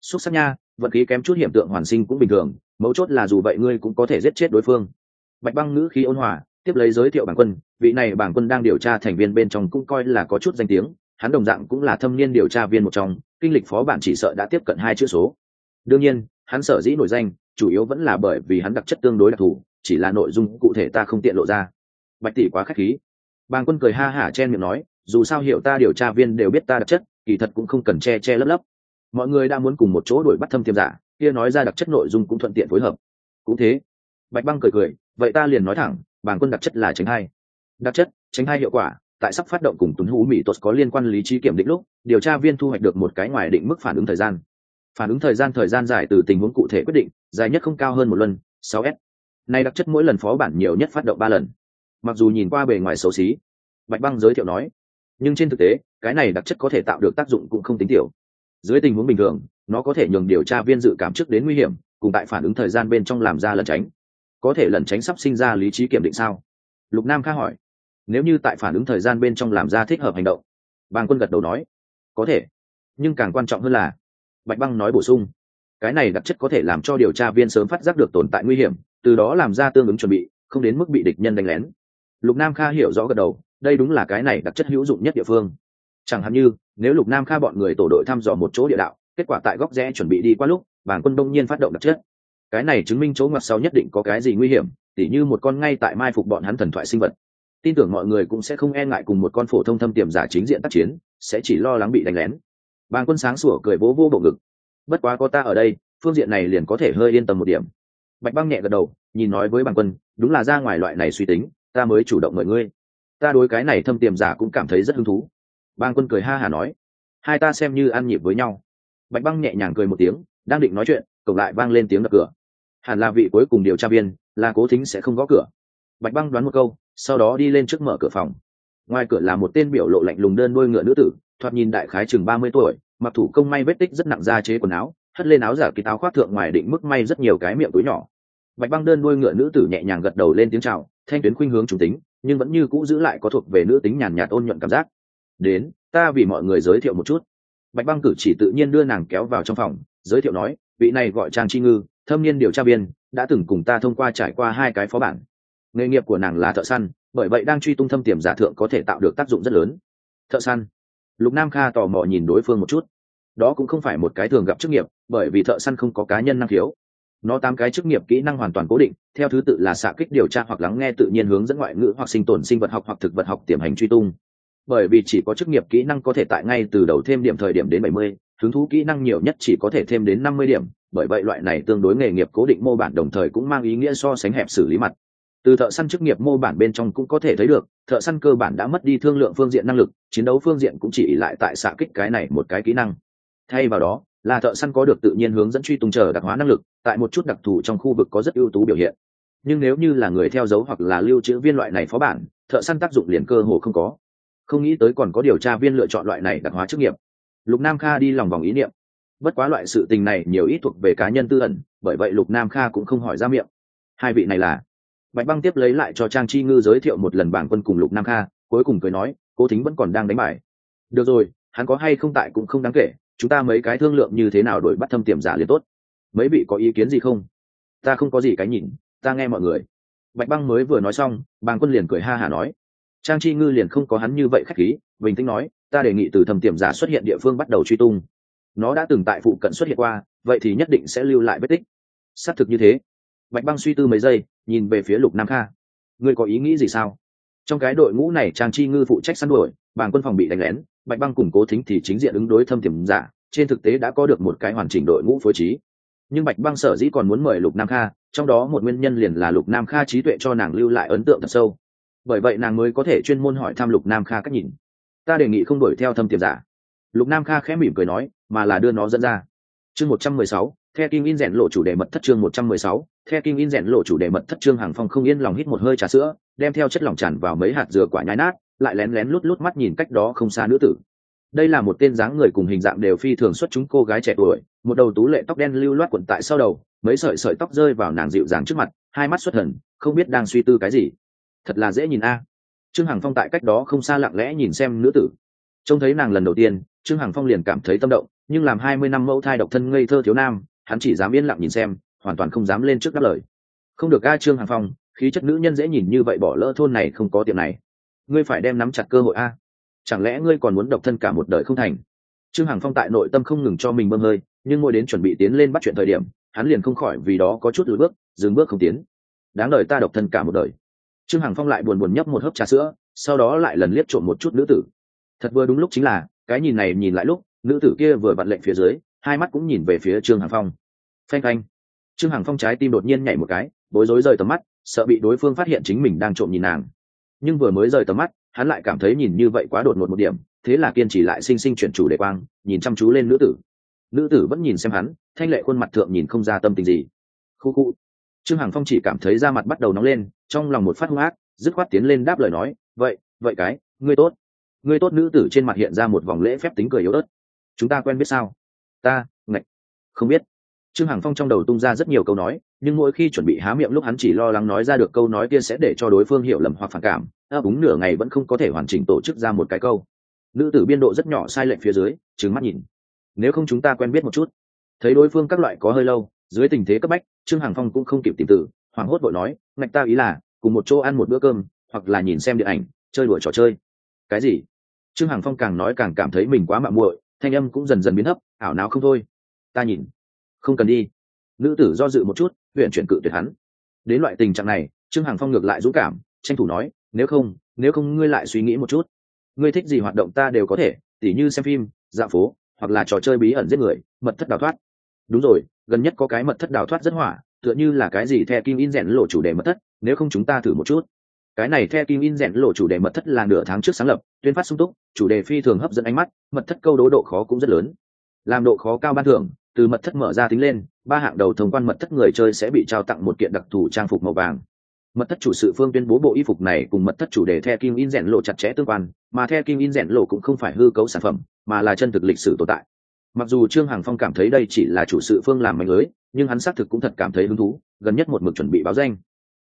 Xúc sắc nha, vận khí kém chút hiểm tượng hoàn sinh cũng bình thường, mấu chốt là dù vậy ngươi cũng có thể giết chết đối phương. Bạch băng ngữ khí ôn hòa, tiếp lấy giới thiệu bản quân, vị này bản quân đang điều tra thành viên bên trong cũng coi là có chút danh tiếng, hắn đồng dạng cũng là thâm niên điều tra viên một trong, kinh lịch phó bản chỉ sợ đã tiếp cận hai chữ số. Đương nhiên, hắn sở dĩ nổi danh, chủ yếu vẫn là bởi vì hắn đặc chất tương đối đặc thù, chỉ là nội dung cụ thể ta không tiện lộ ra. Bạch tỷ quá k h á c h khí. Bàng quân cười ha hả chen miệng nói, dù sao hiểu ta điều tra viên đều biết ta đặc chất kỳ thật cũng không cần che che lấp lấp. Mọi người đã muốn cùng một chỗ đuổi bắt thâm tiêm giả, kia nói ra đặc chất nội dung cũng thuận tiện phối hợp. Cũng thế, bạch băng cười cười, vậy ta liền nói thẳng, bàng quân đặc chất là tránh hai đặc chất, tránh hai hiệu quả, tại sắp phát động cùng tuấn hú mỹ tốt có liên quan lý trí kiểm định lúc, điều tra viên thu hoạch được một cái ngoài định mức phản ứng thời gian. Phản ứng thời gian thời gian dài từ tình huống cụ thể quyết định, dài nhất không cao hơn một lần sáu s. Nay đặc chất mỗi lần phó bản nhiều nhất phát động ba lần. Mặc dù nhìn qua bề ngoài xấu xí, bạch băng giới thiệu nói nhưng trên thực tế, cái này đặc chất có thể tạo được tác dụng cũng không tính tiểu. Dưới tình huống bình thường, nó có thể nhường điều tra viên dự cảm trước đến nguy hiểm, cùng tại phản ứng thời gian bên trong làm ra lẩn tránh. Có thể lẩn tránh sắp sinh ra lý trí kiểm định sao? Lục nam khá hỏi. Nếu như tại phản ứng thời gian bên trong làm ra thích hợp hành động, bàng quân gật đầu nói, có thể. Nhưng càng quan trọng hơn là, bạch băng nói bổ sung, cái này đặc chất có thể làm cho điều tra viên sớm phát giác được tồn tại nguy hiểm, từ đó làm ra tương ứng chuẩn bị, không đến mức bị địch nhân đánh lén. Lục nam kha hiểu rõ gật đầu đây đúng là cái này đặc chất hữu dụng nhất địa phương. Chẳng hạn như, nếu lục nam kha bọn người tổ đội thăm dò một chỗ địa đạo, kết quả tại góc rẽ chuẩn bị đi qua lúc bảng quân đông nhiên phát động đặc chất. Cái này chứng minh chỗ ngoặt sau nhất định có cái gì nguy hiểm, tỉ như một con ngay tại mai phục bọn hắn thần thoại sinh vật. Tin tưởng mọi người cũng sẽ không e ngại cùng một con phổ thông thâm tiềm giả chính diện tác chiến, sẽ chỉ lo lắng bị đánh lén. Bàn quân sáng sủa cười vỗ vô bộ ngực. Bất quá có ta ở đây, phương diện này liền có thể hơi yên tâm một điểm. Bạch băng nhẹ gật đầu, nhìn nói với bàn quân, đúng là ra ngoài loại này suy tính, ta mới chủ động mời ngươi ta đối cái này thâm tiềm giả cũng cảm thấy rất hứng thú. Bang quân cười ha hà nói, hai ta xem như ăn nhịp với nhau. Bạch băng nhẹ nhàng cười một tiếng, đang định nói chuyện, cổng lại vang lên tiếng đập cửa. Hẳn là vị cuối cùng điều tra viên, là cố thính sẽ không gõ cửa. Bạch băng đoán một câu, sau đó đi lên trước mở cửa phòng. Ngoài cửa là một tên biểu lộ lạnh lùng đơn đôi ngựa nữ tử, thoạt nhìn đại khái chừng ba mươi tuổi, mặc thủ công may vết tích rất nặng da chế quần áo, hất lên áo giả kỳ táo khoác thượng ngoài định mức may rất nhiều cái miệng túi nhỏ. Bạch băng đơn đôi ngựa nữ tử nhẹ nhàng gật đầu lên tiếng chào, thanh tuyến khuynh hướng chủ tính nhưng vẫn như cũ giữ lại có thuộc về nữ tính nhàn nhạt ôn nhuận cảm giác. Đến, ta vì mọi người giới thiệu một chút. Bạch băng cử chỉ tự nhiên đưa nàng kéo vào trong phòng, giới thiệu nói, vị này gọi trang chi ngư, thâm niên điều tra viên, đã từng cùng ta thông qua trải qua hai cái phó bản. Nghề nghiệp của nàng là thợ săn, bởi vậy đang truy tung thâm tiềm giả thượng có thể tạo được tác dụng rất lớn. Thợ săn. Lục nam kha tò mò nhìn đối phương một chút. Đó cũng không phải một cái thường gặp chức nghiệp, bởi vì thợ săn không có cá nhân năng khiếu nó tám cái chức nghiệp kỹ năng hoàn toàn cố định, theo thứ tự là xạ kích điều tra hoặc lắng nghe tự nhiên hướng dẫn ngoại ngữ hoặc sinh tồn sinh vật học hoặc thực vật học tiềm hành truy tung. Bởi vì chỉ có chức nghiệp kỹ năng có thể tại ngay từ đầu thêm điểm thời điểm đến bảy mươi, hứng thú kỹ năng nhiều nhất chỉ có thể thêm đến năm mươi điểm, bởi vậy loại này tương đối nghề nghiệp cố định mô bản đồng thời cũng mang ý nghĩa so sánh hẹp xử lý mặt. Từ thợ săn chức nghiệp mô bản bên trong cũng có thể thấy được, thợ săn cơ bản đã mất đi thương lượng phương diện năng lực, chiến đấu phương diện cũng chỉ lại tại xạ kích cái này một cái kỹ năng. Thay vào đó là thợ săn có được tự nhiên hướng dẫn truy tung chờ đặc hóa năng lực, tại một chút đặc thù trong khu vực có rất ưu tú biểu hiện. Nhưng nếu như là người theo dấu hoặc là lưu trữ viên loại này phó bản, thợ săn tác dụng liền cơ hồ không có. Không nghĩ tới còn có điều tra viên lựa chọn loại này đặc hóa chức nghiệp. Lục nam kha đi lòng vòng ý niệm. Bất quá loại sự tình này nhiều ít thuộc về cá nhân tư ẩn, bởi vậy lục nam kha cũng không hỏi ra miệng. Hai vị này là? Bạch băng tiếp lấy lại cho trang chi ngư giới thiệu một lần bảng quân cùng lục nam kha, cuối cùng cười nói, cố thính vẫn còn đang đánh bài. Được rồi, hắn có hay không tại cũng không đáng kể chúng ta mấy cái thương lượng như thế nào đổi bắt thâm tiềm giả liền tốt. Mấy vị có ý kiến gì không? Ta không có gì cái nhìn, ta nghe mọi người. Bạch băng mới vừa nói xong, bàng quân liền cười ha hả nói. Trang chi ngư liền không có hắn như vậy khách khí, bình tĩnh nói, ta đề nghị từ thâm tiềm giả xuất hiện địa phương bắt đầu truy tung. Nó đã từng tại phụ cận xuất hiện qua, vậy thì nhất định sẽ lưu lại vết tích. Xác thực như thế. Bạch băng suy tư mấy giây, nhìn về phía lục nam kha. Ngươi có ý nghĩ gì sao? Trong cái đội ngũ này trang chi ngư phụ trách săn đuổi bảng quân phòng bị đánh lén, bạch băng củng cố thính thì chính diện ứng đối thâm tiềm giả, trên thực tế đã có được một cái hoàn chỉnh đội ngũ phối trí. Nhưng bạch băng sở dĩ còn muốn mời lục nam kha, trong đó một nguyên nhân liền là lục nam kha trí tuệ cho nàng lưu lại ấn tượng thật sâu. Bởi vậy nàng mới có thể chuyên môn hỏi thăm lục nam kha cách nhìn. Ta đề nghị không đuổi theo thâm tiềm giả. Lục nam kha khẽ mỉm cười nói, mà là đưa nó dẫn ra. Chương một trăm mười sáu, the kim in rèn lộ chủ đề mật thất chương một trăm mười sáu, the kim in rèn lộ chủ đề mật thất chương hàng phong không yên lòng hít một hơi trà sữa, đem theo chất lỏng tràn vào mấy hạt dừa quả nhái nát lại lén lén lút lút mắt nhìn cách đó không xa nữ tử. Đây là một tên dáng người cùng hình dạng đều phi thường xuất chúng cô gái trẻ tuổi, một đầu tú lệ tóc đen lưu loát quần tại sau đầu, mấy sợi sợi tóc rơi vào nàng dịu dàng trước mặt, hai mắt xuất thần, không biết đang suy tư cái gì. Thật là dễ nhìn a. Trương hằng phong tại cách đó không xa lặng lẽ nhìn xem nữ tử. Trông thấy nàng lần đầu tiên, trương hằng phong liền cảm thấy tâm động, nhưng làm hai mươi năm mẫu thai độc thân ngây thơ thiếu nam, hắn chỉ dám yên lặng nhìn xem, hoàn toàn không dám lên trước đáp lời. Không được a trương hằng phong, khí chất nữ nhân dễ nhìn như vậy bỏ lỡ thôn này không có tiệm này ngươi phải đem nắm chặt cơ hội a. Chẳng lẽ ngươi còn muốn độc thân cả một đời không thành? Trương hằng phong tại nội tâm không ngừng cho mình bơm hơi, nhưng mỗi đến chuẩn bị tiến lên bắt chuyện thời điểm, hắn liền không khỏi vì đó có chút lùi bước, dừng bước không tiến. Đáng đời ta độc thân cả một đời. Trương hằng phong lại buồn buồn nhấp một hớp trà sữa, sau đó lại lần liếc trộm một chút nữ tử. Thật vừa đúng lúc chính là, cái nhìn này nhìn lại lúc, nữ tử kia vừa vặn lệnh phía dưới, hai mắt cũng nhìn về phía trương hằng phong. Phanh phanh. Trương hằng phong trái tim đột nhiên nhảy một cái, bối rối rời tầm mắt, sợ bị đối phương phát hiện chính mình đang trộm nhìn nàng nhưng vừa mới rời tầm mắt, hắn lại cảm thấy nhìn như vậy quá đột ngột một điểm, thế là kiên trì lại sinh sinh chuyển chủ đề quang, nhìn chăm chú lên nữ tử. Nữ tử vẫn nhìn xem hắn, thanh lệ khuôn mặt thượng nhìn không ra tâm tình gì. Khu khu. Trương hằng phong chỉ cảm thấy da mặt bắt đầu nóng lên, trong lòng một phát hung ác, dứt khoát tiến lên đáp lời nói, vậy vậy cái, ngươi tốt. Ngươi tốt nữ tử trên mặt hiện ra một vòng lễ phép tính cười yếu ớt. Chúng ta quen biết sao? Ta, ngạch, không biết. Trương hằng phong trong đầu tung ra rất nhiều câu nói nhưng mỗi khi chuẩn bị há miệng lúc hắn chỉ lo lắng nói ra được câu nói kia sẽ để cho đối phương hiểu lầm hoặc phản cảm ấp úng nửa ngày vẫn không có thể hoàn chỉnh tổ chức ra một cái câu. Nữ tử biên độ rất nhỏ sai lệch phía dưới, trừng mắt nhìn. Nếu không chúng ta quen biết một chút. Thấy đối phương các loại có hơi lâu, dưới tình thế cấp bách, trương hằng phong cũng không kịp tìm tử hoảng hốt vội nói, ngạch ta ý là, cùng một chỗ ăn một bữa cơm, hoặc là nhìn xem điện ảnh, chơi đùa trò chơi. Cái gì? Trương hằng phong càng nói càng cảm thấy mình quá mạo muội, thanh âm cũng dần dần biến thấp ảo não không thôi. Ta nhìn. Không cần đi. Nữ tử do dự một chút huyện chuyển cự tuyệt hắn. Đến loại tình trạng này, trương hằng phong ngược lại dũng cảm, tranh thủ nói, nếu không nếu không ngươi lại suy nghĩ một chút. Ngươi thích gì hoạt động ta đều có thể, tỉ như xem phim, dạo phố, hoặc là trò chơi bí ẩn giết người, mật thất đào thoát. Đúng rồi, gần nhất có cái mật thất đào thoát rất hỏa, tựa như là cái gì the kim in rèn lộ chủ đề mật thất, nếu không chúng ta thử một chút. Cái này the kim in rèn lộ chủ đề mật thất là nửa tháng trước sáng lập, tuyên phát sung túc, chủ đề phi thường hấp dẫn ánh mắt, mật thất câu đố độ khó cũng rất lớn. Làm độ khó cao ban thưởng, từ mật thất mở ra tính lên ba hạng đầu thông quan mật thất người chơi sẽ bị trao tặng một kiện đặc thù trang phục màu vàng. Mật thất chủ sự phương tuyên bố bộ y phục này cùng mật thất chủ đề the kim in rèn lộ chặt chẽ tương quan, mà the kim in rèn lộ cũng không phải hư cấu sản phẩm, mà là chân thực lịch sử tồn tại. Mặc dù trương hằng phong cảm thấy đây chỉ là chủ sự phương làm mạnh lưới, nhưng hắn xác thực cũng thật cảm thấy hứng thú, gần nhất một mực chuẩn bị báo danh.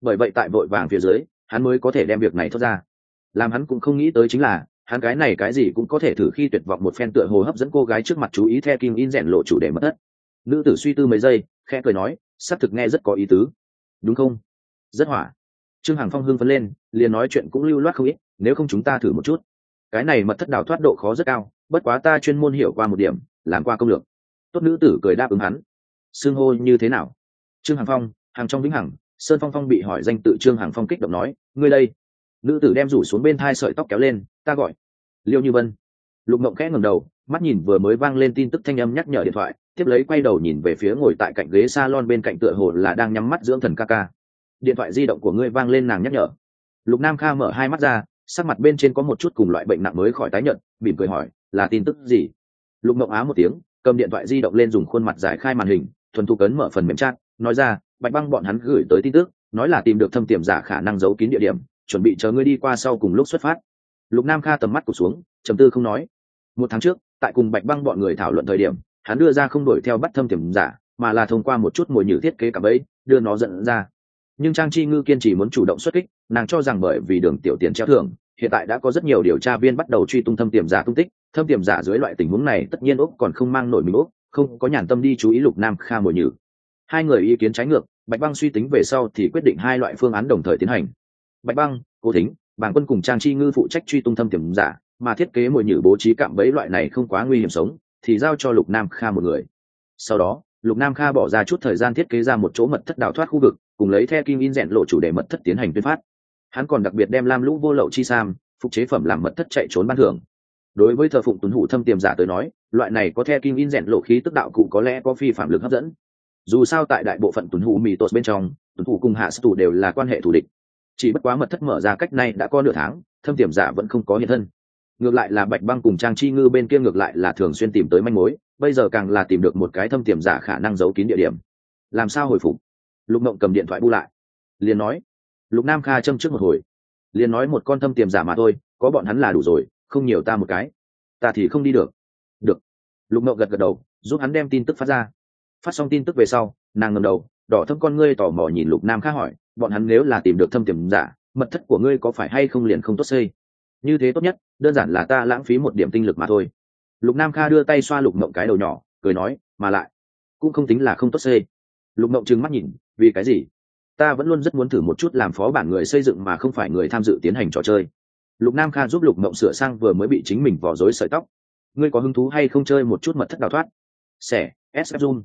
Bởi vậy tại vội vàng phía dưới, hắn mới có thể đem việc này thoát ra. Làm hắn cũng không nghĩ tới chính là, hắn cái này cái gì cũng có thể thử khi tuyệt vọng một phen tựa hồ hấp dẫn cô gái trước mặt chú ý theo kim in rèn lộ chủ đề mất thất nữ tử suy tư mấy giây, khẽ cười nói xác thực nghe rất có ý tứ. Đúng không? Rất hỏa. Trương hằng phong hưng phấn lên, liền nói chuyện cũng lưu loát không ít, nếu không chúng ta thử một chút. Cái này mật thất đào thoát độ khó rất cao, bất quá ta chuyên môn hiểu qua một điểm, làm qua công lược. Tốt nữ tử cười đáp ứng hắn. Xưng hô như thế nào? Trương hằng phong, hàng trong vĩnh hằng, sơn phong phong bị hỏi danh tự trương hằng phong kích động nói, ngươi đây. Nữ tử đem rủ xuống bên thai sợi tóc kéo lên, ta gọi liêu như vân. Lục mộng khẽ ngầm đầu, mắt nhìn vừa mới vang lên tin tức thanh âm nhắc nhở điện thoại tiếp lấy quay đầu nhìn về phía ngồi tại cạnh ghế s a lon bên cạnh tựa hồ là đang nhắm mắt dưỡng thần ca ca. Điện thoại di động của ngươi vang lên nàng nhắc nhở. Lục nam kha mở hai mắt ra, sắc mặt bên trên có một chút cùng loại bệnh nặng mới khỏi tái nhận mỉm cười hỏi, là tin tức gì? Lục mộng á một tiếng, cầm điện thoại di động lên dùng khuôn mặt giải khai màn hình, thuần thục ấn mở phần mềm chat, nói ra, bạch băng bọn hắn gửi tới tin tức, nói là tìm được thâm tiềm giả khả năng giấu kín địa điểm, chuẩn bị chờ ngươi đi qua sau cùng lúc xuất phát. Lục nam kha tầm mắt cụt xuống, trầm tư không nói. Một tháng trước, tại cùng bạch băng bọn người thảo luận thời điểm hắn đưa ra không đổi theo bắt thâm tiềm giả, mà là thông qua một chút mồi nhử thiết kế cả bẫy, đưa nó dẫn ra. Nhưng trang chi ngư kiên trì muốn chủ động xuất kích, nàng cho rằng bởi vì đường tiểu tiền treo thưởng, hiện tại đã có rất nhiều điều tra viên bắt đầu truy tung thâm tiềm giả tung tích, thâm tiềm giả dưới loại tình huống này tất nhiên úc còn không mang nổi mình úc, không có nhàn tâm đi chú ý lục nam kha mồi nhử. Hai người ý kiến trái ngược, bạch băng suy tính về sau thì quyết định hai loại phương án đồng thời tiến hành. Bạch băng, cố thính bảng quân cùng trang chi ngư phụ trách truy tung thâm tiềm giả, mà thiết kế mồi nhử bố trí cạm bẫy loại này không quá nguy hiểm sống thì giao cho lục nam kha một người. Sau đó, lục nam kha bỏ ra chút thời gian thiết kế ra một chỗ mật thất đào thoát khu vực, cùng lấy The kim in rèn lộ chủ đề mật thất tiến hành tuyên phát. Hắn còn đặc biệt đem lam lũ vô lậu chi sam, phục chế phẩm làm mật thất chạy trốn ban thưởng. Đối với thờ phụng tuấn hủ thâm tiềm giả tới nói, loại này có The kim in rèn lộ khí tức đạo cụ có lẽ có phi phạm lực hấp dẫn. Dù sao tại đại bộ phận tuấn hủ mì tột bên trong, tuấn hủ cùng hạ sư đều là quan hệ thù địch. Chỉ bất quá mật thất mở ra cách này đã có nửa tháng, thâm tiềm giả vẫn không có hiện thân ngược lại là bạch băng cùng trang chi ngư bên kia ngược lại là thường xuyên tìm tới manh mối, bây giờ càng là tìm được một cái thâm tiềm giả khả năng giấu kín địa điểm. Làm sao hồi phục? Lục mộng cầm điện thoại bu lại. Liền nói. Lục nam kha châm trước một hồi. Liền nói một con thâm tiềm giả mà thôi, có bọn hắn là đủ rồi, không nhiều ta một cái. Ta thì không đi được. Được. Lục mộng gật gật đầu, giúp hắn đem tin tức phát ra. Phát xong tin tức về sau, nàng ngầm đầu, đỏ thâm con ngươi tò mò nhìn lục nam kha hỏi, bọn hắn nếu là tìm được thâm tiềm giả, mật thất của ngươi có phải hay không liền không tốt xây? Như thế tốt nhất, đơn giản là ta lãng phí một điểm tinh lực mà thôi. Lục nam kha đưa tay xoa lục mộng cái đầu nhỏ, cười nói, mà lại, cũng không tính là không tốt xê. Lục mộng trừng mắt nhìn, vì cái gì? Ta vẫn luôn rất muốn thử một chút làm phó bản người xây dựng mà không phải người tham dự tiến hành trò chơi. Lục nam kha giúp lục mộng sửa sang vừa mới bị chính mình vò rối sợi tóc. Ngươi có hứng thú hay không chơi một chút mật thất đào thoát? Xẻ sf zoom.